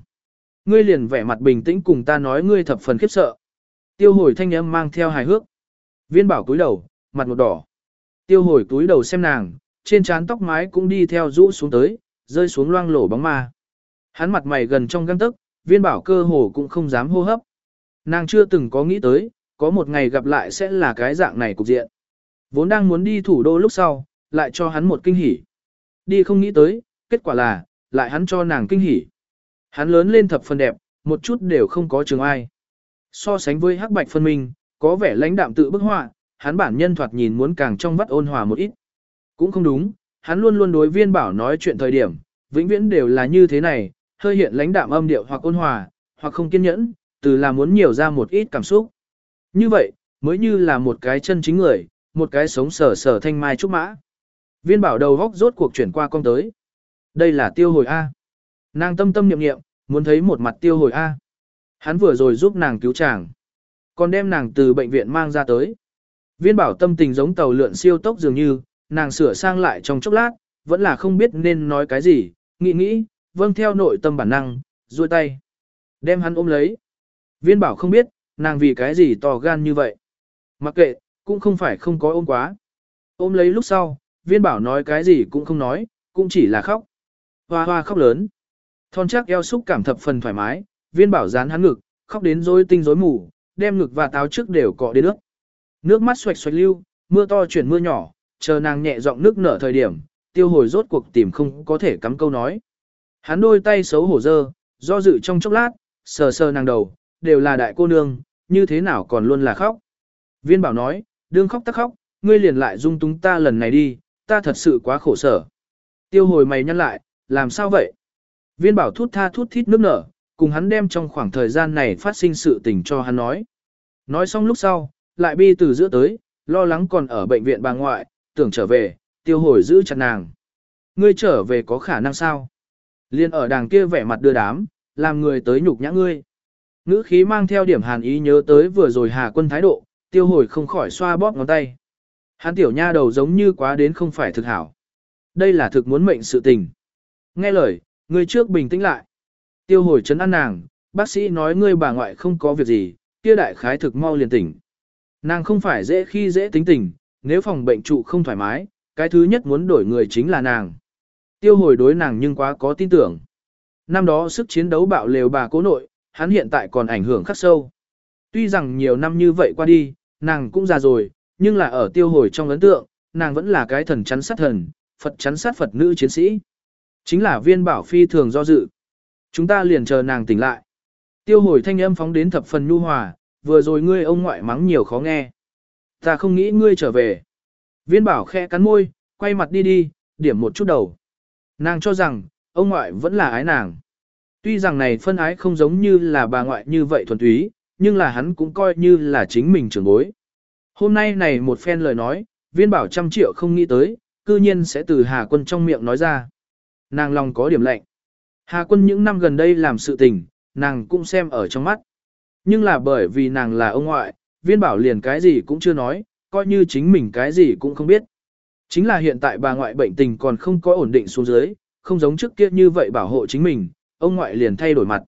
Ngươi liền vẻ mặt bình tĩnh cùng ta nói ngươi thập phần khiếp sợ. Tiêu hồi thanh âm mang theo hài hước. Viên bảo cúi đầu, mặt một đỏ. Tiêu hồi cúi đầu xem nàng, trên trán tóc mái cũng đi theo rũ xuống tới, rơi xuống loang lổ bóng ma. Hắn mặt mày gần trong găng tức, viên bảo cơ hồ cũng không dám hô hấp. Nàng chưa từng có nghĩ tới, có một ngày gặp lại sẽ là cái dạng này cục diện. Vốn đang muốn đi thủ đô lúc sau, lại cho hắn một kinh hỉ. Đi không nghĩ tới, kết quả là, lại hắn cho nàng kinh hỉ. Hắn lớn lên thập phần đẹp, một chút đều không có trường ai. So sánh với hắc bạch phân minh, có vẻ lãnh đạm tự bức họa, hắn bản nhân thoạt nhìn muốn càng trong vắt ôn hòa một ít. Cũng không đúng, hắn luôn luôn đối viên bảo nói chuyện thời điểm, vĩnh viễn đều là như thế này, hơi hiện lãnh đạm âm điệu hoặc ôn hòa, hoặc không kiên nhẫn, từ là muốn nhiều ra một ít cảm xúc. Như vậy, mới như là một cái chân chính người, một cái sống sở sở thanh mai trúc mã. Viên bảo đầu góc rốt cuộc chuyển qua con tới. Đây là tiêu hồi A. Nàng tâm tâm niệm niệm, muốn thấy một mặt tiêu hồi A. Hắn vừa rồi giúp nàng cứu chàng. Còn đem nàng từ bệnh viện mang ra tới. Viên bảo tâm tình giống tàu lượn siêu tốc dường như, nàng sửa sang lại trong chốc lát, vẫn là không biết nên nói cái gì, nghĩ nghĩ, vâng theo nội tâm bản năng, duỗi tay. Đem hắn ôm lấy. Viên bảo không biết, nàng vì cái gì to gan như vậy. Mặc kệ, cũng không phải không có ôm quá. Ôm lấy lúc sau, viên bảo nói cái gì cũng không nói, cũng chỉ là khóc. Hoa hoa khóc lớn. Thon chắc eo xúc cảm thập phần thoải mái, viên bảo dán hắn ngực, khóc đến rối tinh rối mù, đem ngực và táo trước đều cọ đến nước. Nước mắt xoạch xoạch lưu, mưa to chuyển mưa nhỏ, chờ nàng nhẹ giọng nước nở thời điểm, tiêu hồi rốt cuộc tìm không có thể cắm câu nói. Hắn đôi tay xấu hổ dơ, do dự trong chốc lát, sờ sờ nàng đầu, đều là đại cô nương, như thế nào còn luôn là khóc. Viên bảo nói, đương khóc tắc khóc, ngươi liền lại dung túng ta lần này đi, ta thật sự quá khổ sở. Tiêu hồi mày nhăn lại, làm sao vậy? Viên bảo thút tha thút thít nước nở, cùng hắn đem trong khoảng thời gian này phát sinh sự tình cho hắn nói. Nói xong lúc sau, lại bi từ giữa tới, lo lắng còn ở bệnh viện bà ngoại, tưởng trở về, tiêu hồi giữ chặt nàng. Ngươi trở về có khả năng sao? Liên ở đàng kia vẻ mặt đưa đám, làm người tới nhục nhã ngươi. Ngữ khí mang theo điểm hàn ý nhớ tới vừa rồi hà quân thái độ, tiêu hồi không khỏi xoa bóp ngón tay. Hắn tiểu nha đầu giống như quá đến không phải thực hảo. Đây là thực muốn mệnh sự tình. Nghe lời, ngươi trước bình tĩnh lại. Tiêu hồi chấn an nàng, bác sĩ nói ngươi bà ngoại không có việc gì, kia đại khái thực mau liền tỉnh. Nàng không phải dễ khi dễ tính tình, nếu phòng bệnh trụ không thoải mái, cái thứ nhất muốn đổi người chính là nàng. Tiêu hồi đối nàng nhưng quá có tin tưởng. Năm đó sức chiến đấu bạo lều bà cố nội, hắn hiện tại còn ảnh hưởng khắc sâu. Tuy rằng nhiều năm như vậy qua đi, nàng cũng già rồi, nhưng là ở tiêu hồi trong ấn tượng, nàng vẫn là cái thần chắn sát thần, Phật chắn sát Phật nữ chiến sĩ. Chính là viên bảo phi thường do dự. Chúng ta liền chờ nàng tỉnh lại. Tiêu hồi thanh âm phóng đến thập phần nhu hòa, vừa rồi ngươi ông ngoại mắng nhiều khó nghe. Ta không nghĩ ngươi trở về. Viên bảo khẽ cắn môi, quay mặt đi đi, điểm một chút đầu. Nàng cho rằng, ông ngoại vẫn là ái nàng. Tuy rằng này phân ái không giống như là bà ngoại như vậy thuần túy, nhưng là hắn cũng coi như là chính mình trưởng bối. Hôm nay này một phen lời nói, Viên bảo trăm triệu không nghĩ tới, cư nhiên sẽ từ Hà Quân trong miệng nói ra. Nàng lòng có điểm lạnh. Hà Quân những năm gần đây làm sự tình, nàng cũng xem ở trong mắt. Nhưng là bởi vì nàng là ông ngoại, viên bảo liền cái gì cũng chưa nói, coi như chính mình cái gì cũng không biết. Chính là hiện tại bà ngoại bệnh tình còn không có ổn định xuống dưới, không giống trước kia như vậy bảo hộ chính mình, ông ngoại liền thay đổi mặt.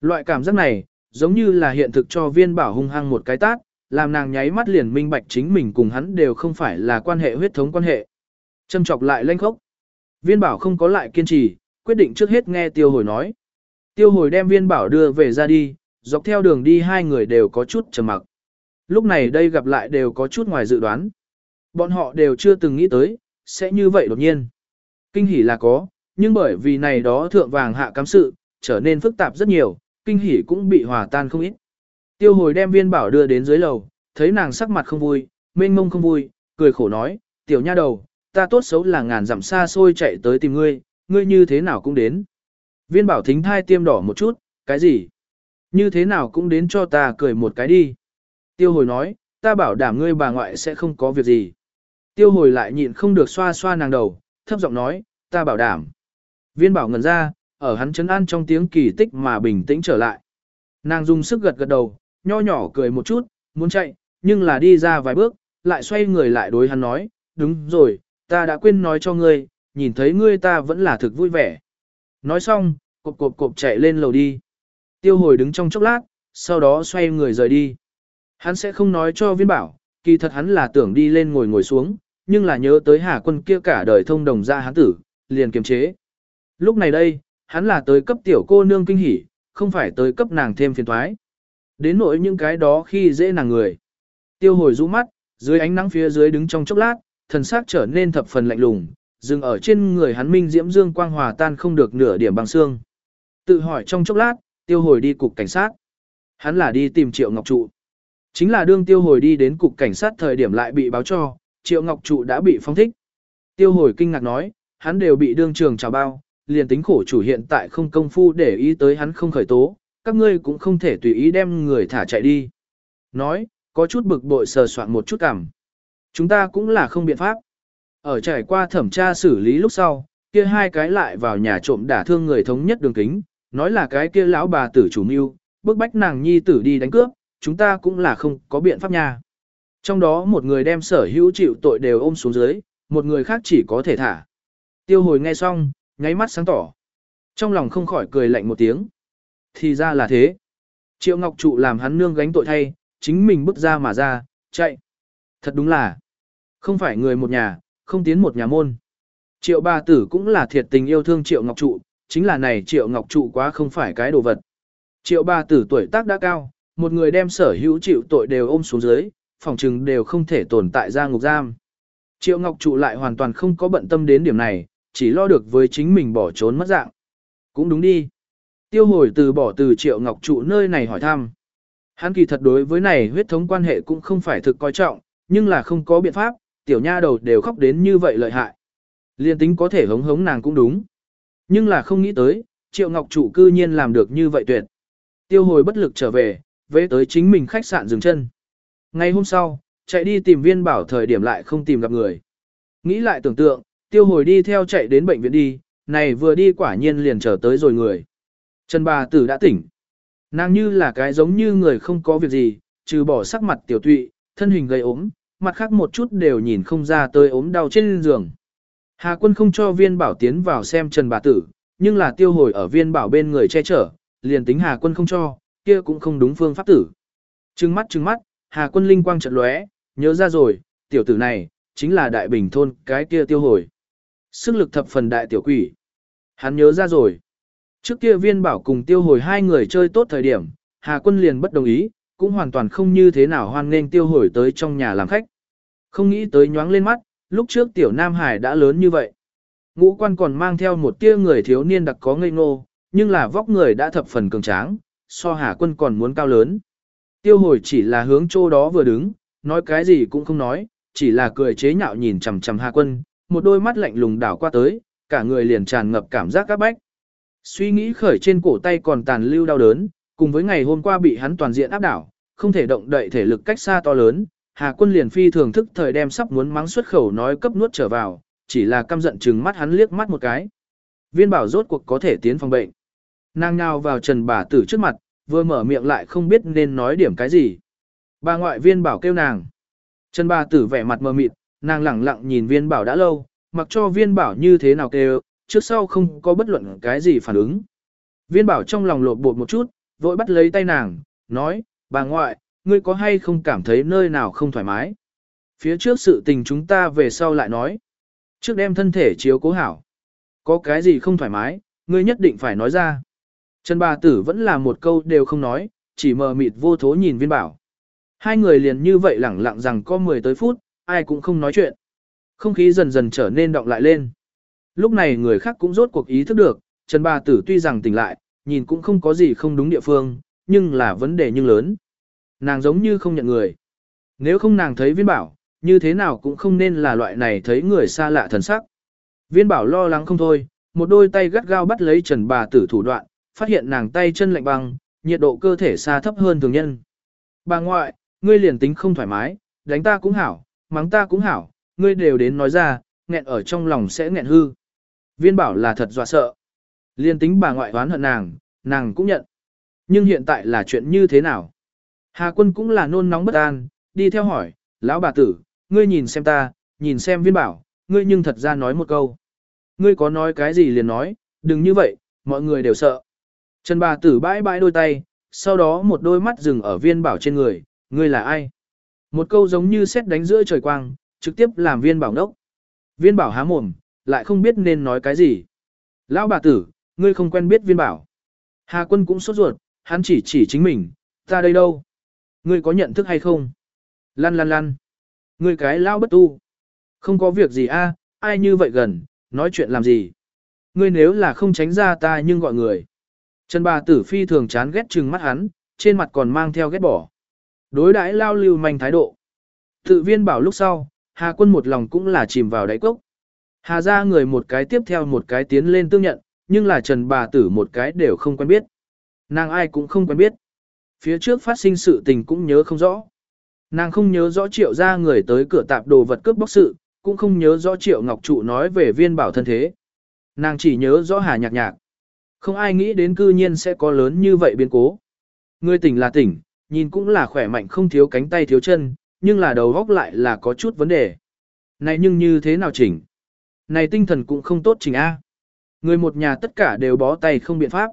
Loại cảm giác này, giống như là hiện thực cho viên bảo hung hăng một cái tát, làm nàng nháy mắt liền minh bạch chính mình cùng hắn đều không phải là quan hệ huyết thống quan hệ. Châm chọc lại lanh khốc. Viên bảo không có lại kiên trì, quyết định trước hết nghe tiêu hồi nói. Tiêu hồi đem viên bảo đưa về ra đi, dọc theo đường đi hai người đều có chút trầm mặc. Lúc này đây gặp lại đều có chút ngoài dự đoán. Bọn họ đều chưa từng nghĩ tới, sẽ như vậy đột nhiên. Kinh hỉ là có, nhưng bởi vì này đó thượng vàng hạ cám sự, trở nên phức tạp rất nhiều, kinh hỉ cũng bị hòa tan không ít. Tiêu hồi đem viên bảo đưa đến dưới lầu, thấy nàng sắc mặt không vui, mênh mông không vui, cười khổ nói, tiểu nha đầu, ta tốt xấu là ngàn dặm xa xôi chạy tới tìm ngươi, ngươi như thế nào cũng đến. Viên bảo thính thai tiêm đỏ một chút, cái gì? Như thế nào cũng đến cho ta cười một cái đi. Tiêu hồi nói, ta bảo đảm ngươi bà ngoại sẽ không có việc gì. Tiêu hồi lại nhịn không được xoa xoa nàng đầu, thấp giọng nói, ta bảo đảm. Viên bảo ngần ra, ở hắn chấn an trong tiếng kỳ tích mà bình tĩnh trở lại. Nàng dùng sức gật gật đầu, nho nhỏ cười một chút, muốn chạy, nhưng là đi ra vài bước, lại xoay người lại đối hắn nói, đúng rồi, ta đã quên nói cho ngươi, nhìn thấy ngươi ta vẫn là thực vui vẻ. Nói xong, cộp cộp cộp chạy lên lầu đi. Tiêu hồi đứng trong chốc lát, sau đó xoay người rời đi. Hắn sẽ không nói cho viên bảo, kỳ thật hắn là tưởng đi lên ngồi ngồi xuống, nhưng là nhớ tới hà quân kia cả đời thông đồng ra hắn tử, liền kiềm chế. Lúc này đây, hắn là tới cấp tiểu cô nương kinh hỉ, không phải tới cấp nàng thêm phiền thoái. Đến nỗi những cái đó khi dễ nàng người. Tiêu hồi rũ mắt, dưới ánh nắng phía dưới đứng trong chốc lát, thần sắc trở nên thập phần lạnh lùng, dừng ở trên người hắn minh diễm dương quang hòa tan không được nửa điểm bằng xương. Tự hỏi trong chốc lát, tiêu hồi đi cục cảnh sát. Hắn là đi tìm Triệu Ngọc Trụ. Chính là đương tiêu hồi đi đến cục cảnh sát thời điểm lại bị báo cho, Triệu Ngọc Trụ đã bị phong thích. Tiêu hồi kinh ngạc nói, hắn đều bị đương trường trào bao, liền tính khổ chủ hiện tại không công phu để ý tới hắn không khởi tố, các ngươi cũng không thể tùy ý đem người thả chạy đi. Nói, có chút bực bội sờ soạn một chút cảm. Chúng ta cũng là không biện pháp. Ở trải qua thẩm tra xử lý lúc sau, kia hai cái lại vào nhà trộm đả thương người thống nhất đường kính, nói là cái kia lão bà tử chủ mưu, bức bách nàng nhi tử đi đánh cướp, chúng ta cũng là không có biện pháp nha. Trong đó một người đem sở hữu chịu tội đều ôm xuống dưới, một người khác chỉ có thể thả. Tiêu hồi nghe xong, nháy mắt sáng tỏ. Trong lòng không khỏi cười lạnh một tiếng. Thì ra là thế. Triệu Ngọc Trụ làm hắn nương gánh tội thay, chính mình bước ra mà ra, chạy. Thật đúng là, không phải người một nhà, không tiến một nhà môn. Triệu bà tử cũng là thiệt tình yêu thương Triệu Ngọc Trụ, chính là này Triệu Ngọc Trụ quá không phải cái đồ vật. Triệu bà tử tuổi tác đã cao, một người đem sở hữu chịu tội đều ôm xuống dưới, phòng trừng đều không thể tồn tại ra ngục giam. Triệu Ngọc Trụ lại hoàn toàn không có bận tâm đến điểm này, chỉ lo được với chính mình bỏ trốn mất dạng. Cũng đúng đi. Tiêu hồi từ bỏ từ Triệu Ngọc Trụ nơi này hỏi thăm. Hắn kỳ thật đối với này huyết thống quan hệ cũng không phải thực coi trọng, nhưng là không có biện pháp, tiểu nha đầu đều khóc đến như vậy lợi hại. Liên tính có thể hống hống nàng cũng đúng. Nhưng là không nghĩ tới, Triệu Ngọc Trụ cư nhiên làm được như vậy tuyệt. Tiêu hồi bất lực trở về, về tới chính mình khách sạn dừng chân. Ngày hôm sau, chạy đi tìm viên bảo thời điểm lại không tìm gặp người. Nghĩ lại tưởng tượng, tiêu hồi đi theo chạy đến bệnh viện đi, này vừa đi quả nhiên liền trở tới rồi người. Trần bà tử đã tỉnh. Nàng như là cái giống như người không có việc gì, trừ bỏ sắc mặt tiểu tụy, thân hình gầy ốm, mặt khác một chút đều nhìn không ra tới ốm đau trên giường. Hà quân không cho viên bảo tiến vào xem Trần bà tử, nhưng là tiêu hồi ở viên bảo bên người che chở, liền tính Hà quân không cho, kia cũng không đúng phương pháp tử. Trừng mắt trừng mắt, Hà quân linh quang trận lóe, nhớ ra rồi, tiểu tử này, chính là đại bình thôn cái kia tiêu hồi. Sức lực thập phần đại tiểu quỷ. Hắn nhớ ra rồi. Trước kia viên bảo cùng tiêu hồi hai người chơi tốt thời điểm, Hà quân liền bất đồng ý, cũng hoàn toàn không như thế nào hoan nghênh tiêu hồi tới trong nhà làm khách. Không nghĩ tới nhoáng lên mắt, lúc trước tiểu Nam Hải đã lớn như vậy. Ngũ quan còn mang theo một tia người thiếu niên đặc có ngây ngô, nhưng là vóc người đã thập phần cường tráng, so Hà quân còn muốn cao lớn. Tiêu hồi chỉ là hướng chỗ đó vừa đứng, nói cái gì cũng không nói, chỉ là cười chế nhạo nhìn chằm chằm Hà quân, một đôi mắt lạnh lùng đảo qua tới, cả người liền tràn ngập cảm giác các bách. Suy nghĩ khởi trên cổ tay còn tàn lưu đau đớn, cùng với ngày hôm qua bị hắn toàn diện áp đảo, không thể động đậy thể lực cách xa to lớn, Hà quân liền phi thường thức thời đem sắp muốn mắng xuất khẩu nói cấp nuốt trở vào, chỉ là căm giận chừng mắt hắn liếc mắt một cái. Viên bảo rốt cuộc có thể tiến phòng bệnh. Nàng nhào vào trần bà tử trước mặt, vừa mở miệng lại không biết nên nói điểm cái gì. Bà ngoại viên bảo kêu nàng. Trần bà tử vẻ mặt mờ mịt, nàng lẳng lặng nhìn viên bảo đã lâu, mặc cho viên bảo như thế nào kêu, trước sau không có bất luận cái gì phản ứng. Viên bảo trong lòng lột bột một chút, vội bắt lấy tay nàng, nói, bà ngoại, ngươi có hay không cảm thấy nơi nào không thoải mái? Phía trước sự tình chúng ta về sau lại nói. Trước đem thân thể chiếu cố hảo. Có cái gì không thoải mái, ngươi nhất định phải nói ra. Trần bà tử vẫn là một câu đều không nói, chỉ mờ mịt vô thố nhìn viên bảo. Hai người liền như vậy lẳng lặng rằng có 10 tới phút, ai cũng không nói chuyện. Không khí dần dần trở nên động lại lên. Lúc này người khác cũng rốt cuộc ý thức được, Trần bà tử tuy rằng tỉnh lại, nhìn cũng không có gì không đúng địa phương, nhưng là vấn đề nhưng lớn. Nàng giống như không nhận người. Nếu không nàng thấy viên bảo, như thế nào cũng không nên là loại này thấy người xa lạ thần sắc. Viên bảo lo lắng không thôi, một đôi tay gắt gao bắt lấy trần bà tử thủ đoạn, phát hiện nàng tay chân lạnh băng, nhiệt độ cơ thể xa thấp hơn thường nhân. Bà ngoại, ngươi liền tính không thoải mái, đánh ta cũng hảo, mắng ta cũng hảo, ngươi đều đến nói ra, nghẹn ở trong lòng sẽ nghẹn hư. Viên bảo là thật dọa sợ. Liên tính bà ngoại oán hận nàng, nàng cũng nhận. Nhưng hiện tại là chuyện như thế nào? Hà quân cũng là nôn nóng bất an, đi theo hỏi, lão bà tử, ngươi nhìn xem ta, nhìn xem viên bảo, ngươi nhưng thật ra nói một câu. Ngươi có nói cái gì liền nói, đừng như vậy, mọi người đều sợ. Trần bà tử bãi bãi đôi tay, sau đó một đôi mắt dừng ở viên bảo trên người, ngươi là ai? Một câu giống như xét đánh giữa trời quang, trực tiếp làm viên bảo đốc. Viên bảo há mồm, lại không biết nên nói cái gì. Lão bà tử, ngươi không quen biết viên bảo. Hà quân cũng sốt ruột, hắn chỉ chỉ chính mình, ta đây đâu? Ngươi có nhận thức hay không? Lăn lăn lăn. Ngươi cái lao bất tu. Không có việc gì a, ai như vậy gần, nói chuyện làm gì? Ngươi nếu là không tránh ra ta nhưng gọi người. Trần bà tử phi thường chán ghét trừng mắt hắn, trên mặt còn mang theo ghét bỏ. Đối đãi lao lưu manh thái độ. Tự viên bảo lúc sau, Hà quân một lòng cũng là chìm vào đáy cốc. Hà ra người một cái tiếp theo một cái tiến lên tương nhận, nhưng là trần bà tử một cái đều không quen biết. Nàng ai cũng không quen biết. Phía trước phát sinh sự tình cũng nhớ không rõ. Nàng không nhớ rõ triệu ra người tới cửa tạp đồ vật cướp bóc sự, cũng không nhớ rõ triệu ngọc trụ nói về viên bảo thân thế. Nàng chỉ nhớ rõ hà nhạc nhạc. Không ai nghĩ đến cư nhiên sẽ có lớn như vậy biến cố. Người tỉnh là tỉnh, nhìn cũng là khỏe mạnh không thiếu cánh tay thiếu chân, nhưng là đầu góc lại là có chút vấn đề. Này nhưng như thế nào chỉnh? Này tinh thần cũng không tốt chỉnh A. Người một nhà tất cả đều bó tay không biện pháp.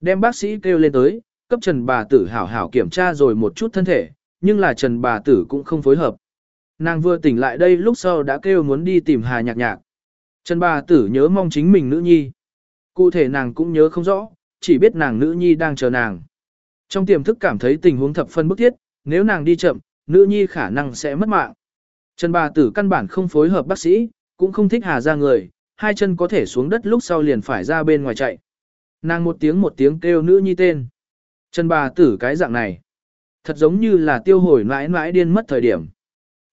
Đem bác sĩ kêu lên tới, cấp Trần bà tử hảo hảo kiểm tra rồi một chút thân thể, nhưng là Trần bà tử cũng không phối hợp. Nàng vừa tỉnh lại đây lúc sau đã kêu muốn đi tìm Hà Nhạc Nhạc. Trần bà tử nhớ mong chính mình nữ nhi. Cụ thể nàng cũng nhớ không rõ, chỉ biết nàng nữ nhi đang chờ nàng. Trong tiềm thức cảm thấy tình huống thập phân bức thiết, nếu nàng đi chậm, nữ nhi khả năng sẽ mất mạng. Trần bà tử căn bản không phối hợp bác sĩ, cũng không thích Hà ra người, hai chân có thể xuống đất lúc sau liền phải ra bên ngoài chạy. Nàng một tiếng một tiếng kêu nữ nhi tên. Trần bà tử cái dạng này. Thật giống như là tiêu hồi mãi mãi điên mất thời điểm.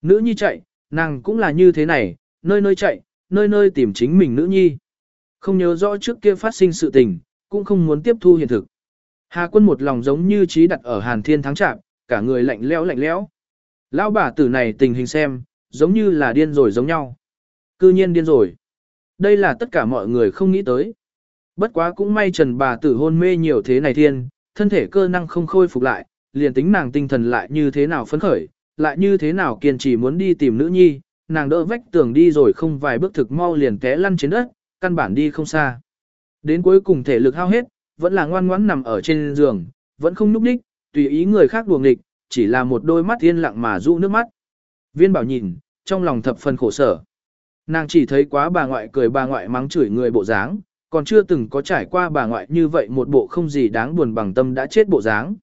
Nữ nhi chạy, nàng cũng là như thế này, nơi nơi chạy, nơi nơi tìm chính mình nữ nhi. Không nhớ rõ trước kia phát sinh sự tình, cũng không muốn tiếp thu hiện thực. Hà quân một lòng giống như trí đặt ở hàn thiên thắng trạm, cả người lạnh lẽo lạnh lẽo. Lão bà tử này tình hình xem, giống như là điên rồi giống nhau. Cư nhiên điên rồi. Đây là tất cả mọi người không nghĩ tới. Bất quá cũng may trần bà tử hôn mê nhiều thế này thiên, thân thể cơ năng không khôi phục lại, liền tính nàng tinh thần lại như thế nào phấn khởi, lại như thế nào kiên trì muốn đi tìm nữ nhi, nàng đỡ vách tường đi rồi không vài bước thực mau liền té lăn trên đất, căn bản đi không xa. Đến cuối cùng thể lực hao hết, vẫn là ngoan ngoãn nằm ở trên giường, vẫn không núp đích, tùy ý người khác đùa nghịch, chỉ là một đôi mắt yên lặng mà dụ nước mắt. Viên bảo nhìn, trong lòng thập phần khổ sở. Nàng chỉ thấy quá bà ngoại cười bà ngoại mắng chửi người bộ dáng, còn chưa từng có trải qua bà ngoại như vậy một bộ không gì đáng buồn bằng tâm đã chết bộ dáng.